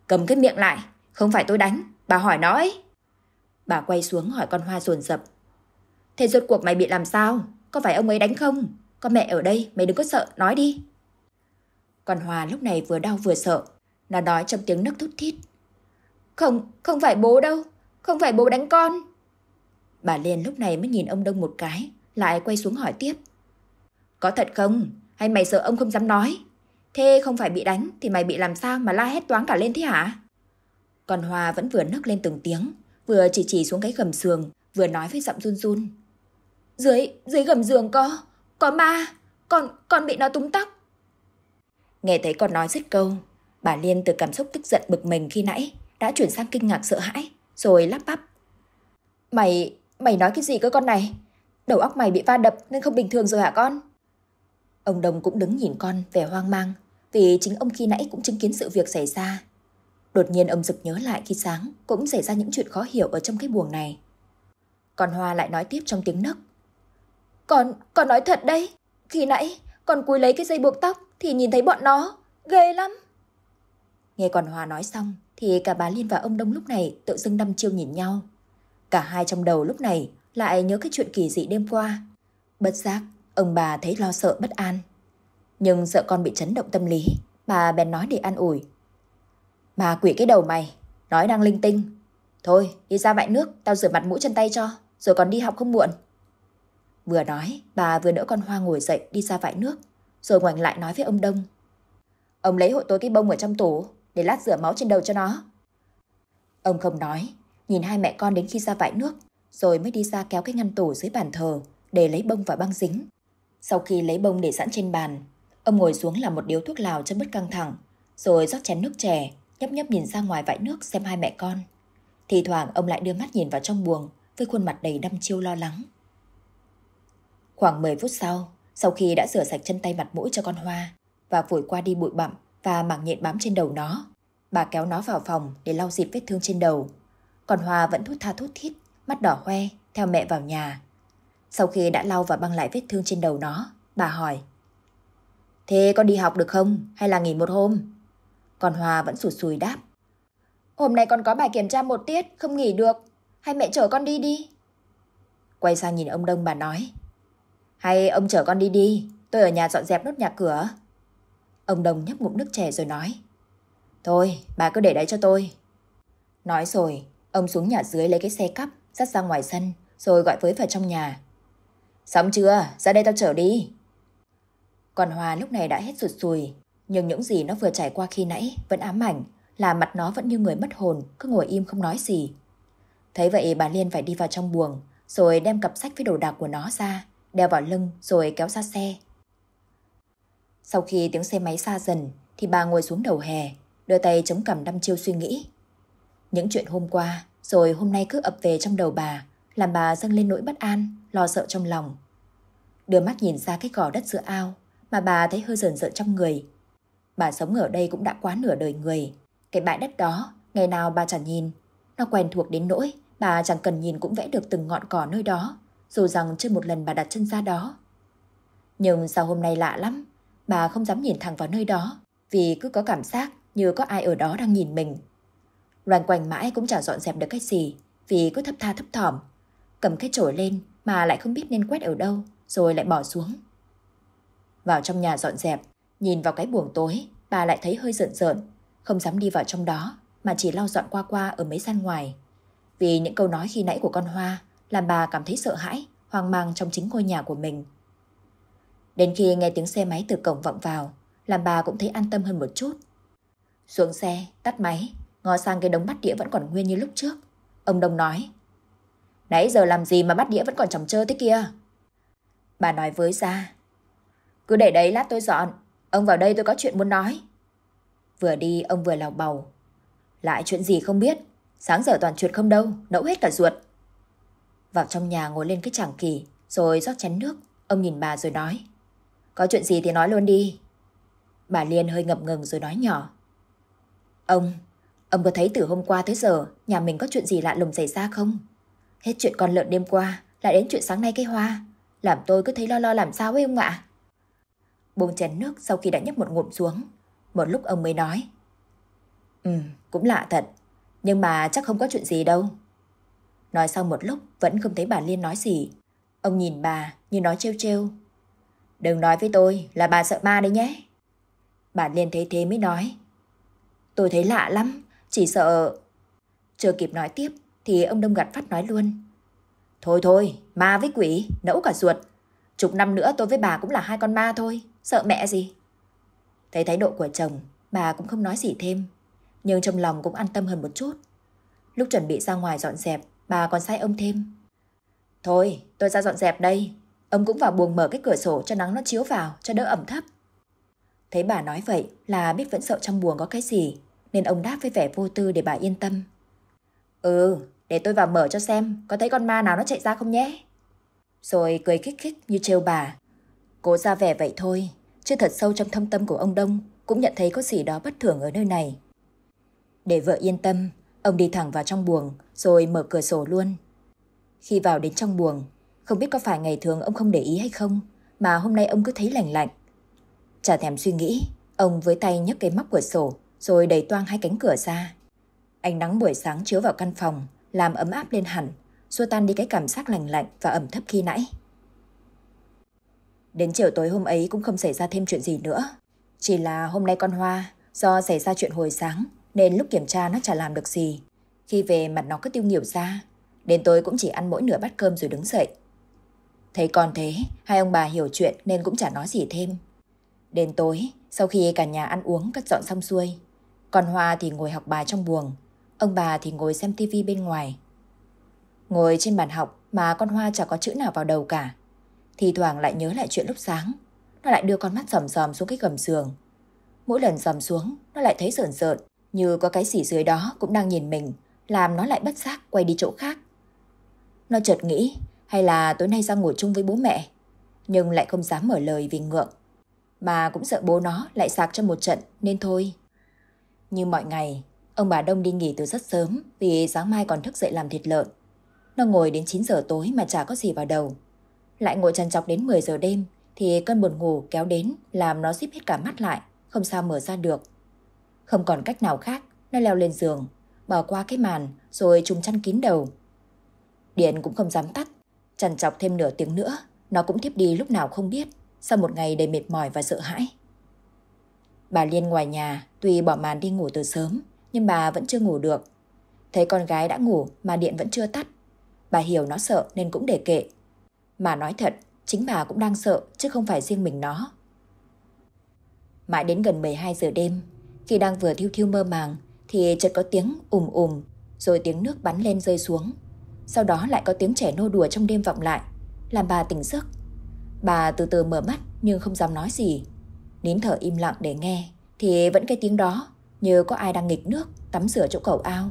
Cầm cái miệng lại, không phải tôi đánh, bà hỏi nó ấy. Bà quay xuống hỏi con Hoa dồn dập. Thế rốt cuộc mày bị làm sao? Có phải ông ấy đánh không? Con mẹ ở đây, mày đừng có sợ, nói đi còn hòa lúc này vừa đau vừa sợ. Nó nói trong tiếng nấc thút thít. Không, không phải bố đâu. Không phải bố đánh con. Bà Liên lúc này mới nhìn ông Đông một cái, lại quay xuống hỏi tiếp. Có thật không? Hay mày sợ ông không dám nói? Thế không phải bị đánh thì mày bị làm sao mà la hét toáng cả lên thế hả? Còn hòa vẫn vừa nấc lên từng tiếng, vừa chỉ chỉ xuống cái gầm giường, vừa nói với giọng run run. Dưới, dưới gầm giường có, có ma, con, con bị nó túng tóc. Nghe thấy con nói dứt câu, bà Liên từ cảm xúc tức giận bực mình khi nãy đã chuyển sang kinh ngạc sợ hãi, rồi lắp bắp. Mày, mày nói cái gì cơ con này? Đầu óc mày bị va đập nên không bình thường rồi hả con? Ông Đồng cũng đứng nhìn con vẻ hoang mang, vì chính ông khi nãy cũng chứng kiến sự việc xảy ra. Đột nhiên ông rực nhớ lại khi sáng cũng xảy ra những chuyện khó hiểu ở trong cái buồng này. Còn Hoa lại nói tiếp trong tiếng nấc. Con, con nói thật đấy. Khi nãy, con cúi lấy cái dây buộc tóc thì nhìn thấy bọn nó. Ghê lắm. Nghe còn hòa nói xong thì cả bà Liên và ông Đông lúc này tự dưng đăm chiêu nhìn nhau. Cả hai trong đầu lúc này lại nhớ cái chuyện kỳ dị đêm qua. Bất giác, ông bà thấy lo sợ bất an. Nhưng sợ con bị chấn động tâm lý, bà bèn nói để an ủi. Mà quỷ cái đầu mày, nói đang linh tinh. Thôi, đi ra vại nước, tao rửa mặt mũi chân tay cho, rồi còn đi học không muộn. Vừa nói, bà vừa đỡ con Hoa ngồi dậy đi ra vại nước, rồi ngoảnh lại nói với ông Đông. Ông lấy hộ tôi cái bông ở trong tủ, để lát rửa máu trên đầu cho nó. Ông không nói, nhìn hai mẹ con đến khi ra vải nước, rồi mới đi ra kéo cái ngăn tủ dưới bàn thờ để lấy bông và băng dính. Sau khi lấy bông để sẵn trên bàn, ông ngồi xuống làm một điếu thuốc lào cho bớt căng thẳng, rồi rót chén nước chè, nhấp nhấp nhìn ra ngoài vải nước xem hai mẹ con. Thì thoảng ông lại đưa mắt nhìn vào trong buồng với khuôn mặt đầy đăm chiêu lo lắng. Khoảng 10 phút sau, sau khi đã rửa sạch chân tay mặt mũi cho con Hoa và phủi qua đi bụi bặm và mảng nhện bám trên đầu nó, bà kéo nó vào phòng để lau dịp vết thương trên đầu. Còn Hoa vẫn thút tha thút thít, mắt đỏ hoe, theo mẹ vào nhà. Sau khi đã lau và băng lại vết thương trên đầu nó, bà hỏi. Thế con đi học được không? Hay là nghỉ một hôm? Còn Hoa vẫn sụt sùi đáp. Hôm nay con có bài kiểm tra một tiết, không nghỉ được. Hay mẹ chở con đi đi? Quay sang nhìn ông Đông bà nói. Hay ông chở con đi đi, tôi ở nhà dọn dẹp nốt nhà cửa. Ông đồng nhấp ngụm nước chè rồi nói. Thôi, bà cứ để đấy cho tôi. Nói rồi, ông xuống nhà dưới lấy cái xe cắp, dắt ra ngoài sân, rồi gọi với vào trong nhà. Xong chưa? Ra đây tao chở đi. Còn Hòa lúc này đã hết sụt sùi, nhưng những gì nó vừa trải qua khi nãy vẫn ám ảnh, là mặt nó vẫn như người mất hồn, cứ ngồi im không nói gì. Thấy vậy bà Liên phải đi vào trong buồng, rồi đem cặp sách với đồ đạc của nó ra, đeo vào lưng rồi kéo ra xe. Sau khi tiếng xe máy xa dần, thì bà ngồi xuống đầu hè, đưa tay chống cằm đăm chiêu suy nghĩ. Những chuyện hôm qua, rồi hôm nay cứ ập về trong đầu bà, làm bà dâng lên nỗi bất an, lo sợ trong lòng. Đưa mắt nhìn ra cái gò đất giữa ao, mà bà thấy hơi rờn rợn trong người. Bà sống ở đây cũng đã quá nửa đời người. Cái bãi đất đó, ngày nào bà chẳng nhìn. Nó quen thuộc đến nỗi, bà chẳng cần nhìn cũng vẽ được từng ngọn cỏ nơi đó, dù rằng chưa một lần bà đặt chân ra đó. Nhưng sao hôm nay lạ lắm, bà không dám nhìn thẳng vào nơi đó, vì cứ có cảm giác như có ai ở đó đang nhìn mình. Loanh quanh mãi cũng chẳng dọn dẹp được cái gì, vì cứ thấp tha thấp thỏm. Cầm cái chổi lên mà lại không biết nên quét ở đâu, rồi lại bỏ xuống. Vào trong nhà dọn dẹp, nhìn vào cái buồng tối, bà lại thấy hơi rợn rợn, không dám đi vào trong đó, mà chỉ lau dọn qua qua ở mấy gian ngoài. Vì những câu nói khi nãy của con Hoa làm bà cảm thấy sợ hãi, hoang mang trong chính ngôi nhà của mình. Đến khi nghe tiếng xe máy từ cổng vọng vào, làm bà cũng thấy an tâm hơn một chút. Xuống xe, tắt máy, ngó sang cái đống bát đĩa vẫn còn nguyên như lúc trước. Ông Đông nói, Nãy giờ làm gì mà bát đĩa vẫn còn chồng chơ thế kia? Bà nói với ra, Cứ để đấy lát tôi dọn, ông vào đây tôi có chuyện muốn nói. Vừa đi ông vừa lào bầu. Lại chuyện gì không biết, sáng giờ toàn chuyện không đâu, nẫu hết cả ruột. Vào trong nhà ngồi lên cái chẳng kỳ, rồi rót chén nước. Ông nhìn bà rồi nói. Có chuyện gì thì nói luôn đi. Bà Liên hơi ngập ngừng rồi nói nhỏ. Ông, ông có thấy từ hôm qua tới giờ nhà mình có chuyện gì lạ lùng xảy ra không? Hết chuyện con lợn đêm qua, lại đến chuyện sáng nay cây hoa. Làm tôi cứ thấy lo lo làm sao ấy ông ạ. Buông chén nước sau khi đã nhấp một ngụm xuống. Một lúc ông mới nói. Ừ, cũng lạ thật. Nhưng mà chắc không có chuyện gì đâu. Nói xong một lúc vẫn không thấy bà Liên nói gì. Ông nhìn bà như nói trêu trêu. Đừng nói với tôi là bà sợ ma đấy nhé. Bà Liên thấy thế mới nói. Tôi thấy lạ lắm, chỉ sợ... Chưa kịp nói tiếp thì ông Đông gặt phát nói luôn. Thôi thôi, ma với quỷ, nẫu cả ruột. Chục năm nữa tôi với bà cũng là hai con ma thôi, sợ mẹ gì. Thấy thái độ của chồng, bà cũng không nói gì thêm. Nhưng trong lòng cũng an tâm hơn một chút. Lúc chuẩn bị ra ngoài dọn dẹp, bà còn sai ông thêm. Thôi, tôi ra dọn dẹp đây. Ông cũng vào buồng mở cái cửa sổ cho nắng nó chiếu vào, cho đỡ ẩm thấp. Thấy bà nói vậy là biết vẫn sợ trong buồng có cái gì, nên ông đáp với vẻ vô tư để bà yên tâm. Ừ, để tôi vào mở cho xem, có thấy con ma nào nó chạy ra không nhé? Rồi cười khích khích như trêu bà. Cố ra vẻ vậy thôi, chứ thật sâu trong thâm tâm của ông Đông cũng nhận thấy có gì đó bất thường ở nơi này. Để vợ yên tâm, ông đi thẳng vào trong buồng rồi mở cửa sổ luôn. Khi vào đến trong buồng, không biết có phải ngày thường ông không để ý hay không, mà hôm nay ông cứ thấy lạnh lạnh. Chả thèm suy nghĩ, ông với tay nhấc cái móc cửa sổ, rồi đẩy toang hai cánh cửa ra. Ánh nắng buổi sáng chiếu vào căn phòng, làm ấm áp lên hẳn, xua tan đi cái cảm giác lạnh lạnh và ẩm thấp khi nãy. Đến chiều tối hôm ấy cũng không xảy ra thêm chuyện gì nữa. Chỉ là hôm nay con Hoa, do xảy ra chuyện hồi sáng, nên lúc kiểm tra nó chả làm được gì. Khi về mặt nó cứ tiêu nghỉu ra, Đến tối cũng chỉ ăn mỗi nửa bát cơm rồi đứng dậy. Thấy con thế, hai ông bà hiểu chuyện nên cũng chả nói gì thêm. Đến tối, sau khi cả nhà ăn uống cất dọn xong xuôi, con Hoa thì ngồi học bài trong buồng, ông bà thì ngồi xem tivi bên ngoài. Ngồi trên bàn học mà con Hoa chả có chữ nào vào đầu cả. Thì thoảng lại nhớ lại chuyện lúc sáng, nó lại đưa con mắt sầm sầm xuống cái gầm giường. Mỗi lần sầm xuống, nó lại thấy sợn sợn, như có cái gì dưới đó cũng đang nhìn mình, làm nó lại bất giác quay đi chỗ khác. Nó chợt nghĩ hay là tối nay ra ngủ chung với bố mẹ, nhưng lại không dám mở lời vì ngượng. Mà cũng sợ bố nó lại sạc cho một trận nên thôi. Như mọi ngày, ông bà Đông đi nghỉ từ rất sớm vì sáng mai còn thức dậy làm thịt lợn. Nó ngồi đến 9 giờ tối mà chả có gì vào đầu. Lại ngồi trằn trọc đến 10 giờ đêm thì cơn buồn ngủ kéo đến làm nó díp hết cả mắt lại, không sao mở ra được. Không còn cách nào khác, nó leo lên giường, bỏ qua cái màn rồi trùm chăn kín đầu Điện cũng không dám tắt. Chằn chọc thêm nửa tiếng nữa, nó cũng thiếp đi lúc nào không biết, sau một ngày đầy mệt mỏi và sợ hãi. Bà Liên ngoài nhà, tuy bỏ màn đi ngủ từ sớm, nhưng bà vẫn chưa ngủ được. Thấy con gái đã ngủ mà điện vẫn chưa tắt. Bà hiểu nó sợ nên cũng để kệ. Mà nói thật, chính bà cũng đang sợ chứ không phải riêng mình nó. Mãi đến gần 12 giờ đêm, khi đang vừa thiêu thiêu mơ màng thì chợt có tiếng ùm ùm, rồi tiếng nước bắn lên rơi xuống. Sau đó lại có tiếng trẻ nô đùa trong đêm vọng lại, làm bà tỉnh giấc. Bà từ từ mở mắt nhưng không dám nói gì. Nín thở im lặng để nghe, thì vẫn cái tiếng đó, như có ai đang nghịch nước, tắm rửa chỗ cầu ao.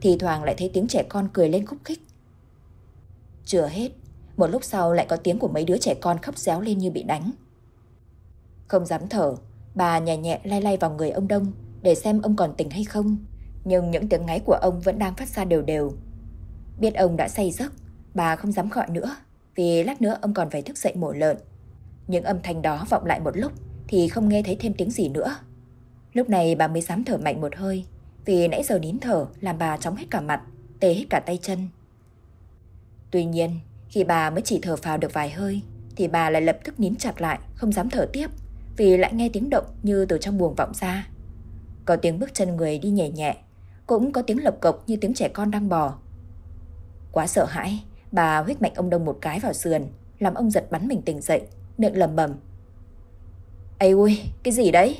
Thì thoảng lại thấy tiếng trẻ con cười lên khúc khích. Chưa hết, một lúc sau lại có tiếng của mấy đứa trẻ con khóc réo lên như bị đánh. Không dám thở, bà nhẹ nhẹ lay lay vào người ông Đông để xem ông còn tỉnh hay không. Nhưng những tiếng ngáy của ông vẫn đang phát ra đều đều Biết ông đã say giấc, bà không dám gọi nữa, vì lát nữa ông còn phải thức dậy mổ lợn. Những âm thanh đó vọng lại một lúc thì không nghe thấy thêm tiếng gì nữa. Lúc này bà mới dám thở mạnh một hơi, vì nãy giờ nín thở làm bà chóng hết cả mặt, tê hết cả tay chân. Tuy nhiên, khi bà mới chỉ thở phào được vài hơi, thì bà lại lập tức nín chặt lại, không dám thở tiếp, vì lại nghe tiếng động như từ trong buồng vọng ra. Có tiếng bước chân người đi nhẹ nhẹ, cũng có tiếng lộc cộc như tiếng trẻ con đang bò. Quá sợ hãi, bà huyết mạnh ông Đông một cái vào sườn, làm ông giật bắn mình tỉnh dậy, miệng lầm bầm. Ây ui, cái gì đấy?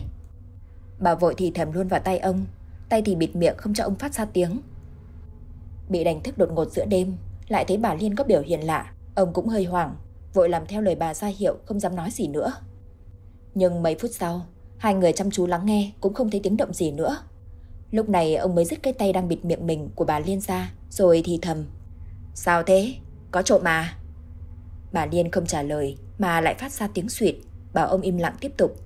Bà vội thì thầm luôn vào tay ông, tay thì bịt miệng không cho ông phát ra tiếng. Bị đánh thức đột ngột giữa đêm, lại thấy bà Liên có biểu hiện lạ, ông cũng hơi hoảng, vội làm theo lời bà ra hiệu không dám nói gì nữa. Nhưng mấy phút sau, hai người chăm chú lắng nghe cũng không thấy tiếng động gì nữa. Lúc này ông mới dứt cái tay đang bịt miệng mình của bà Liên ra, rồi thì thầm. Sao thế? Có trộm mà. Bà Liên không trả lời, mà lại phát ra tiếng suyệt, bảo ông im lặng tiếp tục.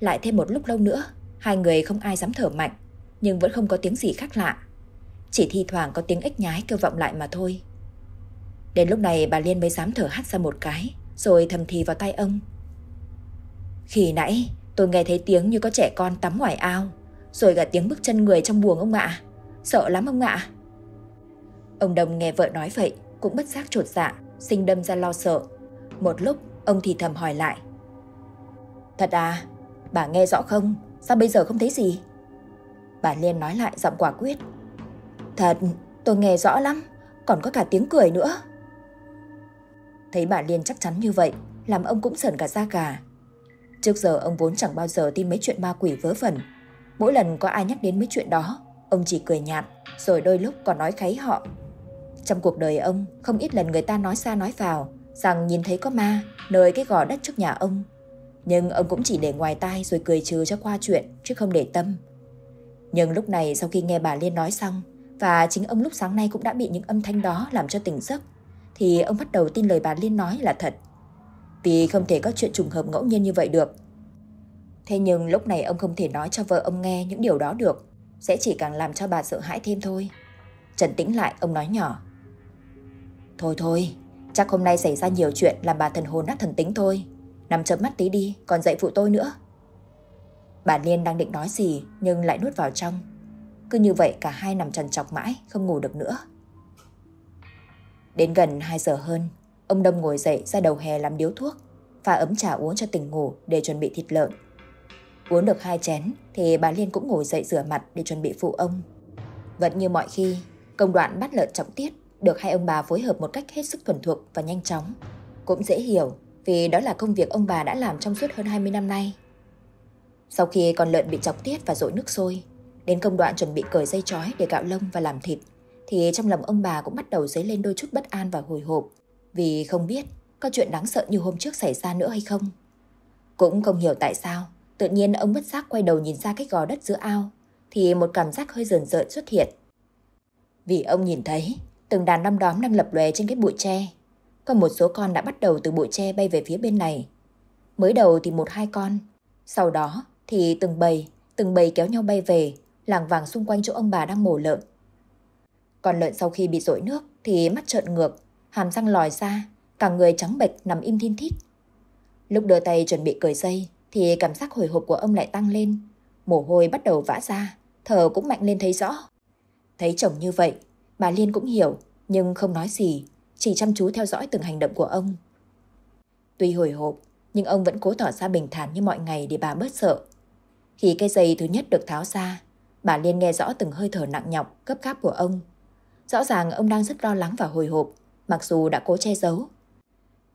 Lại thêm một lúc lâu nữa, hai người không ai dám thở mạnh, nhưng vẫn không có tiếng gì khác lạ. Chỉ thi thoảng có tiếng ếch nhái kêu vọng lại mà thôi. Đến lúc này bà Liên mới dám thở hắt ra một cái, rồi thầm thì vào tay ông. Khi nãy tôi nghe thấy tiếng như có trẻ con tắm ngoài ao, rồi cả tiếng bước chân người trong buồng ông ạ. Sợ lắm ông ạ. Ông đồng nghe vợ nói vậy, cũng bất giác trột dạ, sinh đâm ra lo sợ. Một lúc, ông thì thầm hỏi lại. Thật à, bà nghe rõ không? Sao bây giờ không thấy gì? Bà Liên nói lại giọng quả quyết. Thật, tôi nghe rõ lắm, còn có cả tiếng cười nữa. Thấy bà Liên chắc chắn như vậy, làm ông cũng sờn cả da gà. Trước giờ ông vốn chẳng bao giờ tin mấy chuyện ma quỷ vớ vẩn. Mỗi lần có ai nhắc đến mấy chuyện đó, ông chỉ cười nhạt, rồi đôi lúc còn nói kháy họ. Trong cuộc đời ông, không ít lần người ta nói xa nói vào rằng nhìn thấy có ma nơi cái gò đất trước nhà ông. Nhưng ông cũng chỉ để ngoài tai rồi cười trừ cho qua chuyện chứ không để tâm. Nhưng lúc này sau khi nghe bà Liên nói xong và chính ông lúc sáng nay cũng đã bị những âm thanh đó làm cho tỉnh giấc thì ông bắt đầu tin lời bà Liên nói là thật. Vì không thể có chuyện trùng hợp ngẫu nhiên như vậy được. Thế nhưng lúc này ông không thể nói cho vợ ông nghe những điều đó được, sẽ chỉ càng làm cho bà sợ hãi thêm thôi. Trần tĩnh lại, ông nói nhỏ. Thôi thôi, chắc hôm nay xảy ra nhiều chuyện làm bà thần hồn nát thần tính thôi. Nằm chớp mắt tí đi, còn dậy phụ tôi nữa. Bà Liên đang định nói gì nhưng lại nuốt vào trong. Cứ như vậy cả hai nằm trần trọc mãi, không ngủ được nữa. Đến gần 2 giờ hơn, ông Đông ngồi dậy ra đầu hè làm điếu thuốc, pha ấm trà uống cho tỉnh ngủ để chuẩn bị thịt lợn. Uống được hai chén thì bà Liên cũng ngồi dậy rửa mặt để chuẩn bị phụ ông. Vẫn như mọi khi, công đoạn bắt lợn trọng tiết được hai ông bà phối hợp một cách hết sức thuần thục và nhanh chóng. Cũng dễ hiểu vì đó là công việc ông bà đã làm trong suốt hơn 20 năm nay. Sau khi con lợn bị chọc tiết và dội nước sôi, đến công đoạn chuẩn bị cởi dây chói để cạo lông và làm thịt, thì trong lòng ông bà cũng bắt đầu dấy lên đôi chút bất an và hồi hộp, vì không biết có chuyện đáng sợ như hôm trước xảy ra nữa hay không. Cũng không hiểu tại sao, tự nhiên ông bất giác quay đầu nhìn ra cái gò đất giữa ao, thì một cảm giác hơi rờn rợn xuất hiện. Vì ông nhìn thấy, từng đàn năm đóm đang lập lòe trên cái bụi tre. Có một số con đã bắt đầu từ bụi tre bay về phía bên này. Mới đầu thì một hai con, sau đó thì từng bầy, từng bầy kéo nhau bay về, làng vàng xung quanh chỗ ông bà đang mổ lợn. còn lợn sau khi bị rội nước thì mắt trợn ngược, hàm răng lòi ra, cả người trắng bệch nằm im thiên thít. Lúc đưa tay chuẩn bị cởi dây thì cảm giác hồi hộp của ông lại tăng lên. Mồ hôi bắt đầu vã ra, thở cũng mạnh lên thấy rõ. Thấy chồng như vậy, bà Liên cũng hiểu nhưng không nói gì, chỉ chăm chú theo dõi từng hành động của ông. Tuy hồi hộp, nhưng ông vẫn cố tỏ ra bình thản như mọi ngày để bà bớt sợ. Khi cây dây thứ nhất được tháo ra, bà Liên nghe rõ từng hơi thở nặng nhọc, gấp gáp của ông. Rõ ràng ông đang rất lo lắng và hồi hộp, mặc dù đã cố che giấu.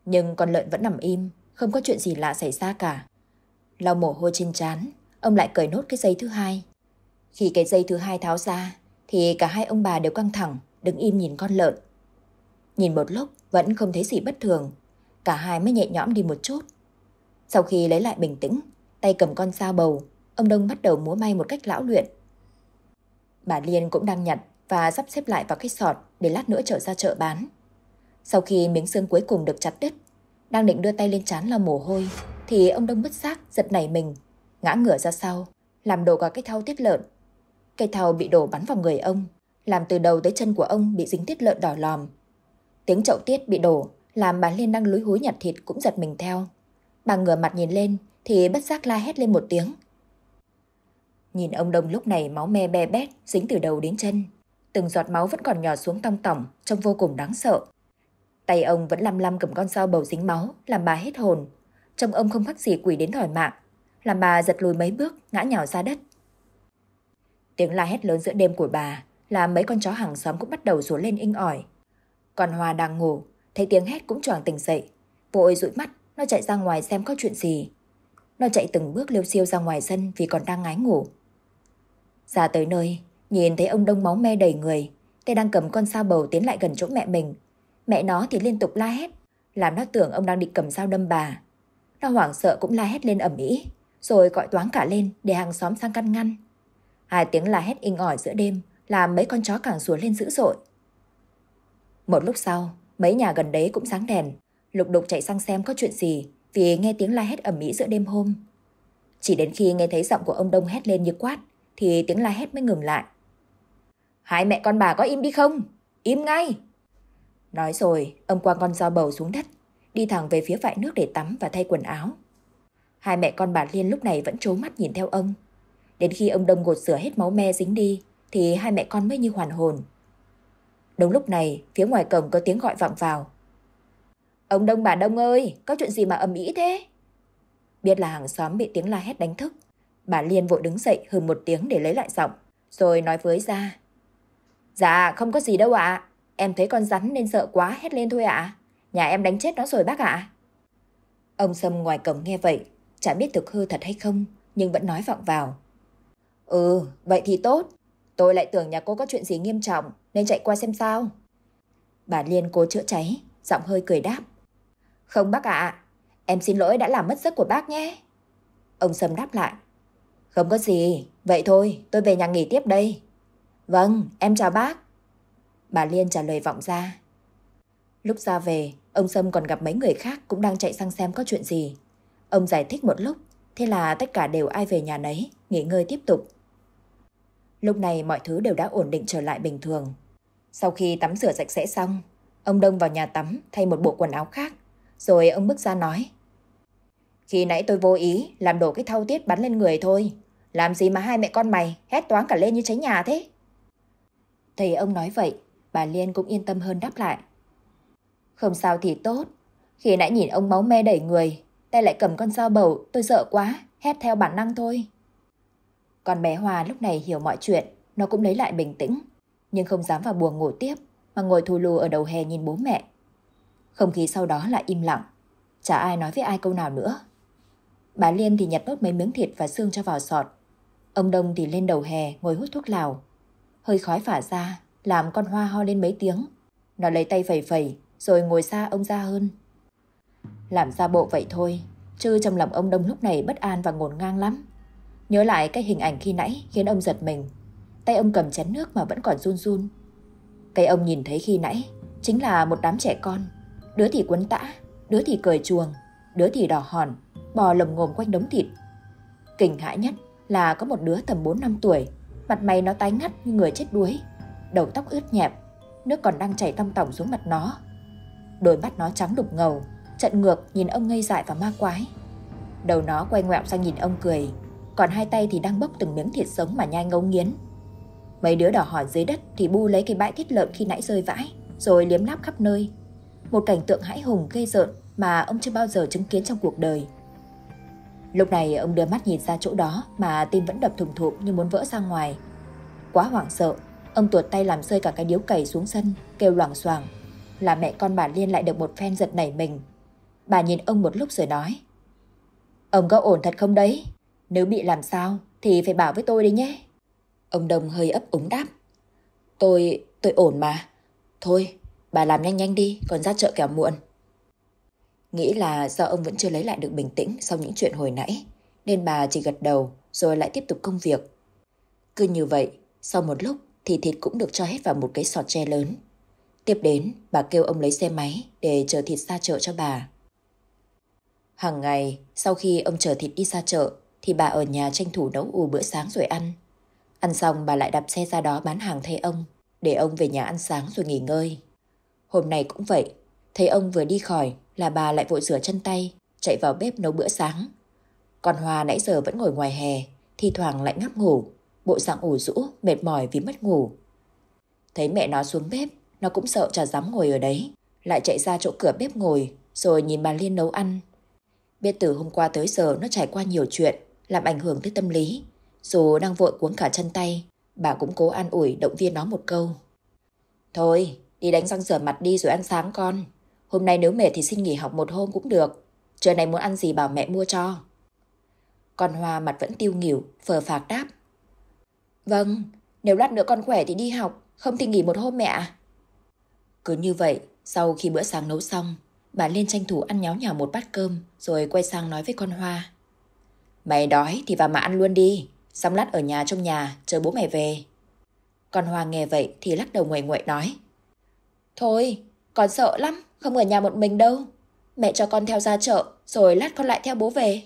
Nhưng con lợn vẫn nằm im, không có chuyện gì lạ xảy ra cả. Lau mồ hôi trên trán, ông lại cởi nốt cái dây thứ hai. Khi cái dây thứ hai tháo ra, thì cả hai ông bà đều căng thẳng, đứng im nhìn con lợn. Nhìn một lúc vẫn không thấy gì bất thường, cả hai mới nhẹ nhõm đi một chút. Sau khi lấy lại bình tĩnh, tay cầm con dao bầu, ông Đông bắt đầu múa may một cách lão luyện. Bà Liên cũng đang nhặt và sắp xếp lại vào cái sọt để lát nữa trở ra chợ bán. Sau khi miếng xương cuối cùng được chặt đứt, đang định đưa tay lên chán lau mồ hôi, thì ông Đông bất giác giật nảy mình, ngã ngửa ra sau, làm đổ cả cái thau tiết lợn. Cây thau bị đổ bắn vào người ông, làm từ đầu tới chân của ông bị dính tiết lợn đỏ lòm. Tiếng chậu tiết bị đổ làm bà Liên đang lúi húi nhặt thịt cũng giật mình theo. Bà ngửa mặt nhìn lên thì bất giác la hét lên một tiếng. Nhìn ông Đông lúc này máu me be bét, dính từ đầu đến chân. Từng giọt máu vẫn còn nhỏ xuống tong tỏng, trông vô cùng đáng sợ. Tay ông vẫn lăm lăm cầm con dao bầu dính máu, làm bà hết hồn. Trông ông không khác gì quỷ đến thỏi mạng, làm bà giật lùi mấy bước, ngã nhào ra đất. Tiếng la hét lớn giữa đêm của bà làm mấy con chó hàng xóm cũng bắt đầu rú lên inh ỏi. Còn Hoa đang ngủ, thấy tiếng hét cũng choàng tỉnh dậy. Vội dụi mắt, nó chạy ra ngoài xem có chuyện gì. Nó chạy từng bước liêu siêu ra ngoài sân vì còn đang ngái ngủ. Ra tới nơi, nhìn thấy ông đông máu me đầy người, tay đang cầm con sao bầu tiến lại gần chỗ mẹ mình. Mẹ nó thì liên tục la hét, làm nó tưởng ông đang định cầm dao đâm bà. Nó hoảng sợ cũng la hét lên ẩm ĩ, rồi gọi toán cả lên để hàng xóm sang căn ngăn. Hai tiếng la hét inh ỏi giữa đêm làm mấy con chó càng sủa lên dữ dội. Một lúc sau, mấy nhà gần đấy cũng sáng đèn, lục đục chạy sang xem có chuyện gì vì nghe tiếng la hét ầm ĩ giữa đêm hôm. Chỉ đến khi nghe thấy giọng của ông Đông hét lên như quát thì tiếng la hét mới ngừng lại. Hai mẹ con bà có im đi không? Im ngay! Nói rồi, ông quăng con dao bầu xuống đất, đi thẳng về phía vại nước để tắm và thay quần áo. Hai mẹ con bà Liên lúc này vẫn trố mắt nhìn theo ông. Đến khi ông Đông gột rửa hết máu me dính đi, thì hai mẹ con mới như hoàn hồn. Đúng lúc này, phía ngoài cổng có tiếng gọi vọng vào. Ông Đông bà Đông ơi, có chuyện gì mà ầm ĩ thế? Biết là hàng xóm bị tiếng la hét đánh thức. Bà Liên vội đứng dậy hừ một tiếng để lấy lại giọng, rồi nói với ra. Dạ, không có gì đâu ạ. Em thấy con rắn nên sợ quá hét lên thôi ạ. Nhà em đánh chết nó rồi bác ạ. Ông Sâm ngoài cổng nghe vậy, chả biết thực hư thật hay không, nhưng vẫn nói vọng vào. Ừ, vậy thì tốt. Tôi lại tưởng nhà cô có chuyện gì nghiêm trọng nên chạy qua xem sao. Bà Liên cố chữa cháy, giọng hơi cười đáp. Không bác ạ, em xin lỗi đã làm mất giấc của bác nhé. Ông Sâm đáp lại. Không có gì, vậy thôi, tôi về nhà nghỉ tiếp đây. Vâng, em chào bác. Bà Liên trả lời vọng ra. Lúc ra về, ông Sâm còn gặp mấy người khác cũng đang chạy sang xem có chuyện gì. Ông giải thích một lúc, thế là tất cả đều ai về nhà nấy, nghỉ ngơi tiếp tục. Lúc này mọi thứ đều đã ổn định trở lại bình thường. Sau khi tắm rửa sạch sẽ xong, ông Đông vào nhà tắm thay một bộ quần áo khác, rồi ông bước ra nói. Khi nãy tôi vô ý làm đổ cái thau tiết bắn lên người thôi. Làm gì mà hai mẹ con mày hét toáng cả lên như cháy nhà thế? Thầy ông nói vậy, bà Liên cũng yên tâm hơn đáp lại. Không sao thì tốt. Khi nãy nhìn ông máu me đẩy người, tay lại cầm con dao bầu, tôi sợ quá, hét theo bản năng thôi. Còn bé Hòa lúc này hiểu mọi chuyện, nó cũng lấy lại bình tĩnh, nhưng không dám vào buồng ngủ tiếp, mà ngồi thù lù ở đầu hè nhìn bố mẹ. Không khí sau đó lại im lặng, chả ai nói với ai câu nào nữa. Bà Liên thì nhặt nốt mấy miếng thịt và xương cho vào sọt. Ông Đông thì lên đầu hè ngồi hút thuốc lào. Hơi khói phả ra, làm con Hoa ho lên mấy tiếng. Nó lấy tay phẩy phẩy, rồi ngồi xa ông ra hơn. Làm ra bộ vậy thôi, chứ trong lòng ông Đông lúc này bất an và ngổn ngang lắm. Nhớ lại cái hình ảnh khi nãy khiến ông giật mình. Tay ông cầm chén nước mà vẫn còn run run. Cái ông nhìn thấy khi nãy chính là một đám trẻ con. Đứa thì quấn tã, đứa thì cười chuồng, đứa thì đỏ hòn, bò lồng ngồm quanh đống thịt. Kinh hãi nhất là có một đứa tầm 4 năm tuổi, mặt mày nó tái ngắt như người chết đuối, đầu tóc ướt nhẹp, nước còn đang chảy tong tỏng xuống mặt nó. Đôi mắt nó trắng đục ngầu, trận ngược nhìn ông ngây dại và ma quái. Đầu nó quay ngoẹo sang nhìn ông cười, còn hai tay thì đang bốc từng miếng thịt sống mà nhai ngấu nghiến. Mấy đứa đỏ hỏi dưới đất thì bu lấy cái bãi thịt lợn khi nãy rơi vãi, rồi liếm láp khắp nơi. Một cảnh tượng hãi hùng ghê rợn mà ông chưa bao giờ chứng kiến trong cuộc đời. Lúc này ông đưa mắt nhìn ra chỗ đó mà tim vẫn đập thùng thụp như muốn vỡ ra ngoài. Quá hoảng sợ, ông tuột tay làm rơi cả cái điếu cày xuống sân, kêu loảng xoảng. Là mẹ con bà Liên lại được một phen giật nảy mình. Bà nhìn ông một lúc rồi nói. Ông có ổn thật không đấy? Nếu bị làm sao thì phải bảo với tôi đi nhé. Ông Đông hơi ấp úng đáp. Tôi, tôi ổn mà. Thôi, bà làm nhanh nhanh đi, còn ra chợ kẻo muộn. Nghĩ là do ông vẫn chưa lấy lại được bình tĩnh sau những chuyện hồi nãy, nên bà chỉ gật đầu rồi lại tiếp tục công việc. Cứ như vậy, sau một lúc thì thịt cũng được cho hết vào một cái sọt tre lớn. Tiếp đến, bà kêu ông lấy xe máy để chở thịt ra chợ cho bà. Hàng ngày, sau khi ông chở thịt đi ra chợ, thì bà ở nhà tranh thủ nấu ủ bữa sáng rồi ăn. Ăn xong bà lại đạp xe ra đó bán hàng thay ông, để ông về nhà ăn sáng rồi nghỉ ngơi. Hôm nay cũng vậy, Thấy ông vừa đi khỏi là bà lại vội rửa chân tay, chạy vào bếp nấu bữa sáng. Còn hòa nãy giờ vẫn ngồi ngoài hè, thi thoảng lại ngáp ngủ, bộ dạng ủ rũ, mệt mỏi vì mất ngủ. Thấy mẹ nó xuống bếp, nó cũng sợ chả dám ngồi ở đấy, lại chạy ra chỗ cửa bếp ngồi, rồi nhìn bà Liên nấu ăn. Biết từ hôm qua tới giờ nó trải qua nhiều chuyện, làm ảnh hưởng tới tâm lý. Dù đang vội cuống cả chân tay, bà cũng cố an ủi động viên nó một câu. Thôi, đi đánh răng rửa mặt đi rồi ăn sáng con. Hôm nay nếu mệt thì xin nghỉ học một hôm cũng được. Trưa này muốn ăn gì bảo mẹ mua cho. Con Hoa mặt vẫn tiêu nghỉu, phờ phạc đáp. Vâng, nếu lát nữa con khỏe thì đi học, không thì nghỉ một hôm mẹ ạ. Cứ như vậy, sau khi bữa sáng nấu xong, bà lên tranh thủ ăn nháo nhào một bát cơm rồi quay sang nói với con Hoa. Mày đói thì vào mà ăn luôn đi, xong lát ở nhà trong nhà chờ bố mày về. Con Hoa nghe vậy thì lắc đầu nguội nguội nói. Thôi, con sợ lắm, không ở nhà một mình đâu. Mẹ cho con theo ra chợ, rồi lát con lại theo bố về.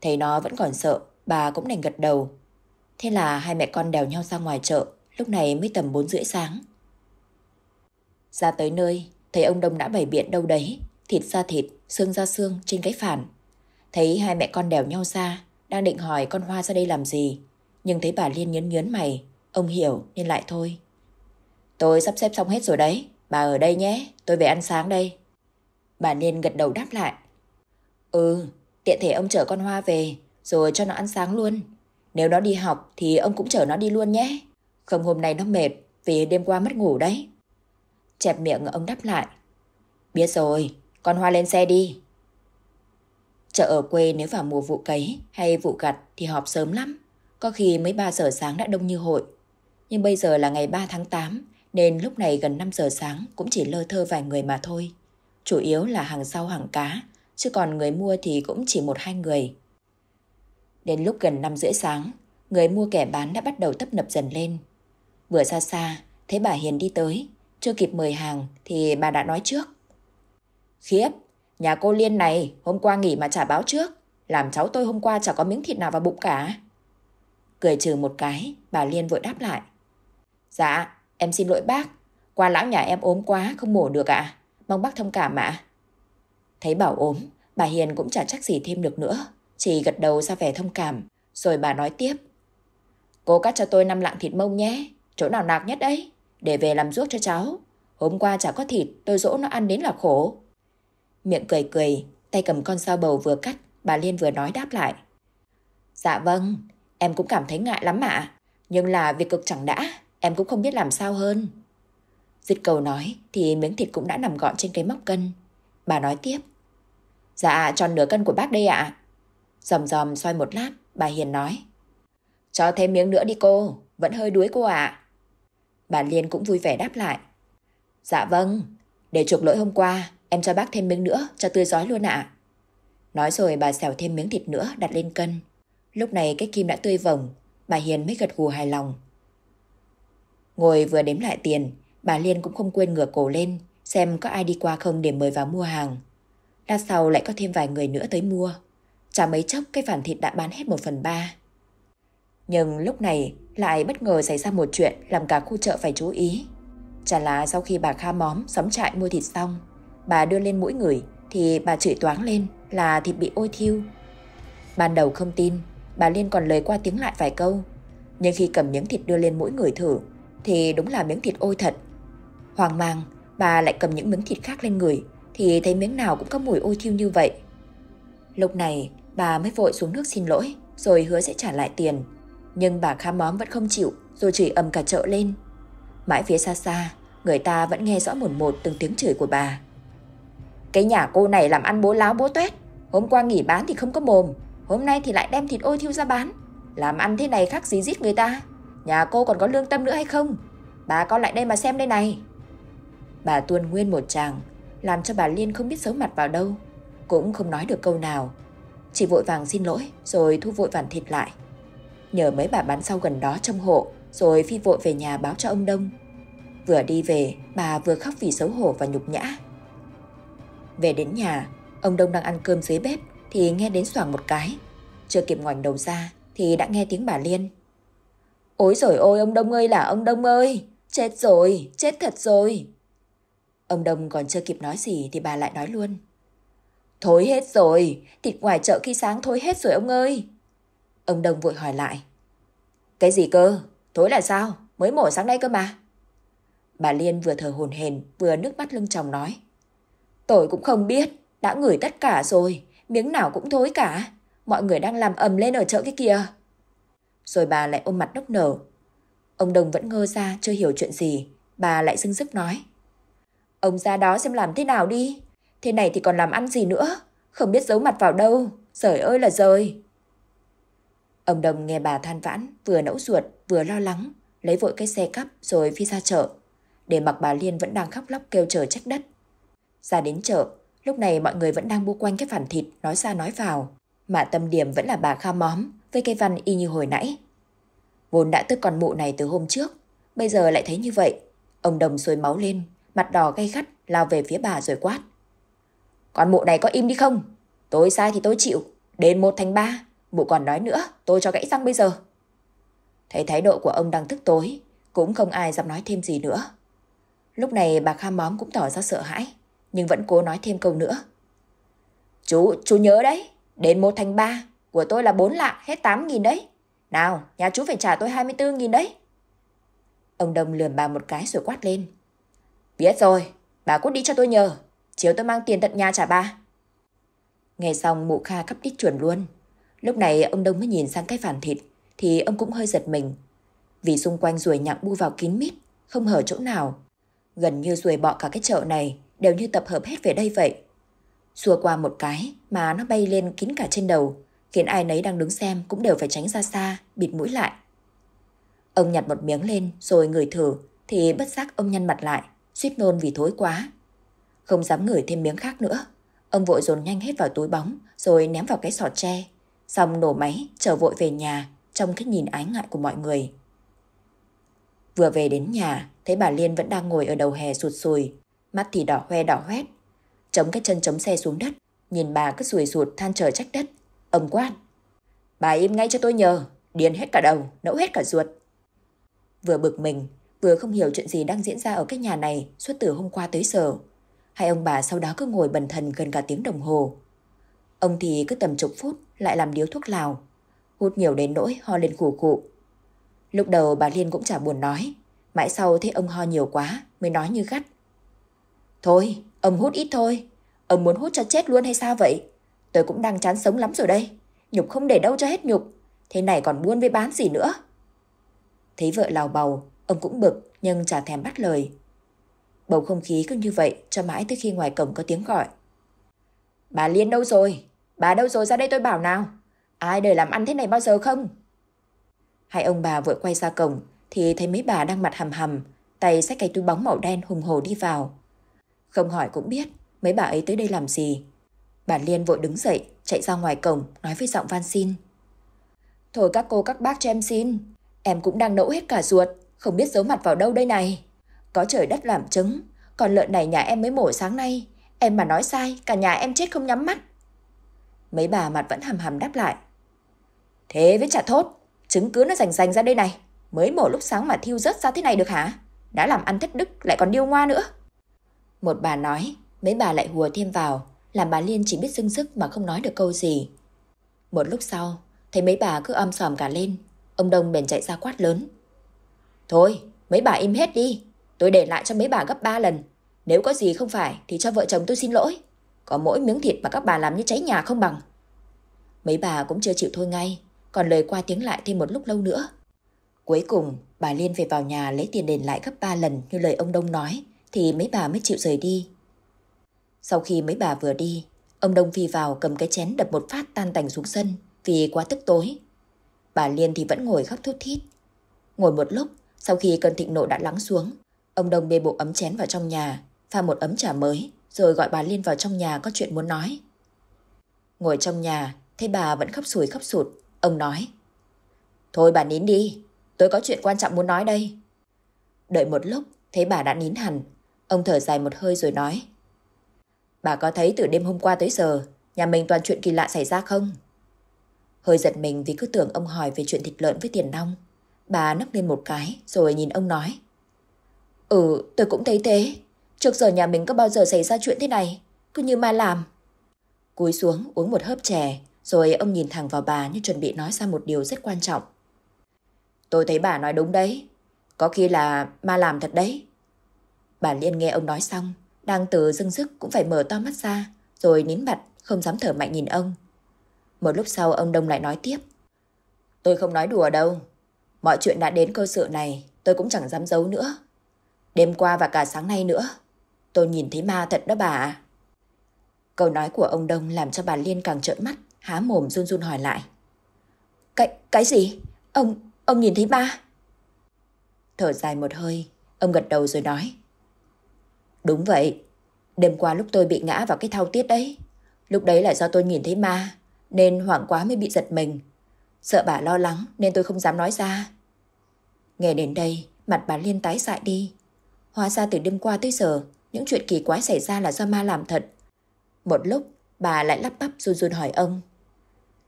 Thấy nó vẫn còn sợ, bà cũng đành gật đầu. Thế là hai mẹ con đèo nhau ra ngoài chợ, lúc này mới tầm 4 rưỡi sáng. Ra tới nơi, thấy ông Đông đã bày biện đâu đấy, thịt ra thịt, xương ra xương trên cái phản. Thấy hai mẹ con đèo nhau ra, đang định hỏi con Hoa ra đây làm gì. Nhưng thấy bà Liên nhớn nhớn mày, ông hiểu nên lại thôi. Tôi sắp xếp xong hết rồi đấy, bà ở đây nhé, tôi về ăn sáng đây. Bà Liên gật đầu đáp lại. Ừ, tiện thể ông chở con Hoa về, rồi cho nó ăn sáng luôn. Nếu nó đi học thì ông cũng chở nó đi luôn nhé. Không hôm nay nó mệt, vì đêm qua mất ngủ đấy. Chẹp miệng ông đáp lại. Biết rồi, con Hoa lên xe đi. Chợ ở quê nếu vào mùa vụ cấy hay vụ gặt thì họp sớm lắm. Có khi mấy 3 giờ sáng đã đông như hội. Nhưng bây giờ là ngày 3 tháng 8 nên lúc này gần 5 giờ sáng cũng chỉ lơ thơ vài người mà thôi. Chủ yếu là hàng rau hàng cá, chứ còn người mua thì cũng chỉ một hai người. Đến lúc gần 5 rưỡi sáng, người mua kẻ bán đã bắt đầu tấp nập dần lên. Vừa xa xa, thấy bà Hiền đi tới, chưa kịp mời hàng thì bà đã nói trước. Khiếp, nhà cô Liên này hôm qua nghỉ mà trả báo trước, làm cháu tôi hôm qua chả có miếng thịt nào vào bụng cả. Cười trừ một cái, bà Liên vội đáp lại. Dạ, em xin lỗi bác, qua lão nhà em ốm quá không mổ được ạ, mong bác thông cảm ạ. Thấy bảo ốm, bà Hiền cũng chả chắc gì thêm được nữa, chỉ gật đầu ra vẻ thông cảm, rồi bà nói tiếp. Cô cắt cho tôi năm lạng thịt mông nhé, chỗ nào nạc nhất đấy, để về làm ruốc cho cháu. Hôm qua chả có thịt, tôi dỗ nó ăn đến là khổ. Miệng cười cười, tay cầm con dao bầu vừa cắt, bà Liên vừa nói đáp lại. Dạ vâng, em cũng cảm thấy ngại lắm ạ. Nhưng là việc cực chẳng đã, em cũng không biết làm sao hơn. Dứt cầu nói thì miếng thịt cũng đã nằm gọn trên cái móc cân. Bà nói tiếp. Dạ, tròn nửa cân của bác đây ạ. À. Dòm dòm xoay một lát, bà Hiền nói. Cho thêm miếng nữa đi cô, vẫn hơi đuối cô ạ. Bà Liên cũng vui vẻ đáp lại. Dạ vâng, để chuộc lỗi hôm qua, em cho bác thêm miếng nữa, cho tươi giói luôn ạ. Nói rồi bà xẻo thêm miếng thịt nữa đặt lên cân. Lúc này cái kim đã tươi vồng, bà Hiền mới gật gù hài lòng. Ngồi vừa đếm lại tiền, bà Liên cũng không quên ngửa cổ lên, xem có ai đi qua không để mời vào mua hàng. Lát sau lại có thêm vài người nữa tới mua. Chả mấy chốc cây phản thịt đã bán hết một phần ba. Nhưng lúc này lại bất ngờ xảy ra một chuyện làm cả khu chợ phải chú ý. Chả là sau khi bà Kha móm xóm trại mua thịt xong, bà đưa lên mũi người thì bà chửi toáng lên là thịt bị ôi thiêu. Ban đầu không tin, bà Liên còn lời qua tiếng lại vài câu. Nhưng khi cầm miếng thịt đưa lên mũi người thử thì đúng là miếng thịt ôi thật. Hoàng mang, bà lại cầm những miếng thịt khác lên người thì thấy miếng nào cũng có mùi ôi thiêu như vậy. Lúc này, bà mới vội xuống nước xin lỗi rồi hứa sẽ trả lại tiền. Nhưng bà khá móm vẫn không chịu rồi chửi ầm cả chợ lên. Mãi phía xa xa, người ta vẫn nghe rõ một một từng tiếng chửi của bà. Cái nhà cô này làm ăn bố láo bố tuét. Hôm qua nghỉ bán thì không có mồm. Hôm nay thì lại đem thịt ôi thiêu ra bán. Làm ăn thế này khác gì giết người ta. Nhà cô còn có lương tâm nữa hay không? Bà con lại đây mà xem đây này. Bà tuôn nguyên một tràng, làm cho bà Liên không biết xấu mặt vào đâu. Cũng không nói được câu nào chị vội vàng xin lỗi rồi thu vội vản thịt lại. Nhờ mấy bà bán sau gần đó trong hộ rồi phi vội về nhà báo cho ông Đông. Vừa đi về, bà vừa khóc vì xấu hổ và nhục nhã. Về đến nhà, ông Đông đang ăn cơm dưới bếp thì nghe đến xoảng một cái. Chưa kịp ngoảnh đầu ra thì đã nghe tiếng bà Liên. Ôi rồi ôi ông Đông ơi là ông Đông ơi, chết rồi, chết thật rồi. Ông Đông còn chưa kịp nói gì thì bà lại nói luôn. Thối hết rồi, thịt ngoài chợ khi sáng thối hết rồi ông ơi. Ông Đông vội hỏi lại. Cái gì cơ? Thối là sao? Mới mổ sáng nay cơ mà. Bà Liên vừa thở hồn hền vừa nước mắt lưng chồng nói. Tôi cũng không biết, đã ngửi tất cả rồi, miếng nào cũng thối cả. Mọi người đang làm ầm lên ở chợ cái kia. Rồi bà lại ôm mặt nức nở. Ông Đồng vẫn ngơ ra chưa hiểu chuyện gì. Bà lại dưng dứt nói. Ông ra đó xem làm thế nào đi. Thế này thì còn làm ăn gì nữa. Không biết giấu mặt vào đâu. giời ơi là rời. Ông Đồng nghe bà than vãn, vừa nẫu ruột, vừa lo lắng, lấy vội cái xe cắp rồi phi ra chợ. Để mặc bà Liên vẫn đang khóc lóc kêu trời trách đất. Ra đến chợ, lúc này mọi người vẫn đang bu quanh cái phản thịt nói ra nói vào. Mà tâm điểm vẫn là bà Kha Móm với cây văn y như hồi nãy. Vốn đã tức con mụ này từ hôm trước, bây giờ lại thấy như vậy. Ông Đồng sôi máu lên, mặt đỏ gay gắt lao về phía bà rồi quát còn mụ này có im đi không? Tôi sai thì tôi chịu, đến một thành ba. Mụ còn nói nữa, tôi cho gãy răng bây giờ. Thấy thái độ của ông đang tức tối, cũng không ai dám nói thêm gì nữa. Lúc này bà Kha Móm cũng tỏ ra sợ hãi, nhưng vẫn cố nói thêm câu nữa. Chú, chú nhớ đấy, đến một thành ba, của tôi là bốn lạng, hết 8 nghìn đấy. Nào, nhà chú phải trả tôi 24 nghìn đấy. Ông Đông lườm bà một cái rồi quát lên. Biết rồi, bà cút đi cho tôi nhờ chiếu tôi mang tiền tận nhà trả bà. Nghe xong mụ Kha cắp đít chuẩn luôn. Lúc này ông Đông mới nhìn sang cái phản thịt thì ông cũng hơi giật mình. Vì xung quanh ruồi nhặng bu vào kín mít, không hở chỗ nào. Gần như ruồi bọ cả cái chợ này đều như tập hợp hết về đây vậy. Xua qua một cái mà nó bay lên kín cả trên đầu, khiến ai nấy đang đứng xem cũng đều phải tránh ra xa, bịt mũi lại. Ông nhặt một miếng lên rồi ngửi thử thì bất giác ông nhăn mặt lại, suýt nôn vì thối quá. Không dám ngửi thêm miếng khác nữa. Ông vội dồn nhanh hết vào túi bóng rồi ném vào cái sọt tre. Xong nổ máy trở vội về nhà trong cái nhìn ái ngại của mọi người. Vừa về đến nhà, thấy bà Liên vẫn đang ngồi ở đầu hè sụt sùi, mắt thì đỏ hoe đỏ hoét. Chống cái chân chống xe xuống đất, nhìn bà cứ sùi sụt than trời trách đất. Ông quát. Bà im ngay cho tôi nhờ, điên hết cả đầu, nẫu hết cả ruột. Vừa bực mình, vừa không hiểu chuyện gì đang diễn ra ở cái nhà này suốt từ hôm qua tới giờ. Hai ông bà sau đó cứ ngồi bần thần gần cả tiếng đồng hồ. Ông thì cứ tầm chục phút lại làm điếu thuốc lào. Hút nhiều đến nỗi ho lên khủ cụ. Lúc đầu bà Liên cũng chả buồn nói. Mãi sau thấy ông ho nhiều quá mới nói như gắt. Thôi, ông hút ít thôi. Ông muốn hút cho chết luôn hay sao vậy? Tôi cũng đang chán sống lắm rồi đây. Nhục không để đâu cho hết nhục. Thế này còn buôn với bán gì nữa? Thấy vợ lào bầu, ông cũng bực nhưng chả thèm bắt lời. Bầu không khí cứ như vậy cho mãi tới khi ngoài cổng có tiếng gọi. Bà Liên đâu rồi? Bà đâu rồi ra đây tôi bảo nào? Ai đời làm ăn thế này bao giờ không? Hai ông bà vội quay ra cổng thì thấy mấy bà đang mặt hầm hầm, tay xách cái túi bóng màu đen hùng hồ đi vào. Không hỏi cũng biết mấy bà ấy tới đây làm gì. Bà Liên vội đứng dậy, chạy ra ngoài cổng, nói với giọng van xin. Thôi các cô các bác cho em xin, em cũng đang nẫu hết cả ruột, không biết giấu mặt vào đâu đây này. Có trời đất làm chứng, còn lợn này nhà em mới mổ sáng nay, em mà nói sai, cả nhà em chết không nhắm mắt. Mấy bà mặt vẫn hầm hầm đáp lại. Thế với chả thốt, chứng cứ nó rành rành ra đây này, mới mổ lúc sáng mà thiêu rớt ra thế này được hả? Đã làm ăn thất đức lại còn điêu ngoa nữa. Một bà nói, mấy bà lại hùa thêm vào, làm bà Liên chỉ biết dưng sức mà không nói được câu gì. Một lúc sau, thấy mấy bà cứ âm sòm cả lên, ông Đông bèn chạy ra quát lớn. Thôi, mấy bà im hết đi, tôi để lại cho mấy bà gấp ba lần. Nếu có gì không phải thì cho vợ chồng tôi xin lỗi. Có mỗi miếng thịt mà các bà làm như cháy nhà không bằng. Mấy bà cũng chưa chịu thôi ngay, còn lời qua tiếng lại thêm một lúc lâu nữa. Cuối cùng, bà Liên về vào nhà lấy tiền đền lại gấp ba lần như lời ông Đông nói, thì mấy bà mới chịu rời đi. Sau khi mấy bà vừa đi, ông Đông phi vào cầm cái chén đập một phát tan tành xuống sân vì quá tức tối. Bà Liên thì vẫn ngồi khóc thút thít. Ngồi một lúc, sau khi cơn thịnh nộ đã lắng xuống, ông Đông bê bộ ấm chén vào trong nhà, pha một ấm trà mới, rồi gọi bà Liên vào trong nhà có chuyện muốn nói. Ngồi trong nhà, thấy bà vẫn khóc sùi khóc sụt, ông nói. Thôi bà nín đi, tôi có chuyện quan trọng muốn nói đây. Đợi một lúc, thấy bà đã nín hẳn, ông thở dài một hơi rồi nói. Bà có thấy từ đêm hôm qua tới giờ, nhà mình toàn chuyện kỳ lạ xảy ra không? Hơi giật mình vì cứ tưởng ông hỏi về chuyện thịt lợn với tiền nong. Bà nấc lên một cái rồi nhìn ông nói. Ừ, tôi cũng thấy thế. Trước giờ nhà mình có bao giờ xảy ra chuyện thế này, cứ như ma làm. Cúi xuống uống một hớp chè, rồi ông nhìn thẳng vào bà như chuẩn bị nói ra một điều rất quan trọng. Tôi thấy bà nói đúng đấy, có khi là ma làm thật đấy. Bà Liên nghe ông nói xong, đang từ dưng dứt cũng phải mở to mắt ra, rồi nín bặt, không dám thở mạnh nhìn ông. Một lúc sau ông Đông lại nói tiếp. Tôi không nói đùa đâu, mọi chuyện đã đến cơ sự này, tôi cũng chẳng dám giấu nữa. Đêm qua và cả sáng nay nữa, tôi nhìn thấy ma thật đó bà Câu nói của ông Đông làm cho bà Liên càng trợn mắt, há mồm run run hỏi lại. Cái, cái gì? Ông, ông nhìn thấy ma? Thở dài một hơi, ông gật đầu rồi nói. Đúng vậy, đêm qua lúc tôi bị ngã vào cái thao tiết đấy. Lúc đấy là do tôi nhìn thấy ma, nên hoảng quá mới bị giật mình. Sợ bà lo lắng nên tôi không dám nói ra. Nghe đến đây, mặt bà Liên tái dại đi. Hóa ra từ đêm qua tới giờ, những chuyện kỳ quái xảy ra là do ma làm thật. Một lúc, bà lại lắp bắp run run hỏi ông.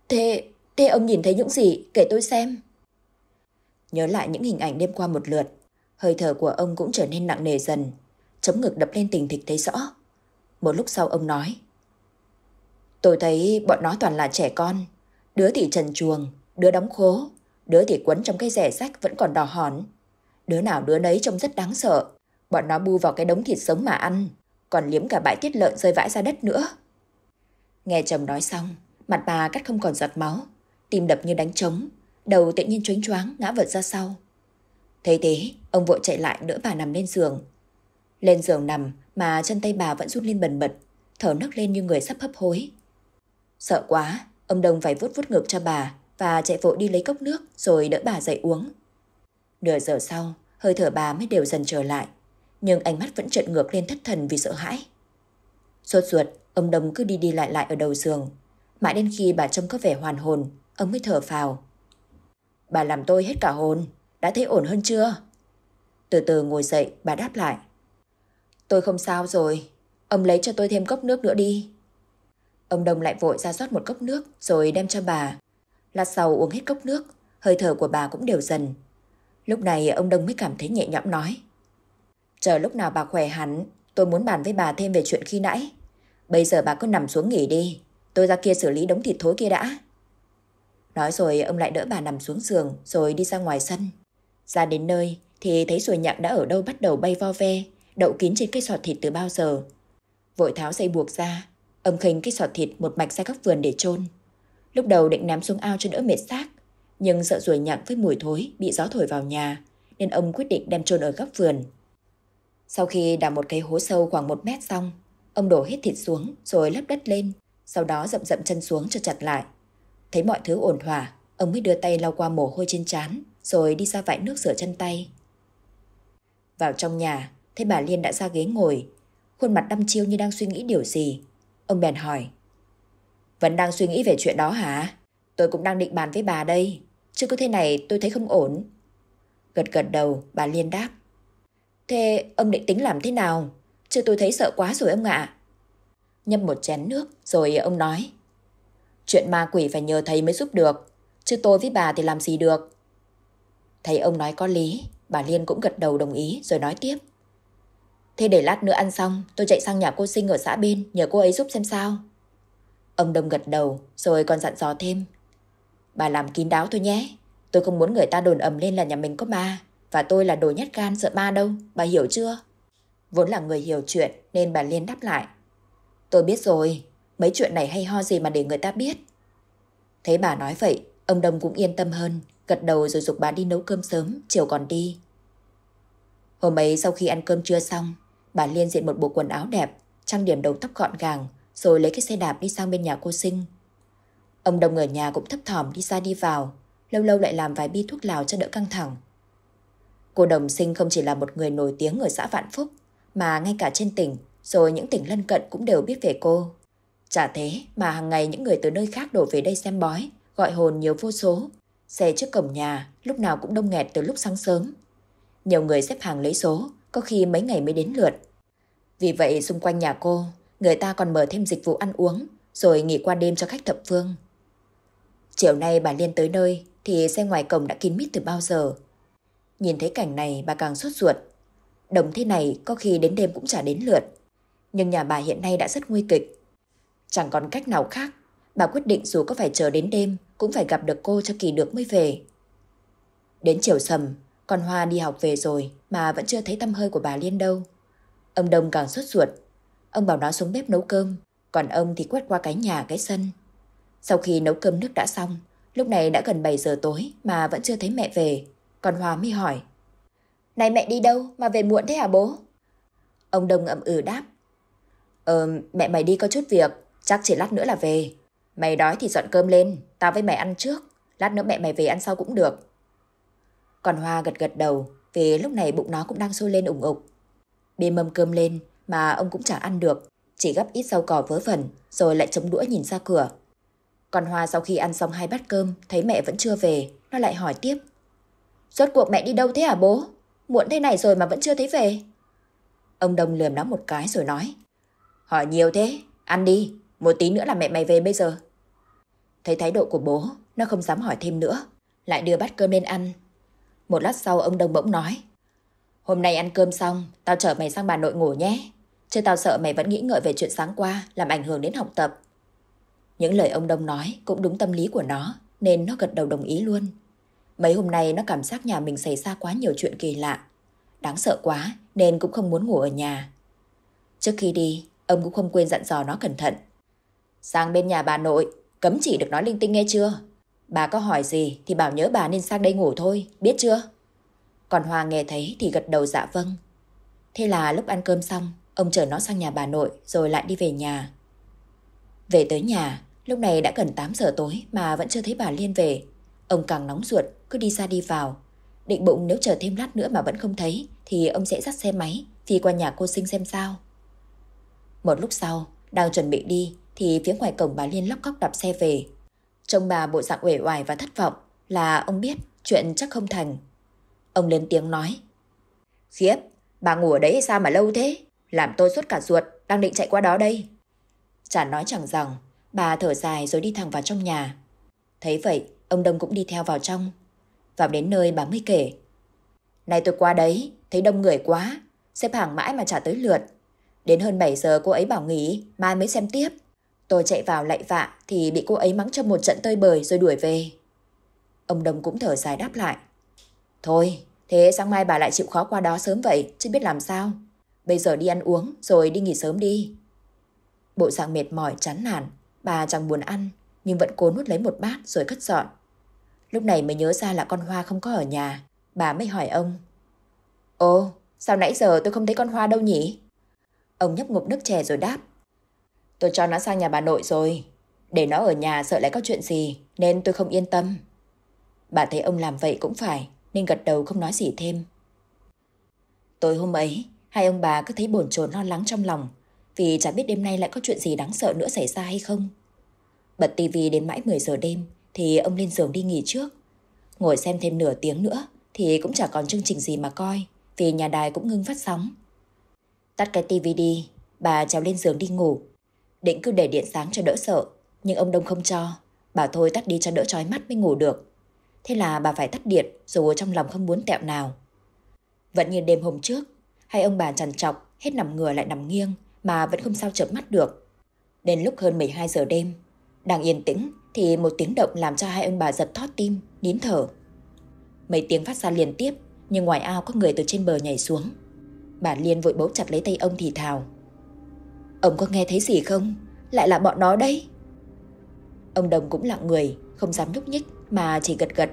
Thế, thế ông nhìn thấy những gì? Kể tôi xem. Nhớ lại những hình ảnh đêm qua một lượt, hơi thở của ông cũng trở nên nặng nề dần, chống ngực đập lên tình thịch thấy rõ. Một lúc sau ông nói. Tôi thấy bọn nó toàn là trẻ con, đứa thì trần chuồng, đứa đóng khố, đứa thì quấn trong cái rẻ rách vẫn còn đỏ hòn. Đứa nào đứa nấy trông rất đáng sợ, bọn nó bu vào cái đống thịt sống mà ăn, còn liếm cả bãi tiết lợn rơi vãi ra đất nữa. Nghe chồng nói xong, mặt bà cắt không còn giọt máu, tim đập như đánh trống, đầu tự nhiên choáng choáng ngã vật ra sau. Thấy thế, ông vội chạy lại đỡ bà nằm lên giường. Lên giường nằm mà chân tay bà vẫn rút lên bần bật, thở nấc lên như người sắp hấp hối. Sợ quá, ông Đông phải vuốt vuốt ngực cho bà và chạy vội đi lấy cốc nước rồi đỡ bà dậy uống. Nửa giờ sau, hơi thở bà mới đều dần trở lại, nhưng ánh mắt vẫn trợn ngược lên thất thần vì sợ hãi. Sốt ruột, ông Đông cứ đi đi lại lại ở đầu giường. Mãi đến khi bà trông có vẻ hoàn hồn, ông mới thở phào. Bà làm tôi hết cả hồn, đã thấy ổn hơn chưa? Từ từ ngồi dậy, bà đáp lại. Tôi không sao rồi, ông lấy cho tôi thêm cốc nước nữa đi. Ông Đông lại vội ra rót một cốc nước rồi đem cho bà. Lát sau uống hết cốc nước, hơi thở của bà cũng đều dần. Lúc này ông Đông mới cảm thấy nhẹ nhõm nói. Chờ lúc nào bà khỏe hẳn, tôi muốn bàn với bà thêm về chuyện khi nãy. Bây giờ bà cứ nằm xuống nghỉ đi, tôi ra kia xử lý đống thịt thối kia đã. Nói rồi ông lại đỡ bà nằm xuống giường rồi đi ra ngoài sân. Ra đến nơi thì thấy ruồi nhặng đã ở đâu bắt đầu bay vo ve, đậu kín trên cây sọt thịt từ bao giờ. Vội tháo dây buộc ra, ông khênh cái sọt thịt một mạch ra góc vườn để chôn. Lúc đầu định ném xuống ao cho đỡ mệt xác, nhưng sợ ruồi nhặng với mùi thối bị gió thổi vào nhà, nên ông quyết định đem chôn ở góc vườn. Sau khi đào một cái hố sâu khoảng một mét xong, ông đổ hết thịt xuống rồi lấp đất lên, sau đó dậm dậm chân xuống cho chặt lại. Thấy mọi thứ ổn thỏa, ông mới đưa tay lau qua mồ hôi trên trán, rồi đi ra vại nước rửa chân tay. Vào trong nhà, thấy bà Liên đã ra ghế ngồi, khuôn mặt đăm chiêu như đang suy nghĩ điều gì. Ông bèn hỏi. Vẫn đang suy nghĩ về chuyện đó hả? Tôi cũng đang định bàn với bà đây, chứ cứ thế này tôi thấy không ổn. Gật gật đầu, bà Liên đáp. Thế ông định tính làm thế nào? Chứ tôi thấy sợ quá rồi ông ạ. Nhâm một chén nước, rồi ông nói. Chuyện ma quỷ phải nhờ thầy mới giúp được, chứ tôi với bà thì làm gì được. Thấy ông nói có lý, bà Liên cũng gật đầu đồng ý rồi nói tiếp. Thế để lát nữa ăn xong, tôi chạy sang nhà cô sinh ở xã bên, nhờ cô ấy giúp xem sao. Ông Đông gật đầu, rồi còn dặn dò thêm. Bà làm kín đáo thôi nhé, tôi không muốn người ta đồn ầm lên là nhà mình có ma, và tôi là đồ nhát gan sợ ma đâu, bà hiểu chưa? Vốn là người hiểu chuyện nên bà Liên đáp lại. Tôi biết rồi, mấy chuyện này hay ho gì mà để người ta biết. Thấy bà nói vậy, ông Đông cũng yên tâm hơn, gật đầu rồi dục bà đi nấu cơm sớm, chiều còn đi. Hôm ấy sau khi ăn cơm trưa xong, bà Liên diện một bộ quần áo đẹp, trang điểm đầu tóc gọn gàng, rồi lấy cái xe đạp đi sang bên nhà cô sinh. Ông Đông ở nhà cũng thấp thỏm đi ra đi vào, lâu lâu lại làm vài bi thuốc lào cho đỡ căng thẳng. Cô Đồng Sinh không chỉ là một người nổi tiếng ở xã Vạn Phúc, mà ngay cả trên tỉnh, rồi những tỉnh lân cận cũng đều biết về cô. Chả thế mà hàng ngày những người từ nơi khác đổ về đây xem bói, gọi hồn nhiều vô số. Xe trước cổng nhà lúc nào cũng đông nghẹt từ lúc sáng sớm. Nhiều người xếp hàng lấy số, có khi mấy ngày mới đến lượt. Vì vậy xung quanh nhà cô, người ta còn mở thêm dịch vụ ăn uống, rồi nghỉ qua đêm cho khách thập phương. Chiều nay bà Liên tới nơi thì xe ngoài cổng đã kín mít từ bao giờ. Nhìn thấy cảnh này bà càng sốt ruột. Đồng thế này có khi đến đêm cũng chả đến lượt. Nhưng nhà bà hiện nay đã rất nguy kịch. Chẳng còn cách nào khác, bà quyết định dù có phải chờ đến đêm cũng phải gặp được cô cho kỳ được mới về. Đến chiều sầm, con Hoa đi học về rồi mà vẫn chưa thấy tâm hơi của bà Liên đâu. Ông Đông càng sốt ruột. Ông bảo nó xuống bếp nấu cơm, còn ông thì quét qua cái nhà cái sân. Sau khi nấu cơm nước đã xong, lúc này đã gần 7 giờ tối mà vẫn chưa thấy mẹ về. Còn Hoa mới hỏi. Này mẹ đi đâu mà về muộn thế hả bố? Ông Đông ậm ừ đáp. Ờ, mẹ mày đi có chút việc, chắc chỉ lát nữa là về. Mày đói thì dọn cơm lên, tao với mày ăn trước. Lát nữa mẹ mày về ăn sau cũng được. Còn Hoa gật gật đầu, vì lúc này bụng nó cũng đang sôi lên ủng ục. Bê mâm cơm lên mà ông cũng chẳng ăn được, chỉ gắp ít rau cỏ vớ vẩn rồi lại chống đũa nhìn ra cửa. Còn Hoa sau khi ăn xong hai bát cơm thấy mẹ vẫn chưa về, nó lại hỏi tiếp. Rốt cuộc mẹ đi đâu thế hả bố? Muộn thế này rồi mà vẫn chưa thấy về. Ông Đông lườm nó một cái rồi nói. Hỏi nhiều thế, ăn đi, một tí nữa là mẹ mày về bây giờ. Thấy thái độ của bố, nó không dám hỏi thêm nữa, lại đưa bát cơm lên ăn. Một lát sau ông Đông bỗng nói. Hôm nay ăn cơm xong, tao chở mày sang bà nội ngủ nhé. Chứ tao sợ mày vẫn nghĩ ngợi về chuyện sáng qua, làm ảnh hưởng đến học tập. Những lời ông Đông nói cũng đúng tâm lý của nó, nên nó gật đầu đồng ý luôn. Mấy hôm nay nó cảm giác nhà mình xảy ra quá nhiều chuyện kỳ lạ. Đáng sợ quá nên cũng không muốn ngủ ở nhà. Trước khi đi, ông cũng không quên dặn dò nó cẩn thận. Sang bên nhà bà nội, cấm chỉ được nói linh tinh nghe chưa? Bà có hỏi gì thì bảo nhớ bà nên sang đây ngủ thôi, biết chưa? Còn Hoa nghe thấy thì gật đầu dạ vâng. Thế là lúc ăn cơm xong, ông chở nó sang nhà bà nội rồi lại đi về nhà. Về tới nhà, lúc này đã gần 8 giờ tối mà vẫn chưa thấy bà Liên về. Ông càng nóng ruột, cứ đi ra đi vào. Định bụng nếu chờ thêm lát nữa mà vẫn không thấy thì ông sẽ dắt xe máy phi qua nhà cô sinh xem sao. Một lúc sau, đang chuẩn bị đi thì phía ngoài cổng bà Liên lóc cóc đạp xe về. Trông bà bộ dạng uể oải và thất vọng là ông biết chuyện chắc không thành. Ông lên tiếng nói. Khiếp, bà ngủ ở đấy sao mà lâu thế? Làm tôi suốt cả ruột, đang định chạy qua đó đây. Chả nói chẳng rằng, bà thở dài rồi đi thẳng vào trong nhà. Thấy vậy, ông Đông cũng đi theo vào trong. Vào đến nơi bà mới kể. Này tôi qua đấy, thấy đông người quá, xếp hàng mãi mà chả tới lượt. Đến hơn 7 giờ cô ấy bảo nghỉ, mai mới xem tiếp. Tôi chạy vào lạy vạ thì bị cô ấy mắng cho một trận tơi bời rồi đuổi về. Ông Đông cũng thở dài đáp lại. Thôi, thế sáng mai bà lại chịu khó qua đó sớm vậy, chứ biết làm sao. Bây giờ đi ăn uống rồi đi nghỉ sớm đi. Bộ dạng mệt mỏi chán nản, bà chẳng buồn ăn nhưng vẫn cố nuốt lấy một bát rồi cất dọn. Lúc này mới nhớ ra là con Hoa không có ở nhà, bà mới hỏi ông. Ồ, sao nãy giờ tôi không thấy con Hoa đâu nhỉ? Ông nhấp ngụm nước chè rồi đáp. Tôi cho nó sang nhà bà nội rồi. Để nó ở nhà sợ lại có chuyện gì nên tôi không yên tâm. Bà thấy ông làm vậy cũng phải nên gật đầu không nói gì thêm. Tối hôm ấy, hai ông bà cứ thấy bồn chồn lo lắng trong lòng vì chả biết đêm nay lại có chuyện gì đáng sợ nữa xảy ra hay không. Bật tivi đến mãi 10 giờ đêm thì ông lên giường đi nghỉ trước. Ngồi xem thêm nửa tiếng nữa thì cũng chả còn chương trình gì mà coi vì nhà đài cũng ngưng phát sóng. Tắt cái tivi đi, bà trèo lên giường đi ngủ. Định cứ để điện sáng cho đỡ sợ, nhưng ông Đông không cho. Bà thôi tắt đi cho đỡ trói mắt mới ngủ được. Thế là bà phải tắt điện dù trong lòng không muốn tẹo nào. Vẫn như đêm hôm trước, hai ông bà trằn trọc hết nằm ngửa lại nằm nghiêng mà vẫn không sao chợp mắt được. Đến lúc hơn 12 giờ đêm, đang yên tĩnh thì một tiếng động làm cho hai ông bà giật thót tim, nín thở. Mấy tiếng phát ra liên tiếp, nhưng ngoài ao có người từ trên bờ nhảy xuống. Bà Liên vội bấu chặt lấy tay ông thì thào. Ông có nghe thấy gì không? Lại là bọn nó đấy. Ông Đồng cũng lặng người, không dám nhúc nhích mà chỉ gật gật.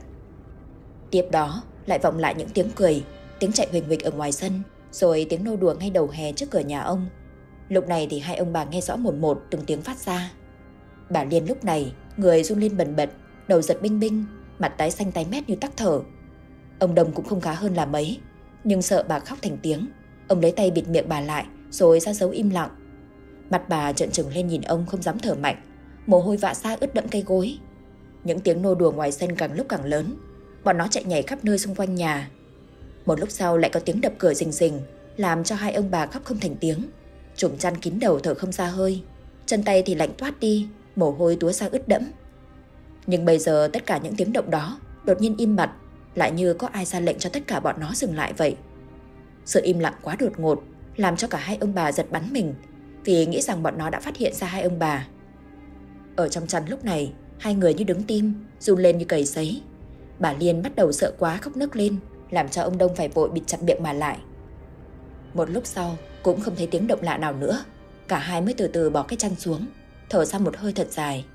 Tiếp đó lại vọng lại những tiếng cười, tiếng chạy huỳnh huỳnh ở ngoài sân, rồi tiếng nô đùa ngay đầu hè trước cửa nhà ông. Lúc này thì hai ông bà nghe rõ một một từng tiếng phát ra. Bà Liên lúc này, người run lên bần bật, đầu giật binh binh, mặt tái xanh tái mét như tắc thở. Ông Đồng cũng không khá hơn là mấy, nhưng sợ bà khóc thành tiếng. Ông lấy tay bịt miệng bà lại, rồi ra dấu im lặng. Mặt bà trợn trừng lên nhìn ông không dám thở mạnh, mồ hôi vạ xa ướt đẫm cây gối. Những tiếng nô đùa ngoài sân càng lúc càng lớn, bọn nó chạy nhảy khắp nơi xung quanh nhà. Một lúc sau lại có tiếng đập cửa rình rình, làm cho hai ông bà khóc không thành tiếng. Trùm chăn kín đầu thở không ra hơi, chân tay thì lạnh toát đi, mồ hôi túa ra ướt đẫm. Nhưng bây giờ tất cả những tiếng động đó đột nhiên im bặt, lại như có ai ra lệnh cho tất cả bọn nó dừng lại vậy. Sự im lặng quá đột ngột làm cho cả hai ông bà giật bắn mình vì nghĩ rằng bọn nó đã phát hiện ra hai ông bà. Ở trong chăn lúc này, hai người như đứng tim, run lên như cầy sấy. Bà Liên bắt đầu sợ quá khóc nức lên, làm cho ông Đông phải vội bịt chặt miệng mà lại. Một lúc sau, cũng không thấy tiếng động lạ nào nữa. Cả hai mới từ từ bỏ cái chăn xuống, thở ra một hơi thật dài.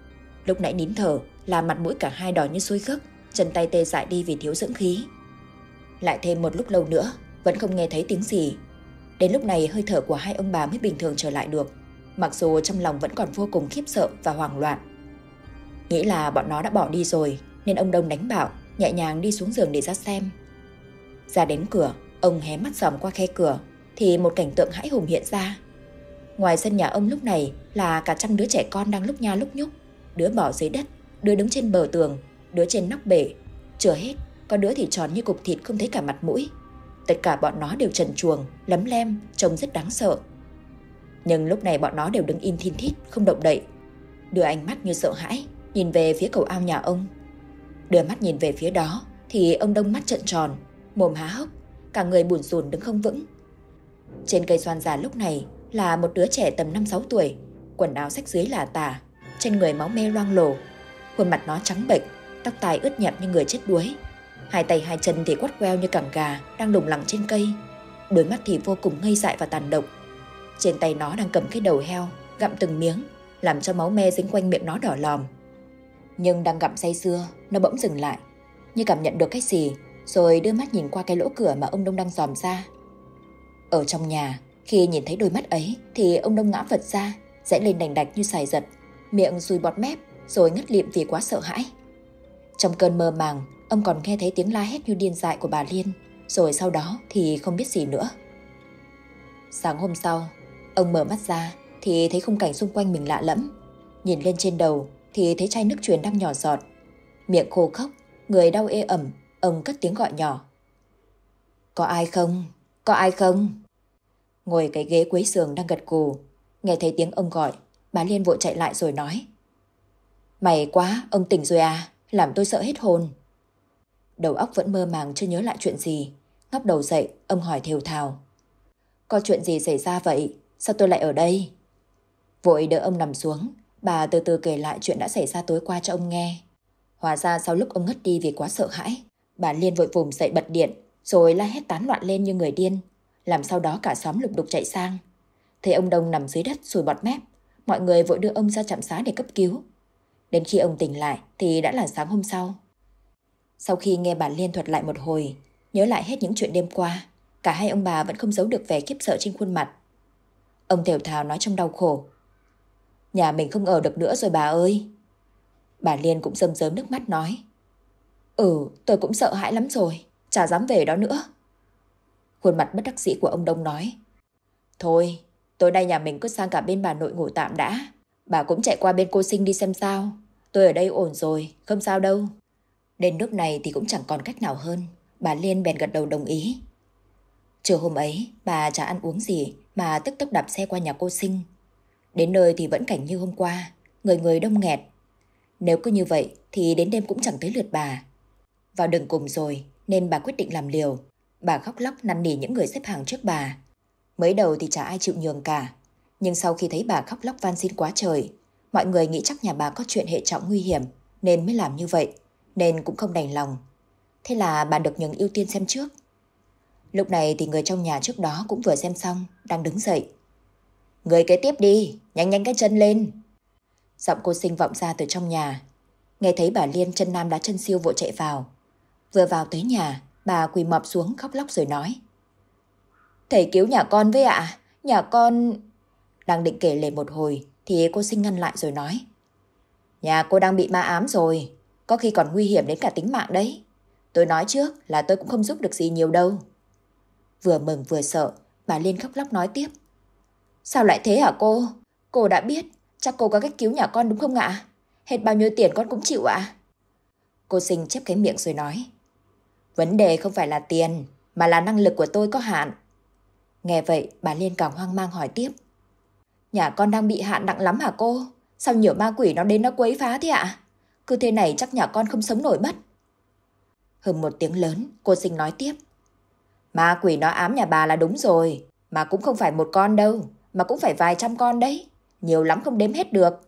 Lúc nãy nín thở, làm mặt mũi cả hai đỏ như sôi gấc, chân tay tê dại đi vì thiếu dưỡng khí. Lại thêm một lúc lâu nữa, vẫn không nghe thấy tiếng gì. Đến lúc này hơi thở của hai ông bà mới bình thường trở lại được, mặc dù trong lòng vẫn còn vô cùng khiếp sợ và hoảng loạn. Nghĩ là bọn nó đã bỏ đi rồi, nên ông Đông đánh bảo, nhẹ nhàng đi xuống giường để ra xem. Ra đến cửa, ông hé mắt dòm qua khe cửa, thì một cảnh tượng hãi hùng hiện ra. Ngoài sân nhà ông lúc này là cả trăm đứa trẻ con đang lúc nha lúc nhúc, đứa bỏ dưới đất, đứa đứng trên bờ tường, đứa trên nóc bể. Chưa hết, có đứa thì tròn như cục thịt không thấy cả mặt mũi. Tất cả bọn nó đều trần chuồng, lấm lem, trông rất đáng sợ. Nhưng lúc này bọn nó đều đứng im thiên thít, không động đậy. Đưa ánh mắt như sợ hãi, nhìn về phía cầu ao nhà ông. Đưa mắt nhìn về phía đó, thì ông đông mắt trợn tròn, mồm há hốc, cả người buồn rùn đứng không vững. Trên cây xoan già lúc này là một đứa trẻ tầm 5-6 tuổi, quần áo sách dưới là tả, trên người máu me loang lổ. Khuôn mặt nó trắng bệch, tóc tai ướt nhẹp như người chết đuối. Hai tay hai chân thì quắt queo như cẳng gà đang đùng lẳng trên cây. Đôi mắt thì vô cùng ngây dại và tàn độc. Trên tay nó đang cầm cái đầu heo, gặm từng miếng, làm cho máu me dính quanh miệng nó đỏ lòm. Nhưng đang gặm say sưa, nó bỗng dừng lại, như cảm nhận được cái gì, rồi đưa mắt nhìn qua cái lỗ cửa mà ông Đông đang dòm ra. Ở trong nhà, khi nhìn thấy đôi mắt ấy thì ông Đông ngã vật ra, dãy lên đành đạch như xài giật, miệng rùi bọt mép rồi ngất liệm vì quá sợ hãi. Trong cơn mơ màng, ông còn nghe thấy tiếng la hét như điên dại của bà Liên, rồi sau đó thì không biết gì nữa. Sáng hôm sau, ông mở mắt ra thì thấy khung cảnh xung quanh mình lạ lẫm. Nhìn lên trên đầu thì thấy chai nước truyền đang nhỏ giọt. Miệng khô khốc, người đau ê ẩm, ông cất tiếng gọi nhỏ. Có ai không? Có ai không? Ngồi cái ghế cuối giường đang gật cù, nghe thấy tiếng ông gọi, bà Liên vội chạy lại rồi nói. Mày quá, ông tỉnh rồi à, làm tôi sợ hết hồn. Đầu óc vẫn mơ màng chưa nhớ lại chuyện gì, ngóc đầu dậy, ông hỏi thều thào. Có chuyện gì xảy ra vậy? Sao tôi lại ở đây? Vội đỡ ông nằm xuống, bà từ từ kể lại chuyện đã xảy ra tối qua cho ông nghe. Hóa ra sau lúc ông ngất đi vì quá sợ hãi, bà Liên vội vùng dậy bật điện, rồi la hét tán loạn lên như người điên, làm sau đó cả xóm lục đục chạy sang. Thấy ông Đông nằm dưới đất sùi bọt mép, mọi người vội đưa ông ra trạm xá để cấp cứu. Đến khi ông tỉnh lại thì đã là sáng hôm sau. Sau khi nghe bà Liên thuật lại một hồi, nhớ lại hết những chuyện đêm qua, cả hai ông bà vẫn không giấu được vẻ khiếp sợ trên khuôn mặt. Ông Tiểu thào nói trong đau khổ. Nhà mình không ở được nữa rồi bà ơi. Bà Liên cũng rơm rớm nước mắt nói. Ừ, tôi cũng sợ hãi lắm rồi, chả dám về đó nữa. Khuôn mặt bất đắc dĩ của ông Đông nói. Thôi, tối nay nhà mình cứ sang cả bên bà nội ngủ tạm đã. Bà cũng chạy qua bên cô sinh đi xem sao. Tôi ở đây ổn rồi, không sao đâu. Đến nước này thì cũng chẳng còn cách nào hơn. Bà Liên bèn gật đầu đồng ý. Trưa hôm ấy, bà chả ăn uống gì mà tức tốc đạp xe qua nhà cô sinh. Đến nơi thì vẫn cảnh như hôm qua, người người đông nghẹt. Nếu cứ như vậy thì đến đêm cũng chẳng tới lượt bà. Vào đường cùng rồi nên bà quyết định làm liều. Bà khóc lóc năn nỉ những người xếp hàng trước bà. Mới đầu thì chả ai chịu nhường cả. Nhưng sau khi thấy bà khóc lóc van xin quá trời, mọi người nghĩ chắc nhà bà có chuyện hệ trọng nguy hiểm nên mới làm như vậy, nên cũng không đành lòng. Thế là bà được nhường ưu tiên xem trước. Lúc này thì người trong nhà trước đó cũng vừa xem xong, đang đứng dậy. Người kế tiếp đi, nhanh nhanh cái chân lên. Giọng cô sinh vọng ra từ trong nhà. Nghe thấy bà Liên chân nam đá chân siêu vội chạy vào. Vừa vào tới nhà, bà quỳ mập xuống khóc lóc rồi nói. Thầy cứu nhà con với ạ, nhà con... Đang định kể lể một hồi thì cô sinh ngăn lại rồi nói. Nhà cô đang bị ma ám rồi, có khi còn nguy hiểm đến cả tính mạng đấy. Tôi nói trước là tôi cũng không giúp được gì nhiều đâu. Vừa mừng vừa sợ, bà Liên khóc lóc nói tiếp. Sao lại thế hả cô? Cô đã biết, chắc cô có cách cứu nhà con đúng không ạ? Hết bao nhiêu tiền con cũng chịu ạ? Cô sinh chép cái miệng rồi nói. Vấn đề không phải là tiền, mà là năng lực của tôi có hạn. Nghe vậy, bà Liên càng hoang mang hỏi tiếp. Nhà con đang bị hạn nặng lắm hả cô? Sao nhiều ma quỷ nó đến nó quấy phá thế ạ? Cứ thế này chắc nhà con không sống nổi mất. Hừm một tiếng lớn, cô sinh nói tiếp. Ma quỷ nó ám nhà bà là đúng rồi. Mà cũng không phải một con đâu. Mà cũng phải vài trăm con đấy. Nhiều lắm không đếm hết được.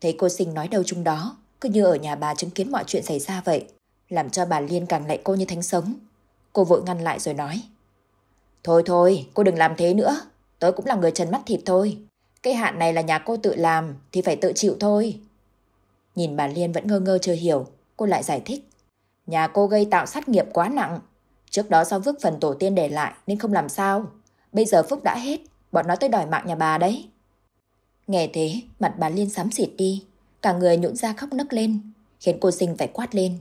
Thấy cô sinh nói đâu chung đó. Cứ như ở nhà bà chứng kiến mọi chuyện xảy ra vậy. Làm cho bà Liên càng lạy cô như thánh sống. Cô vội ngăn lại rồi nói. Thôi thôi, cô đừng làm thế nữa. Tôi cũng là người trần mắt thịt thôi. Cái hạn này là nhà cô tự làm thì phải tự chịu thôi. Nhìn bà Liên vẫn ngơ ngơ chưa hiểu, cô lại giải thích. Nhà cô gây tạo sát nghiệp quá nặng. Trước đó do vứt phần tổ tiên để lại nên không làm sao. Bây giờ phúc đã hết, bọn nó tới đòi mạng nhà bà đấy. Nghe thế, mặt bà Liên sám xịt đi. Cả người nhũn ra khóc nấc lên, khiến cô sinh phải quát lên.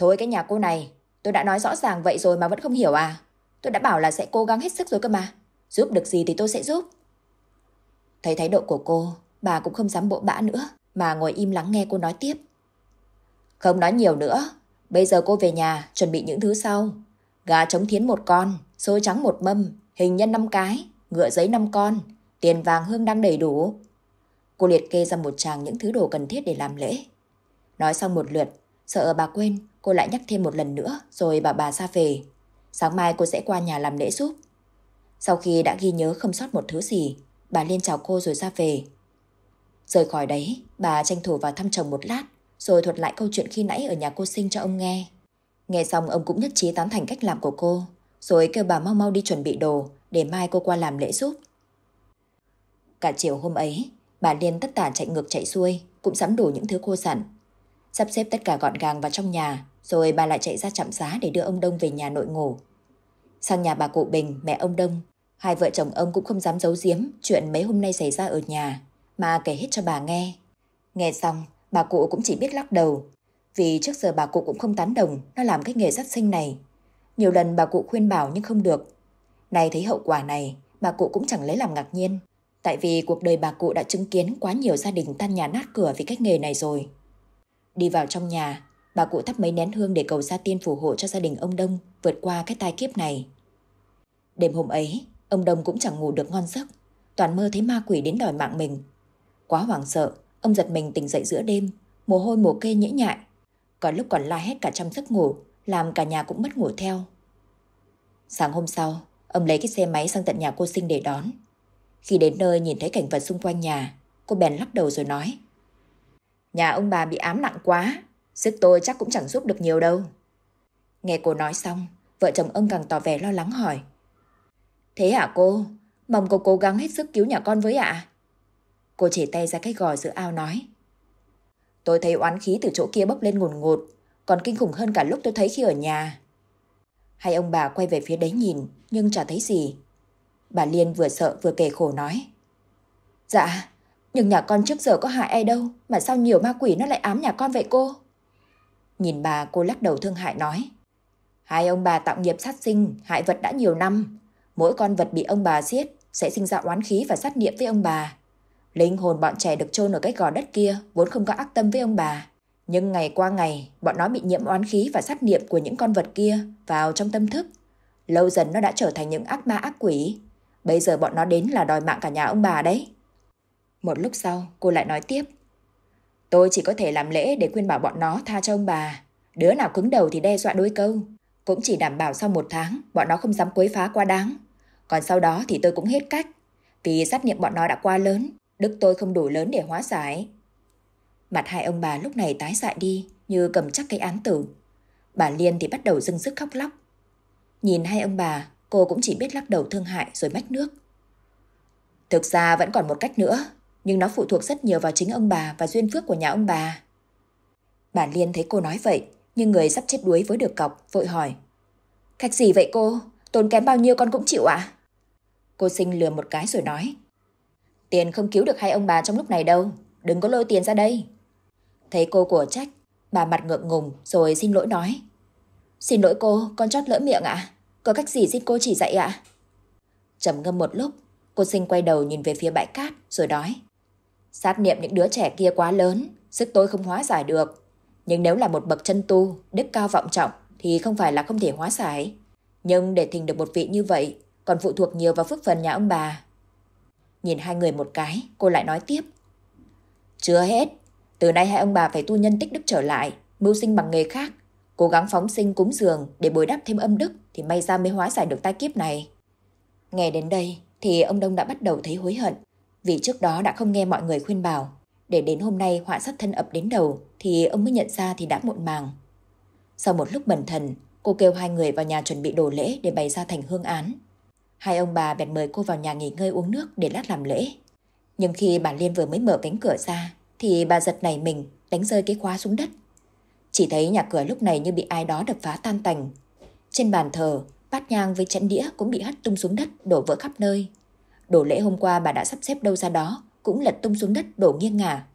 Thôi cái nhà cô này, tôi đã nói rõ ràng vậy rồi mà vẫn không hiểu à? Tôi đã bảo là sẽ cố gắng hết sức rồi cơ mà. Giúp được gì thì tôi sẽ giúp. Thấy thái độ của cô, bà cũng không dám bộ bã nữa, mà ngồi im lắng nghe cô nói tiếp. Không nói nhiều nữa, bây giờ cô về nhà chuẩn bị những thứ sau. Gà trống thiến một con, xôi trắng một mâm, hình nhân năm cái, ngựa giấy năm con, tiền vàng hương đang đầy đủ. Cô liệt kê ra một tràng những thứ đồ cần thiết để làm lễ. Nói xong một lượt, sợ bà quên, cô lại nhắc thêm một lần nữa rồi bà bà ra về. Sáng mai cô sẽ qua nhà làm lễ giúp. Sau khi đã ghi nhớ không sót một thứ gì, bà Liên chào cô rồi ra về. Rời khỏi đấy, bà tranh thủ vào thăm chồng một lát, rồi thuật lại câu chuyện khi nãy ở nhà cô sinh cho ông nghe. Nghe xong ông cũng nhất trí tán thành cách làm của cô, rồi kêu bà mau mau đi chuẩn bị đồ để mai cô qua làm lễ giúp. Cả chiều hôm ấy, bà Liên tất tả chạy ngược chạy xuôi, cũng sắm đủ những thứ cô sẵn. Sắp xếp tất cả gọn gàng vào trong nhà, rồi bà lại chạy ra trạm giá để đưa ông Đông về nhà nội ngủ. Sang nhà bà cụ Bình, mẹ ông Đông, hai vợ chồng ông cũng không dám giấu giếm chuyện mấy hôm nay xảy ra ở nhà, mà kể hết cho bà nghe. Nghe xong, bà cụ cũng chỉ biết lắc đầu, vì trước giờ bà cụ cũng không tán đồng nó làm cái nghề sát sinh này. Nhiều lần bà cụ khuyên bảo nhưng không được. Này thấy hậu quả này, bà cụ cũng chẳng lấy làm ngạc nhiên. Tại vì cuộc đời bà cụ đã chứng kiến quá nhiều gia đình tan nhà nát cửa vì cách nghề này rồi. Đi vào trong nhà, bà cụ thắp mấy nén hương để cầu gia tiên phù hộ cho gia đình ông Đông vượt qua cái tai kiếp này. Đêm hôm ấy, ông Đông cũng chẳng ngủ được ngon giấc, toàn mơ thấy ma quỷ đến đòi mạng mình. Quá hoảng sợ, ông giật mình tỉnh dậy giữa đêm, mồ hôi mồ kê nhễ nhại. Có lúc còn la hét cả trong giấc ngủ, làm cả nhà cũng mất ngủ theo. Sáng hôm sau, ông lấy cái xe máy sang tận nhà cô sinh để đón. Khi đến nơi nhìn thấy cảnh vật xung quanh nhà, cô bèn lắc đầu rồi nói. Nhà ông bà bị ám nặng quá, sức tôi chắc cũng chẳng giúp được nhiều đâu. Nghe cô nói xong, vợ chồng ông càng tỏ vẻ lo lắng hỏi. Thế hả cô? Mong cô cố gắng hết sức cứu nhà con với ạ. Cô chỉ tay ra cái gò giữa ao nói. Tôi thấy oán khí từ chỗ kia bốc lên ngùn ngụt, còn kinh khủng hơn cả lúc tôi thấy khi ở nhà. Hai ông bà quay về phía đấy nhìn, nhưng chả thấy gì. Bà Liên vừa sợ vừa kể khổ nói. Dạ, nhưng nhà con trước giờ có hại ai đâu, mà sao nhiều ma quỷ nó lại ám nhà con vậy cô? Nhìn bà cô lắc đầu thương hại nói. Hai ông bà tạo nghiệp sát sinh, hại vật đã nhiều năm. Mỗi con vật bị ông bà giết sẽ sinh ra oán khí và sát niệm với ông bà. Linh hồn bọn trẻ được chôn ở cái gò đất kia vốn không có ác tâm với ông bà. Nhưng ngày qua ngày, bọn nó bị nhiễm oán khí và sát niệm của những con vật kia vào trong tâm thức. Lâu dần nó đã trở thành những ác ma ác quỷ. Bây giờ bọn nó đến là đòi mạng cả nhà ông bà đấy. Một lúc sau, cô lại nói tiếp. Tôi chỉ có thể làm lễ để khuyên bảo bọn nó tha cho ông bà. Đứa nào cứng đầu thì đe dọa đôi câu. Cũng chỉ đảm bảo sau một tháng, bọn nó không dám quấy phá quá đáng. Còn sau đó thì tôi cũng hết cách. Vì sát nghiệm bọn nó đã quá lớn, đức tôi không đủ lớn để hóa giải. Mặt hai ông bà lúc này tái dại đi, như cầm chắc cái án tử. Bà Liên thì bắt đầu dưng sức khóc lóc. Nhìn hai ông bà, cô cũng chỉ biết lắc đầu thương hại rồi mách nước. Thực ra vẫn còn một cách nữa, nhưng nó phụ thuộc rất nhiều vào chính ông bà và duyên phước của nhà ông bà. Bà Liên thấy cô nói vậy, nhưng người sắp chết đuối với được cọc, vội hỏi. Cách gì vậy cô? Tốn kém bao nhiêu con cũng chịu ạ? À? Cô sinh lừa một cái rồi nói. Tiền không cứu được hai ông bà trong lúc này đâu, đừng có lôi tiền ra đây. Thấy cô của trách, bà mặt ngượng ngùng rồi xin lỗi nói. Xin lỗi cô, con chót lỡ miệng ạ. À? Có cách gì xin cô chỉ dạy ạ? À? Trầm ngâm một lúc, cô sinh quay đầu nhìn về phía bãi cát rồi nói. Sát niệm những đứa trẻ kia quá lớn, sức tôi không hóa giải được. Nhưng nếu là một bậc chân tu, đức cao vọng trọng thì không phải là không thể hóa giải. Nhưng để thình được một vị như vậy còn phụ thuộc nhiều vào phước phần nhà ông bà. Nhìn hai người một cái, cô lại nói tiếp. Chưa hết, từ nay hai ông bà phải tu nhân tích đức trở lại, mưu sinh bằng nghề khác. Cố gắng phóng sinh cúng dường để bồi đắp thêm âm đức thì may ra mới hóa giải được tai kiếp này. Nghe đến đây thì ông Đông đã bắt đầu thấy hối hận vì trước đó đã không nghe mọi người khuyên bảo. Để đến hôm nay họa sát thân ập đến đầu thì ông mới nhận ra thì đã muộn màng. Sau một lúc bần thần, cô kêu hai người vào nhà chuẩn bị đồ lễ để bày ra thành hương án. Hai ông bà bèn mời cô vào nhà nghỉ ngơi uống nước để lát làm lễ. Nhưng khi bà Liên vừa mới mở cánh cửa ra thì bà giật nảy mình đánh rơi cái khóa xuống đất. Chỉ thấy nhà cửa lúc này như bị ai đó đập phá tan tành. Trên bàn thờ, bát nhang với chén đĩa cũng bị hất tung xuống đất, đổ vỡ khắp nơi. Đồ lễ hôm qua bà đã sắp xếp đâu ra đó, cũng lật tung xuống đất đổ nghiêng ngả.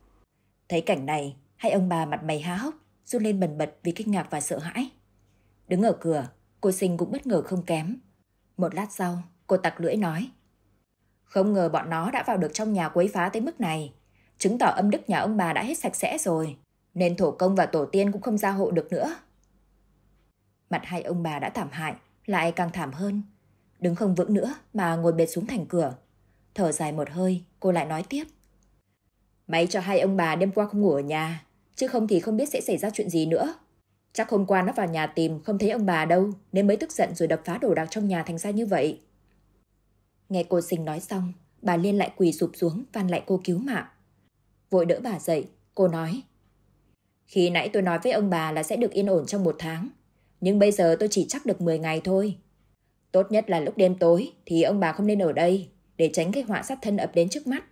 Thấy cảnh này, hai ông bà mặt mày há hốc, run lên bần bật vì kinh ngạc và sợ hãi. Đứng ở cửa, cô sinh cũng bất ngờ không kém. Một lát sau, cô tặc lưỡi nói. Không ngờ bọn nó đã vào được trong nhà quấy phá tới mức này. Chứng tỏ âm đức nhà ông bà đã hết sạch sẽ rồi. Nên thổ công và tổ tiên cũng không gia hộ được nữa. Mặt hai ông bà đã thảm hại, lại càng thảm hơn. Đứng không vững nữa mà ngồi bệt xuống thành cửa. Thở dài một hơi, cô lại nói tiếp. Máy cho hai ông bà đêm qua không ngủ ở nhà, chứ không thì không biết sẽ xảy ra chuyện gì nữa. Chắc hôm qua nó vào nhà tìm không thấy ông bà đâu nên mới tức giận rồi đập phá đồ đạc trong nhà thành ra như vậy. Nghe cô sinh nói xong, bà Liên lại quỳ sụp xuống van lại cô cứu mạng. Vội đỡ bà dậy, cô nói. Khi nãy tôi nói với ông bà là sẽ được yên ổn trong một tháng, nhưng bây giờ tôi chỉ chắc được 10 ngày thôi. Tốt nhất là lúc đêm tối thì ông bà không nên ở đây để tránh cái họa sát thân ập đến trước mắt.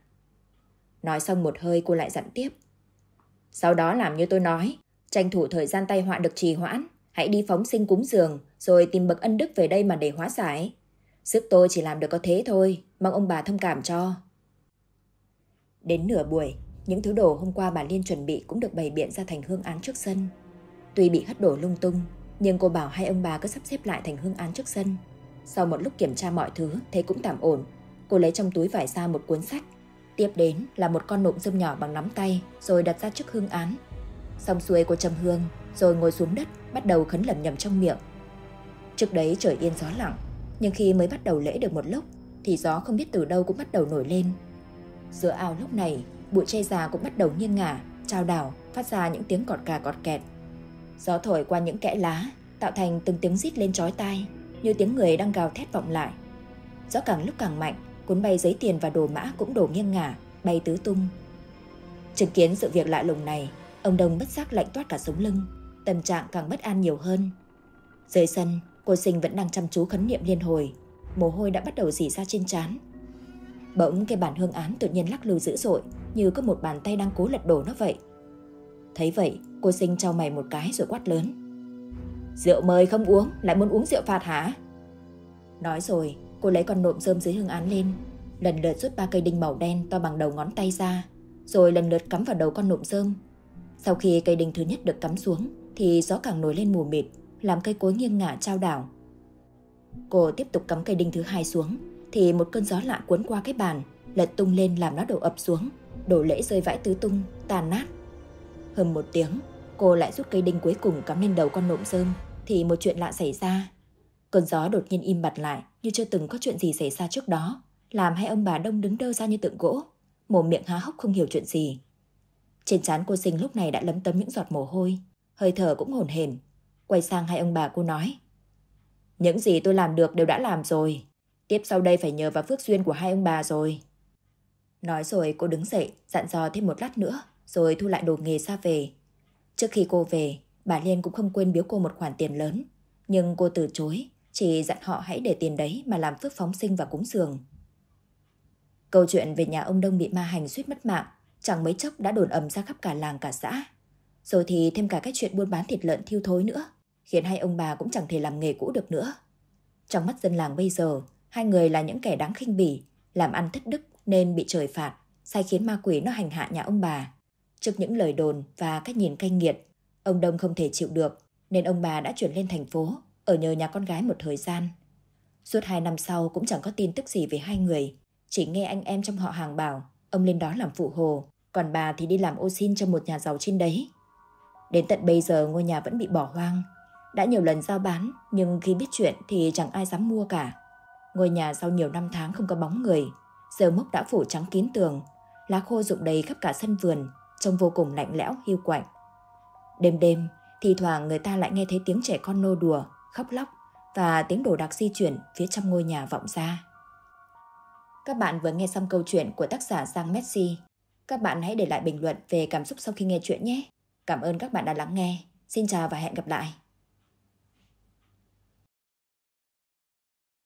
Nói xong một hơi cô lại dặn tiếp. Sau đó làm như tôi nói, tranh thủ thời gian tay họa được trì hoãn, hãy đi phóng sinh cúng dường rồi tìm bậc ân đức về đây mà để hóa giải. Sức tôi chỉ làm được có thế thôi, mong ông bà thông cảm cho. Đến nửa buổi, những thứ đồ hôm qua bà Liên chuẩn bị cũng được bày biện ra thành hương án trước sân. Tuy bị hất đổ lung tung, nhưng cô bảo hai ông bà cứ sắp xếp lại thành hương án trước sân. Sau một lúc kiểm tra mọi thứ, thấy cũng tạm ổn. Cô lấy trong túi vải ra một cuốn sách. Tiếp đến là một con nộm dâm nhỏ bằng nắm tay, rồi đặt ra trước hương án. Xong xuôi cô châm hương, rồi ngồi xuống đất, bắt đầu khấn lẩm nhẩm trong miệng. Trước đấy trời yên gió lặng, nhưng khi mới bắt đầu lễ được một lúc, thì gió không biết từ đâu cũng bắt đầu nổi lên. Giữa ao lúc này, bụi tre già cũng bắt đầu nghiêng ngả, trao đảo, phát ra những tiếng cọt cà cọt kẹt. Gió thổi qua những kẽ lá, tạo thành từng tiếng rít lên chói tai, như tiếng người đang gào thét vọng lại. Gió càng lúc càng mạnh, cuốn bay giấy tiền và đồ mã cũng đổ nghiêng ngả, bay tứ tung. Chứng kiến sự việc lạ lùng này, ông Đông bất giác lạnh toát cả sống lưng, tâm trạng càng bất an nhiều hơn. Dưới sân, cô sinh vẫn đang chăm chú khấn niệm liên hồi, mồ hôi đã bắt đầu dỉ ra trên trán. Bỗng cái bản hương án tự nhiên lắc lư dữ dội, như có một bàn tay đang cố lật đổ nó vậy. Thấy vậy, cô sinh trao mày một cái rồi quát lớn. Rượu mời không uống, lại muốn uống rượu phạt hả? Nói rồi, cô lấy con nộm rơm dưới hương án lên, lần lượt rút ba cây đinh màu đen to bằng đầu ngón tay ra, rồi lần lượt cắm vào đầu con nộm rơm. Sau khi cây đinh thứ nhất được cắm xuống, thì gió càng nổi lên mù mịt, làm cây cối nghiêng ngả trao đảo. Cô tiếp tục cắm cây đinh thứ hai xuống, thì một cơn gió lạ cuốn qua cái bàn, lật tung lên làm nó đổ ập xuống, đổ lễ rơi vãi tứ tung, tàn nát. Hơn một tiếng, cô lại rút cây đinh cuối cùng cắm lên đầu con nộm rơm, thì một chuyện lạ xảy ra. Cơn gió đột nhiên im bặt lại như chưa từng có chuyện gì xảy ra trước đó, làm hai ông bà đông đứng đơ ra như tượng gỗ, mồm miệng há hốc không hiểu chuyện gì. Trên trán cô sinh lúc này đã lấm tấm những giọt mồ hôi, hơi thở cũng hồn hển. Quay sang hai ông bà cô nói. Những gì tôi làm được đều đã làm rồi. Tiếp sau đây phải nhờ vào phước duyên của hai ông bà rồi. Nói rồi cô đứng dậy, dặn dò thêm một lát nữa, rồi thu lại đồ nghề ra về. Trước khi cô về, bà Liên cũng không quên biếu cô một khoản tiền lớn. Nhưng cô từ chối, chỉ dặn họ hãy để tiền đấy mà làm phước phóng sinh và cúng dường. Câu chuyện về nhà ông Đông bị ma hành suýt mất mạng, chẳng mấy chốc đã đồn ầm ra khắp cả làng cả xã. Rồi thì thêm cả cái chuyện buôn bán thịt lợn thiêu thối nữa, khiến hai ông bà cũng chẳng thể làm nghề cũ được nữa. Trong mắt dân làng bây giờ, hai người là những kẻ đáng khinh bỉ, làm ăn thất đức nên bị trời phạt, sai khiến ma quỷ nó hành hạ nhà ông bà. Trước những lời đồn và cách nhìn cay nghiệt, ông Đông không thể chịu được, nên ông bà đã chuyển lên thành phố, ở nhờ nhà con gái một thời gian. Suốt hai năm sau cũng chẳng có tin tức gì về hai người, chỉ nghe anh em trong họ hàng bảo ông lên đó làm phụ hồ, còn bà thì đi làm ô xin cho một nhà giàu trên đấy. Đến tận bây giờ ngôi nhà vẫn bị bỏ hoang. Đã nhiều lần giao bán, nhưng khi biết chuyện thì chẳng ai dám mua cả. Ngôi nhà sau nhiều năm tháng không có bóng người, giờ mốc đã phủ trắng kín tường, lá khô rụng đầy khắp cả sân vườn, trông vô cùng lạnh lẽo, hiu quạnh. Đêm đêm Thì thoảng người ta lại nghe thấy tiếng trẻ con nô đùa, khóc lóc và tiếng đồ đạc di chuyển phía trong ngôi nhà vọng ra. Các bạn vừa nghe xong câu chuyện của tác giả Giang Messi. Các bạn hãy để lại bình luận về cảm xúc sau khi nghe chuyện nhé. Cảm ơn các bạn đã lắng nghe. Xin chào và hẹn gặp lại.